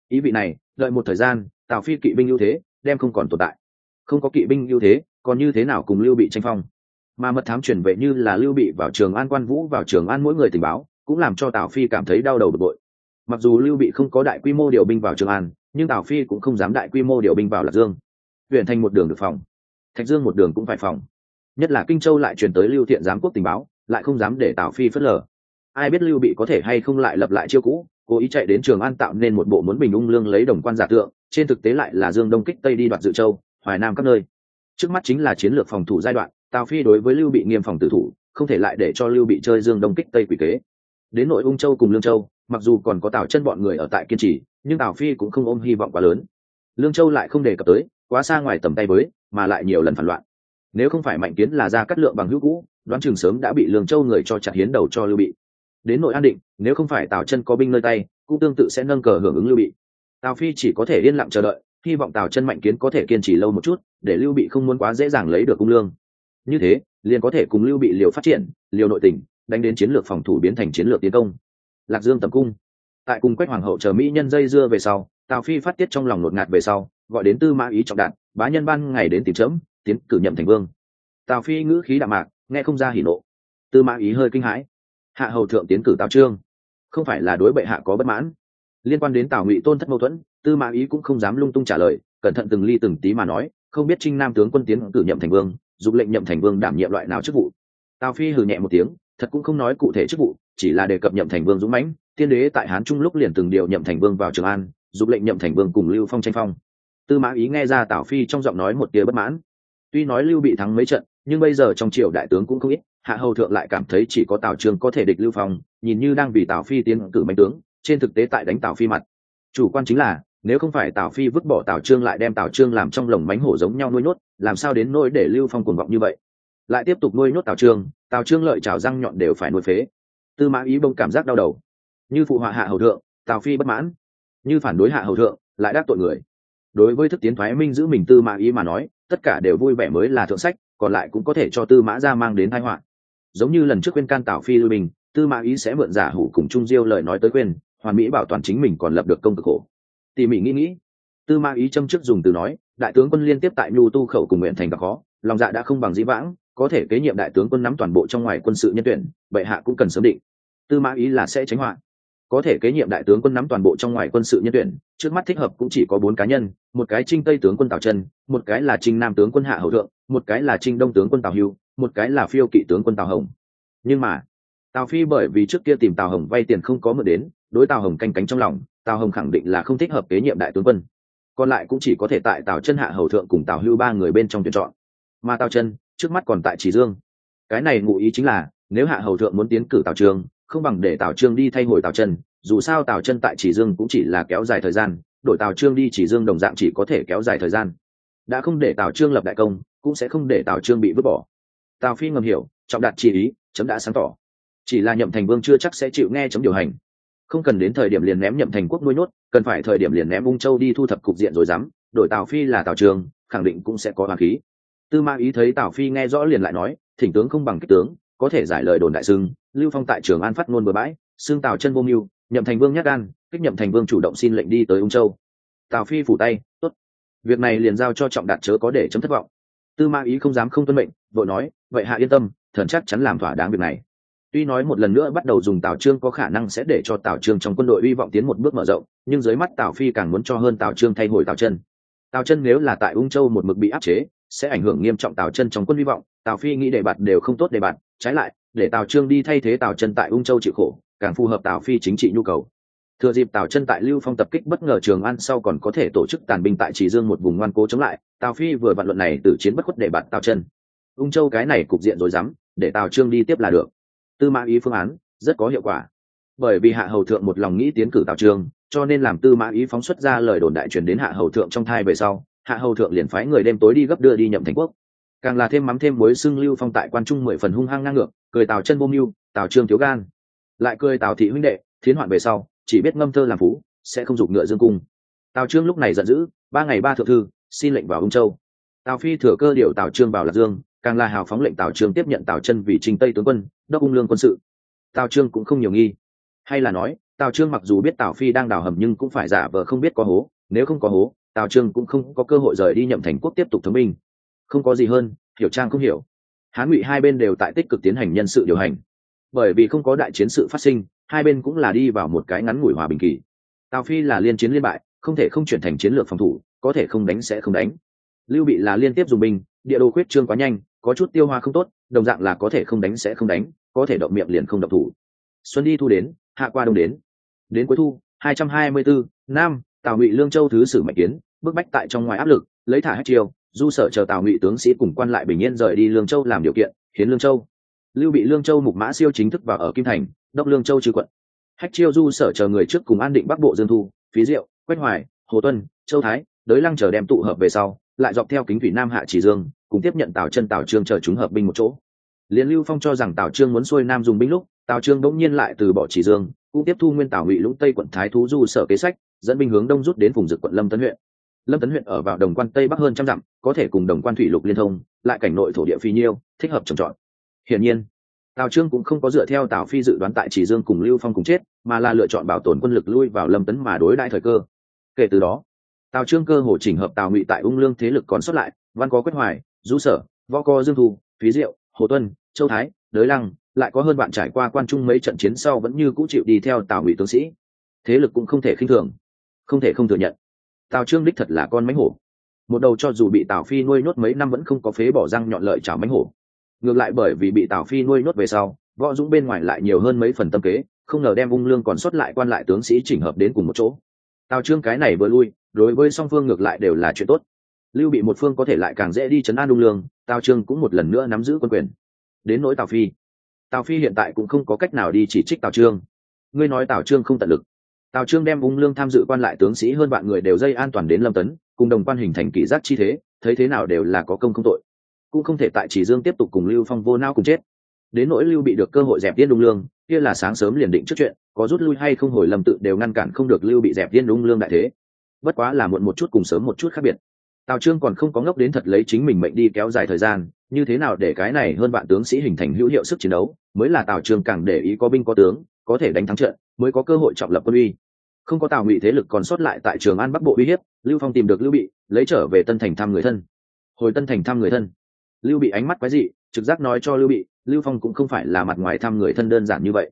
Ý vị này, đợi một thời gian, tào phi kỵ binh ưu thế, đem không còn tồn tại không có kỵ binh ưu thế, còn như thế nào cùng lưu bị tranh phong? Mà mật thám truyền vệ như là lưu bị vào trường an quan vũ, vào trường an mỗi người tình báo, cũng làm cho tào phi cảm thấy đau đầu bực bội. Mặc dù lưu bị không có đại quy mô điều binh vào trường an, nhưng tào phi cũng không dám đại quy mô điều binh vào lạc dương. Huyện thành một đường được phòng, thạch dương một đường cũng phải phòng. Nhất là kinh châu lại truyền tới lưu thiện giám quốc tình báo, lại không dám để tào phi phớt lờ. Ai biết lưu bị có thể hay không lại lập lại chiêu cũ, cố ý chạy đến trường an tạo nên một bộ muốn bình ung lương lấy đồng quan giả tượng, trên thực tế lại là dương đông kích tây đi đoạt dự châu hoài nam các nơi. Trước mắt chính là chiến lược phòng thủ giai đoạn, tào phi đối với lưu bị nghiêm phòng tử thủ, không thể lại để cho lưu bị chơi dương đông kích tây quỷ kế. Đến nội ung châu cùng lương châu, mặc dù còn có tào chân bọn người ở tại kiên trì, nhưng tào phi cũng không ôm hy vọng quá lớn. Lương châu lại không đề cập tới, quá xa ngoài tầm tay với, mà lại nhiều lần phản loạn. Nếu không phải mạnh kiến là ra cắt lượng bằng hữu cũ, đoán chừng sớm đã bị lương châu người cho chặt hiến đầu cho lưu bị. Đến nội an định, nếu không phải tào chân có binh nơi tay, cũng tương tự sẽ nâng cờ hưởng ứng lưu bị. Tào phi chỉ có thể yên lặng chờ đợi hy vọng tào chân mạnh kiến có thể kiên trì lâu một chút, để lưu bị không muốn quá dễ dàng lấy được cung lương. Như thế, liền có thể cùng lưu bị liều phát triển, liều nội tỉnh đánh đến chiến lược phòng thủ biến thành chiến lược tiến công. Lạc dương tập cung. Tại cùng quách hoàng hậu chờ mỹ nhân dây dưa về sau, tào phi phát tiết trong lòng ngột ngạt về sau, gọi đến tư mã ý trọng đạn, bá nhân ban ngày đến tìm chấm, tiến cử nhậm thành vương. Tào phi ngữ khí đạm mạc, nghe không ra hỉ nộ. Tư mã ý hơi kinh hãi. Hạ hầu thượng tiến cử tào trương, không phải là đối bệ hạ có bất mãn liên quan đến tào ngụy tôn thất mâu thuẫn, tư mã ý cũng không dám lung tung trả lời, cẩn thận từng ly từng tí mà nói, không biết trinh nam tướng quân tiến cử nhậm thành vương, dục lệnh nhậm thành vương đảm nhiệm loại nào chức vụ. Tào phi hừ nhẹ một tiếng, thật cũng không nói cụ thể chức vụ, chỉ là đề cập nhậm thành vương dũng mãnh, tiên đế tại hán trung lúc liền từng điều nhậm thành vương vào trường an, dục lệnh nhậm thành vương cùng lưu phong tranh phong. Tư mã ý nghe ra tào phi trong giọng nói một tia bất mãn. Tuy nói lưu bị thắng mấy trận, nhưng bây giờ trong triều đại tướng cũng không ít, hạ hầu thượng lại cảm thấy chỉ có tào trương có thể địch lưu phong, nhìn như đang vì tào phi tiến cử mạnh tướng trên thực tế tại đánh tào phi mặt. Chủ quan chính là, nếu không phải tào phi vứt bỏ tào trương lại đem tào trương làm trong lồng mánh hổ giống nhau nuôi nhốt, làm sao đến nôi để lưu phong cuồng vọng như vậy? Lại tiếp tục nuôi nhốt tào trương tào trương lợi trào răng nhọn đều phải nuôi phế. Tư mã ý bông cảm giác đau đầu. Như phụ họa hạ hầu thượng, tào phi bất mãn. Như phản đối hạ hầu thượng, lại đắc tội người. Đối với thức tiến thoái minh giữ mình tư mã ý mà nói, tất cả đều vui vẻ mới là thượng sách, còn lại cũng có thể cho tư mã ra mang đến thái họa. Giống như lần trước khuyên can tào phi lưu bình, tư mã ý sẽ mượn giả hủ cùng trung diêu lời nói tới quên hoàn mỹ bảo toàn chính mình còn lập được công cực khổ. Tỉ mỉ nghĩ nghĩ, tư mã ý châm chức dùng từ nói, đại tướng quân liên tiếp tại nhu tu khẩu cùng nguyện thành gặp khó, lòng dạ đã không bằng dĩ vãng, có thể kế nhiệm đại tướng quân nắm toàn bộ trong ngoài quân sự nhân tuyển, bệ hạ cũng cần sớm định. Tư mã ý là sẽ tránh họa. Có thể kế nhiệm đại tướng quân nắm toàn bộ trong ngoài quân sự nhân tuyển, trước mắt thích hợp cũng chỉ có bốn cá nhân, một cái trinh tây tướng quân tào trân một cái là trinh nam tướng quân hạ hậu thượng, một cái là trinh đông tướng quân tào hưu, một cái là phiêu kỵ tướng quân tào hồng. Nhưng mà tào phi bởi vì trước kia tìm tào hồng vay tiền không có mượn đến, đối tào hồng canh cánh trong lòng, tào hồng khẳng định là không thích hợp kế nhiệm đại tướng quân. Còn lại cũng chỉ có thể tại tào chân hạ hầu thượng cùng tào hưu ba người bên trong tuyển chọn. Mà tào chân, trước mắt còn tại chỉ dương. Cái này ngụ ý chính là, nếu hạ hầu thượng muốn tiến cử tào trường, không bằng để tào trương đi thay hồi tào chân, dù sao tào chân tại chỉ dương cũng chỉ là kéo dài thời gian, đổi tào trương đi chỉ dương đồng dạng chỉ có thể kéo dài thời gian. Đã không để tào trương lập đại công, cũng sẽ không để tào trương bị vứt bỏ. Tào phi ngầm hiểu, trọng đạt chỉ ý, chấm đã sáng tỏ chỉ là nhậm thành vương chưa chắc sẽ chịu nghe chấm điều hành. Không cần đến thời điểm liền ném nhậm thành quốc nuôi nhốt, cần phải thời điểm liền ném ung châu đi thu thập cục diện rồi dám, đổi tào phi là tào trường, khẳng định cũng sẽ có hoàng khí. Tư ma ý thấy tào phi nghe rõ liền lại nói, thỉnh tướng không bằng kích tướng, có thể giải lời đồn đại sưng lưu phong tại trường an phát ngôn bừa bãi xương tào chân vô mưu, nhậm thành vương nhắc gan, kích nhậm thành vương chủ động xin lệnh đi tới ung châu. Tào phi phủ tay, tốt, việc này liền giao cho trọng đạt chớ có để chấm thất vọng. Tư ma ý không dám không tuân mệnh, vội nói, vậy hạ yên tâm, thần chắc chắn làm thỏa đáng việc này tuy nói một lần nữa bắt đầu dùng tào trương có khả năng sẽ để cho tào trương trong quân đội hy vọng tiến một bước mở rộng, nhưng dưới mắt tào phi càng muốn cho hơn tào trương thay hồi tào chân tào chân nếu là tại ung châu một mực bị áp chế, sẽ ảnh hưởng nghiêm trọng tào chân trong quân hy vọng. Tào phi nghĩ đề bạt đều không tốt đề bạt trái lại, để tào trương đi thay thế tào chân tại ung châu chịu khổ, càng phù hợp tào phi chính trị nhu cầu. Thừa dịp tào chân tại lưu phong tập kích bất ngờ trường an sau còn có thể tổ chức tàn binh tại chỉ dương một vùng ngoan cố chống lại, tào phi vừa vặn luận này từ chiến bất khuất để bạt tào chân ung châu cái này cục diện rồi dám, để tào trương đi tiếp là được tư mã ý phương án, rất có hiệu quả. Bởi vì hạ hầu thượng một lòng nghĩ tiến cử tào trương cho nên làm tư mã ý phóng xuất ra lời đồn đại truyền đến hạ hầu thượng trong thai về sau, hạ hầu thượng liền phái người đêm tối đi gấp đưa đi nhậm thành quốc. Càng là thêm mắm thêm mối xưng lưu phong tại quan trung mười phần hung hăng ngang ngược, cười tào chân vô mưu, tào trương thiếu gan. Lại cười tào thị huynh đệ, thiến hoạn về sau, chỉ biết ngâm thơ làm phú, sẽ không giục ngựa dương cung. Tào trương lúc này giận dữ, ba ngày ba thượng thư, xin lệnh vào ung châu. Tào phi thừa cơ điều tào trương vào lạc dương càng là hào phóng lệnh tào trương tiếp nhận tào chân vì trình tây tướng quân, đốc ung lương quân sự. Tào trương cũng không nhiều nghi. Hay là nói, tào trương mặc dù biết tào phi đang đào hầm nhưng cũng phải giả vờ không biết có hố. Nếu không có hố, tào trương cũng không có cơ hội rời đi nhậm thành quốc tiếp tục thống minh. không có gì hơn, hiểu trang không hiểu. Hán ngụy hai bên đều tại tích cực tiến hành nhân sự điều hành. Bởi vì không có đại chiến sự phát sinh, hai bên cũng là đi vào một cái ngắn ngủi hòa bình kỳ. Tào phi là liên chiến liên bại, không thể không chuyển thành chiến lược phòng thủ, có thể không đánh sẽ không đánh. Lưu bị là liên tiếp dùng binh, địa đồ khuyết trương quá nhanh có chút tiêu hoa không tốt, đồng dạng là có thể không đánh sẽ không đánh, có thể động miệng liền không độc thủ. Xuân đi thu đến, hạ qua đông đến. Đến cuối thu, hai trăm hai mươi bốn nam, tào ngụy lương châu thứ sử mạnh kiến, bức bách tại trong ngoài áp lực, lấy thả hết chiều du sở chờ tào ngụy tướng sĩ cùng quan lại bình yên rời đi lương châu làm điều kiện, hiến lương châu. Lưu bị lương châu mục mã siêu chính thức vào ở kim thành, đốc lương châu trừ quận. Hách chiêu du sở chờ người trước cùng an định bắc bộ dương thu, phí diệu, quách hoài, hồ tuân, châu thái, đới lăng chờ đem tụ hợp về sau, lại dọc theo kính thủy nam hạ chỉ dương cùng tiếp nhận tào chân tào trương chờ chúng hợp binh một chỗ. Liên lưu phong cho rằng tào trương muốn xuôi nam dùng binh lúc, tào trương bỗng nhiên lại từ bỏ chỉ dương, cũng tiếp thu nguyên tào ngụy lũng tây quận thái thú du sở kế sách, dẫn binh hướng đông rút đến vùng dực quận lâm tấn huyện. Lâm tấn huyện ở vào đồng quan tây bắc hơn trăm dặm, có thể cùng đồng quan thủy lục liên thông, lại cảnh nội thổ địa phi nhiêu, thích hợp trồng trọt. Hiển nhiên, tào trương cũng không có dựa theo tào phi dự đoán tại chỉ dương cùng lưu phong cùng chết, mà là lựa chọn bảo tồn quân lực lui vào lâm tấn mà đối đại thời cơ. Kể từ đó, tào trương cơ hồ chỉnh hợp tào ngụy tại ung lương thế lực còn xuất lại, văn có quyết hoài du sở, võ co dương thu, phí diệu, hồ tuân, châu thái, đới lăng, lại có hơn bạn trải qua quan trung mấy trận chiến sau vẫn như cũ chịu đi theo tào ngụy tướng sĩ. Thế lực cũng không thể khinh thường, không thể không thừa nhận. Tào trương đích thật là con mánh hổ. Một đầu cho dù bị tào phi nuôi nhốt mấy năm vẫn không có phế bỏ răng nhọn lợi chảo mánh hổ. Ngược lại bởi vì bị tào phi nuôi nhốt về sau, võ dũng bên ngoài lại nhiều hơn mấy phần tâm kế, không ngờ đem ung lương còn xuất lại quan lại tướng sĩ chỉnh hợp đến cùng một chỗ. Tào trương cái này vừa lui, đối với song phương ngược lại đều là chuyện tốt lưu bị một phương có thể lại càng dễ đi chấn an đung lương, tào trương cũng một lần nữa nắm giữ quân quyền. Đến nỗi tào phi. Tào phi hiện tại cũng không có cách nào đi chỉ trích tào trương. Ngươi nói tào trương không tận lực. Tào trương đem ung lương tham dự quan lại tướng sĩ hơn bạn người đều dây an toàn đến lâm tấn, cùng đồng quan hình thành kỷ giác chi thế, thấy thế nào đều là có công không tội. Cũng không thể tại chỉ dương tiếp tục cùng lưu phong vô nao cùng chết. Đến nỗi lưu bị được cơ hội dẹp tiên đung lương, kia là sáng sớm liền định trước chuyện, có rút lui hay không hồi lầm tự đều ngăn cản không được lưu bị dẹp tiên đung lương đại thế. Bất quá là muộn một chút cùng sớm một chút khác biệt tào trương còn không có ngốc đến thật lấy chính mình mệnh đi kéo dài thời gian, như thế nào để cái này hơn bạn tướng sĩ hình thành hữu hiệu sức chiến đấu, mới là tào trương càng để ý có binh có tướng, có thể đánh thắng trận, mới có cơ hội trọng lập quân uy. Không có tào ngụy thế lực còn sót lại tại trường an bắc bộ uy hiếp, lưu phong tìm được lưu bị, lấy trở về tân thành thăm người thân. Hồi tân thành thăm người thân. Lưu bị ánh mắt quái dị, trực giác nói cho lưu bị, lưu phong cũng không phải là mặt ngoài thăm người thân đơn giản như vậy.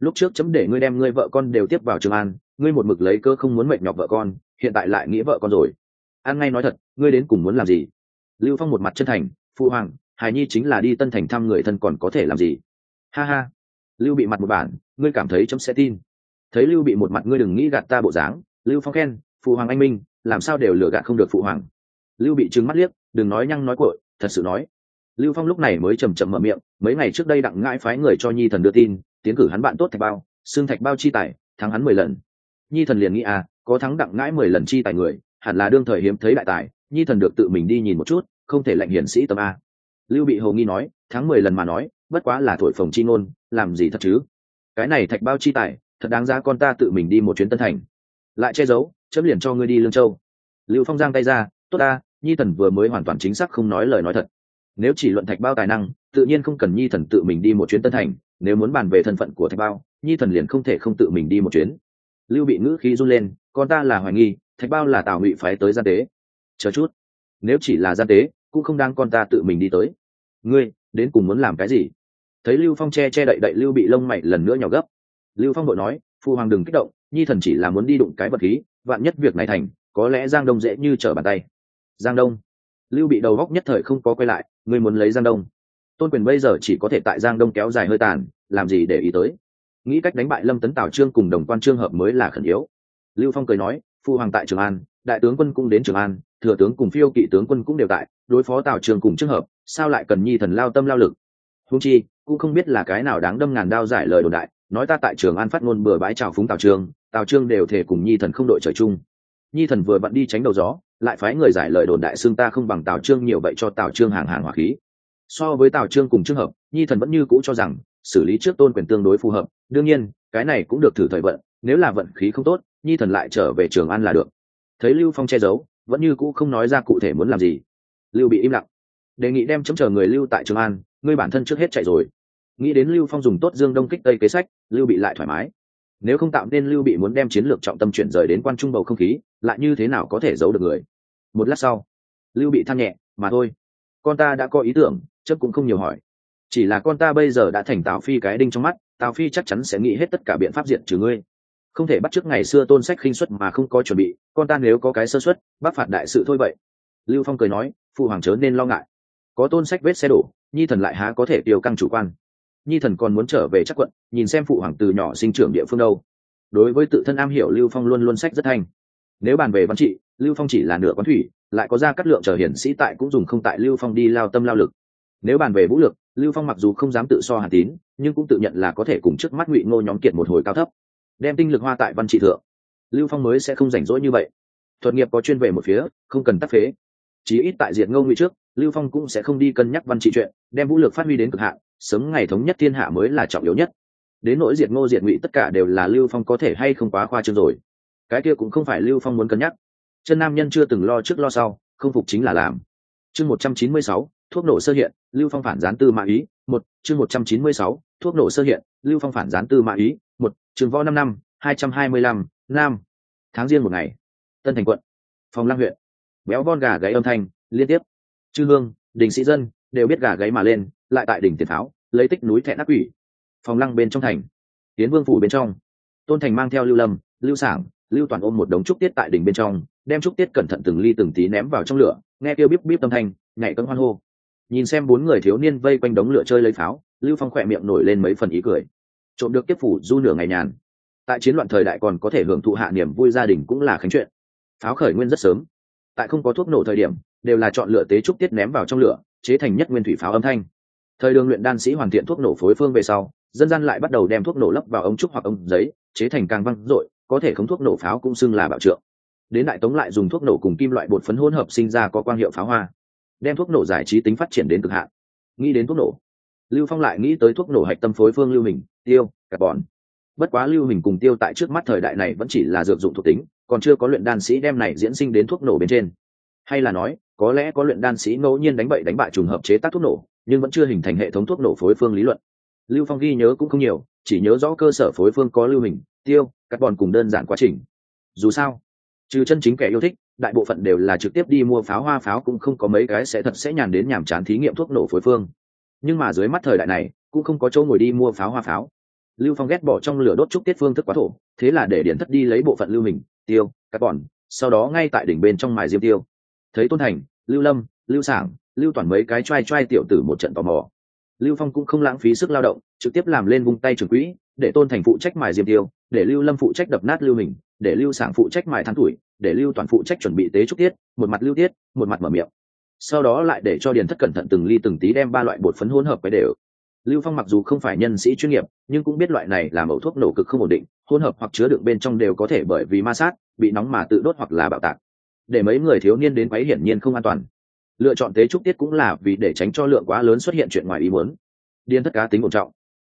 Lúc trước chấm để ngươi đem ngươi vợ con đều tiếp vào trường an, ngươi một mực lấy cơ không muốn mệt nhọc vợ con, hiện tại lại nghĩ vợ con rồi an ngay nói thật, ngươi đến cùng muốn làm gì? Lưu phong một mặt chân thành phụ hoàng, hài nhi chính là đi tân thành thăm người thân còn có thể làm gì? Ha ha. Lưu bị mặt một bản, ngươi cảm thấy chấm sẽ tin. Thấy lưu bị một mặt, ngươi đừng nghĩ gạt ta bộ dáng. Lưu phong khen phụ hoàng anh minh, làm sao đều lừa gạt không được phụ hoàng. Lưu bị trừng mắt liếc, đừng nói nhăng nói cội, thật sự nói. Lưu phong lúc này mới chầm chậm mở miệng, mấy ngày trước đây đặng ngãi phái người cho nhi thần đưa tin, tiến cử hắn bạn tốt thạch bao xương thạch bao chi tài, thắng hắn mười lần. Nhi thần liền nghĩ à có thắng đặng ngãi mười lần chi tài người hẳn là đương thời hiếm thấy đại tài, nhi thần được tự mình đi nhìn một chút, không thể lệnh hiển sĩ tâm a. Lưu bị hầu nghi nói thắng mười lần mà nói, bất quá là thổi phồng chi ngôn, làm gì thật chứ? Cái này thạch bao chi tài, thật đáng ra con ta tự mình đi một chuyến tân thành. Lại che giấu, chấm liền cho ngươi đi lương châu. Lưu phong giang tay ra, tốt ta, nhi thần vừa mới hoàn toàn chính xác không nói lời nói thật. Nếu chỉ luận thạch bao tài năng, tự nhiên không cần nhi thần tự mình đi một chuyến tân thành, nếu muốn bàn về thân phận của thạch bao, nhi thần liền không thể không tự mình đi một chuyến. Lưu bị ngữ khí run lên, con ta là hoài nghi thạch bao là tào ngụy phái tới gian tế. Chờ chút. Nếu chỉ là gian tế, cũng không đang con ta tự mình đi tới. Ngươi, đến cùng muốn làm cái gì? Thấy lưu phong che che đậy đậy lưu bị lông mày lần nữa nhỏ gấp. Lưu phong đội nói, phu hoàng đừng kích động, nhi thần chỉ là muốn đi đụng cái vật khí, vạn nhất việc này thành, có lẽ giang đông dễ như trở bàn tay. Giang đông? Lưu bị đầu góc nhất thời không có quay lại, ngươi muốn lấy giang đông? Tôn quyền bây giờ chỉ có thể tại giang đông kéo dài hơi tàn, làm gì để ý tới? Nghĩ cách đánh bại lâm tấn tào trương cùng đồng quan trương hợp mới là khẩn yếu. Lưu phong cười nói phu hoàng tại trường an, đại tướng quân cũng đến trường an, thừa tướng cùng phiêu kỵ tướng quân cũng đều tại, đối phó tào trương cùng trường hợp, sao lại cần nhi thần lao tâm lao lực? Húng chi, cũng không biết là cái nào đáng đâm ngàn đao giải lời đồn đại, nói ta tại trường an phát ngôn bừa bãi trào phúng tào trương tào trương đều thể cùng nhi thần không đội trời chung. Nhi thần vừa vặn đi tránh đầu gió, lại phái người giải lời đồn đại xương ta không bằng tào trương nhiều vậy cho tào trương hàng hàng hỏa khí. So với tào trương cùng trường hợp, nhi thần vẫn như cũ cho rằng, xử lý trước tôn quyền tương đối phù hợp, đương nhiên, cái này cũng được thử thời vận, nếu là vận khí không tốt nhi thần lại trở về trường an là được. Thấy lưu phong che giấu, vẫn như cũ không nói ra cụ thể muốn làm gì. Lưu bị im lặng. Đề nghị đem chấm chờ người lưu tại trường an ngươi bản thân trước hết chạy rồi. Nghĩ đến lưu phong dùng tốt dương đông kích tây kế sách, lưu bị lại thoải mái. Nếu không tạo nên lưu bị muốn đem chiến lược trọng tâm chuyển rời đến quan trung bầu không khí, lại như thế nào có thể giấu được người? Một lát sau, lưu bị than nhẹ, mà thôi, con ta đã có ý tưởng chấp cũng không nhiều hỏi. Chỉ là con ta bây giờ đã thành tào phi cái đinh trong mắt, tào phi chắc chắn sẽ nghĩ hết tất cả biện pháp diện trừ ngươi không thể bắt trước ngày xưa tôn sách khinh suất mà không có chuẩn bị con ta nếu có cái sơ suất, bác phạt đại sự thôi vậy. Lưu phong cười nói phụ hoàng chớ nên lo ngại. Có tôn sách vết xe đổ nhi thần lại há có thể tiêu căng chủ quan. Nhi thần còn muốn trở về chắc quận nhìn xem phụ hoàng từ nhỏ sinh trưởng địa phương đâu. Đối với tự thân am hiểu lưu phong luôn luôn sách rất thanh. Nếu bàn về văn trị lưu phong chỉ là nửa quán thủy lại có ra cắt lượng chờ hiển sĩ tại cũng dùng không tại lưu phong đi lao tâm lao lực. Nếu bàn về vũ lực lưu phong mặc dù không dám tự so hàn tín nhưng cũng tự nhận là có thể cùng trước mắt ngụy ngô nhóm kiệt một hồi cao thấp đem tinh lực hoa tại văn trị thượng. Lưu phong mới sẽ không rảnh rỗi như vậy. Thuật nghiệp có chuyên về một phía, không cần tắc phế. Chí ít tại diệt ngô ngụy trước, lưu phong cũng sẽ không đi cân nhắc văn trị chuyện, đem vũ lực phát huy đến cực hạn, sớm ngày thống nhất thiên hạ mới là trọng yếu nhất. Đến nỗi diệt ngô diệt ngụy tất cả đều là lưu phong có thể hay không quá khoa trương rồi. Cái kia cũng không phải lưu phong muốn cân nhắc. Chân nam nhân chưa từng lo trước lo sau, không phục chính là làm. Chương một trăm chín mươi sáu thuốc nổ sơ hiện, lưu phong phản gián tư mã ý, một, chương một trăm chín mươi sáu, thuốc nổ sơ hiện, lưu phong phản gián tư mã ý, một, trường võ năm năm, hai trăm hai mươi lăm, nam. Tháng riêng một ngày, tân thành quận phòng lang huyện. Béo von gà gáy âm thanh, liên tiếp. Chư hương, đình sĩ dân, đều biết gà gáy mà lên, lại tại đỉnh tiền tháo, lấy tích núi thẹn ác quỷ. Phòng lăng bên trong thành, tiến vương phủ bên trong. Tôn thành mang theo lưu lâm, lưu sảng, lưu toàn ôm một đống trúc tiết tại đỉnh bên trong, đem trúc tiết cẩn thận từng ly từng tí ném vào trong lửa, nghe kêu bíp bíp tâm thanh, nhảy cơn hoan hô nhìn xem bốn người thiếu niên vây quanh đống lửa chơi lấy pháo, lưu phong khỏe miệng nổi lên mấy phần ý cười. Trộm được kiếp phủ du nửa ngày nhàn. Tại chiến loạn thời đại còn có thể hưởng thụ hạ niềm vui gia đình cũng là khánh chuyện. Pháo khởi nguyên rất sớm. Tại không có thuốc nổ thời điểm, đều là chọn lựa tế trúc tiết ném vào trong lửa, chế thành nhất nguyên thủy pháo âm thanh. Thời đường luyện đan sĩ hoàn thiện thuốc nổ phối phương về sau, dân gian lại bắt đầu đem thuốc nổ lấp vào ống trúc hoặc ống giấy, chế thành càng văng dội, có thể khống thuốc nổ pháo cũng xưng là bảo trượng. Đến đại tống lại dùng thuốc nổ cùng kim loại bột phấn hỗn hợp sinh ra có quang hiệu pháo hoa đem thuốc nổ giải trí tính phát triển đến cực hạn. Nghĩ đến thuốc nổ, lưu phong lại nghĩ tới thuốc nổ hạch tâm phối phương lưu hình, tiêu, carbon. Bất quá lưu hình cùng tiêu tại trước mắt thời đại này vẫn chỉ là dược dụng thuộc tính, còn chưa có luyện đan sĩ đem này diễn sinh đến thuốc nổ bên trên. Hay là nói, có lẽ có luyện đan sĩ ngẫu nhiên đánh bậy đánh bại trùng hợp chế tác thuốc nổ, nhưng vẫn chưa hình thành hệ thống thuốc nổ phối phương lý luận. Lưu phong ghi nhớ cũng không nhiều, chỉ nhớ rõ cơ sở phối phương có lưu hình, tiêu, carbon cùng đơn giản quá trình. Dù sao, trừ chân chính kẻ yêu thích đại bộ phận đều là trực tiếp đi mua pháo hoa pháo cũng không có mấy cái sẽ thật sẽ nhàn đến nhàm chán thí nghiệm thuốc nổ phối phương. Nhưng mà dưới mắt thời đại này cũng không có chỗ ngồi đi mua pháo hoa pháo. Lưu phong ghét bỏ trong lửa đốt trúc tiết phương thức quá thổ thế là để điện thất đi lấy bộ phận lưu mình tiêu cắt bọn sau đó ngay tại đỉnh bên trong mài diêm tiêu. Thấy tôn thành lưu lâm lưu sảng lưu toàn mấy cái t r a i t r a i tiểu tử một trận tò mò. Lưu phong cũng không lãng phí sức lao động trực tiếp làm lên vung tay trường quỹ để tôn thành phụ trách mài diêm tiêu để lưu lâm phụ trách đập nát lưu mình, để lưu sảng phụ trách mài thắng tuổi để lưu toàn phụ trách chuẩn bị tế trúc tiết, một mặt lưu tiết, một mặt mở miệng. Sau đó lại để cho điền thất cẩn thận từng ly từng tí đem ba loại bột phấn hỗn hợp với đều. Lưu phong mặc dù không phải nhân sĩ chuyên nghiệp, nhưng cũng biết loại này là mẫu thuốc nổ cực không ổn định, hỗn hợp hoặc chứa đựng bên trong đều có thể bởi vì ma sát, bị nóng mà tự đốt hoặc là bạo tạc. Để mấy người thiếu niên đến quấy hiển nhiên không an toàn. Lựa chọn tế trúc tiết cũng là vì để tránh cho lượng quá lớn xuất hiện chuyện ngoài ý muốn. Điên thất cá tính ổn trọng.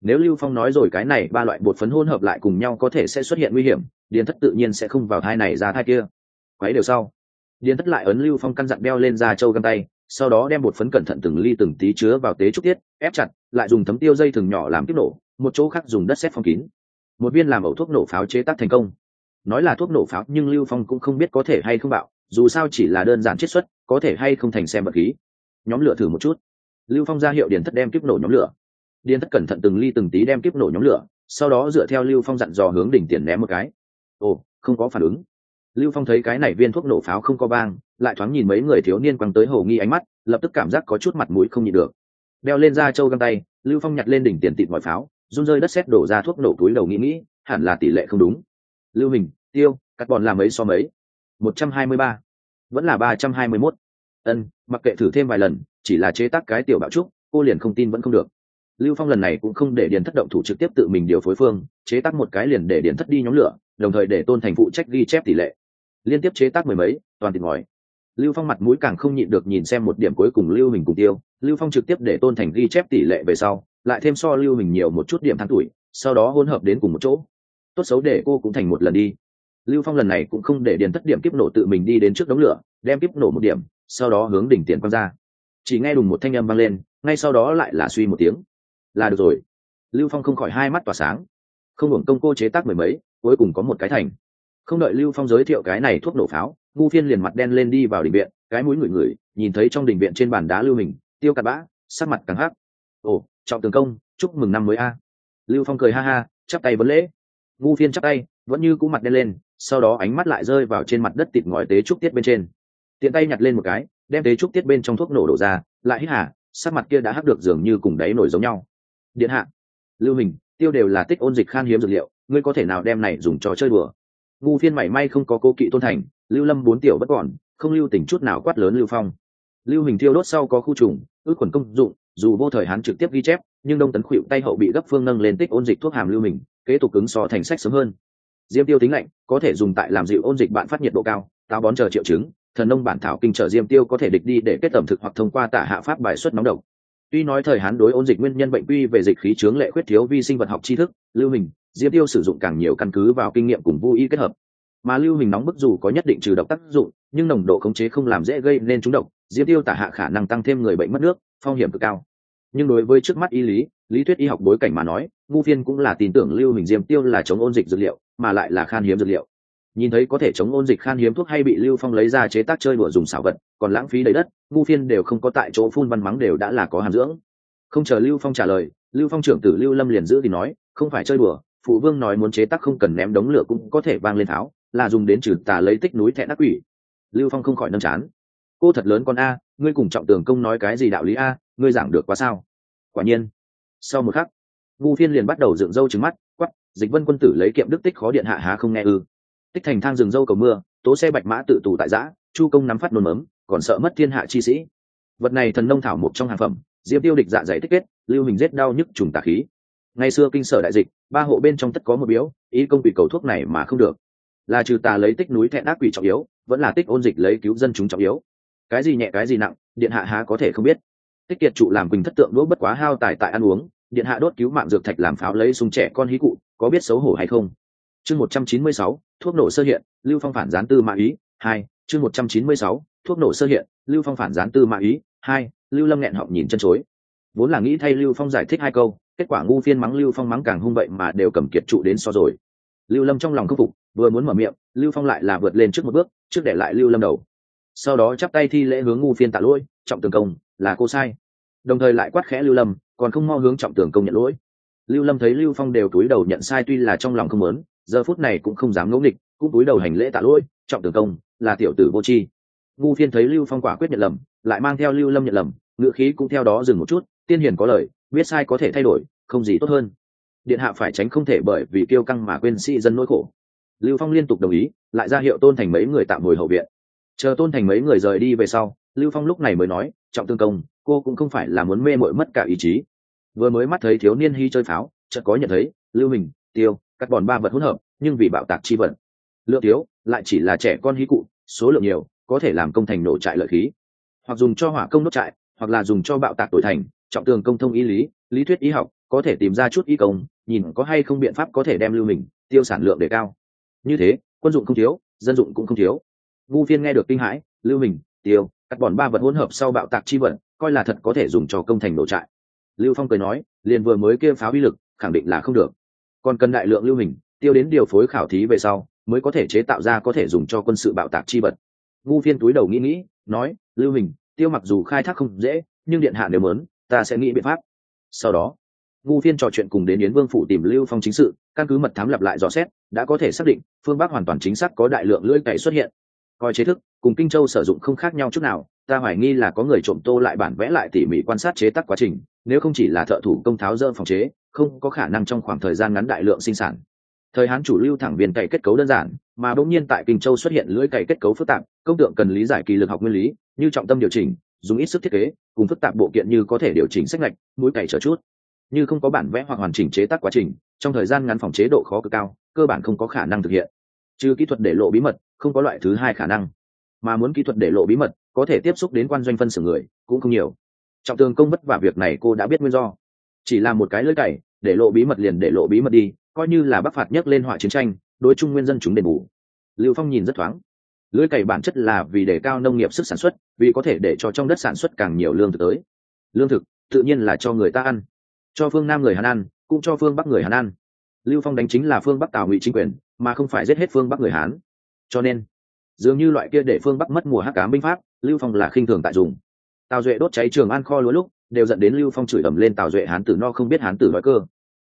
Nếu lưu phong nói rồi cái này ba loại bột phấn hỗn hợp lại cùng nhau có thể sẽ xuất hiện nguy hiểm điền thất tự nhiên sẽ không vào thai này ra thai kia. Quấy đều sau, điền thất lại ấn lưu phong căn dặn đeo lên ra châu găng tay, sau đó đem bột phấn cẩn thận từng ly từng tí chứa vào tế trúc tiết, ép chặt, lại dùng thấm tiêu dây thừng nhỏ làm tiếp nổ, một chỗ khác dùng đất xét phong kín. Một viên làm ẩu thuốc nổ pháo chế tác thành công. Nói là thuốc nổ pháo, nhưng lưu phong cũng không biết có thể hay không bạo, dù sao chỉ là đơn giản chiết xuất, có thể hay không thành xem vật khí. Nhóm lửa thử một chút. Lưu phong ra hiệu điền thất đem kiếp nổ nhóm lửa. Điền thất cẩn thận từng ly từng tí đem kiếp nổ nhóm lửa, sau đó dựa theo lưu phong dặn dò hướng đỉnh tiền ném một cái ồ, không có phản ứng. Lưu phong thấy cái này viên thuốc nổ pháo không có bang lại thoáng nhìn mấy người thiếu niên quăng tới hồ nghi ánh mắt, lập tức cảm giác có chút mặt mũi không nhịn được. Đeo lên da trâu găng tay, lưu phong nhặt lên đỉnh tiền tịt mọi pháo, run rơi đất xét đổ ra thuốc nổ túi đầu nghĩ nghĩ, hẳn là tỷ lệ không đúng. Lưu hình, tiêu, cắt bọn làm mấy so mấy? Một trăm hai mươi ba. Vẫn là ba trăm hai mươi mốt. Ân, mặc kệ thử thêm vài lần, chỉ là chế tác cái tiểu bạo trúc, cô liền không tin vẫn không được. Lưu phong lần này cũng không để điền thất động thủ trực tiếp tự mình điều phối phương, chế tác một cái liền để điền thất đi nhóm lửa đồng thời để tôn thành phụ trách ghi chép tỷ lệ. Liên tiếp chế tác mười mấy, toàn tiền ngòi. Lưu phong mặt mũi càng không nhịn được nhìn xem một điểm cuối cùng lưu mình cùng tiêu. Lưu phong trực tiếp để tôn thành ghi chép tỷ lệ về sau, lại thêm so lưu mình nhiều một chút điểm tháng tuổi, sau đó hỗn hợp đến cùng một chỗ. Tốt xấu để cô cũng thành một lần đi. Lưu phong lần này cũng không để điền thất điểm kiếp nổ tự mình đi đến trước đống lửa, đem kiếp nổ một điểm, sau đó hướng đỉnh tiền quăng ra. Chỉ nghe đùng một thanh âm vang lên, ngay sau đó lại là suy một tiếng. Là được rồi. Lưu phong không khỏi hai mắt tỏa sáng. Không hưởng công cô chế tác mười mấy cuối cùng có một cái thành. Không đợi lưu phong giới thiệu cái này thuốc nổ pháo, ngu phiên liền mặt đen lên đi vào đình viện, cái mũi ngửi ngửi, nhìn thấy trong đình viện trên bàn đá lưu hình, tiêu cặn bã sắc mặt càng hắc. Ồ, trọng tường công, chúc mừng năm mới a. Lưu phong cười ha ha, chắp tay vấn lễ. Ngu phiên chắp tay, vẫn như cũ mặt đen lên, sau đó ánh mắt lại rơi vào trên mặt đất tịt ngòi tế trúc tiết bên trên. Tiện tay nhặt lên một cái, đem tế trúc tiết bên trong thuốc nổ đổ ra, lại hít hà, sắc mặt kia đã hắc được dường như cùng đáy nổi giống nhau. Điện hạ. Lưu hình tiêu đều là tích ôn dịch khan hiếm dược liệu, ngươi có thể nào đem này dùng cho chơi đùa? ngu phiên mảy may không có cố kỵ tôn thành, lưu lâm bốn tiểu bất còn, không lưu tình chút nào quát lớn lưu phong. Lưu hình tiêu đốt sau có khu trùng, ước quần công dụng, dù vô thời hắn trực tiếp ghi chép, nhưng đông tấn khuỵu tay hậu bị gấp phương nâng lên tích ôn dịch thuốc hàm lưu mình kế tục cứng so thành sách sớm hơn. Diêm tiêu tính lạnh, có thể dùng tại làm dịu ôn dịch bạn phát nhiệt độ cao, táo bón chờ triệu chứng, thần nông bản thảo kinh trợ diêm tiêu có thể địch đi để kết tẩm thực hoặc thông qua tả hạ pháp bài xuất nóng độc tuy nói thời hán đối ôn dịch nguyên nhân bệnh quy về dịch khí chướng lệ khuyết thiếu vi sinh vật học tri thức, lưu hình diêm tiêu sử dụng càng nhiều căn cứ vào kinh nghiệm cùng vô y kết hợp. Mà lưu hình nóng bức dù có nhất định trừ độc tác dụng, nhưng nồng độ khống chế không làm dễ gây nên trúng độc diêm tiêu tả hạ khả năng tăng thêm người bệnh mất nước, phong hiểm cực cao. Nhưng đối với trước mắt y lý lý thuyết y học bối cảnh mà nói, ngu phiên cũng là tin tưởng lưu hình diêm tiêu là chống ôn dịch dược liệu, mà lại là khan hiếm dược liệu nhìn thấy có thể chống ôn dịch khan hiếm thuốc hay bị lưu phong lấy ra chế tác chơi đùa dùng xảo vật, còn lãng phí đầy đất, ngu phiên đều không có tại chỗ phun văn mắng đều đã là có hàm dưỡng. Không chờ lưu phong trả lời, lưu phong trưởng tử lưu lâm liền giữ thì nói, không phải chơi đùa, phụ vương nói muốn chế tác không cần ném đống lửa cũng có thể vang lên tháo, là dùng đến trừ tà lấy tích núi thẹn ác quỷ. Lưu phong không khỏi nâm chán. Cô thật lớn con a, ngươi cùng trọng tường công nói cái gì đạo lý a, ngươi giảng được quá sao? Quả nhiên, sau một khắc, ngu phiên liền bắt đầu dựng râu trứng mắt quắp dịch vân quân tử lấy kiệm đức tích khó điện hạ há không nghe ư tích thành thang rừng dâu cầu mưa, tố xe bạch mã tự tù tại giã, chu công nắm phát nôn mớm, còn sợ mất thiên hạ chi sĩ. Vật này thần nông thảo một trong hàng phẩm diêm tiêu địch dạ dày tích kết, lưu hình rết đau nhức trùng tà khí. Ngày xưa kinh sở đại dịch, ba hộ bên trong tất có một biếu, ý công quỷ cầu thuốc này mà không được. Là trừ tà lấy tích núi thẹn ác quỷ trọng yếu, vẫn là tích ôn dịch lấy cứu dân chúng trọng yếu. Cái gì nhẹ, cái gì nặng, điện hạ há có thể không biết. Tích kiệt trụ làm quỳnh thất tượng đỗ bất quá hao tài tại ăn uống, điện hạ đốt cứu mạng dược thạch làm pháo lấy sung trẻ con hí cụ, có biết xấu hổ hay không? Chương một trăm chín mươi sáu, thuốc nổ sơ hiện, lưu phong phản gián tư mã ý, hai. Chương một trăm chín mươi sáu, thuốc nổ sơ hiện, lưu phong phản gián tư mã ý, hai. Lưu lâm nghẹn họng nhìn chân chối. Vốn là nghĩ thay lưu phong giải thích hai câu, kết quả ngu phiên mắng lưu phong mắng càng hung vậy mà đều cầm kiệt trụ đến so rồi. Lưu lâm trong lòng khâm phục, vừa muốn mở miệng, lưu phong lại là vượt lên trước một bước, trước để lại lưu lâm đầu. Sau đó chắp tay thi lễ hướng ngu phiên tạ lỗi, trọng tường công, là cô sai. Đồng thời lại quát khẽ lưu lâm, còn không mo hướng trọng tường công nhận lỗi. Lưu lâm thấy lưu phong đều túi đầu nhận sai tuy là trong lòng không lớn giờ phút này cũng không dám ngẫu nghịch, cũng túi đầu hành lễ tạ lỗi, trọng tường công, là tiểu tử vô tri. Ngu phiên thấy lưu phong quả quyết nhận lầm, lại mang theo lưu lâm nhận lầm ngựa khí cũng theo đó dừng một chút, tiên hiền có lời, biết sai có thể thay đổi, không gì tốt hơn. Điện hạ phải tránh không thể bởi vì kiêu căng mà quên sĩ dân nỗi khổ. Lưu phong liên tục đồng ý, lại ra hiệu tôn thành mấy người tạm ngồi hậu viện. Chờ tôn thành mấy người rời đi về sau, lưu phong lúc này mới nói, trọng tương công, cô cũng không phải là muốn mê mội mất cả ý chí. Vừa mới mắt thấy thiếu niên hy chơi pháo, chợt có nhận thấy, lưu mình tiêu cắt bòn ba vật hỗn hợp, nhưng vì bạo tạc chi vật. Lượng thiếu, lại chỉ là trẻ con hí cụ, số lượng nhiều, có thể làm công thành nổ trại lợi khí. Hoặc dùng cho hỏa công đốt trại, hoặc là dùng cho bạo tạc tuổi thành, trọng tường công thông y lý lý thuyết y học, có thể tìm ra chút y công, nhìn có hay không biện pháp có thể đem lưu mình, tiêu sản lượng để cao. Như thế, quân dụng không thiếu, dân dụng cũng không thiếu. Ngu phiên nghe được kinh hãi, lưu mình, tiêu, cắt bòn ba vật hỗn hợp sau bạo tạc chi vật, coi là thật có thể dùng cho công thành nổ trại. Lưu phong cười nói, liền vừa mới kia pháo uy lực, khẳng định là không được còn cần đại lượng lưu hình, tiêu đến điều phối khảo thí về sau, mới có thể chế tạo ra có thể dùng cho quân sự bạo tạc chi vật. Ngu phiên túi đầu nghĩ nghĩ, nói, lưu hình, tiêu mặc dù khai thác không dễ, nhưng điện hạ nếu mớn ta sẽ nghĩ biện pháp. Sau đó ngu phiên trò chuyện cùng đến yến vương phủ tìm lưu phong chính sự, căn cứ mật thám lặp lại dò xét, đã có thể xác định, phương bắc hoàn toàn chính xác có đại lượng lưỡi cày xuất hiện. Coi chế thức, cùng kinh châu sử dụng không khác nhau chút nào, ta hoài nghi là có người trộm tô lại bản vẽ lại tỉ mỉ quan sát chế tác quá trình, nếu không chỉ là thợ thủ công tháo dơ phòng chế không có khả năng trong khoảng thời gian ngắn đại lượng sinh sản. Thời hán chủ lưu thẳng viên cày kết cấu đơn giản, mà bỗng nhiên tại kinh châu xuất hiện lưỡi cày kết cấu phức tạp, công tượng cần lý giải kỳ lực học nguyên lý, như trọng tâm điều chỉnh, dùng ít sức thiết kế, cùng phức tạp bộ kiện như có thể điều chỉnh sách lệch mũi cày trở chút. Như không có bản vẽ hoặc hoàn chỉnh chế tác quá trình, trong thời gian ngắn phòng chế độ khó cực cao, cơ bản không có khả năng thực hiện. Trừ kỹ thuật để lộ bí mật, không có loại thứ hai khả năng. Mà muốn kỹ thuật để lộ bí mật, có thể tiếp xúc đến quan doanh phân xử người, cũng không nhiều. Trọng tường công vất vả việc này cô đã biết nguyên do chỉ là một cái lưỡi cày, để lộ bí mật liền để lộ bí mật đi, coi như là bắc phạt nhấc lên họa chiến tranh, đối chung nguyên dân chúng đền bù. Lưu phong nhìn rất thoáng. Lưỡi cày bản chất là vì để cao nông nghiệp sức sản xuất, vì có thể để cho trong đất sản xuất càng nhiều lương thực tới. Lương thực, tự nhiên là cho người ta ăn, cho phương nam người hàn ăn, cũng cho phương bắc người hàn ăn. Lưu phong đánh chính là phương bắc tào ngụy chính quyền, mà không phải giết hết phương bắc người hán. Cho nên, dường như loại kia để phương bắc mất mùa hắc cám binh pháp, lưu phong là khinh thường tại dùng. Tào duệ đốt cháy trường an kho lúa lúc đều dẫn đến lưu phong chửi ầm lên tào duệ hán tử no không biết hán tử nói cơ.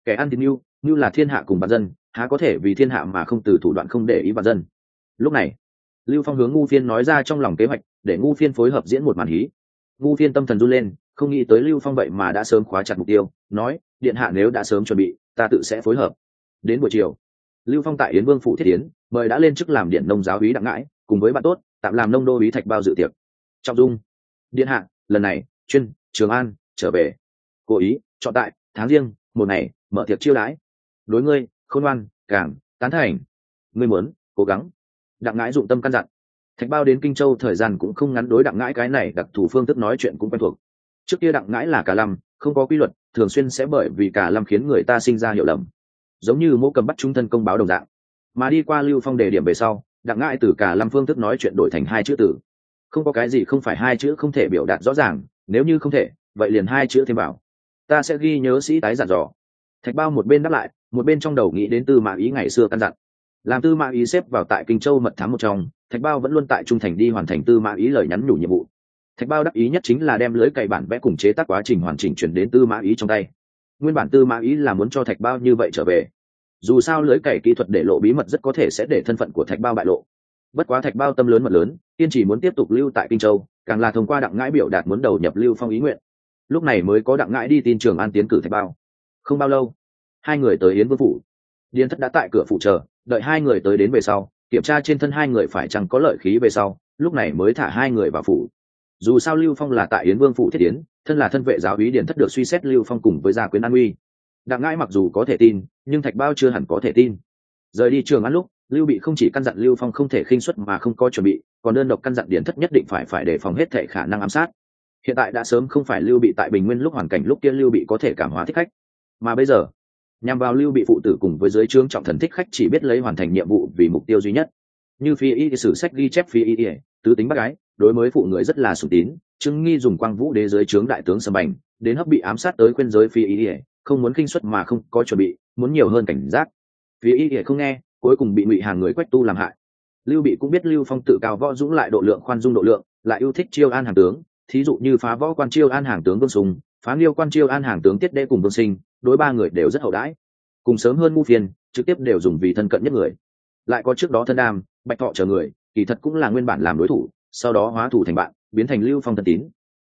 Kẻ ăn thì mưu mưu là thiên hạ cùng bản dân, há có thể vì thiên hạ mà không từ thủ đoạn không để ý bản dân. Lúc này, lưu phong hướng ngu phiên nói ra trong lòng kế hoạch, để ngu phiên phối hợp diễn một màn hí. Ngu phiên tâm thần run lên, không nghĩ tới lưu phong vậy mà đã sớm khóa chặt mục tiêu, nói, điện hạ nếu đã sớm chuẩn bị, ta tự sẽ phối hợp. Đến buổi chiều, lưu phong tại yến vương phụ thiết yến, mời đã lên chức làm điện nông giáo úy đặng ngãi, cùng với bạn tốt, tạm làm nông đô úy thạch bao dự tiệc. Trọng dung, điện hạ, lần này, chuyên trường an, trở về. Cố ý, chọn tại, tháng riêng, một ngày, mở tiệc chiêu đãi. Đối ngươi, khôn ngoan, càng, tán thành. Ngươi muốn, cố gắng. Đặng ngãi dụng tâm căn dặn. Thạch bao đến kinh châu thời gian cũng không ngắn đối đặng ngãi cái này đặc thù phương thức nói chuyện cũng quen thuộc. Trước kia đặng ngãi là cả lâm không có quy luật, thường xuyên sẽ bởi vì cả lâm khiến người ta sinh ra hiểu lầm. Giống như mỗ cầm bắt trung thân công báo đồng dạng. Mà đi qua lưu phong đề điểm về sau, đặng ngãi từ cả lâm phương thức nói chuyện đổi thành hai chữ tử không có cái gì không phải hai chữ không thể biểu đạt rõ ràng nếu như không thể, vậy liền hai chữ thêm vào. Ta sẽ ghi nhớ sĩ tái dặn dò. Thạch bao một bên đáp lại, một bên trong đầu nghĩ đến tư mã ý ngày xưa căn dặn. Làm tư mã ý xếp vào tại kinh châu mật thám một trong, thạch bao vẫn luôn tại trung thành đi hoàn thành tư mã ý lời nhắn nhủ nhiệm vụ. Thạch bao đắc ý nhất chính là đem lưới cày bản vẽ cùng chế tác quá trình hoàn chỉnh chuyển đến tư mã ý trong tay. Nguyên bản tư mã ý là muốn cho thạch bao như vậy trở về. Dù sao lưới cày kỹ thuật để lộ bí mật rất có thể sẽ để thân phận của thạch bao bại lộ. Bất quá thạch bao tâm lớn mật lớn, kiên trì muốn tiếp tục lưu tại kinh châu càng là thông qua đặng ngãi biểu đạt muốn đầu nhập lưu phong ý nguyện. Lúc này mới có đặng ngãi đi tin trường an tiến cử thạch bao. Không bao lâu, hai người tới yến vương phủ. Điền thất đã tại cửa phủ chờ, đợi hai người tới đến về sau, kiểm tra trên thân hai người phải chăng có lợi khí về sau, lúc này mới thả hai người vào phủ. Dù sao lưu phong là tại yến vương phủ thiết yến, thân là thân vệ giáo ý điền thất được suy xét lưu phong cùng với gia quyến an uy. Đặng ngãi mặc dù có thể tin, nhưng thạch bao chưa hẳn có thể tin. Rời đi trường ăn lúc lưu bị không chỉ căn dặn lưu phong không thể khinh xuất mà không có chuẩn bị, còn đơn độc căn dặn điển thất nhất định phải phải đề phòng hết thể khả năng ám sát. Hiện tại đã sớm không phải lưu bị tại bình nguyên lúc hoàn cảnh lúc kia lưu bị có thể cảm hóa thích khách. Mà bây giờ, nhằm vào lưu bị phụ tử cùng với giới trướng trọng thần thích khách chỉ biết lấy hoàn thành nhiệm vụ vì mục tiêu duy nhất. Như phi y sử sách ghi chép phi y tứ tính bác gái đối với phụ người rất là sùng tín, chứng nghi dùng quang vũ đế giới trướng đại tướng sầm bành, đến hấp bị ám sát tới khuyên giới phi y không muốn kinh xuất mà không có chuẩn bị, muốn nhiều hơn cảnh giác. Phi y không nghe cuối cùng bị ngụy hàng người quách tu làm hại. Lưu bị cũng biết lưu phong tự cao võ dũng lại độ lượng khoan dung độ lượng, lại yêu thích chiêu an hàng tướng. Thí dụ như phá võ quan chiêu an hàng tướng vương sùng, phá liêu quan chiêu an hàng tướng tiết đê cùng vương sinh, đối ba người đều rất hậu đãi. Cùng sớm hơn ngu phiền, trực tiếp đều dùng vì thân cận nhất người. Lại có trước đó thân đam, bạch thọ chờ người, kỳ thật cũng là nguyên bản làm đối thủ, sau đó hóa thủ thành bạn, biến thành lưu phong thân tín.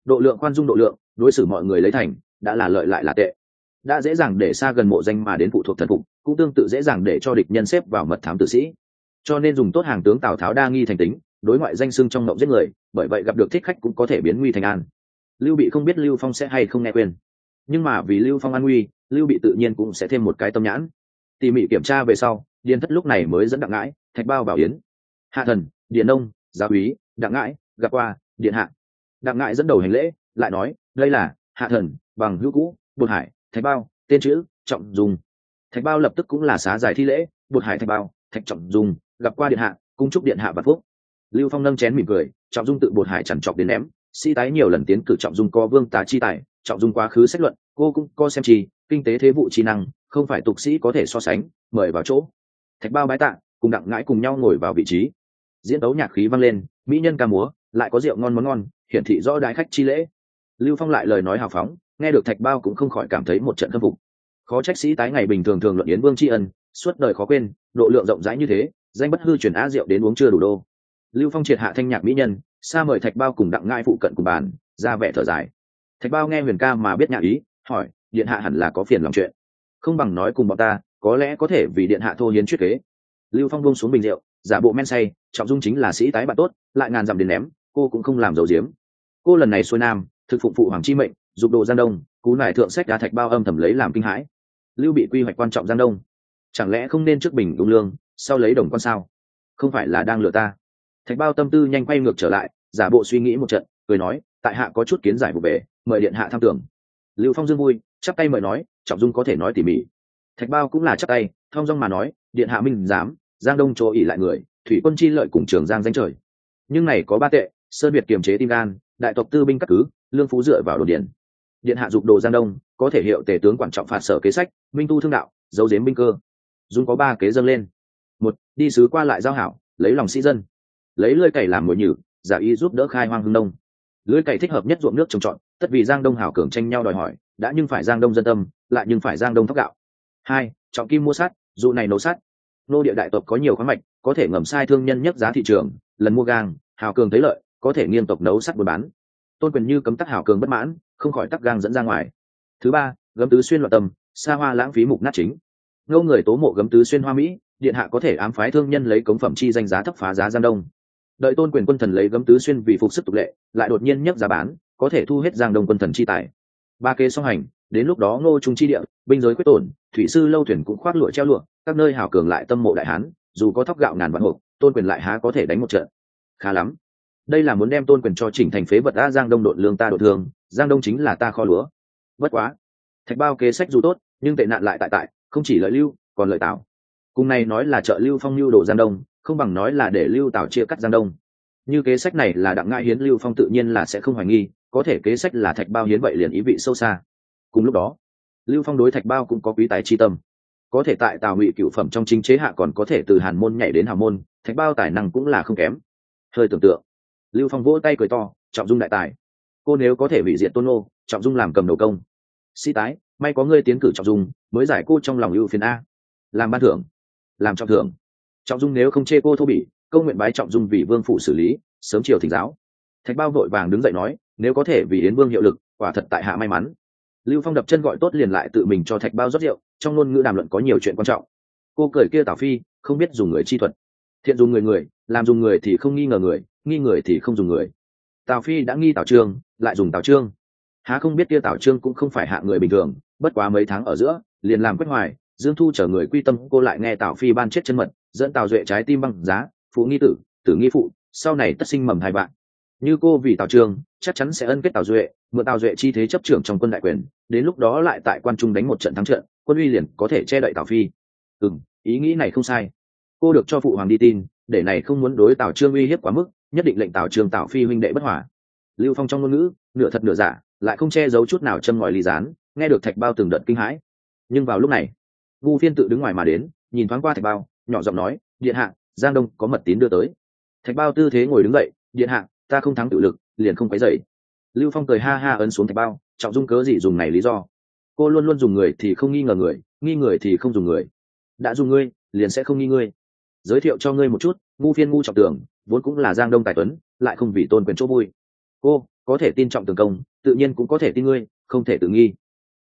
Độ lượng khoan dung độ lượng, đối xử mọi người lấy thành, đã là lợi lại là tệ. Đã dễ dàng để xa gần mộ danh mà đến phụ thuộc thần phục cũng tương tự dễ dàng để cho địch nhân xếp vào mật thám tử sĩ. Cho nên dùng tốt hàng tướng tào tháo đa nghi thành tính, đối ngoại danh xưng trong mộng giết người, bởi vậy gặp được thích khách cũng có thể biến nguy thành an. Lưu bị không biết lưu phong sẽ hay không nghe quên. Nhưng mà vì lưu phong an nguy, lưu bị tự nhiên cũng sẽ thêm một cái tâm nhãn. Tỉ mỉ kiểm tra về sau, điền thất lúc này mới dẫn đặng ngãi, thạch bao vào yến, hạ thần Điền nông gia úy đặng ngãi, gặp qua, điện hạ. Đặng ngãi dẫn đầu hành lễ, lại nói, đây là hạ thần, bằng hữu cũ, bột hải, thạch bao, tên chữ, trọng dùng thạch bao lập tức cũng là xá giải thi lễ bột hải thạch bao, thạch trọng dùng gặp qua điện hạ cung chúc điện hạ và phúc. Lưu phong nâng chén mỉm cười, trọng dung tự bột hải chẳng chọc đến ném. Sĩ tái nhiều lần tiến cử trọng dung có vương tá chi tài, trọng dung quá khứ xét luận, cô cũng có xem chi, kinh tế thế vụ trí năng, không phải tục sĩ có thể so sánh, mời vào chỗ. Thạch bao bái tạ, cùng đặng ngãi cùng nhau ngồi vào vị trí. Diễn đấu nhạc khí vang lên, mỹ nhân ca múa, lại có rượu ngon món ngon, hiển thị rõ đại khách chi lễ. Lưu phong lại lời nói hào phóng, nghe được thạch bao cũng không khỏi cảm thấy một trận khâm phục khó trách sĩ tái ngày bình thường thường luận yến vương tri ân, suốt đời khó quên, độ lượng rộng rãi như thế, danh bất hư truyền á rượu đến uống chưa đủ đô. Lưu phong triệt hạ thanh nhạc mỹ nhân xa mời thạch bao cùng đặng ngai phụ cận cùng bàn, ra vẻ thở dài. Thạch bao nghe huyền ca mà biết nhạc ý, hỏi, điện hạ hẳn là có phiền lòng chuyện. Không bằng nói cùng bọn ta, có lẽ có thể vì điện hạ thô hiến triết kế. Lưu phong buông xuống bình rượu, giả bộ men say, trọng dung chính là sĩ tái bạn tốt, lại ngàn dặm đến ném, cô cũng không làm dầu diếm cô lần này xuôi nam, thực phụng phụ hoàng chi mệnh, dục đồ gian đông, cú nải thượng sách đá thạch bao âm thầm lấy làm kinh hãi lưu bị quy hoạch quan trọng giang đông. Chẳng lẽ không nên trước bình đúng lương, sau lấy đồng quan sao? Không phải là đang lừa ta. Thạch bao tâm tư nhanh quay ngược trở lại, giả bộ suy nghĩ một trận, cười nói, tại hạ có chút kiến giải vụ bể mời điện hạ tham tưởng. Lưu phong dương vui, chắp tay mời nói, trọng dung có thể nói tỉ mỉ. Thạch bao cũng là chắp tay thong dong mà nói, điện hạ minh dám giang đông chỗ ỉ lại người, thủy quân chi lợi cùng trường giang danh trời. Nhưng này có ba tệ sơn việt kiềm chế tim gan, đại tộc tư binh cắt cứ, lương phú dựa vào đồ điện. Điện hạ dục đồ giang đông có thể hiệu tể tướng quan trọng phạt sở kế sách, minh tu thương đạo dấu dếm binh cơ. Dung có ba kế dâng lên. Một, đi sứ qua lại giao hảo, lấy lòng sĩ dân. Lấy lưỡi cày làm mồi nhử, giả y giúp đỡ khai hoang hưng đông. Lưỡi cày thích hợp nhất ruộng nước trồng trọt, tất vì giang đông hảo cường tranh nhau đòi hỏi, đã nhưng phải giang đông dân tâm, lại nhưng phải giang đông thóc gạo. Hai, trọng kim mua sắt, dụ này nấu sắt. Nô địa đại tộc có nhiều khoáng mạch, có thể ngầm sai thương nhân nhất giá thị trường, lần mua gang hào cường thấy lợi, có thể nghiêm tộc nấu sắt buôn bán. Tôn quyền như cấm tắc hào cường bất mãn, không khỏi tắc gang dẫn ra ngoài thứ ba, gấm tứ xuyên loạn tâm, xa hoa lãng phí mục nát chính. Ngô người tố mộ gấm tứ xuyên hoa mỹ, điện hạ có thể ám phái thương nhân lấy cống phẩm chi danh giá thấp phá giá giang đông. Đợi tôn quyền quân thần lấy gấm tứ xuyên vì phục sức tục lệ, lại đột nhiên nhấc giá bán, có thể thu hết giang đông quân thần chi tài. Ba kế song hành, đến lúc đó ngô trung chi địa, binh giới quyết tổn, thủy sư lâu thuyền cũng khoác lụa treo lụa, các nơi hảo cường lại tâm mộ đại hán, dù có thóc gạo ngàn vạn hộp, tôn quyền lại há có thể đánh một trận. Khá lắm. Đây là muốn đem tôn quyền cho chỉnh thành phế vật đã giang đông đội lương ta đội thương, giang đông chính là ta kho lúa bất quá, thạch bao kế sách dù tốt, nhưng tệ nạn lại tại tại, không chỉ lợi lưu, còn lợi tảo. Cùng này nói là trợ lưu phong lưu đồ giang đông, không bằng nói là để lưu tảo chia cắt giang đông. Như kế sách này là đặng ngại hiến, lưu phong tự nhiên là sẽ không hoài nghi, có thể kế sách là thạch bao hiến vậy liền ý vị sâu xa. Cùng lúc đó, lưu phong đối thạch bao cũng có quý tài chi tâm. Có thể tại tào ngụy cựu phẩm trong chính chế hạ còn có thể từ hàn môn nhảy đến hào môn, thạch bao tài năng cũng là không kém. Hơi tưởng tượng, lưu phong vỗ tay cười to, trọng dung đại tài. Cô nếu có thể bị diện tôn ô trọng dung làm cầm đầu công sĩ tái, may có ngươi tiến cử trọng dung, mới giải cô trong lòng ưu phiền a. Làm ban thưởng. Làm trọng thưởng. Trọng dung nếu không chê cô thô bỉ, câu nguyện bái trọng dung vì vương phủ xử lý, sớm chiều thỉnh giáo. Thạch bao vội vàng đứng dậy nói, nếu có thể vì yến vương hiệu lực, quả thật tại hạ may mắn. Lưu phong đập chân gọi tốt liền lại tự mình cho thạch bao rót rượu, trong ngôn ngữ đàm luận có nhiều chuyện quan trọng. Cô cười kia tảo phi, không biết dùng người chi thuật. Thiện dùng người người, làm dùng người thì không nghi ngờ người, nghi người thì không dùng người. Tào phi đã nghi tào trương, lại dùng tào trương há không biết kia tào trương cũng không phải hạ người bình thường, bất quá mấy tháng ở giữa, liền làm quét hoài, dương thu chở người quy tâm, cô lại nghe tào phi ban chết chân mật, dẫn tào duệ trái tim băng giá, phụ nghi tử tử nghi phụ, sau này tất sinh mầm hai bạn. Như cô vì tào trương, chắc chắn sẽ ân kết tào duệ, mượn tào duệ chi thế chấp trưởng trong quân đại quyền, đến lúc đó lại tại quan trung đánh một trận thắng trận, quân uy liền có thể che đậy tào phi. Ừ ý nghĩ này không sai. Cô được cho phụ hoàng đi tin, để này không muốn đối tào trương uy hiếp quá mức, nhất định lệnh tào trương tào phi huynh đệ bất hòa. Lưu phong trong ngôn ngữ, nửa thật nửa giả lại không che giấu chút nào châm ngòi ly gián, nghe được thạch bao từng đợt kinh hãi. Nhưng vào lúc này, vu phiên tự đứng ngoài mà đến, nhìn thoáng qua thạch bao, nhỏ giọng nói, điện hạ, giang đông có mật tín đưa tới. Thạch bao tư thế ngồi đứng dậy, điện hạ, ta không thắng tự lực, liền không quấy dậy lưu phong cười ha ha ấn xuống thạch bao, trọng dung cớ gì dùng này lý do? Cô luôn luôn dùng người thì không nghi ngờ người, nghi người thì không dùng người. Đã dùng ngươi, liền sẽ không nghi ngươi. Giới thiệu cho ngươi một chút ngu phiên ngu trọng tưởng, vốn cũng là giang đông tài tuấn, lại không vì tôn quyền chỗ vui. Cô có thể tin trọng tường công, tự nhiên cũng có thể tin ngươi, không thể tự nghi.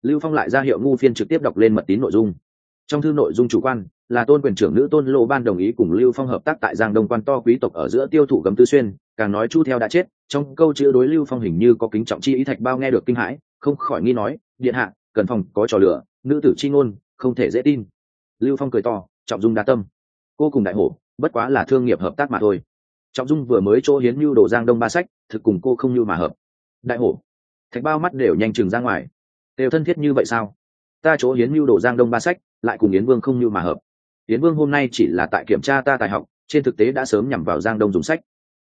Lưu phong lại ra hiệu ngu phiên trực tiếp đọc lên mật tín nội dung. Trong thư nội dung chủ quan là tôn quyền trưởng nữ tôn lô ban đồng ý cùng lưu phong hợp tác tại giang đông quan to quý tộc ở giữa tiêu thụ gấm tư xuyên, càng nói chu theo đã chết, trong câu chữ đối lưu phong hình như có kính trọng chi ý thạch bao nghe được kinh hãi, không khỏi nghi nói, điện hạ, cần phòng có trò lửa nữ tử chi ngôn, không thể dễ tin. Lưu phong cười to, trọng dung đa tâm. Cô cùng đại hổ, bất quá là thương nghiệp hợp tác mà thôi trọng dung vừa mới chỗ hiến mưu đồ giang đông ba sách, thực cùng cô không như mà hợp. Đại hổ, thạch bao mắt đều nhanh chừng ra ngoài. Đều thân thiết như vậy sao? Ta chỗ hiến mưu đồ giang đông ba sách, lại cùng yến vương không như mà hợp. Yến vương hôm nay chỉ là tại kiểm tra ta tài học, trên thực tế đã sớm nhằm vào giang đông dùng sách.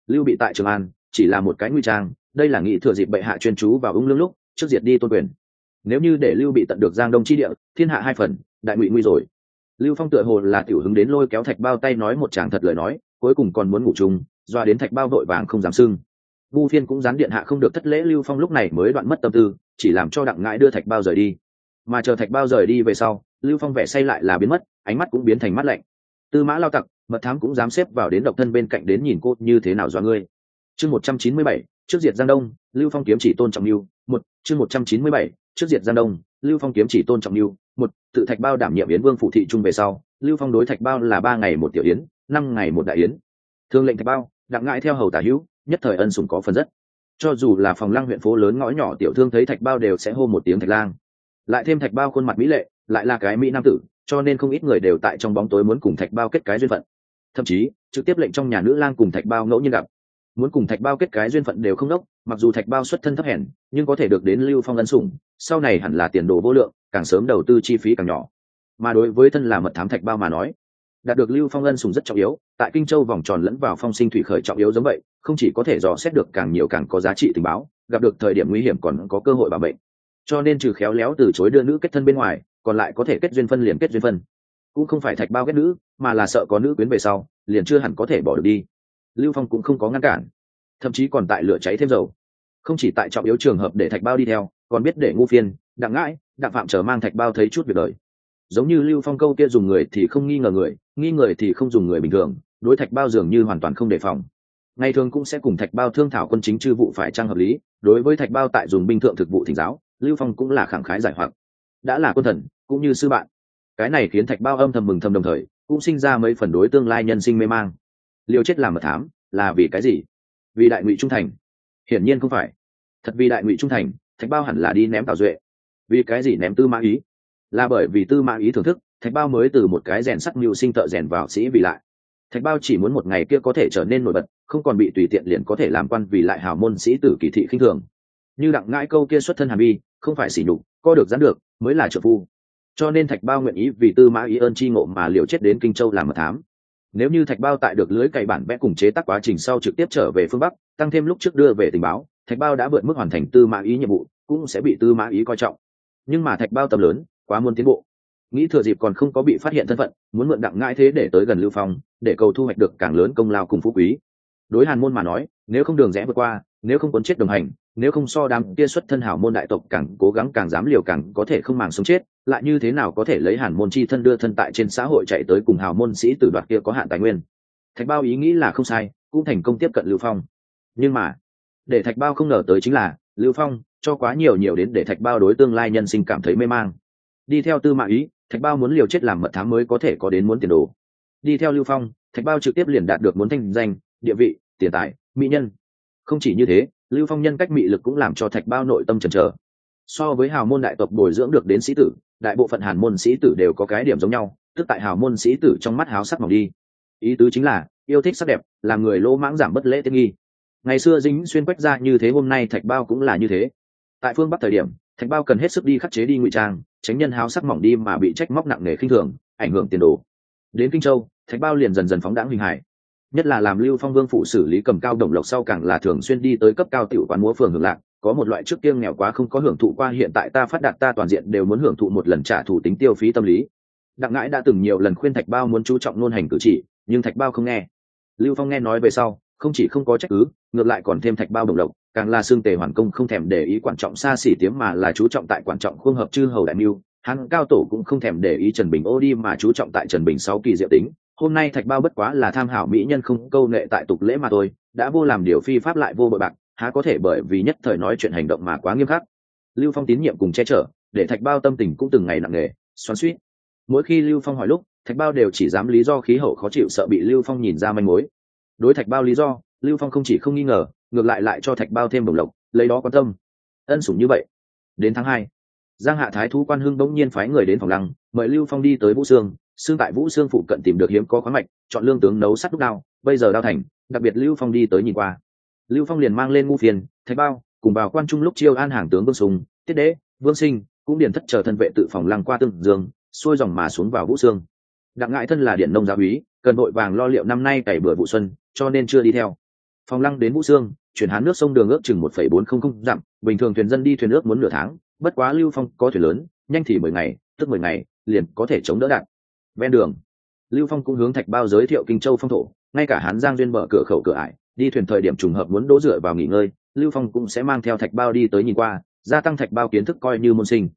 Lưu bị tại trường an, chỉ là một cái nguy trang, đây là nghị thừa dịp bệ hạ chuyên chú vào ung lương lúc, trước diệt đi tôn quyền. Nếu như để lưu bị tận được giang đông chi địa, thiên hạ hai phần, đại ngụy nguy rồi. Lưu phong tựa hồ là tiểu hứng đến lôi kéo thạch bao tay nói một chàng thật lời nói, cuối cùng còn muốn ngủ chung doa đến thạch bao vội vàng không dám sưng vu phiên cũng dán điện hạ không được thất lễ lưu phong lúc này mới đoạn mất tâm tư, chỉ làm cho đặng ngãi đưa thạch bao rời đi. Mà chờ thạch bao rời đi về sau, lưu phong vẻ say lại là biến mất, ánh mắt cũng biến thành mắt lạnh. Tư mã lao tặc, mật thám cũng dám xếp vào đến độc thân bên cạnh đến nhìn cô như thế nào do ngươi. Chương một trăm chín mươi bảy, trước diệt giang đông, lưu phong kiếm chỉ tôn trọng mưu một, chương một trăm chín mươi bảy, trước diệt giang đông, lưu phong kiếm chỉ tôn trọng mưu một, tự thạch bao đảm nhiệm yến vương phụ thị trung về sau, lưu phong đối thạch bao là ba ngày một tiểu yến, năm ngày một đại yến thương lệnh thạch bao, đặng ngại theo hầu tả hữu, nhất thời ân sủng có phần rất. Cho dù là phòng lăng huyện phố lớn ngõ nhỏ tiểu thương thấy thạch bao đều sẽ hô một tiếng thạch lang. Lại thêm thạch bao khuôn mặt mỹ lệ, lại là cái mỹ nam tử, cho nên không ít người đều tại trong bóng tối muốn cùng thạch bao kết cái duyên phận. Thậm chí, trực tiếp lệnh trong nhà nữ lang cùng thạch bao ngẫu nhiên gặp. Muốn cùng thạch bao kết cái duyên phận đều không đốc, mặc dù thạch bao xuất thân thấp hèn, nhưng có thể được đến lưu phong ân sủng, sau này hẳn là tiền đồ vô lượng, càng sớm đầu tư chi phí càng nhỏ. Mà đối với thân là mật thám thạch bao mà nói, đạt được lưu phong ân sủng rất trọng yếu tại kinh châu vòng tròn lẫn vào phong sinh thủy khởi trọng yếu giống vậy, không chỉ có thể dò xét được càng nhiều càng có giá trị tình báo, gặp được thời điểm nguy hiểm còn có cơ hội bảo mệnh. Cho nên trừ khéo léo từ chối đưa nữ kết thân bên ngoài, còn lại có thể kết duyên phân liền kết duyên phân. Cũng không phải thạch bao kết nữ, mà là sợ có nữ quyến về sau, liền chưa hẳn có thể bỏ được đi. Lưu phong cũng không có ngăn cản, thậm chí còn tại lửa cháy thêm dầu. Không chỉ tại trọng yếu trường hợp để thạch bao đi theo, còn biết để ngu phiên, đặng ngãi, đặng phạm chờ mang thạch bao thấy chút việc đời. Giống như lưu phong câu kia dùng người thì không nghi ngờ người, nghi người thì không dùng người bình thường đối thạch bao dường như hoàn toàn không đề phòng. Ngày thường cũng sẽ cùng thạch bao thương thảo quân chính chư vụ phải trang hợp lý, đối với thạch bao tại dùng binh thượng thực vụ thỉnh giáo, lưu phong cũng là khẳng khái giải hoặc. Đã là quân thần, cũng như sư bạn. Cái này khiến thạch bao âm thầm mừng thầm đồng thời, cũng sinh ra mấy phần đối tương lai nhân sinh mê mang. Liều chết làm mật thám, là vì cái gì? Vì đại ngụy trung thành. Hiển nhiên không phải. Thật vì đại ngụy trung thành, thạch bao hẳn là đi ném tào duệ. Vì cái gì ném tư mã ý? Là bởi vì tư mã ý thưởng thức, thạch bao mới từ một cái rèn sắc mưu sinh thợ rèn vào sĩ vì lại thạch bao chỉ muốn một ngày kia có thể trở nên nổi bật, không còn bị tùy tiện liền có thể làm quan vì lại hào môn sĩ tử kỳ thị khinh thường. Như đặng ngãi câu kia xuất thân hàm bi, không phải xỉ nhục, co được dán được, mới là trợ phu. Cho nên thạch bao nguyện ý vì tư mã ý ơn chi ngộ mà liều chết đến kinh châu làm mật thám. Nếu như thạch bao tại được lưới cày bản vẽ cùng chế tác quá trình sau trực tiếp trở về phương bắc, tăng thêm lúc trước đưa về tình báo, thạch bao đã vượt mức hoàn thành tư mã ý nhiệm vụ, cũng sẽ bị tư mã ý coi trọng. Nhưng mà thạch bao tầm lớn, quá muốn tiến bộ nghĩ thừa dịp còn không có bị phát hiện thân phận, muốn mượn đặng ngãi thế để tới gần lưu phong, để cầu thu hoạch được càng lớn công lao cùng phú quý. Đối hàn môn mà nói, nếu không đường rẽ vượt qua, nếu không cuốn chết đồng hành, nếu không so đám kia xuất thân hảo môn đại tộc càng cố gắng càng dám liều càng có thể không màng sống chết, lại như thế nào có thể lấy hàn môn chi thân đưa thân tại trên xã hội chạy tới cùng hào môn sĩ tử đoạt kia có hạn tài nguyên? Thạch bao ý nghĩ là không sai, cũng thành công tiếp cận lưu phong. Nhưng mà, để thạch bao không ngờ tới chính là, lưu phong, cho quá nhiều nhiều đến để thạch bao đối tương lai nhân sinh cảm thấy mê mang. Đi theo tư mã ý thạch bao muốn liều chết làm mật thám mới có thể có đến muốn tiền đồ. Đi theo lưu phong, thạch bao trực tiếp liền đạt được muốn thanh danh, địa vị, tiền tài, mỹ nhân. Không chỉ như thế, lưu phong nhân cách mị lực cũng làm cho thạch bao nội tâm chần trờ so với hào môn đại tộc bồi dưỡng được đến sĩ tử, đại bộ phận hàn môn sĩ tử đều có cái điểm giống nhau, tức tại hào môn sĩ tử trong mắt háo sắc mỏng đi. Ý tứ chính là, yêu thích sắc đẹp, làm người lỗ mãng giảm bất lễ tiết nghi. Ngày xưa dính xuyên quách ra như thế hôm nay thạch bao cũng là như thế. Tại phương bắc thời điểm thạch bao cần hết sức đi khắc chế đi ngụy trang, tránh nhân háo sắc mỏng đi mà bị trách móc nặng nề khinh thường, ảnh hưởng tiền đồ. Đến kinh châu, thạch bao liền dần dần phóng đãng huỳnh hải nhất là làm lưu phong vương phụ xử lý cầm cao đồng lộc sau càng là thường xuyên đi tới cấp cao tiểu quán múa phường hưởng lạc, có một loại trước kiêng nghèo quá không có hưởng thụ qua hiện tại ta phát đạt ta toàn diện đều muốn hưởng thụ một lần trả thủ tính tiêu phí tâm lý. Đặng ngãi đã từng nhiều lần khuyên thạch bao muốn chú trọng nôn hành cử chỉ, nhưng thạch bao không nghe. Lưu phong nghe nói về sau, không chỉ không có trách cứ, ngược lại còn thêm thạch bao đồng lộc càng là xương tề hoàn công không thèm để ý quan trọng xa xỉ tiếng mà là chú trọng tại quan trọng khuôn hợp chư hầu đại mưu. Hắn cao tổ cũng không thèm để ý trần bình ô đi mà chú trọng tại trần bình sáu kỳ diệu tính. Hôm nay thạch bao bất quá là tham hảo mỹ nhân không câu nghệ tại tục lễ mà thôi, đã vô làm điều phi pháp lại vô bội bạc, há có thể bởi vì nhất thời nói chuyện hành động mà quá nghiêm khắc. Lưu phong tín nhiệm cùng che chở, để thạch bao tâm tình cũng từng ngày nặng nề, xoắn suýt mỗi khi lưu phong hỏi lúc, thạch bao đều chỉ dám lý do khí hậu khó chịu sợ bị lưu phong nhìn ra manh mối. Đối thạch bao lý do, lưu phong không chỉ không nghi ngờ ngược lại lại cho thạch bao thêm đồng lộc, lấy đó quan tâm. Ân sủng như vậy. Đến tháng hai, giang hạ thái thú quan hưng bỗng nhiên phái người đến phòng lăng, mời lưu phong đi tới vũ sương. Xương tại vũ sương phụ cận tìm được hiếm có khoáng mạch, chọn lương tướng nấu sắt đúc đao, bây giờ đao thành, đặc biệt lưu phong đi tới nhìn qua. Lưu phong liền mang lên ngu phiền, thạch bao, cùng vào quan trung lúc chiêu an hàng tướng vương sùng, tiết đế, vương sinh, cũng điền thất chờ thân vệ tự phòng lăng qua tương dương, xuôi dòng mà xuống vào vũ sương. Đặng ngại thân là điện nông gia úy, cần vội vàng lo liệu năm nay cày bừa vụ xuân, cho nên chưa đi theo. Phòng lăng đến vũ sương chuyển hán nước sông đường ước chừng một phẩy bốn không không dặm, bình thường thuyền dân đi thuyền ước muốn nửa tháng, bất quá lưu phong có thuyền lớn, nhanh thì mười ngày, tức mười ngày, liền có thể chống đỡ đạn. Ven đường, lưu phong cũng hướng thạch bao giới thiệu kinh châu phong thổ, ngay cả hán giang duyên mở cửa khẩu cửa ải, đi thuyền thời điểm trùng hợp muốn đỗ dựa vào nghỉ ngơi, lưu phong cũng sẽ mang theo thạch bao đi tới nhìn qua, gia tăng thạch bao kiến thức coi như môn sinh.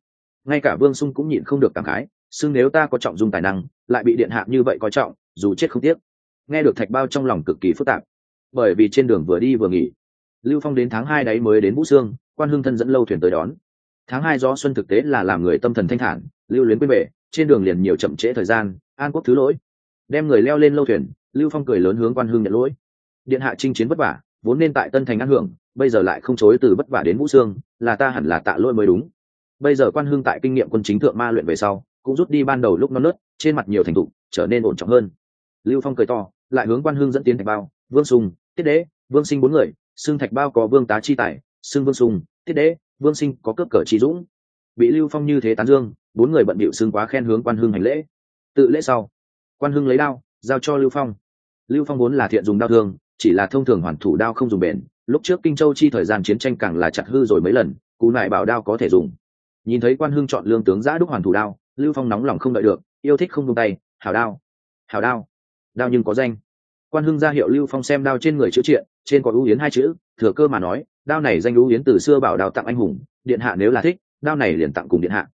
Ngay cả vương sung cũng nhịn không được cảm khái xưng nếu ta có trọng dung tài năng, lại bị điện hạ như vậy coi trọng, dù chết không tiếc. Nghe được thạch bao trong lòng cực kỳ phức tạp, bởi vì trên đường vừa đi vừa nghỉ lưu phong đến tháng hai đấy mới đến vũ sương quan hưng thân dẫn lâu thuyền tới đón. Tháng hai do xuân thực tế là làm người tâm thần thanh thản lưu luyến quên bể trên đường liền nhiều chậm trễ thời gian an quốc thứ lỗi. Đem người leo lên lâu thuyền lưu phong cười lớn hướng quan hưng nhận lỗi. Điện hạ chinh chiến vất vả vốn nên tại tân thành ăn hưởng bây giờ lại không chối từ vất vả đến vũ sương là ta hẳn là tạ lỗi mới đúng. Bây giờ quan hưng tại kinh nghiệm quân chính thượng ma luyện về sau cũng rút đi ban đầu lúc non nớt trên mặt nhiều thành tụ, trở nên ổn trọng hơn. Lưu phong cười to lại hướng quan hưng dẫn tiến thạch bao vương sùng tiết đế vương sinh bốn người xương thạch bao có vương tá chi tài, xương vương sùng, tiết đế, vương sinh có cướp cờ trí dũng. Bị lưu phong như thế tán dương, bốn người bận bịu xương quá khen hướng quan hưng hành lễ. Tự lễ sau, quan hưng lấy đao, giao cho lưu phong. Lưu phong vốn là thiện dùng đao thương chỉ là thông thường hoàn thủ đao không dùng bền. Lúc trước kinh châu chi thời gian chiến tranh càng là chặt hư rồi mấy lần, cú lại bảo đao có thể dùng. Nhìn thấy quan hưng chọn lương tướng giã đúc hoàn thủ đao, lưu phong nóng lòng không đợi được, yêu thích không tung tay, hảo đao hảo đao đao nhưng có danh quan hưng ra hiệu lưu phong xem đao trên người chữ triện trên có ưu yến hai chữ thừa cơ mà nói đao này danh ưu yến từ xưa bảo đào tặng anh hùng điện hạ nếu là thích đao này liền tặng cùng điện hạ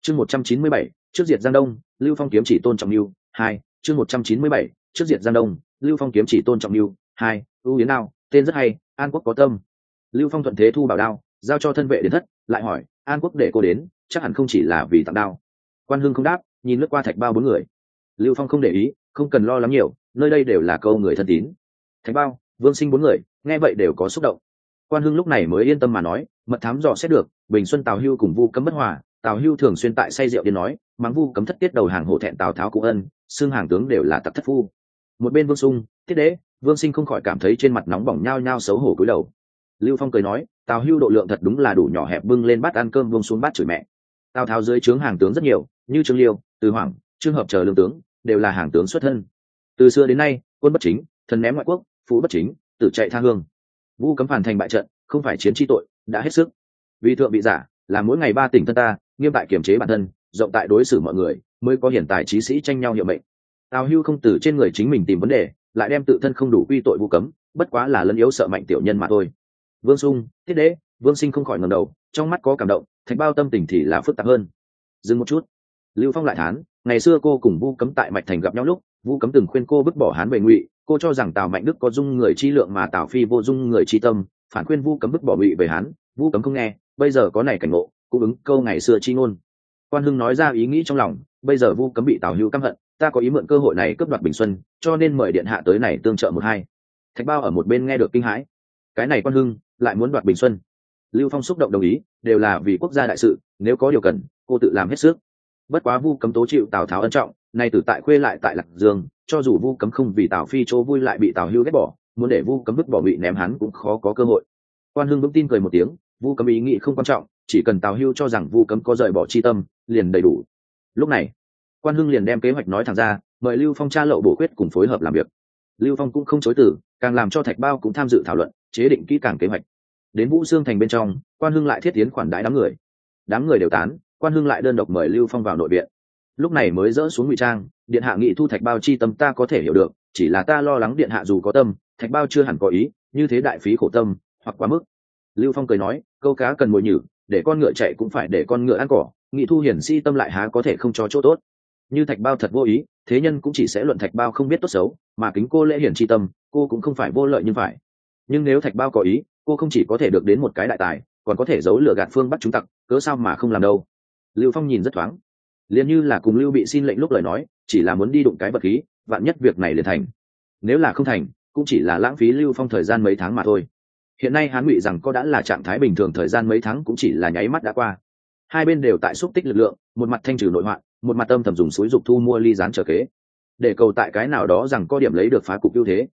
chương một trăm chín mươi bảy trước diệt giang đông lưu phong kiếm chỉ tôn trọng lưu hai chương một trăm chín mươi bảy trước diệt giang đông lưu phong kiếm chỉ tôn trọng lưu hai ưu yến đao tên rất hay an quốc có tâm lưu phong thuận thế thu bảo đao giao cho thân vệ đến thất lại hỏi an quốc để cô đến chắc hẳn không chỉ là vì tặng đao quan hưng không đáp nhìn lướt qua thạch bao bốn người lưu phong không để ý không cần lo lắng nhiều nơi đây đều là câu người thân tín. Thánh bao, vương sinh bốn người, nghe vậy đều có xúc động. Quan hưng lúc này mới yên tâm mà nói, mật thám dò xét được, bình xuân tào hưu cùng vu cấm bất hòa, tào hưu thường xuyên tại say rượu điên nói, mắng vu cấm thất tiết đầu hàng hổ thẹn tào tháo cụ ân, xương hàng tướng đều là tặc thất phu. Một bên vương sung, thiết đế, vương sinh không khỏi cảm thấy trên mặt nóng bỏng nhao nhao xấu hổ cúi đầu. Lưu phong cười nói, tào hưu độ lượng thật đúng là đủ nhỏ hẹp bưng lên bát ăn cơm vương xuống bát chửi mẹ. Tào tháo dưới trướng hàng tướng rất nhiều, như trương liêu, từ hoàng trương hợp chờ lương tướng, đều là hàng tướng xuất thân từ xưa đến nay, quân bất chính, thần ném ngoại quốc, phú bất chính, tử chạy tha hương. Vu cấm phản thành bại trận, không phải chiến tri tội, đã hết sức. Vì thượng bị giả, là mỗi ngày ba tỉnh thân ta, nghiêm tại kiểm chế bản thân, rộng tại đối xử mọi người, mới có hiện tài trí sĩ tranh nhau hiệu mệnh. Tào hưu không từ trên người chính mình tìm vấn đề, lại đem tự thân không đủ quy tội vu cấm, bất quá là lân yếu sợ mạnh tiểu nhân mà thôi. Vương sung, thiết đế, vương sinh không khỏi ngầm đầu, trong mắt có cảm động, thạch bao tâm tình thì là phức tạp hơn. Dừng một chút. Lưu phong lại thán ngày xưa cô cùng vu cấm tại mạch thành gặp nhau lúc, vu cấm từng khuyên cô bức bỏ hán về ngụy, cô cho rằng tào mạnh đức có dung người chi lượng mà tào phi vô dung người chi tâm, phản khuyên vu cấm bức bỏ ngụy về hán, vu cấm không nghe, bây giờ có này cảnh ngộ, cũng ứng câu ngày xưa chi ngôn. Quan hưng nói ra ý nghĩ trong lòng, bây giờ vu cấm bị tào hữu căm hận, ta có ý mượn cơ hội này cướp đoạt bình xuân, cho nên mời điện hạ tới này tương trợ một hai. Thạch bao ở một bên nghe được kinh hãi. Cái này quan hưng lại muốn đoạt bình xuân. Lưu phong xúc động đồng ý, đều là vì quốc gia đại sự, nếu có điều cần, cô tự làm hết sức bất quá vu cấm tố chịu tào tháo ân trọng, nay từ tại khuê lại tại lạc dương, cho dù vu cấm không vì tào phi chỗ vui lại bị tào hưu ghét bỏ, muốn để vu cấm vứt bỏ bị ném hắn cũng khó có cơ hội. Quan hưng vững tin cười một tiếng, vu cấm ý nghĩ không quan trọng, chỉ cần tào hưu cho rằng vu cấm có rời bỏ chi tâm, liền đầy đủ. Lúc này, quan hưng liền đem kế hoạch nói thẳng ra, mời lưu phong tra lậu bổ quyết cùng phối hợp làm việc. Lưu phong cũng không chối từ, càng làm cho thạch bao cũng tham dự thảo luận, chế định kỹ càng kế hoạch. Đến vũ xương thành bên trong, quan hưng lại thiết tiến khoản đãi đám người. Đám người đều tán quan hưng lại đơn độc mời lưu phong vào nội viện lúc này mới dỡ xuống ngụy trang điện hạ nghị thu thạch bao chi tâm ta có thể hiểu được chỉ là ta lo lắng điện hạ dù có tâm thạch bao chưa hẳn có ý như thế đại phí khổ tâm hoặc quá mức lưu phong cười nói câu cá cần mồi nhử để con ngựa chạy cũng phải để con ngựa ăn cỏ nghị thu hiển si tâm lại há có thể không cho chỗ tốt như thạch bao thật vô ý thế nhân cũng chỉ sẽ luận thạch bao không biết tốt xấu mà kính cô lễ hiển chi tâm cô cũng không phải vô lợi nhưng phải nhưng nếu thạch bao có ý cô không chỉ có thể được đến một cái đại tài còn có thể giấu lừa gạt phương bắt chúng tặc cớ sao mà không làm đâu lưu phong nhìn rất thoáng. Liền như là cùng lưu bị xin lệnh lúc lời nói, chỉ là muốn đi đụng cái vật khí, vạn nhất việc này liền thành. Nếu là không thành, cũng chỉ là lãng phí lưu phong thời gian mấy tháng mà thôi. Hiện nay hán ngụy rằng có đã là trạng thái bình thường thời gian mấy tháng cũng chỉ là nháy mắt đã qua. Hai bên đều tại xúc tích lực lượng, một mặt thanh trừ nội hoạn, một mặt tâm thầm dùng suối dục thu mua ly gián trở kế. Để cầu tại cái nào đó rằng có điểm lấy được phá cục ưu thế.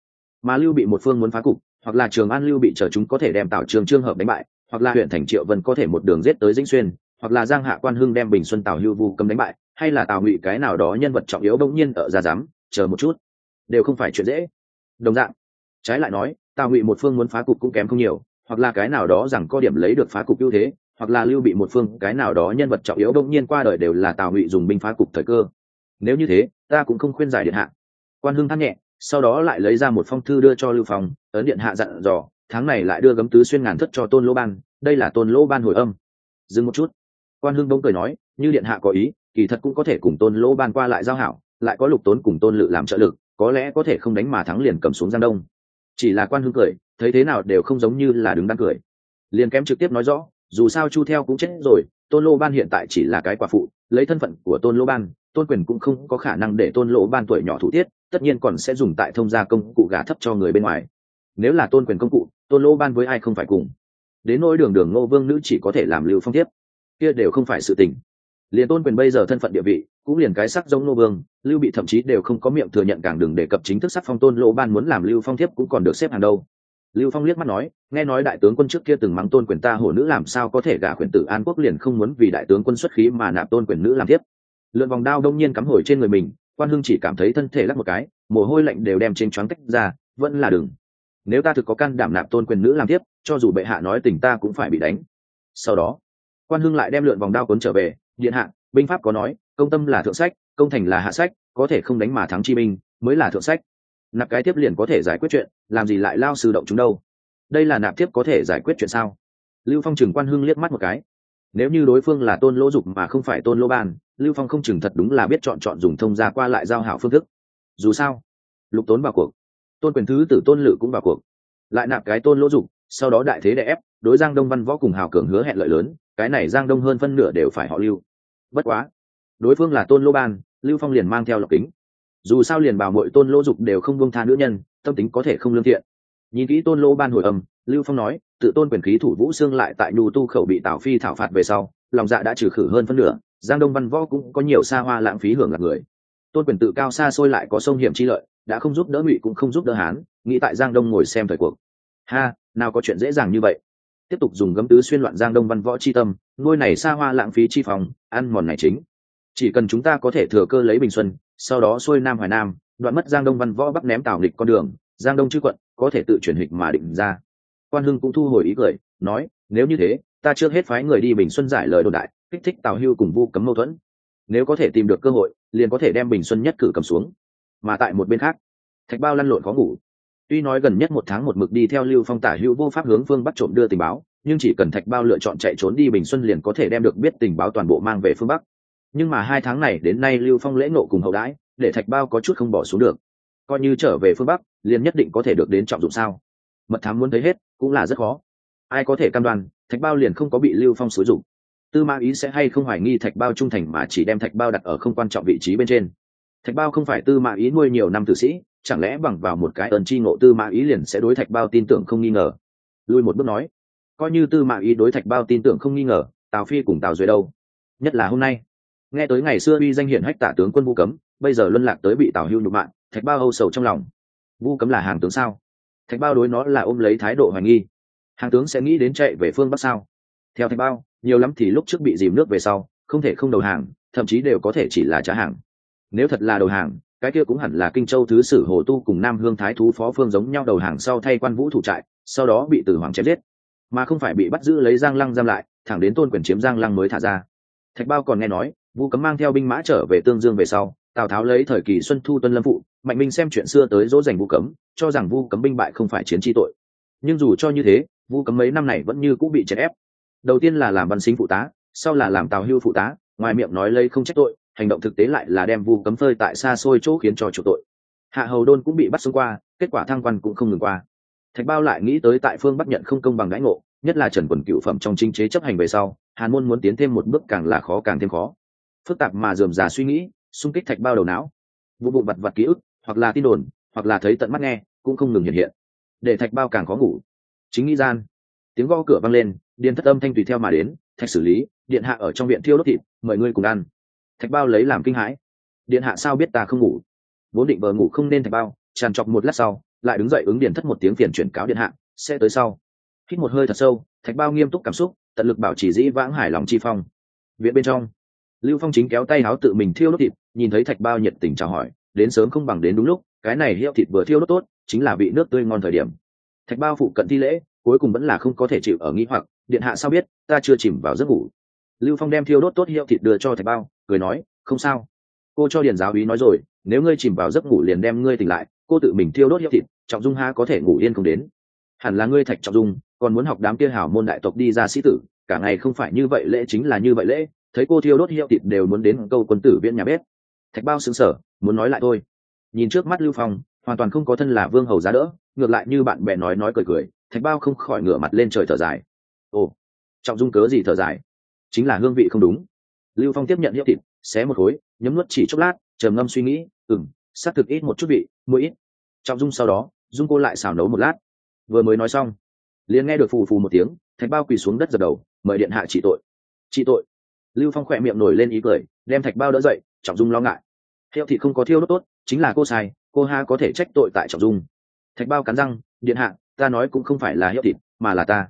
Mà lưu bị một phương muốn phá cục, hoặc là trường an lưu bị chờ chúng có thể đem tạo trường trường hợp đánh bại, hoặc là huyện thành triệu vân có thể một đường giết tới dĩnh xuyên hoặc là giang hạ quan hưng đem bình xuân tào hưu vu cấm đánh bại, hay là tào ngụy cái nào đó nhân vật trọng yếu bỗng nhiên ở ra dám chờ một chút. Đều không phải chuyện dễ. Đồng dạng, trái lại nói, tào ngụy một phương muốn phá cục cũng kém không nhiều, hoặc là cái nào đó rằng có điểm lấy được phá cục ưu thế, hoặc là lưu bị một phương cái nào đó nhân vật trọng yếu bỗng nhiên qua đời đều là tào ngụy dùng binh phá cục thời cơ. Nếu như thế, ta cũng không khuyên giải điện hạ. Quan hưng thắt nhẹ, sau đó lại lấy ra một phong thư đưa cho lưu phong, ấn điện hạ dặn dò, tháng này lại đưa gấm tứ xuyên ngàn thất cho tôn lỗ ban, đây là tôn lỗ ban hồi âm. Dừng một chút quan hưng bỗng cười nói, như điện hạ có ý, kỳ thật cũng có thể cùng tôn lỗ ban qua lại giao hảo, lại có lục tốn cùng tôn lự làm trợ lực, có lẽ có thể không đánh mà thắng liền cầm xuống giang đông. Chỉ là quan hưng cười, thấy thế nào đều không giống như là đứng đang cười. Liền kém trực tiếp nói rõ, dù sao chu theo cũng chết rồi, tôn lô ban hiện tại chỉ là cái quả phụ, lấy thân phận của tôn lô ban, tôn quyền cũng không có khả năng để tôn lô ban tuổi nhỏ thủ tiết, tất nhiên còn sẽ dùng tại thông gia công cụ gà thấp cho người bên ngoài. Nếu là tôn quyền công cụ, tôn lô ban với ai không phải cùng. Đến nỗi đường đường ngô vương nữ chỉ có thể làm lưu phong tiếp kia đều không phải sự tình. Liền tôn quyền bây giờ thân phận địa vị, cũng liền cái sắc giống nô vương, lưu bị thậm chí đều không có miệng thừa nhận càng đừng đề cập chính thức sắc phong tôn lỗ ban muốn làm lưu phong thiếp cũng còn được xếp hàng đâu. Lưu phong liếc mắt nói, nghe nói đại tướng quân trước kia từng mắng tôn quyền ta hổ nữ làm sao có thể gả quyền tử an quốc liền không muốn vì đại tướng quân xuất khí mà nạp tôn quyền nữ làm tiếp lượn vòng đao đông nhiên cắm hồi trên người mình, quan hưng chỉ cảm thấy thân thể lắc một cái, mồ hôi lạnh đều đem trên choáng tách ra, vẫn là đừng. Nếu ta thực có can đảm nạp tôn quyền nữ làm tiếp cho dù bệ hạ nói tình ta cũng phải bị đánh. Sau đó quan hưng lại đem lượn vòng đao cuốn trở về, điện hạ, binh pháp có nói, công tâm là thượng sách, công thành là hạ sách, có thể không đánh mà thắng chi binh, mới là thượng sách. Nạp cái tiếp liền có thể giải quyết chuyện, làm gì lại lao sư động chúng đâu? Đây là nạp tiếp có thể giải quyết chuyện sao? Lưu phong chừng quan hưng liếc mắt một cái. Nếu như đối phương là tôn lỗ dục mà không phải tôn lỗ ban, lưu phong không chừng thật đúng là biết chọn chọn dùng thông gia qua lại giao hảo phương thức. Dù sao, lục tốn vào cuộc, tôn quyền thứ tử tôn lự cũng vào cuộc. Lại nạp cái tôn lỗ dục, sau đó đại thế đè ép, đối giang đông văn võ cùng hào cường hứa hẹn lợi lớn cái này giang đông hơn phân nửa đều phải họ lưu. Bất quá, đối phương là tôn lô ban, lưu phong liền mang theo lọc kính. Dù sao liền bảo mọi tôn lô dục đều không vương tha nữ nhân, tâm tính có thể không lương thiện. Nhìn kỹ tôn lô ban hồi âm, lưu phong nói, tự tôn quyền khí thủ vũ xương lại tại nhu tu khẩu bị tảo phi thảo phạt về sau, lòng dạ đã trừ khử hơn phân nửa, giang đông văn võ cũng có nhiều xa hoa lãng phí hưởng lạc người. Tôn quyền tự cao xa xôi lại có sông hiểm chi lợi, đã không giúp đỡ ngụy cũng không giúp đỡ hán, nghĩ tại giang đông ngồi xem thời cuộc. Ha, nào có chuyện dễ dàng như vậy tiếp tục dùng gấm tứ xuyên loạn giang đông văn võ chi tâm ngôi này xa hoa lãng phí chi phòng, ăn mòn này chính. Chỉ cần chúng ta có thể thừa cơ lấy bình xuân, sau đó xuôi nam hoài nam, đoạn mất giang đông văn võ bắc ném tảo nghịch con đường, giang đông chư quận có thể tự chuyển hịch mà định ra. Quan hưng cũng thu hồi ý cười, nói, nếu như thế, ta trước hết phái người đi bình xuân giải lời đồn đại, kích thích tào hưu cùng vu cấm mâu thuẫn. Nếu có thể tìm được cơ hội, liền có thể đem bình xuân nhất cử cầm xuống. Mà tại một bên khác, thạch bao lăn lộn khó ngủ tuy nói gần nhất một tháng một mực đi theo lưu phong tả hữu vô pháp hướng phương bắt trộm đưa tình báo, nhưng chỉ cần thạch bao lựa chọn chạy trốn đi bình xuân liền có thể đem được biết tình báo toàn bộ mang về phương bắc. Nhưng mà hai tháng này đến nay lưu phong lễ nộ cùng hậu đãi, để thạch bao có chút không bỏ xuống được. Coi như trở về phương bắc, liền nhất định có thể được đến trọng dụng sao? Mật thám muốn thấy hết, cũng là rất khó. Ai có thể cam đoan, thạch bao liền không có bị lưu phong xúi dụng tư ma ý sẽ hay không hoài nghi thạch bao trung thành mà chỉ đem thạch bao đặt ở không quan trọng vị trí bên trên? Thạch bao không phải tư ma ý nuôi nhiều năm tử sĩ chẳng lẽ bằng vào một cái ơn chi ngộ tư mã ý liền sẽ đối thạch bao tin tưởng không nghi ngờ? Lui một bước nói, coi như tư mã ý đối thạch bao tin tưởng không nghi ngờ, tào phi cùng tào duệ đâu? Nhất là hôm nay. Nghe tới ngày xưa uy danh hiển hách tả tướng quân vu cấm, bây giờ luân lạc tới bị tào hưu nhục mạng thạch bao âu sầu trong lòng. Vu cấm là hàng tướng sao? Thạch bao đối nó là ôm lấy thái độ hoài nghi. Hàng tướng sẽ nghĩ đến chạy về phương bắc sao? Theo thạch bao, nhiều lắm thì lúc trước bị dìm nước về sau, không thể không đầu hàng, thậm chí đều có thể chỉ là trả hàng. Nếu thật là đầu hàng cái kia cũng hẳn là kinh châu thứ sử hồ tu cùng nam hương thái thú phó phương giống nhau đầu hàng sau thay quan vũ thủ trại, sau đó bị tử hoàng chém giết. Mà không phải bị bắt giữ lấy giang lăng giam lại, thẳng đến tôn quyền chiếm giang lăng mới thả ra. Thạch bao còn nghe nói, vu cấm mang theo binh mã trở về tương dương về sau, tào tháo lấy thời kỳ xuân thu tuân lâm phụ, mạnh minh xem chuyện xưa tới dỗ dành vu cấm, cho rằng vu cấm binh bại không phải chiến tri tội. Nhưng dù cho như thế, vu cấm mấy năm này vẫn như cũng bị chèn ép. Đầu tiên là làm văn sinh phụ tá, sau là làm tào hưu phụ tá, ngoài miệng nói lây không trách tội hành động thực tế lại là đem vu cấm phơi tại xa xôi chỗ khiến cho chủ tội. Hạ hầu đôn cũng bị bắt xuống qua, kết quả thăng quan cũng không ngừng qua. Thạch bao lại nghĩ tới tại phương bắc nhận không công bằng đãi ngộ, nhất là trần quần cựu phẩm trong chính chế chấp hành về sau, hàn môn muốn tiến thêm một bước càng là khó càng thêm khó. Phức tạp mà dườm già suy nghĩ, xung kích thạch bao đầu não. Vụ vụ vặt vặt ký ức, hoặc là tin đồn, hoặc là thấy tận mắt nghe, cũng không ngừng hiện hiện. Để thạch bao càng khó ngủ. Chính nghĩ gian, tiếng gõ cửa vang lên, điền thất âm thanh tùy theo mà đến, thạch xử lý, điện hạ ở trong viện thiêu đốt thịt, mời ngươi cùng ăn thạch bao lấy làm kinh hãi. Điện hạ sao biết ta không ngủ? Vốn định vờ ngủ không nên thạch bao, tràn trọc một lát sau, lại đứng dậy ứng điện thất một tiếng phiền chuyển cáo điện hạ, sẽ tới sau. Hít một hơi thật sâu, thạch bao nghiêm túc cảm xúc, tận lực bảo trì dĩ vãng hải lòng chi phong. Viện bên trong, lưu phong chính kéo tay áo tự mình thiêu đốt thịt, nhìn thấy thạch bao nhiệt tình chào hỏi, đến sớm không bằng đến đúng lúc, cái này hiệu thịt vừa thiêu đốt tốt, chính là vị nước tươi ngon thời điểm. Thạch bao phụ cận thi lễ, cuối cùng vẫn là không có thể chịu ở nghĩ hoặc, điện hạ sao biết, ta chưa chìm vào giấc ngủ. Lưu phong đem thiêu đốt tốt hiệu thịt đưa cho thạch bao cười nói, không sao. Cô cho điền giáo úy nói rồi, nếu ngươi chìm vào giấc ngủ liền đem ngươi tỉnh lại, cô tự mình thiêu đốt hiếp thịt, trọng dung ha có thể ngủ yên không đến. Hẳn là ngươi thạch trọng dung, còn muốn học đám kia hảo môn đại tộc đi ra sĩ tử, cả ngày không phải như vậy lễ chính là như vậy lễ, thấy cô thiêu đốt hiệu thịt đều muốn đến câu quân tử viên nhà bếp. Thạch bao xứng sở muốn nói lại thôi. Nhìn trước mắt lưu phong, hoàn toàn không có thân là vương hầu giá đỡ, ngược lại như bạn bè nói nói cười cười, thạch bao không khỏi ngửa mặt lên trời thở dài. Ồ, trọng dung cớ gì thở dài? Chính là hương vị không đúng lưu phong tiếp nhận hiệu thịt, xé một khối, nhấm nuốt chỉ chốc lát, trầm ngâm suy nghĩ ừng xác thực ít một chút vị mũi ít. Trọng dung sau đó, dung cô lại xào nấu một lát. Vừa mới nói xong, liền nghe được phù phù một tiếng, thạch bao quỳ xuống đất dập đầu, mời điện hạ trị tội. Trị tội? Lưu phong khỏe miệng nổi lên ý cười, đem thạch bao đỡ dậy, trọng dung lo ngại. Hiệu thị không có thiêu đốt tốt, chính là cô sai, cô ha có thể trách tội tại trọng dung. Thạch bao cắn răng, điện hạ, ta nói cũng không phải là hiệu thịt, mà là ta.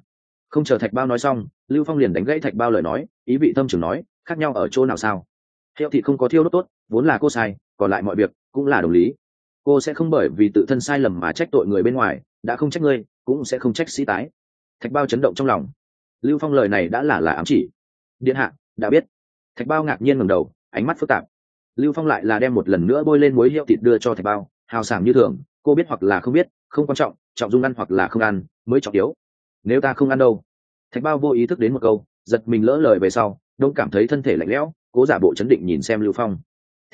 Không chờ thạch bao nói xong, lưu phong liền đánh gãy thạch bao lời nói, ý vị thâm trường nói khác nhau ở chỗ nào sao? Hiệu thị không có thiêu đốt tốt, vốn là cô sai, còn lại mọi việc cũng là đồng lý. Cô sẽ không bởi vì tự thân sai lầm mà trách tội người bên ngoài, đã không trách ngươi, cũng sẽ không trách sĩ tái. Thạch bao chấn động trong lòng. Lưu phong lời này đã là là ám chỉ. Điện hạ, đã biết. Thạch bao ngạc nhiên ngầm đầu, ánh mắt phức tạp. Lưu phong lại là đem một lần nữa bôi lên muối hiệu thịt đưa cho thạch bao, hào sảng như thường, cô biết hoặc là không biết, không quan trọng trọng dung ăn hoặc là không ăn, mới trọng yếu. Nếu ta không ăn đâu. Thạch bao vô ý thức đến một câu, giật mình lỡ lời về sau đông cảm thấy thân thể lạnh lẽo, cố giả bộ chấn định nhìn xem lưu phong.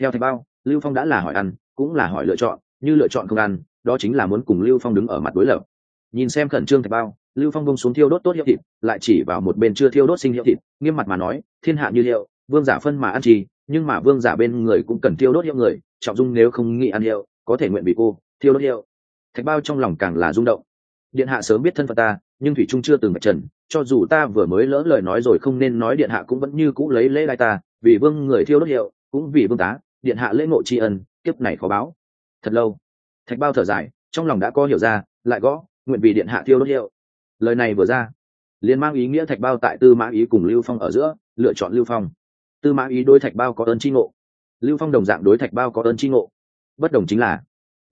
Theo thạch bao, lưu phong đã là hỏi ăn, cũng là hỏi lựa chọn, như lựa chọn không ăn, đó chính là muốn cùng lưu phong đứng ở mặt đối lập. Nhìn xem khẩn trương thạch bao, lưu phong bông xuống thiêu đốt tốt hiệu thịt, lại chỉ vào một bên chưa thiêu đốt sinh hiệu thịt, nghiêm mặt mà nói, thiên hạ như hiệu vương giả phân mà ăn chi nhưng mà vương giả bên người cũng cần thiêu đốt hiệu người, trọng dung nếu không nghĩ ăn hiệu, có thể nguyện bị cô, thiêu đốt hiệu. Thạch bao trong lòng càng là rung động. Điện hạ sớm biết thân phận ta nhưng thủy trung chưa từng mặt trần, cho dù ta vừa mới lỡ lời nói rồi không nên nói điện hạ cũng vẫn như cũ lấy lễ lai ta, vì vương người thiêu đốt hiệu, cũng vì vương tá, điện hạ lễ ngộ tri ân, kiếp này khó báo. Thật lâu, thạch bao thở dài, trong lòng đã có hiểu ra, lại gõ, nguyện vì điện hạ thiêu đốt hiệu. Lời này vừa ra, liền mang ý nghĩa thạch bao tại tư mã ý cùng lưu phong ở giữa, lựa chọn lưu phong. Tư mã ý đối thạch bao có ơn tri ngộ. Lưu phong đồng dạng đối thạch bao có ơn tri ngộ. Bất đồng chính là,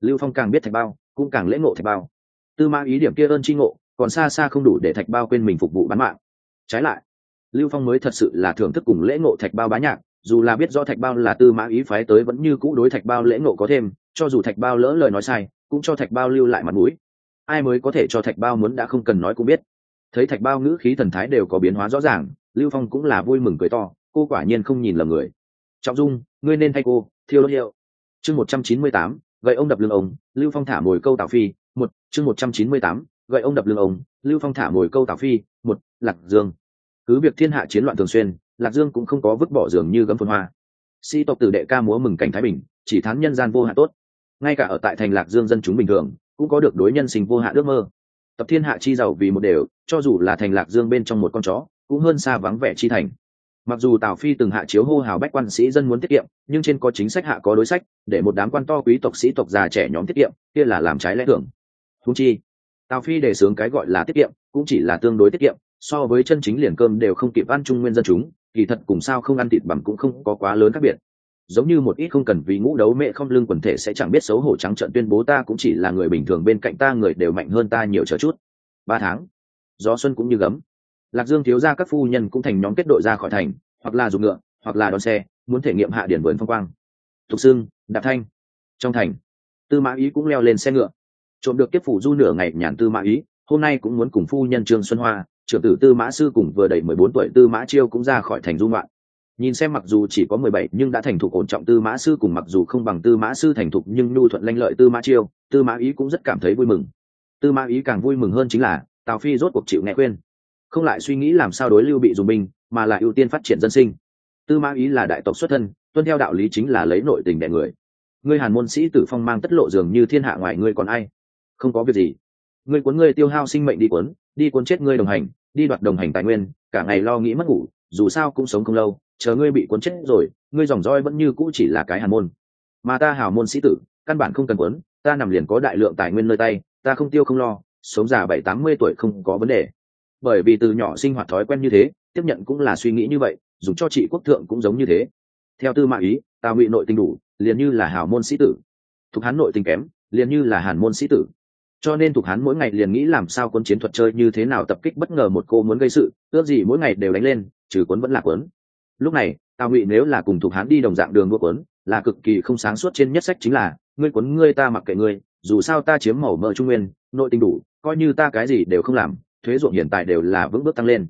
lưu phong càng biết thạch bao, cũng càng lễ ngộ thạch bao. Tư mã ý điểm kia ơn tri ngộ còn xa xa không đủ để thạch bao quên mình phục vụ bán mạng. Trái lại, lưu phong mới thật sự là thưởng thức cùng lễ ngộ thạch bao bá nhạc, dù là biết do thạch bao là tư mã ý phái tới vẫn như cũ đối thạch bao lễ ngộ có thêm, cho dù thạch bao lỡ lời nói sai, cũng cho thạch bao lưu lại mặt mũi. Ai mới có thể cho thạch bao muốn đã không cần nói cũng biết. Thấy thạch bao ngữ khí thần thái đều có biến hóa rõ ràng, lưu phong cũng là vui mừng cười to, cô quả nhiên không nhìn lầm người. Trọng dung, ngươi nên thay cô, thiêu đốt hiệu. Chương một trăm chín mươi tám vậy ông đập lưng ông, lưu phong thả mồi câu tào phi, một, chương một trăm chín mươi tám gậy ông đập lưng ông, lưu phong thả mồi câu tào phi, một, lạc dương. Cứ việc thiên hạ chiến loạn thường xuyên, lạc dương cũng không có vứt bỏ giường như gấm phun hoa. Sĩ tộc tử đệ ca múa mừng cảnh thái bình, chỉ thán nhân gian vô hạn tốt. Ngay cả ở tại thành lạc dương dân chúng bình thường, cũng có được đối nhân sinh vô hạn ước mơ. Tập thiên hạ chi giàu vì một đều, cho dù là thành lạc dương bên trong một con chó, cũng hơn xa vắng vẻ chi thành. Mặc dù tào phi từng hạ chiếu hô hào bách quan sĩ dân muốn tiết kiệm, nhưng trên có chính sách hạ có đối sách, để một đám quan to quý tộc sĩ tộc già trẻ nhóm tiết kiệm, kia là làm trái lẽ thường. Thú chi tào phi đề xướng cái gọi là tiết kiệm, cũng chỉ là tương đối tiết kiệm, so với chân chính liền cơm đều không kịp ăn trung nguyên dân chúng, kỳ thật cùng sao không ăn thịt bằng cũng không có quá lớn khác biệt. Giống như một ít không cần vì ngũ đấu mẹ không lưng quần thể sẽ chẳng biết xấu hổ trắng trận tuyên bố ta cũng chỉ là người bình thường bên cạnh ta người đều mạnh hơn ta nhiều chờ chút. Ba tháng, gió xuân cũng như gấm. Lạc dương thiếu ra các phu nhân cũng thành nhóm kết đội ra khỏi thành, hoặc là dùng ngựa, hoặc là đón xe, muốn thể nghiệm hạ điển vườn phong quang. Thục xương đạp thanh, trong thành, tư mã ý cũng leo lên xe ngựa trộm được tiếp phủ du nửa ngày nhàn tư mã ý, hôm nay cũng muốn cùng phu nhân trương xuân hoa, trưởng tử tư mã sư cùng vừa đầy mười bốn tuổi tư mã chiêu cũng ra khỏi thành dung loạn nhìn xem mặc dù chỉ có mười bảy nhưng đã thành thục ổn trọng tư mã sư cùng mặc dù không bằng tư mã sư thành thục nhưng nhu thuận lanh lợi tư mã chiêu, tư mã ý cũng rất cảm thấy vui mừng. Tư mã ý càng vui mừng hơn chính là, tào phi rốt cuộc chịu nghe khuyên. Không lại suy nghĩ làm sao đối lưu bị dùng binh, mà là ưu tiên phát triển dân sinh. Tư mã ý là đại tộc xuất thân, tuân theo đạo lý chính là lấy nội tình đẻ người. Ngươi hàn môn sĩ tử phong mang tất lộ dường như thiên hạ ngoài ngươi còn ai? Không có việc gì. Ngươi cuốn ngươi tiêu hao sinh mệnh đi cuốn đi cuốn chết ngươi đồng hành, đi đoạt đồng hành tài nguyên, cả ngày lo nghĩ mất ngủ, dù sao cũng sống không lâu, chờ ngươi bị cuốn chết rồi, ngươi dòng roi vẫn như cũ chỉ là cái hàn môn. Mà ta hào môn sĩ tử, căn bản không cần cuốn, ta nằm liền có đại lượng tài nguyên nơi tay, ta không tiêu không lo, sống già bảy tám mươi tuổi không có vấn đề. Bởi vì từ nhỏ sinh hoạt thói quen như thế, tiếp nhận cũng là suy nghĩ như vậy dùng cho chị quốc thượng cũng giống như thế. Theo tư mạng ý tào ngụy nội tình đủ, liền như là hào môn sĩ tử. Thuộc hán nội tình kém, liền như là hàn môn sĩ tử cho nên thuộc hán mỗi ngày liền nghĩ làm sao quân chiến thuật chơi như thế nào tập kích bất ngờ một cô muốn gây sự, ước gì mỗi ngày đều đánh lên, trừ quấn vẫn là quấn lúc này tào ngụy nếu là cùng thuộc hán đi đồng dạng đường đua quấn là cực kỳ không sáng suốt trên nhất sách chính là, ngươi quấn ngươi ta mặc kệ ngươi, dù sao ta chiếm màu mỡ trung nguyên, nội tình đủ, coi như ta cái gì đều không làm, thuế ruộng hiện tại đều là vững bước tăng lên.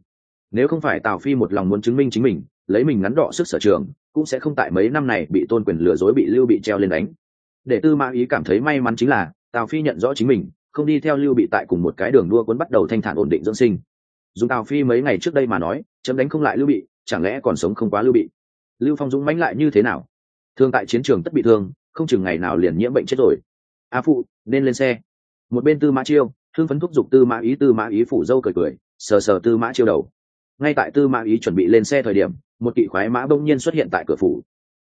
Nếu không phải tào phi một lòng muốn chứng minh chính mình, lấy mình ngắn đọ sức sở trường, cũng sẽ không tại mấy năm này bị tôn quyền lừa dối bị lưu bị treo lên đánh. Để tư mã ý cảm thấy may mắn chính là, tào phi nhận rõ chính mình không đi theo lưu bị tại cùng một cái đường đua cuốn bắt đầu thanh thản ổn định dưỡng sinh. Dùng tào phi mấy ngày trước đây mà nói, chấm đánh không lại lưu bị, chẳng lẽ còn sống không quá lưu bị? Lưu phong dũng mãnh lại như thế nào? Thương tại chiến trường tất bị thương, không chừng ngày nào liền nhiễm bệnh chết rồi. A phụ, nên lên xe. Một bên tư mã chiêu, thương phấn thúc giục tư mã ý, tư mã ý phủ dâu cười cười, sờ sờ tư mã chiêu đầu. Ngay tại tư mã ý chuẩn bị lên xe thời điểm, một kỵ khoái mã bỗng nhiên xuất hiện tại cửa phủ.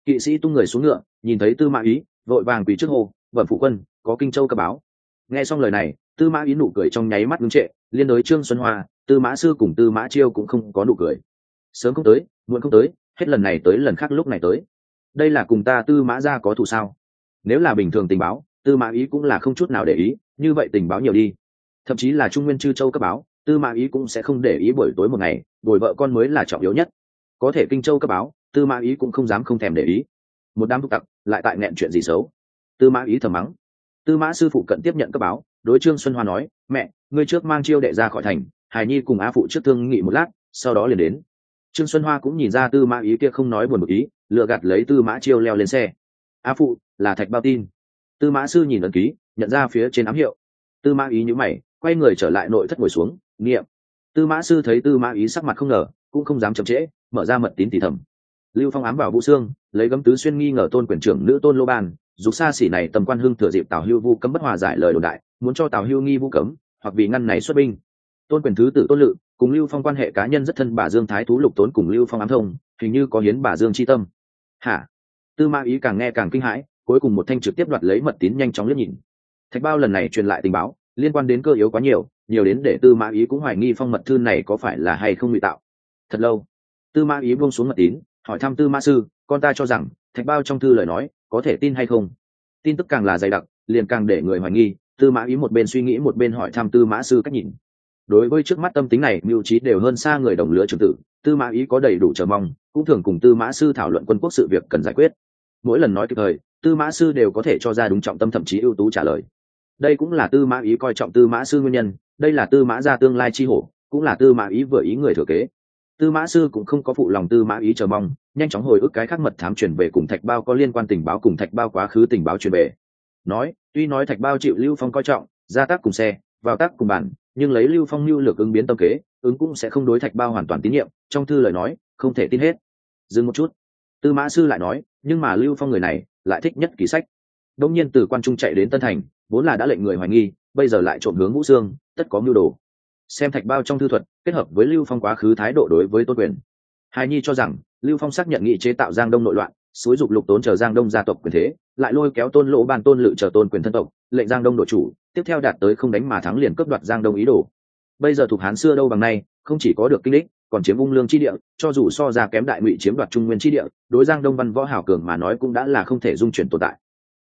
Kỵ sĩ tung người xuống ngựa, nhìn thấy tư mã ý, vội vàng quỳ trước hồ, bẩm phụ quân, có kinh châu cơ báo nghe xong lời này, tư mã ý nụ cười trong nháy mắt ngưng trệ, liên đối trương xuân hoa, tư mã sư cùng tư mã chiêu cũng không có nụ cười. Sớm không tới, muộn không tới, hết lần này tới lần khác lúc này tới. Đây là cùng ta tư mã ra có thù sao? Nếu là bình thường tình báo, tư mã ý cũng là không chút nào để ý, như vậy tình báo nhiều đi. Thậm chí là trung nguyên chư châu cấp báo, tư mã ý cũng sẽ không để ý buổi tối một ngày, buổi vợ con mới là trọng yếu nhất. Có thể kinh châu cấp báo, tư mã ý cũng không dám không thèm để ý. Một đám phức tặc lại tại nghẹn chuyện gì xấu? Tư mã ý thầm mắng tư mã sư phụ cận tiếp nhận cấp báo, đối trương xuân hoa nói, mẹ, ngươi trước mang chiêu đệ ra khỏi thành, hải nhi cùng á phụ trước thương nghị một lát, sau đó liền đến. Trương xuân hoa cũng nhìn ra tư mã ý kia không nói buồn một ý, lựa gạt lấy tư mã chiêu leo lên xe. Á phụ, là thạch bao tin. Tư mã sư nhìn ấn ký, nhận ra phía trên ám hiệu. Tư mã ý nhữ mày, quay người trở lại nội thất ngồi xuống nghiệm tư mã sư thấy tư mã ý sắc mặt không ngờ, cũng không dám chậm trễ, mở ra mật tín thì thầm. Lưu phong ám vào vũ xương lấy gấm tứ xuyên nghi ngờ tôn quyền trưởng nữ tôn lô ban dù xa xỉ này tầm quan hưng thừa dịp tào hưu vu cấm bất hòa giải lời đồn đại, muốn cho tào hưu nghi vu cấm, hoặc vì ngăn này xuất binh. Tôn quyền thứ tử tôn lự, cùng lưu phong quan hệ cá nhân rất thân bà dương thái thú lục tốn cùng lưu phong ám thông, hình như có hiến bà dương chi tâm. Hả? Tư mã ý càng nghe càng kinh hãi, cuối cùng một thanh trực tiếp đoạt lấy mật tín nhanh chóng liếc nhìn. Thạch bao lần này truyền lại tình báo, liên quan đến cơ yếu quá nhiều nhiều đến để tư mã ý cũng hoài nghi phong mật thư này có phải là hay không bị tạo. Thật lâu, tư mã ý buông xuống mật tín, hỏi thăm tư mã sư, con ta cho rằng, thạch bao trong thư lời nói có thể tin hay không tin tức càng là dày đặc liền càng để người hoài nghi tư mã ý một bên suy nghĩ một bên hỏi thăm tư mã sư cách nhìn đối với trước mắt tâm tính này mưu trí đều hơn xa người đồng lứa trường tử tư mã ý có đầy đủ chờ mong cũng thường cùng tư mã sư thảo luận quân quốc sự việc cần giải quyết mỗi lần nói kịp thời tư mã sư đều có thể cho ra đúng trọng tâm thậm chí ưu tú trả lời đây cũng là tư mã ý coi trọng tư mã sư nguyên nhân đây là tư mã gia tương lai chi hổ cũng là tư mã ý vừa ý người thừa kế tư mã sư cũng không có phụ lòng tư mã ý chờ mong nhanh chóng hồi ức cái khác mật thám truyền về cùng thạch bao có liên quan tình báo cùng thạch bao quá khứ tình báo truyền về. Nói, tuy nói thạch bao chịu lưu phong coi trọng, ra tác cùng xe, vào tác cùng bản, nhưng lấy lưu phong lưu lược ứng biến tâm kế, ứng cũng sẽ không đối thạch bao hoàn toàn tín nhiệm, trong thư lời nói, không thể tin hết. Dừng một chút. Tư mã sư lại nói, nhưng mà lưu phong người này, lại thích nhất ký sách. Đông nhiên từ quan trung chạy đến tân thành, vốn là đã lệnh người hoài nghi, bây giờ lại trộm hướng ngũ xương tất có mưu đồ. Xem thạch bao trong thư thuật, kết hợp với lưu phong quá khứ thái độ đối với tôn quyền. Hài nhi cho rằng lưu phong xác nhận nghị chế tạo giang đông nội loạn, xúi dục lục tốn chờ giang đông gia tộc quyền thế, lại lôi kéo tôn lỗ ban tôn lự chờ tôn quyền thân tộc, lệnh giang đông đội chủ, tiếp theo đạt tới không đánh mà thắng liền cướp đoạt giang đông ý đồ. Bây giờ thuộc hán xưa đâu bằng nay, không chỉ có được kinh đích, còn chiếm ung lương chi địa, cho dù so ra kém đại ngụy chiếm đoạt trung nguyên chi địa, đối giang đông văn võ hảo cường mà nói cũng đã là không thể dung chuyển tồn tại.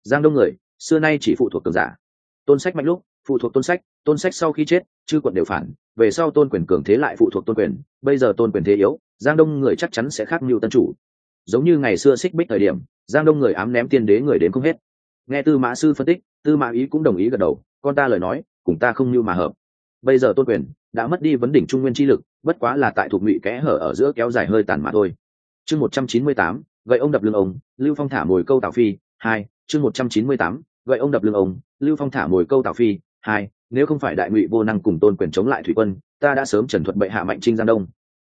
Giang đông người, xưa nay chỉ phụ thuộc cường giả. Tôn sách mạnh lúc phụ thuộc tôn sách tôn sách sau khi chết, chư quận đều phản, về sau tôn quyền cường thế lại phụ thuộc tôn quyền, bây giờ tôn quyền thế yếu, giang đông người chắc chắn sẽ khác mưu tân chủ. Giống như ngày xưa xích bích thời điểm, giang đông người ám ném tiên đế người đến không hết. Nghe tư mã sư phân tích, tư mã ý cũng đồng ý gật đầu, con ta lời nói, cùng ta không mưu mà hợp. Bây giờ tôn quyền đã mất đi vấn đỉnh trung nguyên chi lực, bất quá là tại thuộc ngụy kẽ hở ở giữa kéo dài hơi tàn mà thôi. Chương một trăm chín mươi tám, gậy ông đập lưng ông, lưu phong thả mồi câu tào phi, hai, chương một trăm chín mươi tám, gậy ông đập lưng ông, lưu phong thả mồi câu tào phi hai, nếu không phải đại ngụy vô năng cùng tôn quyền chống lại thủy quân, ta đã sớm trần thuật bệ hạ mạnh trinh giang đông.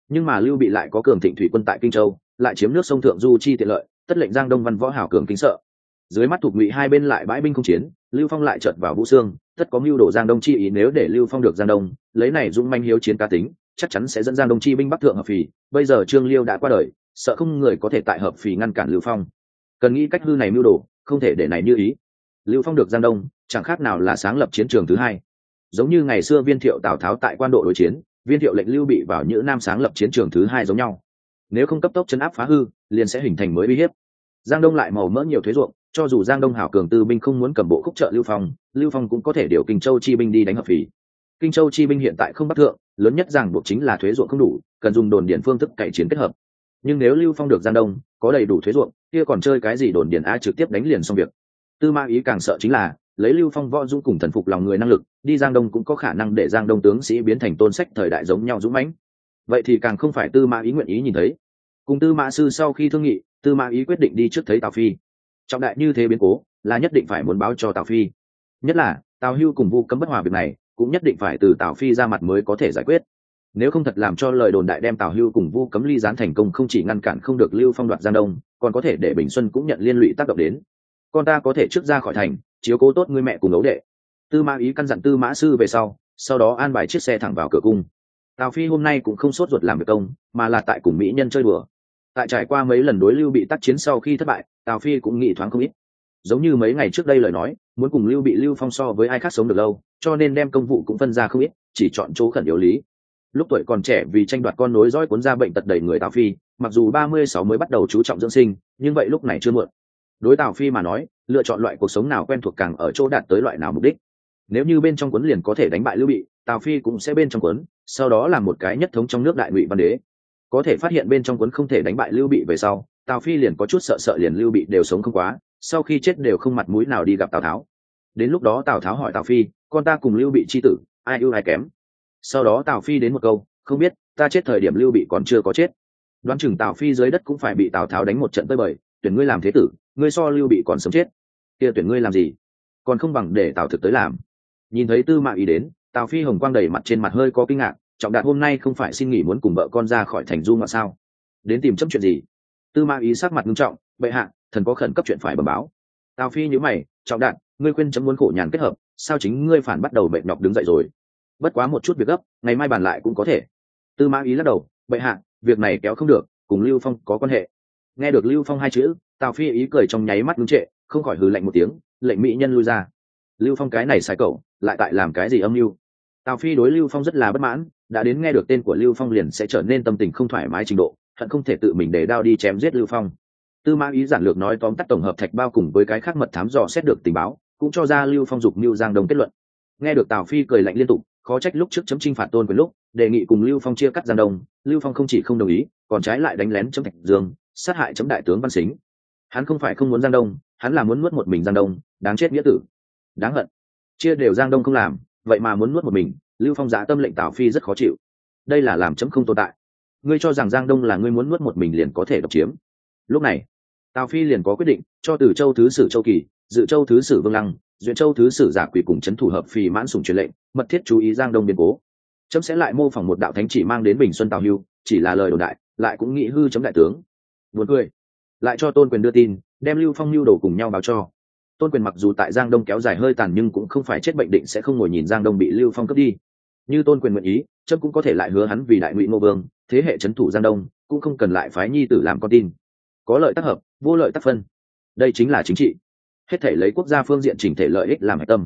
Nhưng mà lưu bị lại có cường thịnh thủy quân tại kinh châu, lại chiếm nước sông thượng du chi tiện lợi, tất lệnh giang đông văn võ hảo cường kính sợ. Dưới mắt thuộc ngụy hai bên lại bãi binh không chiến, lưu phong lại chợt vào vũ xương tất có mưu đồ giang đông chi ý nếu để lưu phong được giang đông, lấy này dũng manh hiếu chiến ca tính, chắc chắn sẽ dẫn giang đông chi binh bắc thượng hợp phì. Bây giờ trương liêu đã qua đời, sợ không người có thể tại hợp phì ngăn cản lưu phong. Cần nghĩ cách hư này mưu đồ, không thể để này như ý. Lưu phong được giang đông chẳng khác nào là sáng lập chiến trường thứ hai. Giống như ngày xưa viên thiệu tào tháo tại quan độ đối chiến, viên thiệu lệnh lưu bị vào nhữ nam sáng lập chiến trường thứ hai giống nhau. Nếu không cấp tốc chấn áp phá hư, liền sẽ hình thành mới uy hiếp. Giang đông lại màu mỡ nhiều thuế ruộng, cho dù giang đông hảo cường tư binh không muốn cầm bộ khúc trợ lưu phong lưu phong cũng có thể điều kinh châu chi binh đi đánh hợp phì. Kinh châu chi binh hiện tại không bắt thượng, lớn nhất rằng buộc chính là thuế ruộng không đủ, cần dùng đồn điền phương thức cậy chiến kết hợp. Nhưng nếu lưu phong được giang đông, có đầy đủ thuế ruộng, kia còn chơi cái gì đồn điền a trực tiếp đánh liền xong việc. Tư ma ý càng sợ chính là lấy lưu phong, võ dũng cùng thần phục lòng người năng lực, đi giang đông cũng có khả năng để giang đông tướng sĩ biến thành tôn sách thời đại giống nhau dũng mãnh. Vậy thì càng không phải tư Mã ý nguyện ý nhìn thấy. Cùng tư mã sư sau khi thương nghị, tư mã ý quyết định đi trước thấy tào phi. Trọng đại như thế biến cố, là nhất định phải muốn báo cho tào phi. Nhất là, tào hưu cùng vu cấm bất hòa việc này, cũng nhất định phải từ tào phi ra mặt mới có thể giải quyết. Nếu không thật làm cho lời đồn đại đem tào hưu cùng vu cấm ly gián thành công không chỉ ngăn cản không được lưu phong đoạt giang đông, còn có thể để bình xuân cũng nhận liên lụy tác động đến con ta có thể trước ra khỏi thành, chiếu cố tốt người mẹ cùng ấu đệ. Tư mã ý căn dặn tư mã sư về sau sau đó an bài chiếc xe thẳng vào cửa cung. Tào phi hôm nay cũng không sốt ruột làm việc công, mà là tại cùng mỹ nhân chơi bừa tại trải qua mấy lần đối lưu bị tác chiến sau khi thất bại, tào phi cũng nghĩ thoáng không ít. Giống như mấy ngày trước đây lời nói, muốn cùng lưu bị lưu phong so với ai khác sống được lâu, cho nên đem công vụ cũng phân ra không ít, chỉ chọn chỗ khẩn yếu lý. Lúc tuổi còn trẻ vì tranh đoạt con nối dõi cuốn ra bệnh tật đầy người tào phi, mặc dù ba mươi sáu mới bắt đầu chú trọng dưỡng sinh, nhưng vậy lúc này chưa muộn đối tào phi mà nói, lựa chọn loại cuộc sống nào quen thuộc càng ở chỗ đạt tới loại nào mục đích. Nếu như bên trong cuốn liền có thể đánh bại lưu bị, tào phi cũng sẽ bên trong cuốn sau đó là một cái nhất thống trong nước đại ngụy văn đế. Có thể phát hiện bên trong cuốn không thể đánh bại lưu bị về sau, tào phi liền có chút sợ sợ liền lưu bị đều sống không quá, sau khi chết đều không mặt mũi nào đi gặp tào tháo. Đến lúc đó tào tháo hỏi tào phi, con ta cùng lưu bị c h i tử, ai ưu ai kém? Sau đó tào phi đến một câu, không biết, ta chết thời điểm lưu bị còn chưa có chết. Đoán chừng tào phi dưới đất cũng phải bị tào tháo đánh một trận tơi bời tuyển ngươi làm thế tử, ngươi so lưu bị còn sống chết. Kia tuyển ngươi làm gì? Còn không bằng để tào thực tới làm. Nhìn thấy tư mạ ý đến, tào phi hồng quang đầy mặt trên mặt hơi có kinh ngạc, trọng đạt hôm nay không phải xin nghỉ muốn cùng vợ con ra khỏi thành du ngoại sao? Đến tìm chấm chuyện gì? Tư mã ý sắc mặt nghiêm trọng, bệ hạ, thần có khẩn cấp chuyện phải bẩm báo. Tào phi nhữ mày, trọng đạt ngươi quên chấm muốn khổ nhàn kết hợp, sao chính ngươi phản bắt đầu bệnh nhọc đứng dậy rồi? Bất quá một chút việc gấp, ngày mai bàn lại cũng có thể. Tư mã ý lắc đầu, bệ hạ, việc này kéo không được, cùng lưu phong có quan hệ nghe được lưu phong hai chữ, tào phi ý cười trong nháy mắt ngưng trệ, không khỏi hừ lạnh một tiếng, lệnh mỹ nhân lui ra. Lưu phong cái này sai cậu, lại tại làm cái gì âm mưu? Tào phi đối lưu phong rất là bất mãn, đã đến nghe được tên của lưu phong liền sẽ trở nên tâm tình không thoải mái trình độ, hận không thể tự mình để đao đi chém giết lưu phong. Tư mã ý giản lược nói tóm tắt tổng hợp thạch bao cùng với cái khác mật thám dò xét được tình báo, cũng cho ra lưu phong dục mưu giang đông kết luận. Nghe được tào phi cười lạnh liên tục, khó trách lúc trước chấm trinh phạt tôn quyền lúc, đề nghị cùng lưu phong chia cắt giang đông, lưu phong không chỉ không đồng ý, còn trái lại đánh lén chấm thạch dương sát hại chấm đại tướng văn xính. Hắn không phải không muốn giang đông, hắn là muốn nuốt một mình giang đông, đáng chết nghĩa tử. Đáng hận. Chia đều giang đông không làm, vậy mà muốn nuốt một mình, lưu phong giã tâm lệnh tào phi rất khó chịu. Đây là làm chấm không tồn tại. Ngươi cho rằng giang đông là ngươi muốn nuốt một mình liền có thể độc chiếm. Lúc này, tào phi liền có quyết định, cho từ châu thứ sử châu kỳ, dự châu thứ sử vương lăng, duyện châu thứ sử giả quỷ cùng c h ấ n thủ hợp phì mãn sùng truyền lệnh, mật thiết chú ý giang đông biến cố. Chấm sẽ lại mô phỏng một đạo thánh chỉ mang đến bình xuân tào hưu, chỉ là lời đồn đại, lại cũng nghĩ hư chấm đại tướng buồn cười. Lại cho tôn quyền đưa tin, đem lưu phong lưu đồ cùng nhau báo cho. Tôn quyền mặc dù tại giang đông kéo dài hơi tàn nhưng cũng không phải chết bệnh định sẽ không ngồi nhìn giang đông bị lưu phong cướp đi. Như tôn quyền nguyện ý trâm cũng có thể lại hứa hắn vì đại ngụy ngô vương, thế hệ c thủ giang đông, cũng không cần lại phái nhi tử làm con tin. Có lợi tác hợp, vô lợi tác phân. Đây chính là chính trị. Hết thể lấy quốc gia phương diện chỉnh thể lợi ích làm hạch tâm.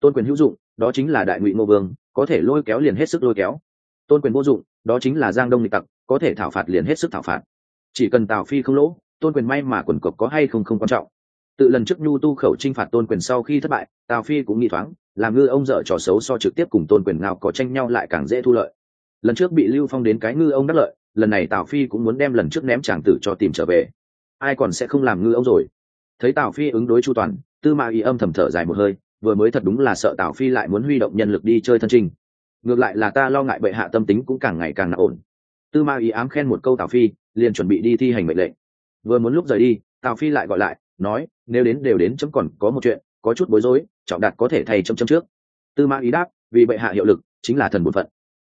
Tôn quyền hữu dụng, đó chính là đại ngụy ngô vương, có thể lôi kéo liền hết sức lôi kéo. Tôn quyền vô dụng, đó chính là giang đông nghịch tặc, có thể thảo phạt liền hết sức thảo phạt chỉ cần tào phi không lỗ, tôn quyền may mà quần cộc có hay không không quan trọng. Tự lần trước nhu tu khẩu trinh phạt tôn quyền sau khi thất bại, tào phi cũng nghĩ thoáng, làm ngư ông dở trò xấu so trực tiếp cùng tôn quyền nào có tranh nhau lại càng dễ thu lợi. Lần trước bị lưu phong đến cái ngư ông đắc lợi, lần này tào phi cũng muốn đem lần trước ném chàng tử cho tìm trở về. Ai còn sẽ không làm ngư ông rồi? Thấy tào phi ứng đối chu toàn, tư mã ý âm thầm thở dài một hơi, vừa mới thật đúng là sợ tào phi lại muốn huy động nhân lực đi chơi thân trinh ngược lại là ta lo ngại bệ hạ tâm tính cũng càng ngày càng nặng ổn. Tư Ma ý ám khen một câu tào phi liền chuẩn bị đi thi hành mệnh lệnh. Vừa muốn lúc rời đi, tào phi lại gọi lại, nói, nếu đến đều đến chấm còn có một chuyện, có chút bối rối, trọng đạt có thể thay chấm chấm trước. Tư mã ý đáp, vì bệ hạ hiệu lực, chính là thần bổn phận.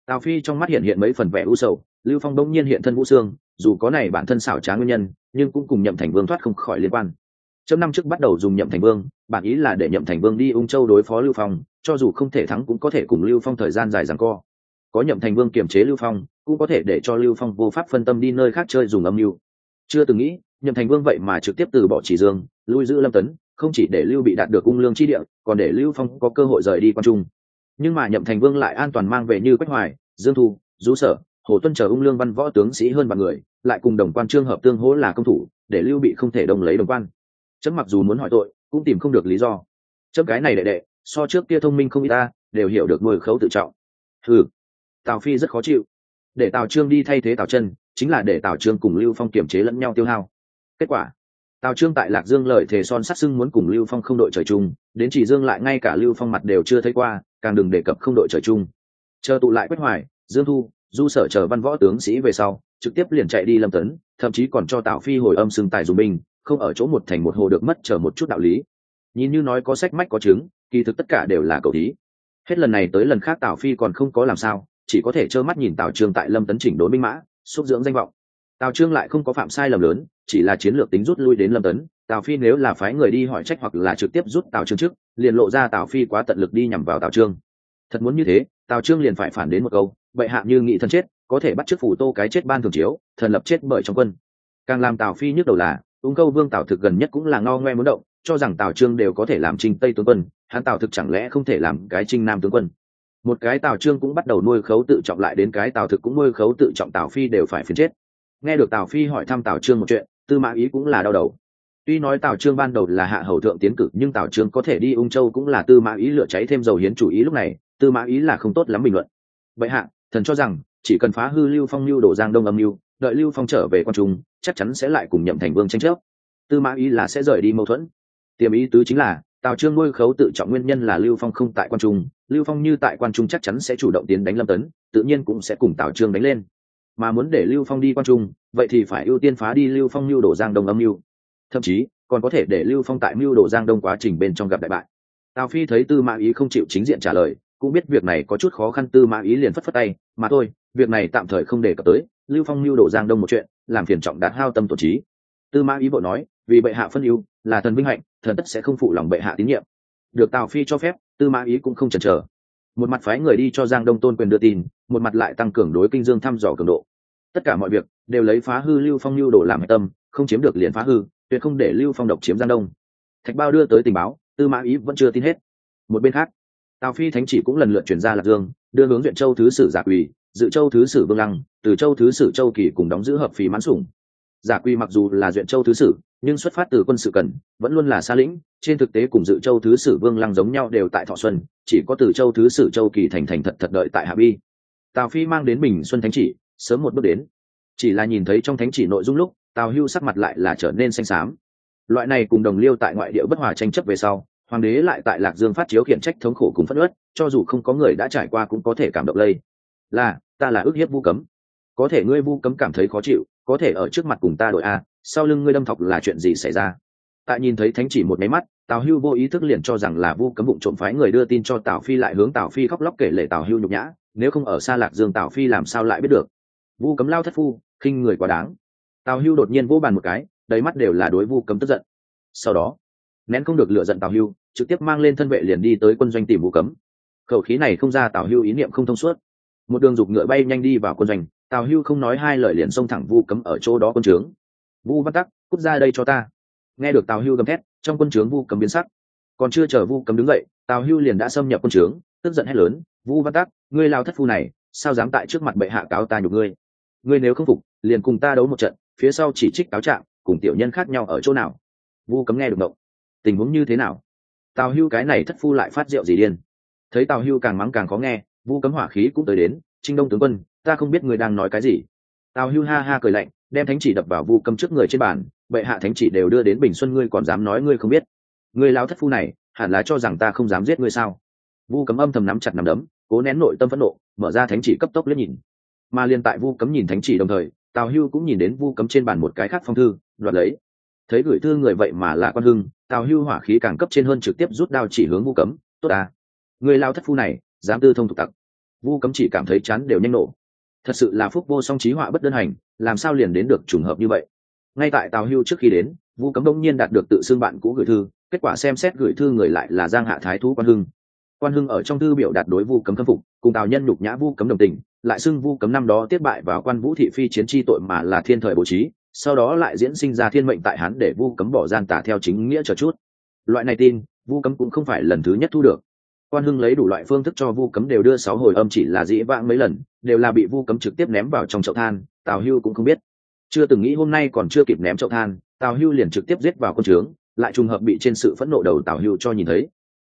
Tào phi trong mắt hiện hiện mấy phần vẻ u sầu, lưu phong đông nhiên hiện thân vũ xương dù có này bản thân xảo trá nguyên nhân, nhưng cũng cùng nhậm thành vương thoát không khỏi liên quan. Chấm năm trước bắt đầu dùng nhậm thành vương, bản ý là để nhậm thành vương đi ung châu đối phó lưu phong, cho dù không thể thắng cũng có thể cùng lưu phong thời gian dài rằng co. Có nhậm thành vương kiềm chế lưu phong cũng có thể để cho lưu phong vô pháp phân tâm đi nơi khác chơi dùng âm mưu. Chưa từng nghĩ, nhậm thành vương vậy mà trực tiếp từ bỏ chỉ dương, lui giữ lâm tấn, không chỉ để lưu bị đạt được cung lương chi địa, còn để lưu phong có cơ hội rời đi quan trung. Nhưng mà nhậm thành vương lại an toàn mang về như quách hoài, dương thu, du sở, hồ tuân chờ ung lương văn võ tướng sĩ hơn vạn người, lại cùng đồng quan trương hợp tương hỗ là công thủ, để lưu bị không thể đồng lấy đồng quan. Chấm mặc dù muốn hỏi tội, cũng tìm không được lý do. Chấm cái này đệ đệ, so trước kia thông minh không ít ta, đều hiểu được nuôi khấu tự trọng. Ừ tào phi rất khó chịu để tào trương đi thay thế tào chân chính là để tào trương cùng lưu phong kiểm chế lẫn nhau tiêu hao. Kết quả, tào trương tại lạc dương lợi thề son sát sưng muốn cùng lưu phong không đội trời chung, đến chỉ dương lại ngay cả lưu phong mặt đều chưa thấy qua, càng đừng đề cập không đội trời chung. Chờ tụ lại quách hoài, dương thu, du sở chờ văn võ tướng sĩ về sau, trực tiếp liền chạy đi lâm tấn, thậm chí còn cho tào phi hồi âm xưng tài dùng binh, không ở chỗ một thành một hồ được mất chờ một chút đạo lý. Nhìn như nói có sách mách có chứng, kỳ thực tất cả đều là cầu thí. Hết lần này tới lần khác tào phi còn không có làm sao chỉ có thể trơ mắt nhìn tào trương tại lâm tấn chỉnh đốn binh mã, xúc dưỡng danh vọng. Tào trương lại không có phạm sai lầm lớn, chỉ là chiến lược tính rút lui đến lâm tấn. Tào phi nếu là phái người đi hỏi trách hoặc là trực tiếp rút tào trương trước, liền lộ ra tào phi quá tận lực đi nhằm vào tào trương. Thật muốn như thế, tào trương liền phải phản đến một câu vậy hạ như nghị thân chết, có thể bắt chước phủ tô cái chết ban thường chiếu, thần lập chết bởi trong quân. Càng làm tào phi nhức đầu là ung câu vương tào thực gần nhất cũng là ngao ngoe muốn động, cho rằng tào trương đều có thể làm trinh tây tướng quân, hắn tào thực chẳng lẽ không thể làm cái trinh nam tướng quân? Một cái tào trương cũng bắt đầu nuôi khấu tự trọng lại đến cái tào thực cũng nuôi khấu tự trọng tào phi đều phải phiền chết. Nghe được tào phi hỏi thăm tào trương một chuyện, tư mã ý cũng là đau đầu. Tuy nói tào trương ban đầu là hạ hầu thượng tiến cử, nhưng tào trương có thể đi ung châu cũng là tư mã ý lựa cháy thêm dầu hiến chủ ý lúc này, tư mã ý là không tốt lắm bình luận. Vậy hạ, thần cho rằng, chỉ cần phá hư lưu phong lưu đổ giang đông âm lưu đợi lưu phong trở về quan trung, chắc chắn sẽ lại cùng nhậm thành vương tranh chấp. Tư mã ý là sẽ rời đi mâu thuẫn. Tiềm ý tứ chính là tào trương nuôi khấu tự trọng nguyên nhân là lưu phong không tại quan trung, lưu phong như tại quan trung chắc chắn sẽ chủ động tiến đánh lâm tấn, tự nhiên cũng sẽ cùng tào trương đánh lên. Mà muốn để lưu phong đi quan trung, vậy thì phải ưu tiên phá đi lưu phong lưu đổ giang đông âm mưu. Thậm chí, còn có thể để lưu phong tại mưu đổ giang đông quá trình bên trong gặp đại bại. Tào phi thấy tư mã ý không chịu chính diện trả lời, cũng biết việc này có chút khó khăn, tư mã ý liền phất phất tay, mà thôi, việc này tạm thời không đề cập tới, lưu phong mưu đổ giang đông một chuyện, làm phiền trọng đạt hao tâm tổ trí. Tư mã ý bộ nói, vì bệ hạ phân ưu, là thần vinh hạnh thần tất sẽ không phụ lòng bệ hạ tín nhiệm. Được tào phi cho phép, tư mã ý cũng không chần chờ. Một mặt phái người đi cho giang đông tôn quyền đưa tin, một mặt lại tăng cường đối kinh dương thăm dò cường độ. Tất cả mọi việc đều lấy phá hư lưu phong lưu đồ làm tâm, không chiếm được liền phá hư, tuyệt không để lưu phong độc chiếm giang đông. Thạch bao đưa tới tình báo, tư mã ý vẫn chưa tin hết. Một bên khác, tào phi thánh chỉ cũng lần lượt chuyển ra lạc dương, đưa hướng huyện châu thứ sử giả quỳ, dự châu thứ sử vương lăng, từ châu thứ sử châu kỳ cùng đóng giữ hợp phí mãn sủng giả quy mặc dù là duyện châu thứ sử, nhưng xuất phát từ quân sự cần, vẫn luôn là xa lĩnh. Trên thực tế cùng dự châu thứ sử vương lăng giống nhau đều tại thọ xuân, chỉ có từ châu thứ sử châu kỳ thành thành thật thật đợi tại hạ bi. Tào phi mang đến bình xuân thánh chỉ, sớm một bước đến. Chỉ là nhìn thấy trong thánh chỉ nội dung lúc, tào hưu sắc mặt lại là trở nên xanh xám. Loại này cùng đồng liêu tại ngoại địa bất hòa tranh chấp về sau, hoàng đế lại tại lạc dương phát chiếu khiển trách thống khổ cùng phất ớt cho dù không có người đã trải qua cũng có thể cảm động lây. Là, ta là ước hiếp vu cấm. Có thể ngươi vu cấm cảm thấy khó chịu có thể ở trước mặt cùng ta đội a, sau lưng ngươi đâm thọc là chuyện gì xảy ra? Tại nhìn thấy thánh chỉ một máy mắt, tào hưu vô ý thức liền cho rằng là vu cấm bụng trộm phái người đưa tin cho tào phi lại hướng tào phi khóc lóc kể lệ tào hưu nhục nhã, nếu không ở xa lạc dương tào phi làm sao lại biết được? Vu cấm lao thất phu, khinh người quá đáng. Tào hưu đột nhiên vỗ bàn một cái, đầy mắt đều là đối vu cấm tức giận. Sau đó, nén không được lựa giận tào hưu, trực tiếp mang lên thân vệ liền đi tới quân doanh tìm vu cấm. Khẩu khí này không ra tào hưu ý niệm không thông suốt. Một đường dục ngựa bay nhanh đi vào quân doanh tào hưu không nói hai lời liền xông thẳng vu cấm ở chỗ đó quân trướng. Vu văn tắc, cút ra đây cho ta. Nghe được tào hưu gầm thét, trong quân trướng vu cấm biến sắc. Còn chưa chờ vu cấm đứng dậy, tào hưu liền đã xâm nhập quân trướng, tức giận hét lớn, vu văn tắc, ngươi lao thất phu này, sao dám tại trước mặt bệ hạ cáo ta nhục ngươi? Ngươi nếu không phục, liền cùng ta đấu một trận, phía sau chỉ trích cáo trạng, cùng tiểu nhân khác nhau ở chỗ nào? Vu cấm nghe được động. Tình huống như thế nào? Tào hưu cái này thất phu lại phát rượu gì điên? Thấy tào hưu càng mắng càng khó nghe, vu cấm hỏa khí cũng tới đến, trinh đông tướng quân ta không biết người đang nói cái gì. Tào hưu ha ha cười lạnh, đem thánh chỉ đập vào vu cấm trước người trên bàn, bệ hạ thánh chỉ đều đưa đến bình xuân ngươi còn dám nói ngươi không biết. Ngươi lao thất phu này, hẳn là cho rằng ta không dám giết ngươi sao? Vu cấm âm thầm nắm chặt nắm đấm, cố nén nội tâm phẫn nộ, mở ra thánh chỉ cấp tốc liếc nhìn. Mà liên tại vu cấm nhìn thánh chỉ đồng thời, tào hưu cũng nhìn đến vu cấm trên bàn một cái khác phong thư, đoạt lấy. Thấy gửi thư người vậy mà là quan hưng, tào hưu hỏa khí càng cấp trên hơn trực tiếp rút đao chỉ hướng vu cấm, tốt à người lao thất phu này, dám tư thông tục tặc. Vu cấm chỉ cảm thấy chán đều nhanh nổ thật sự là phúc vô song trí họa bất đơn hành, làm sao liền đến được trùng hợp như vậy? Ngay tại tào hưu trước khi đến vu cấm đông nhiên đạt được tự xưng bạn cũ gửi thư, kết quả xem xét gửi thư người lại là giang hạ thái thú quan hưng. Quan hưng ở trong thư biểu đạt đối vu cấm khâm phục, cùng tào nhân nhục nhã vu cấm đồng tình, lại xưng vu cấm năm đó tiết bại vào quan vũ thị phi chiến tri tội mà là thiên thời bố trí, sau đó lại diễn sinh ra thiên mệnh tại hắn để vu cấm bỏ gian tả theo chính nghĩa chờ chút. Loại này tin vu cấm cũng không phải lần thứ nhất thu được quan hưng lấy đủ loại phương thức cho vu cấm đều đưa sáu hồi âm chỉ là dĩ vãng mấy lần, đều là bị vu cấm trực tiếp ném vào trong chậu than, tào hưu cũng không biết. Chưa từng nghĩ hôm nay còn chưa kịp ném chậu than, tào hưu liền trực tiếp giết vào con trướng, lại trùng hợp bị trên sự phẫn nộ đầu tào hưu cho nhìn thấy.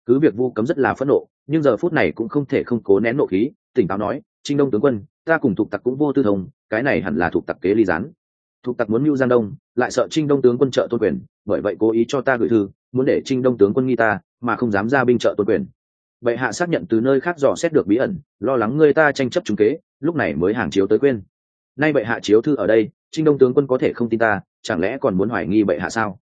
Cứ việc vu cấm rất là phẫn nộ, nhưng giờ phút này cũng không thể không cố nén nộ khí, tỉnh táo nói, trinh đông tướng quân, ta cùng thuộc tặc cũng vô tư thông, cái này hẳn là thuộc tặc kế ly gián. Thuộc tặc muốn mưu giang đông, lại sợ trinh đông tướng quân trợ tôn quyền, bởi vậy cố ý cho ta gửi thư, muốn để trinh đông tướng quân nghi ta, mà không dám ra binh trợ tôn quyền bệ hạ xác nhận từ nơi khác dò xét được bí ẩn, lo lắng người ta tranh chấp trúng kế, lúc này mới hàng chiếu tới quên. Nay bệ hạ chiếu thư ở đây, trinh đông tướng quân có thể không tin ta, chẳng lẽ còn muốn hoài nghi bệ hạ sao?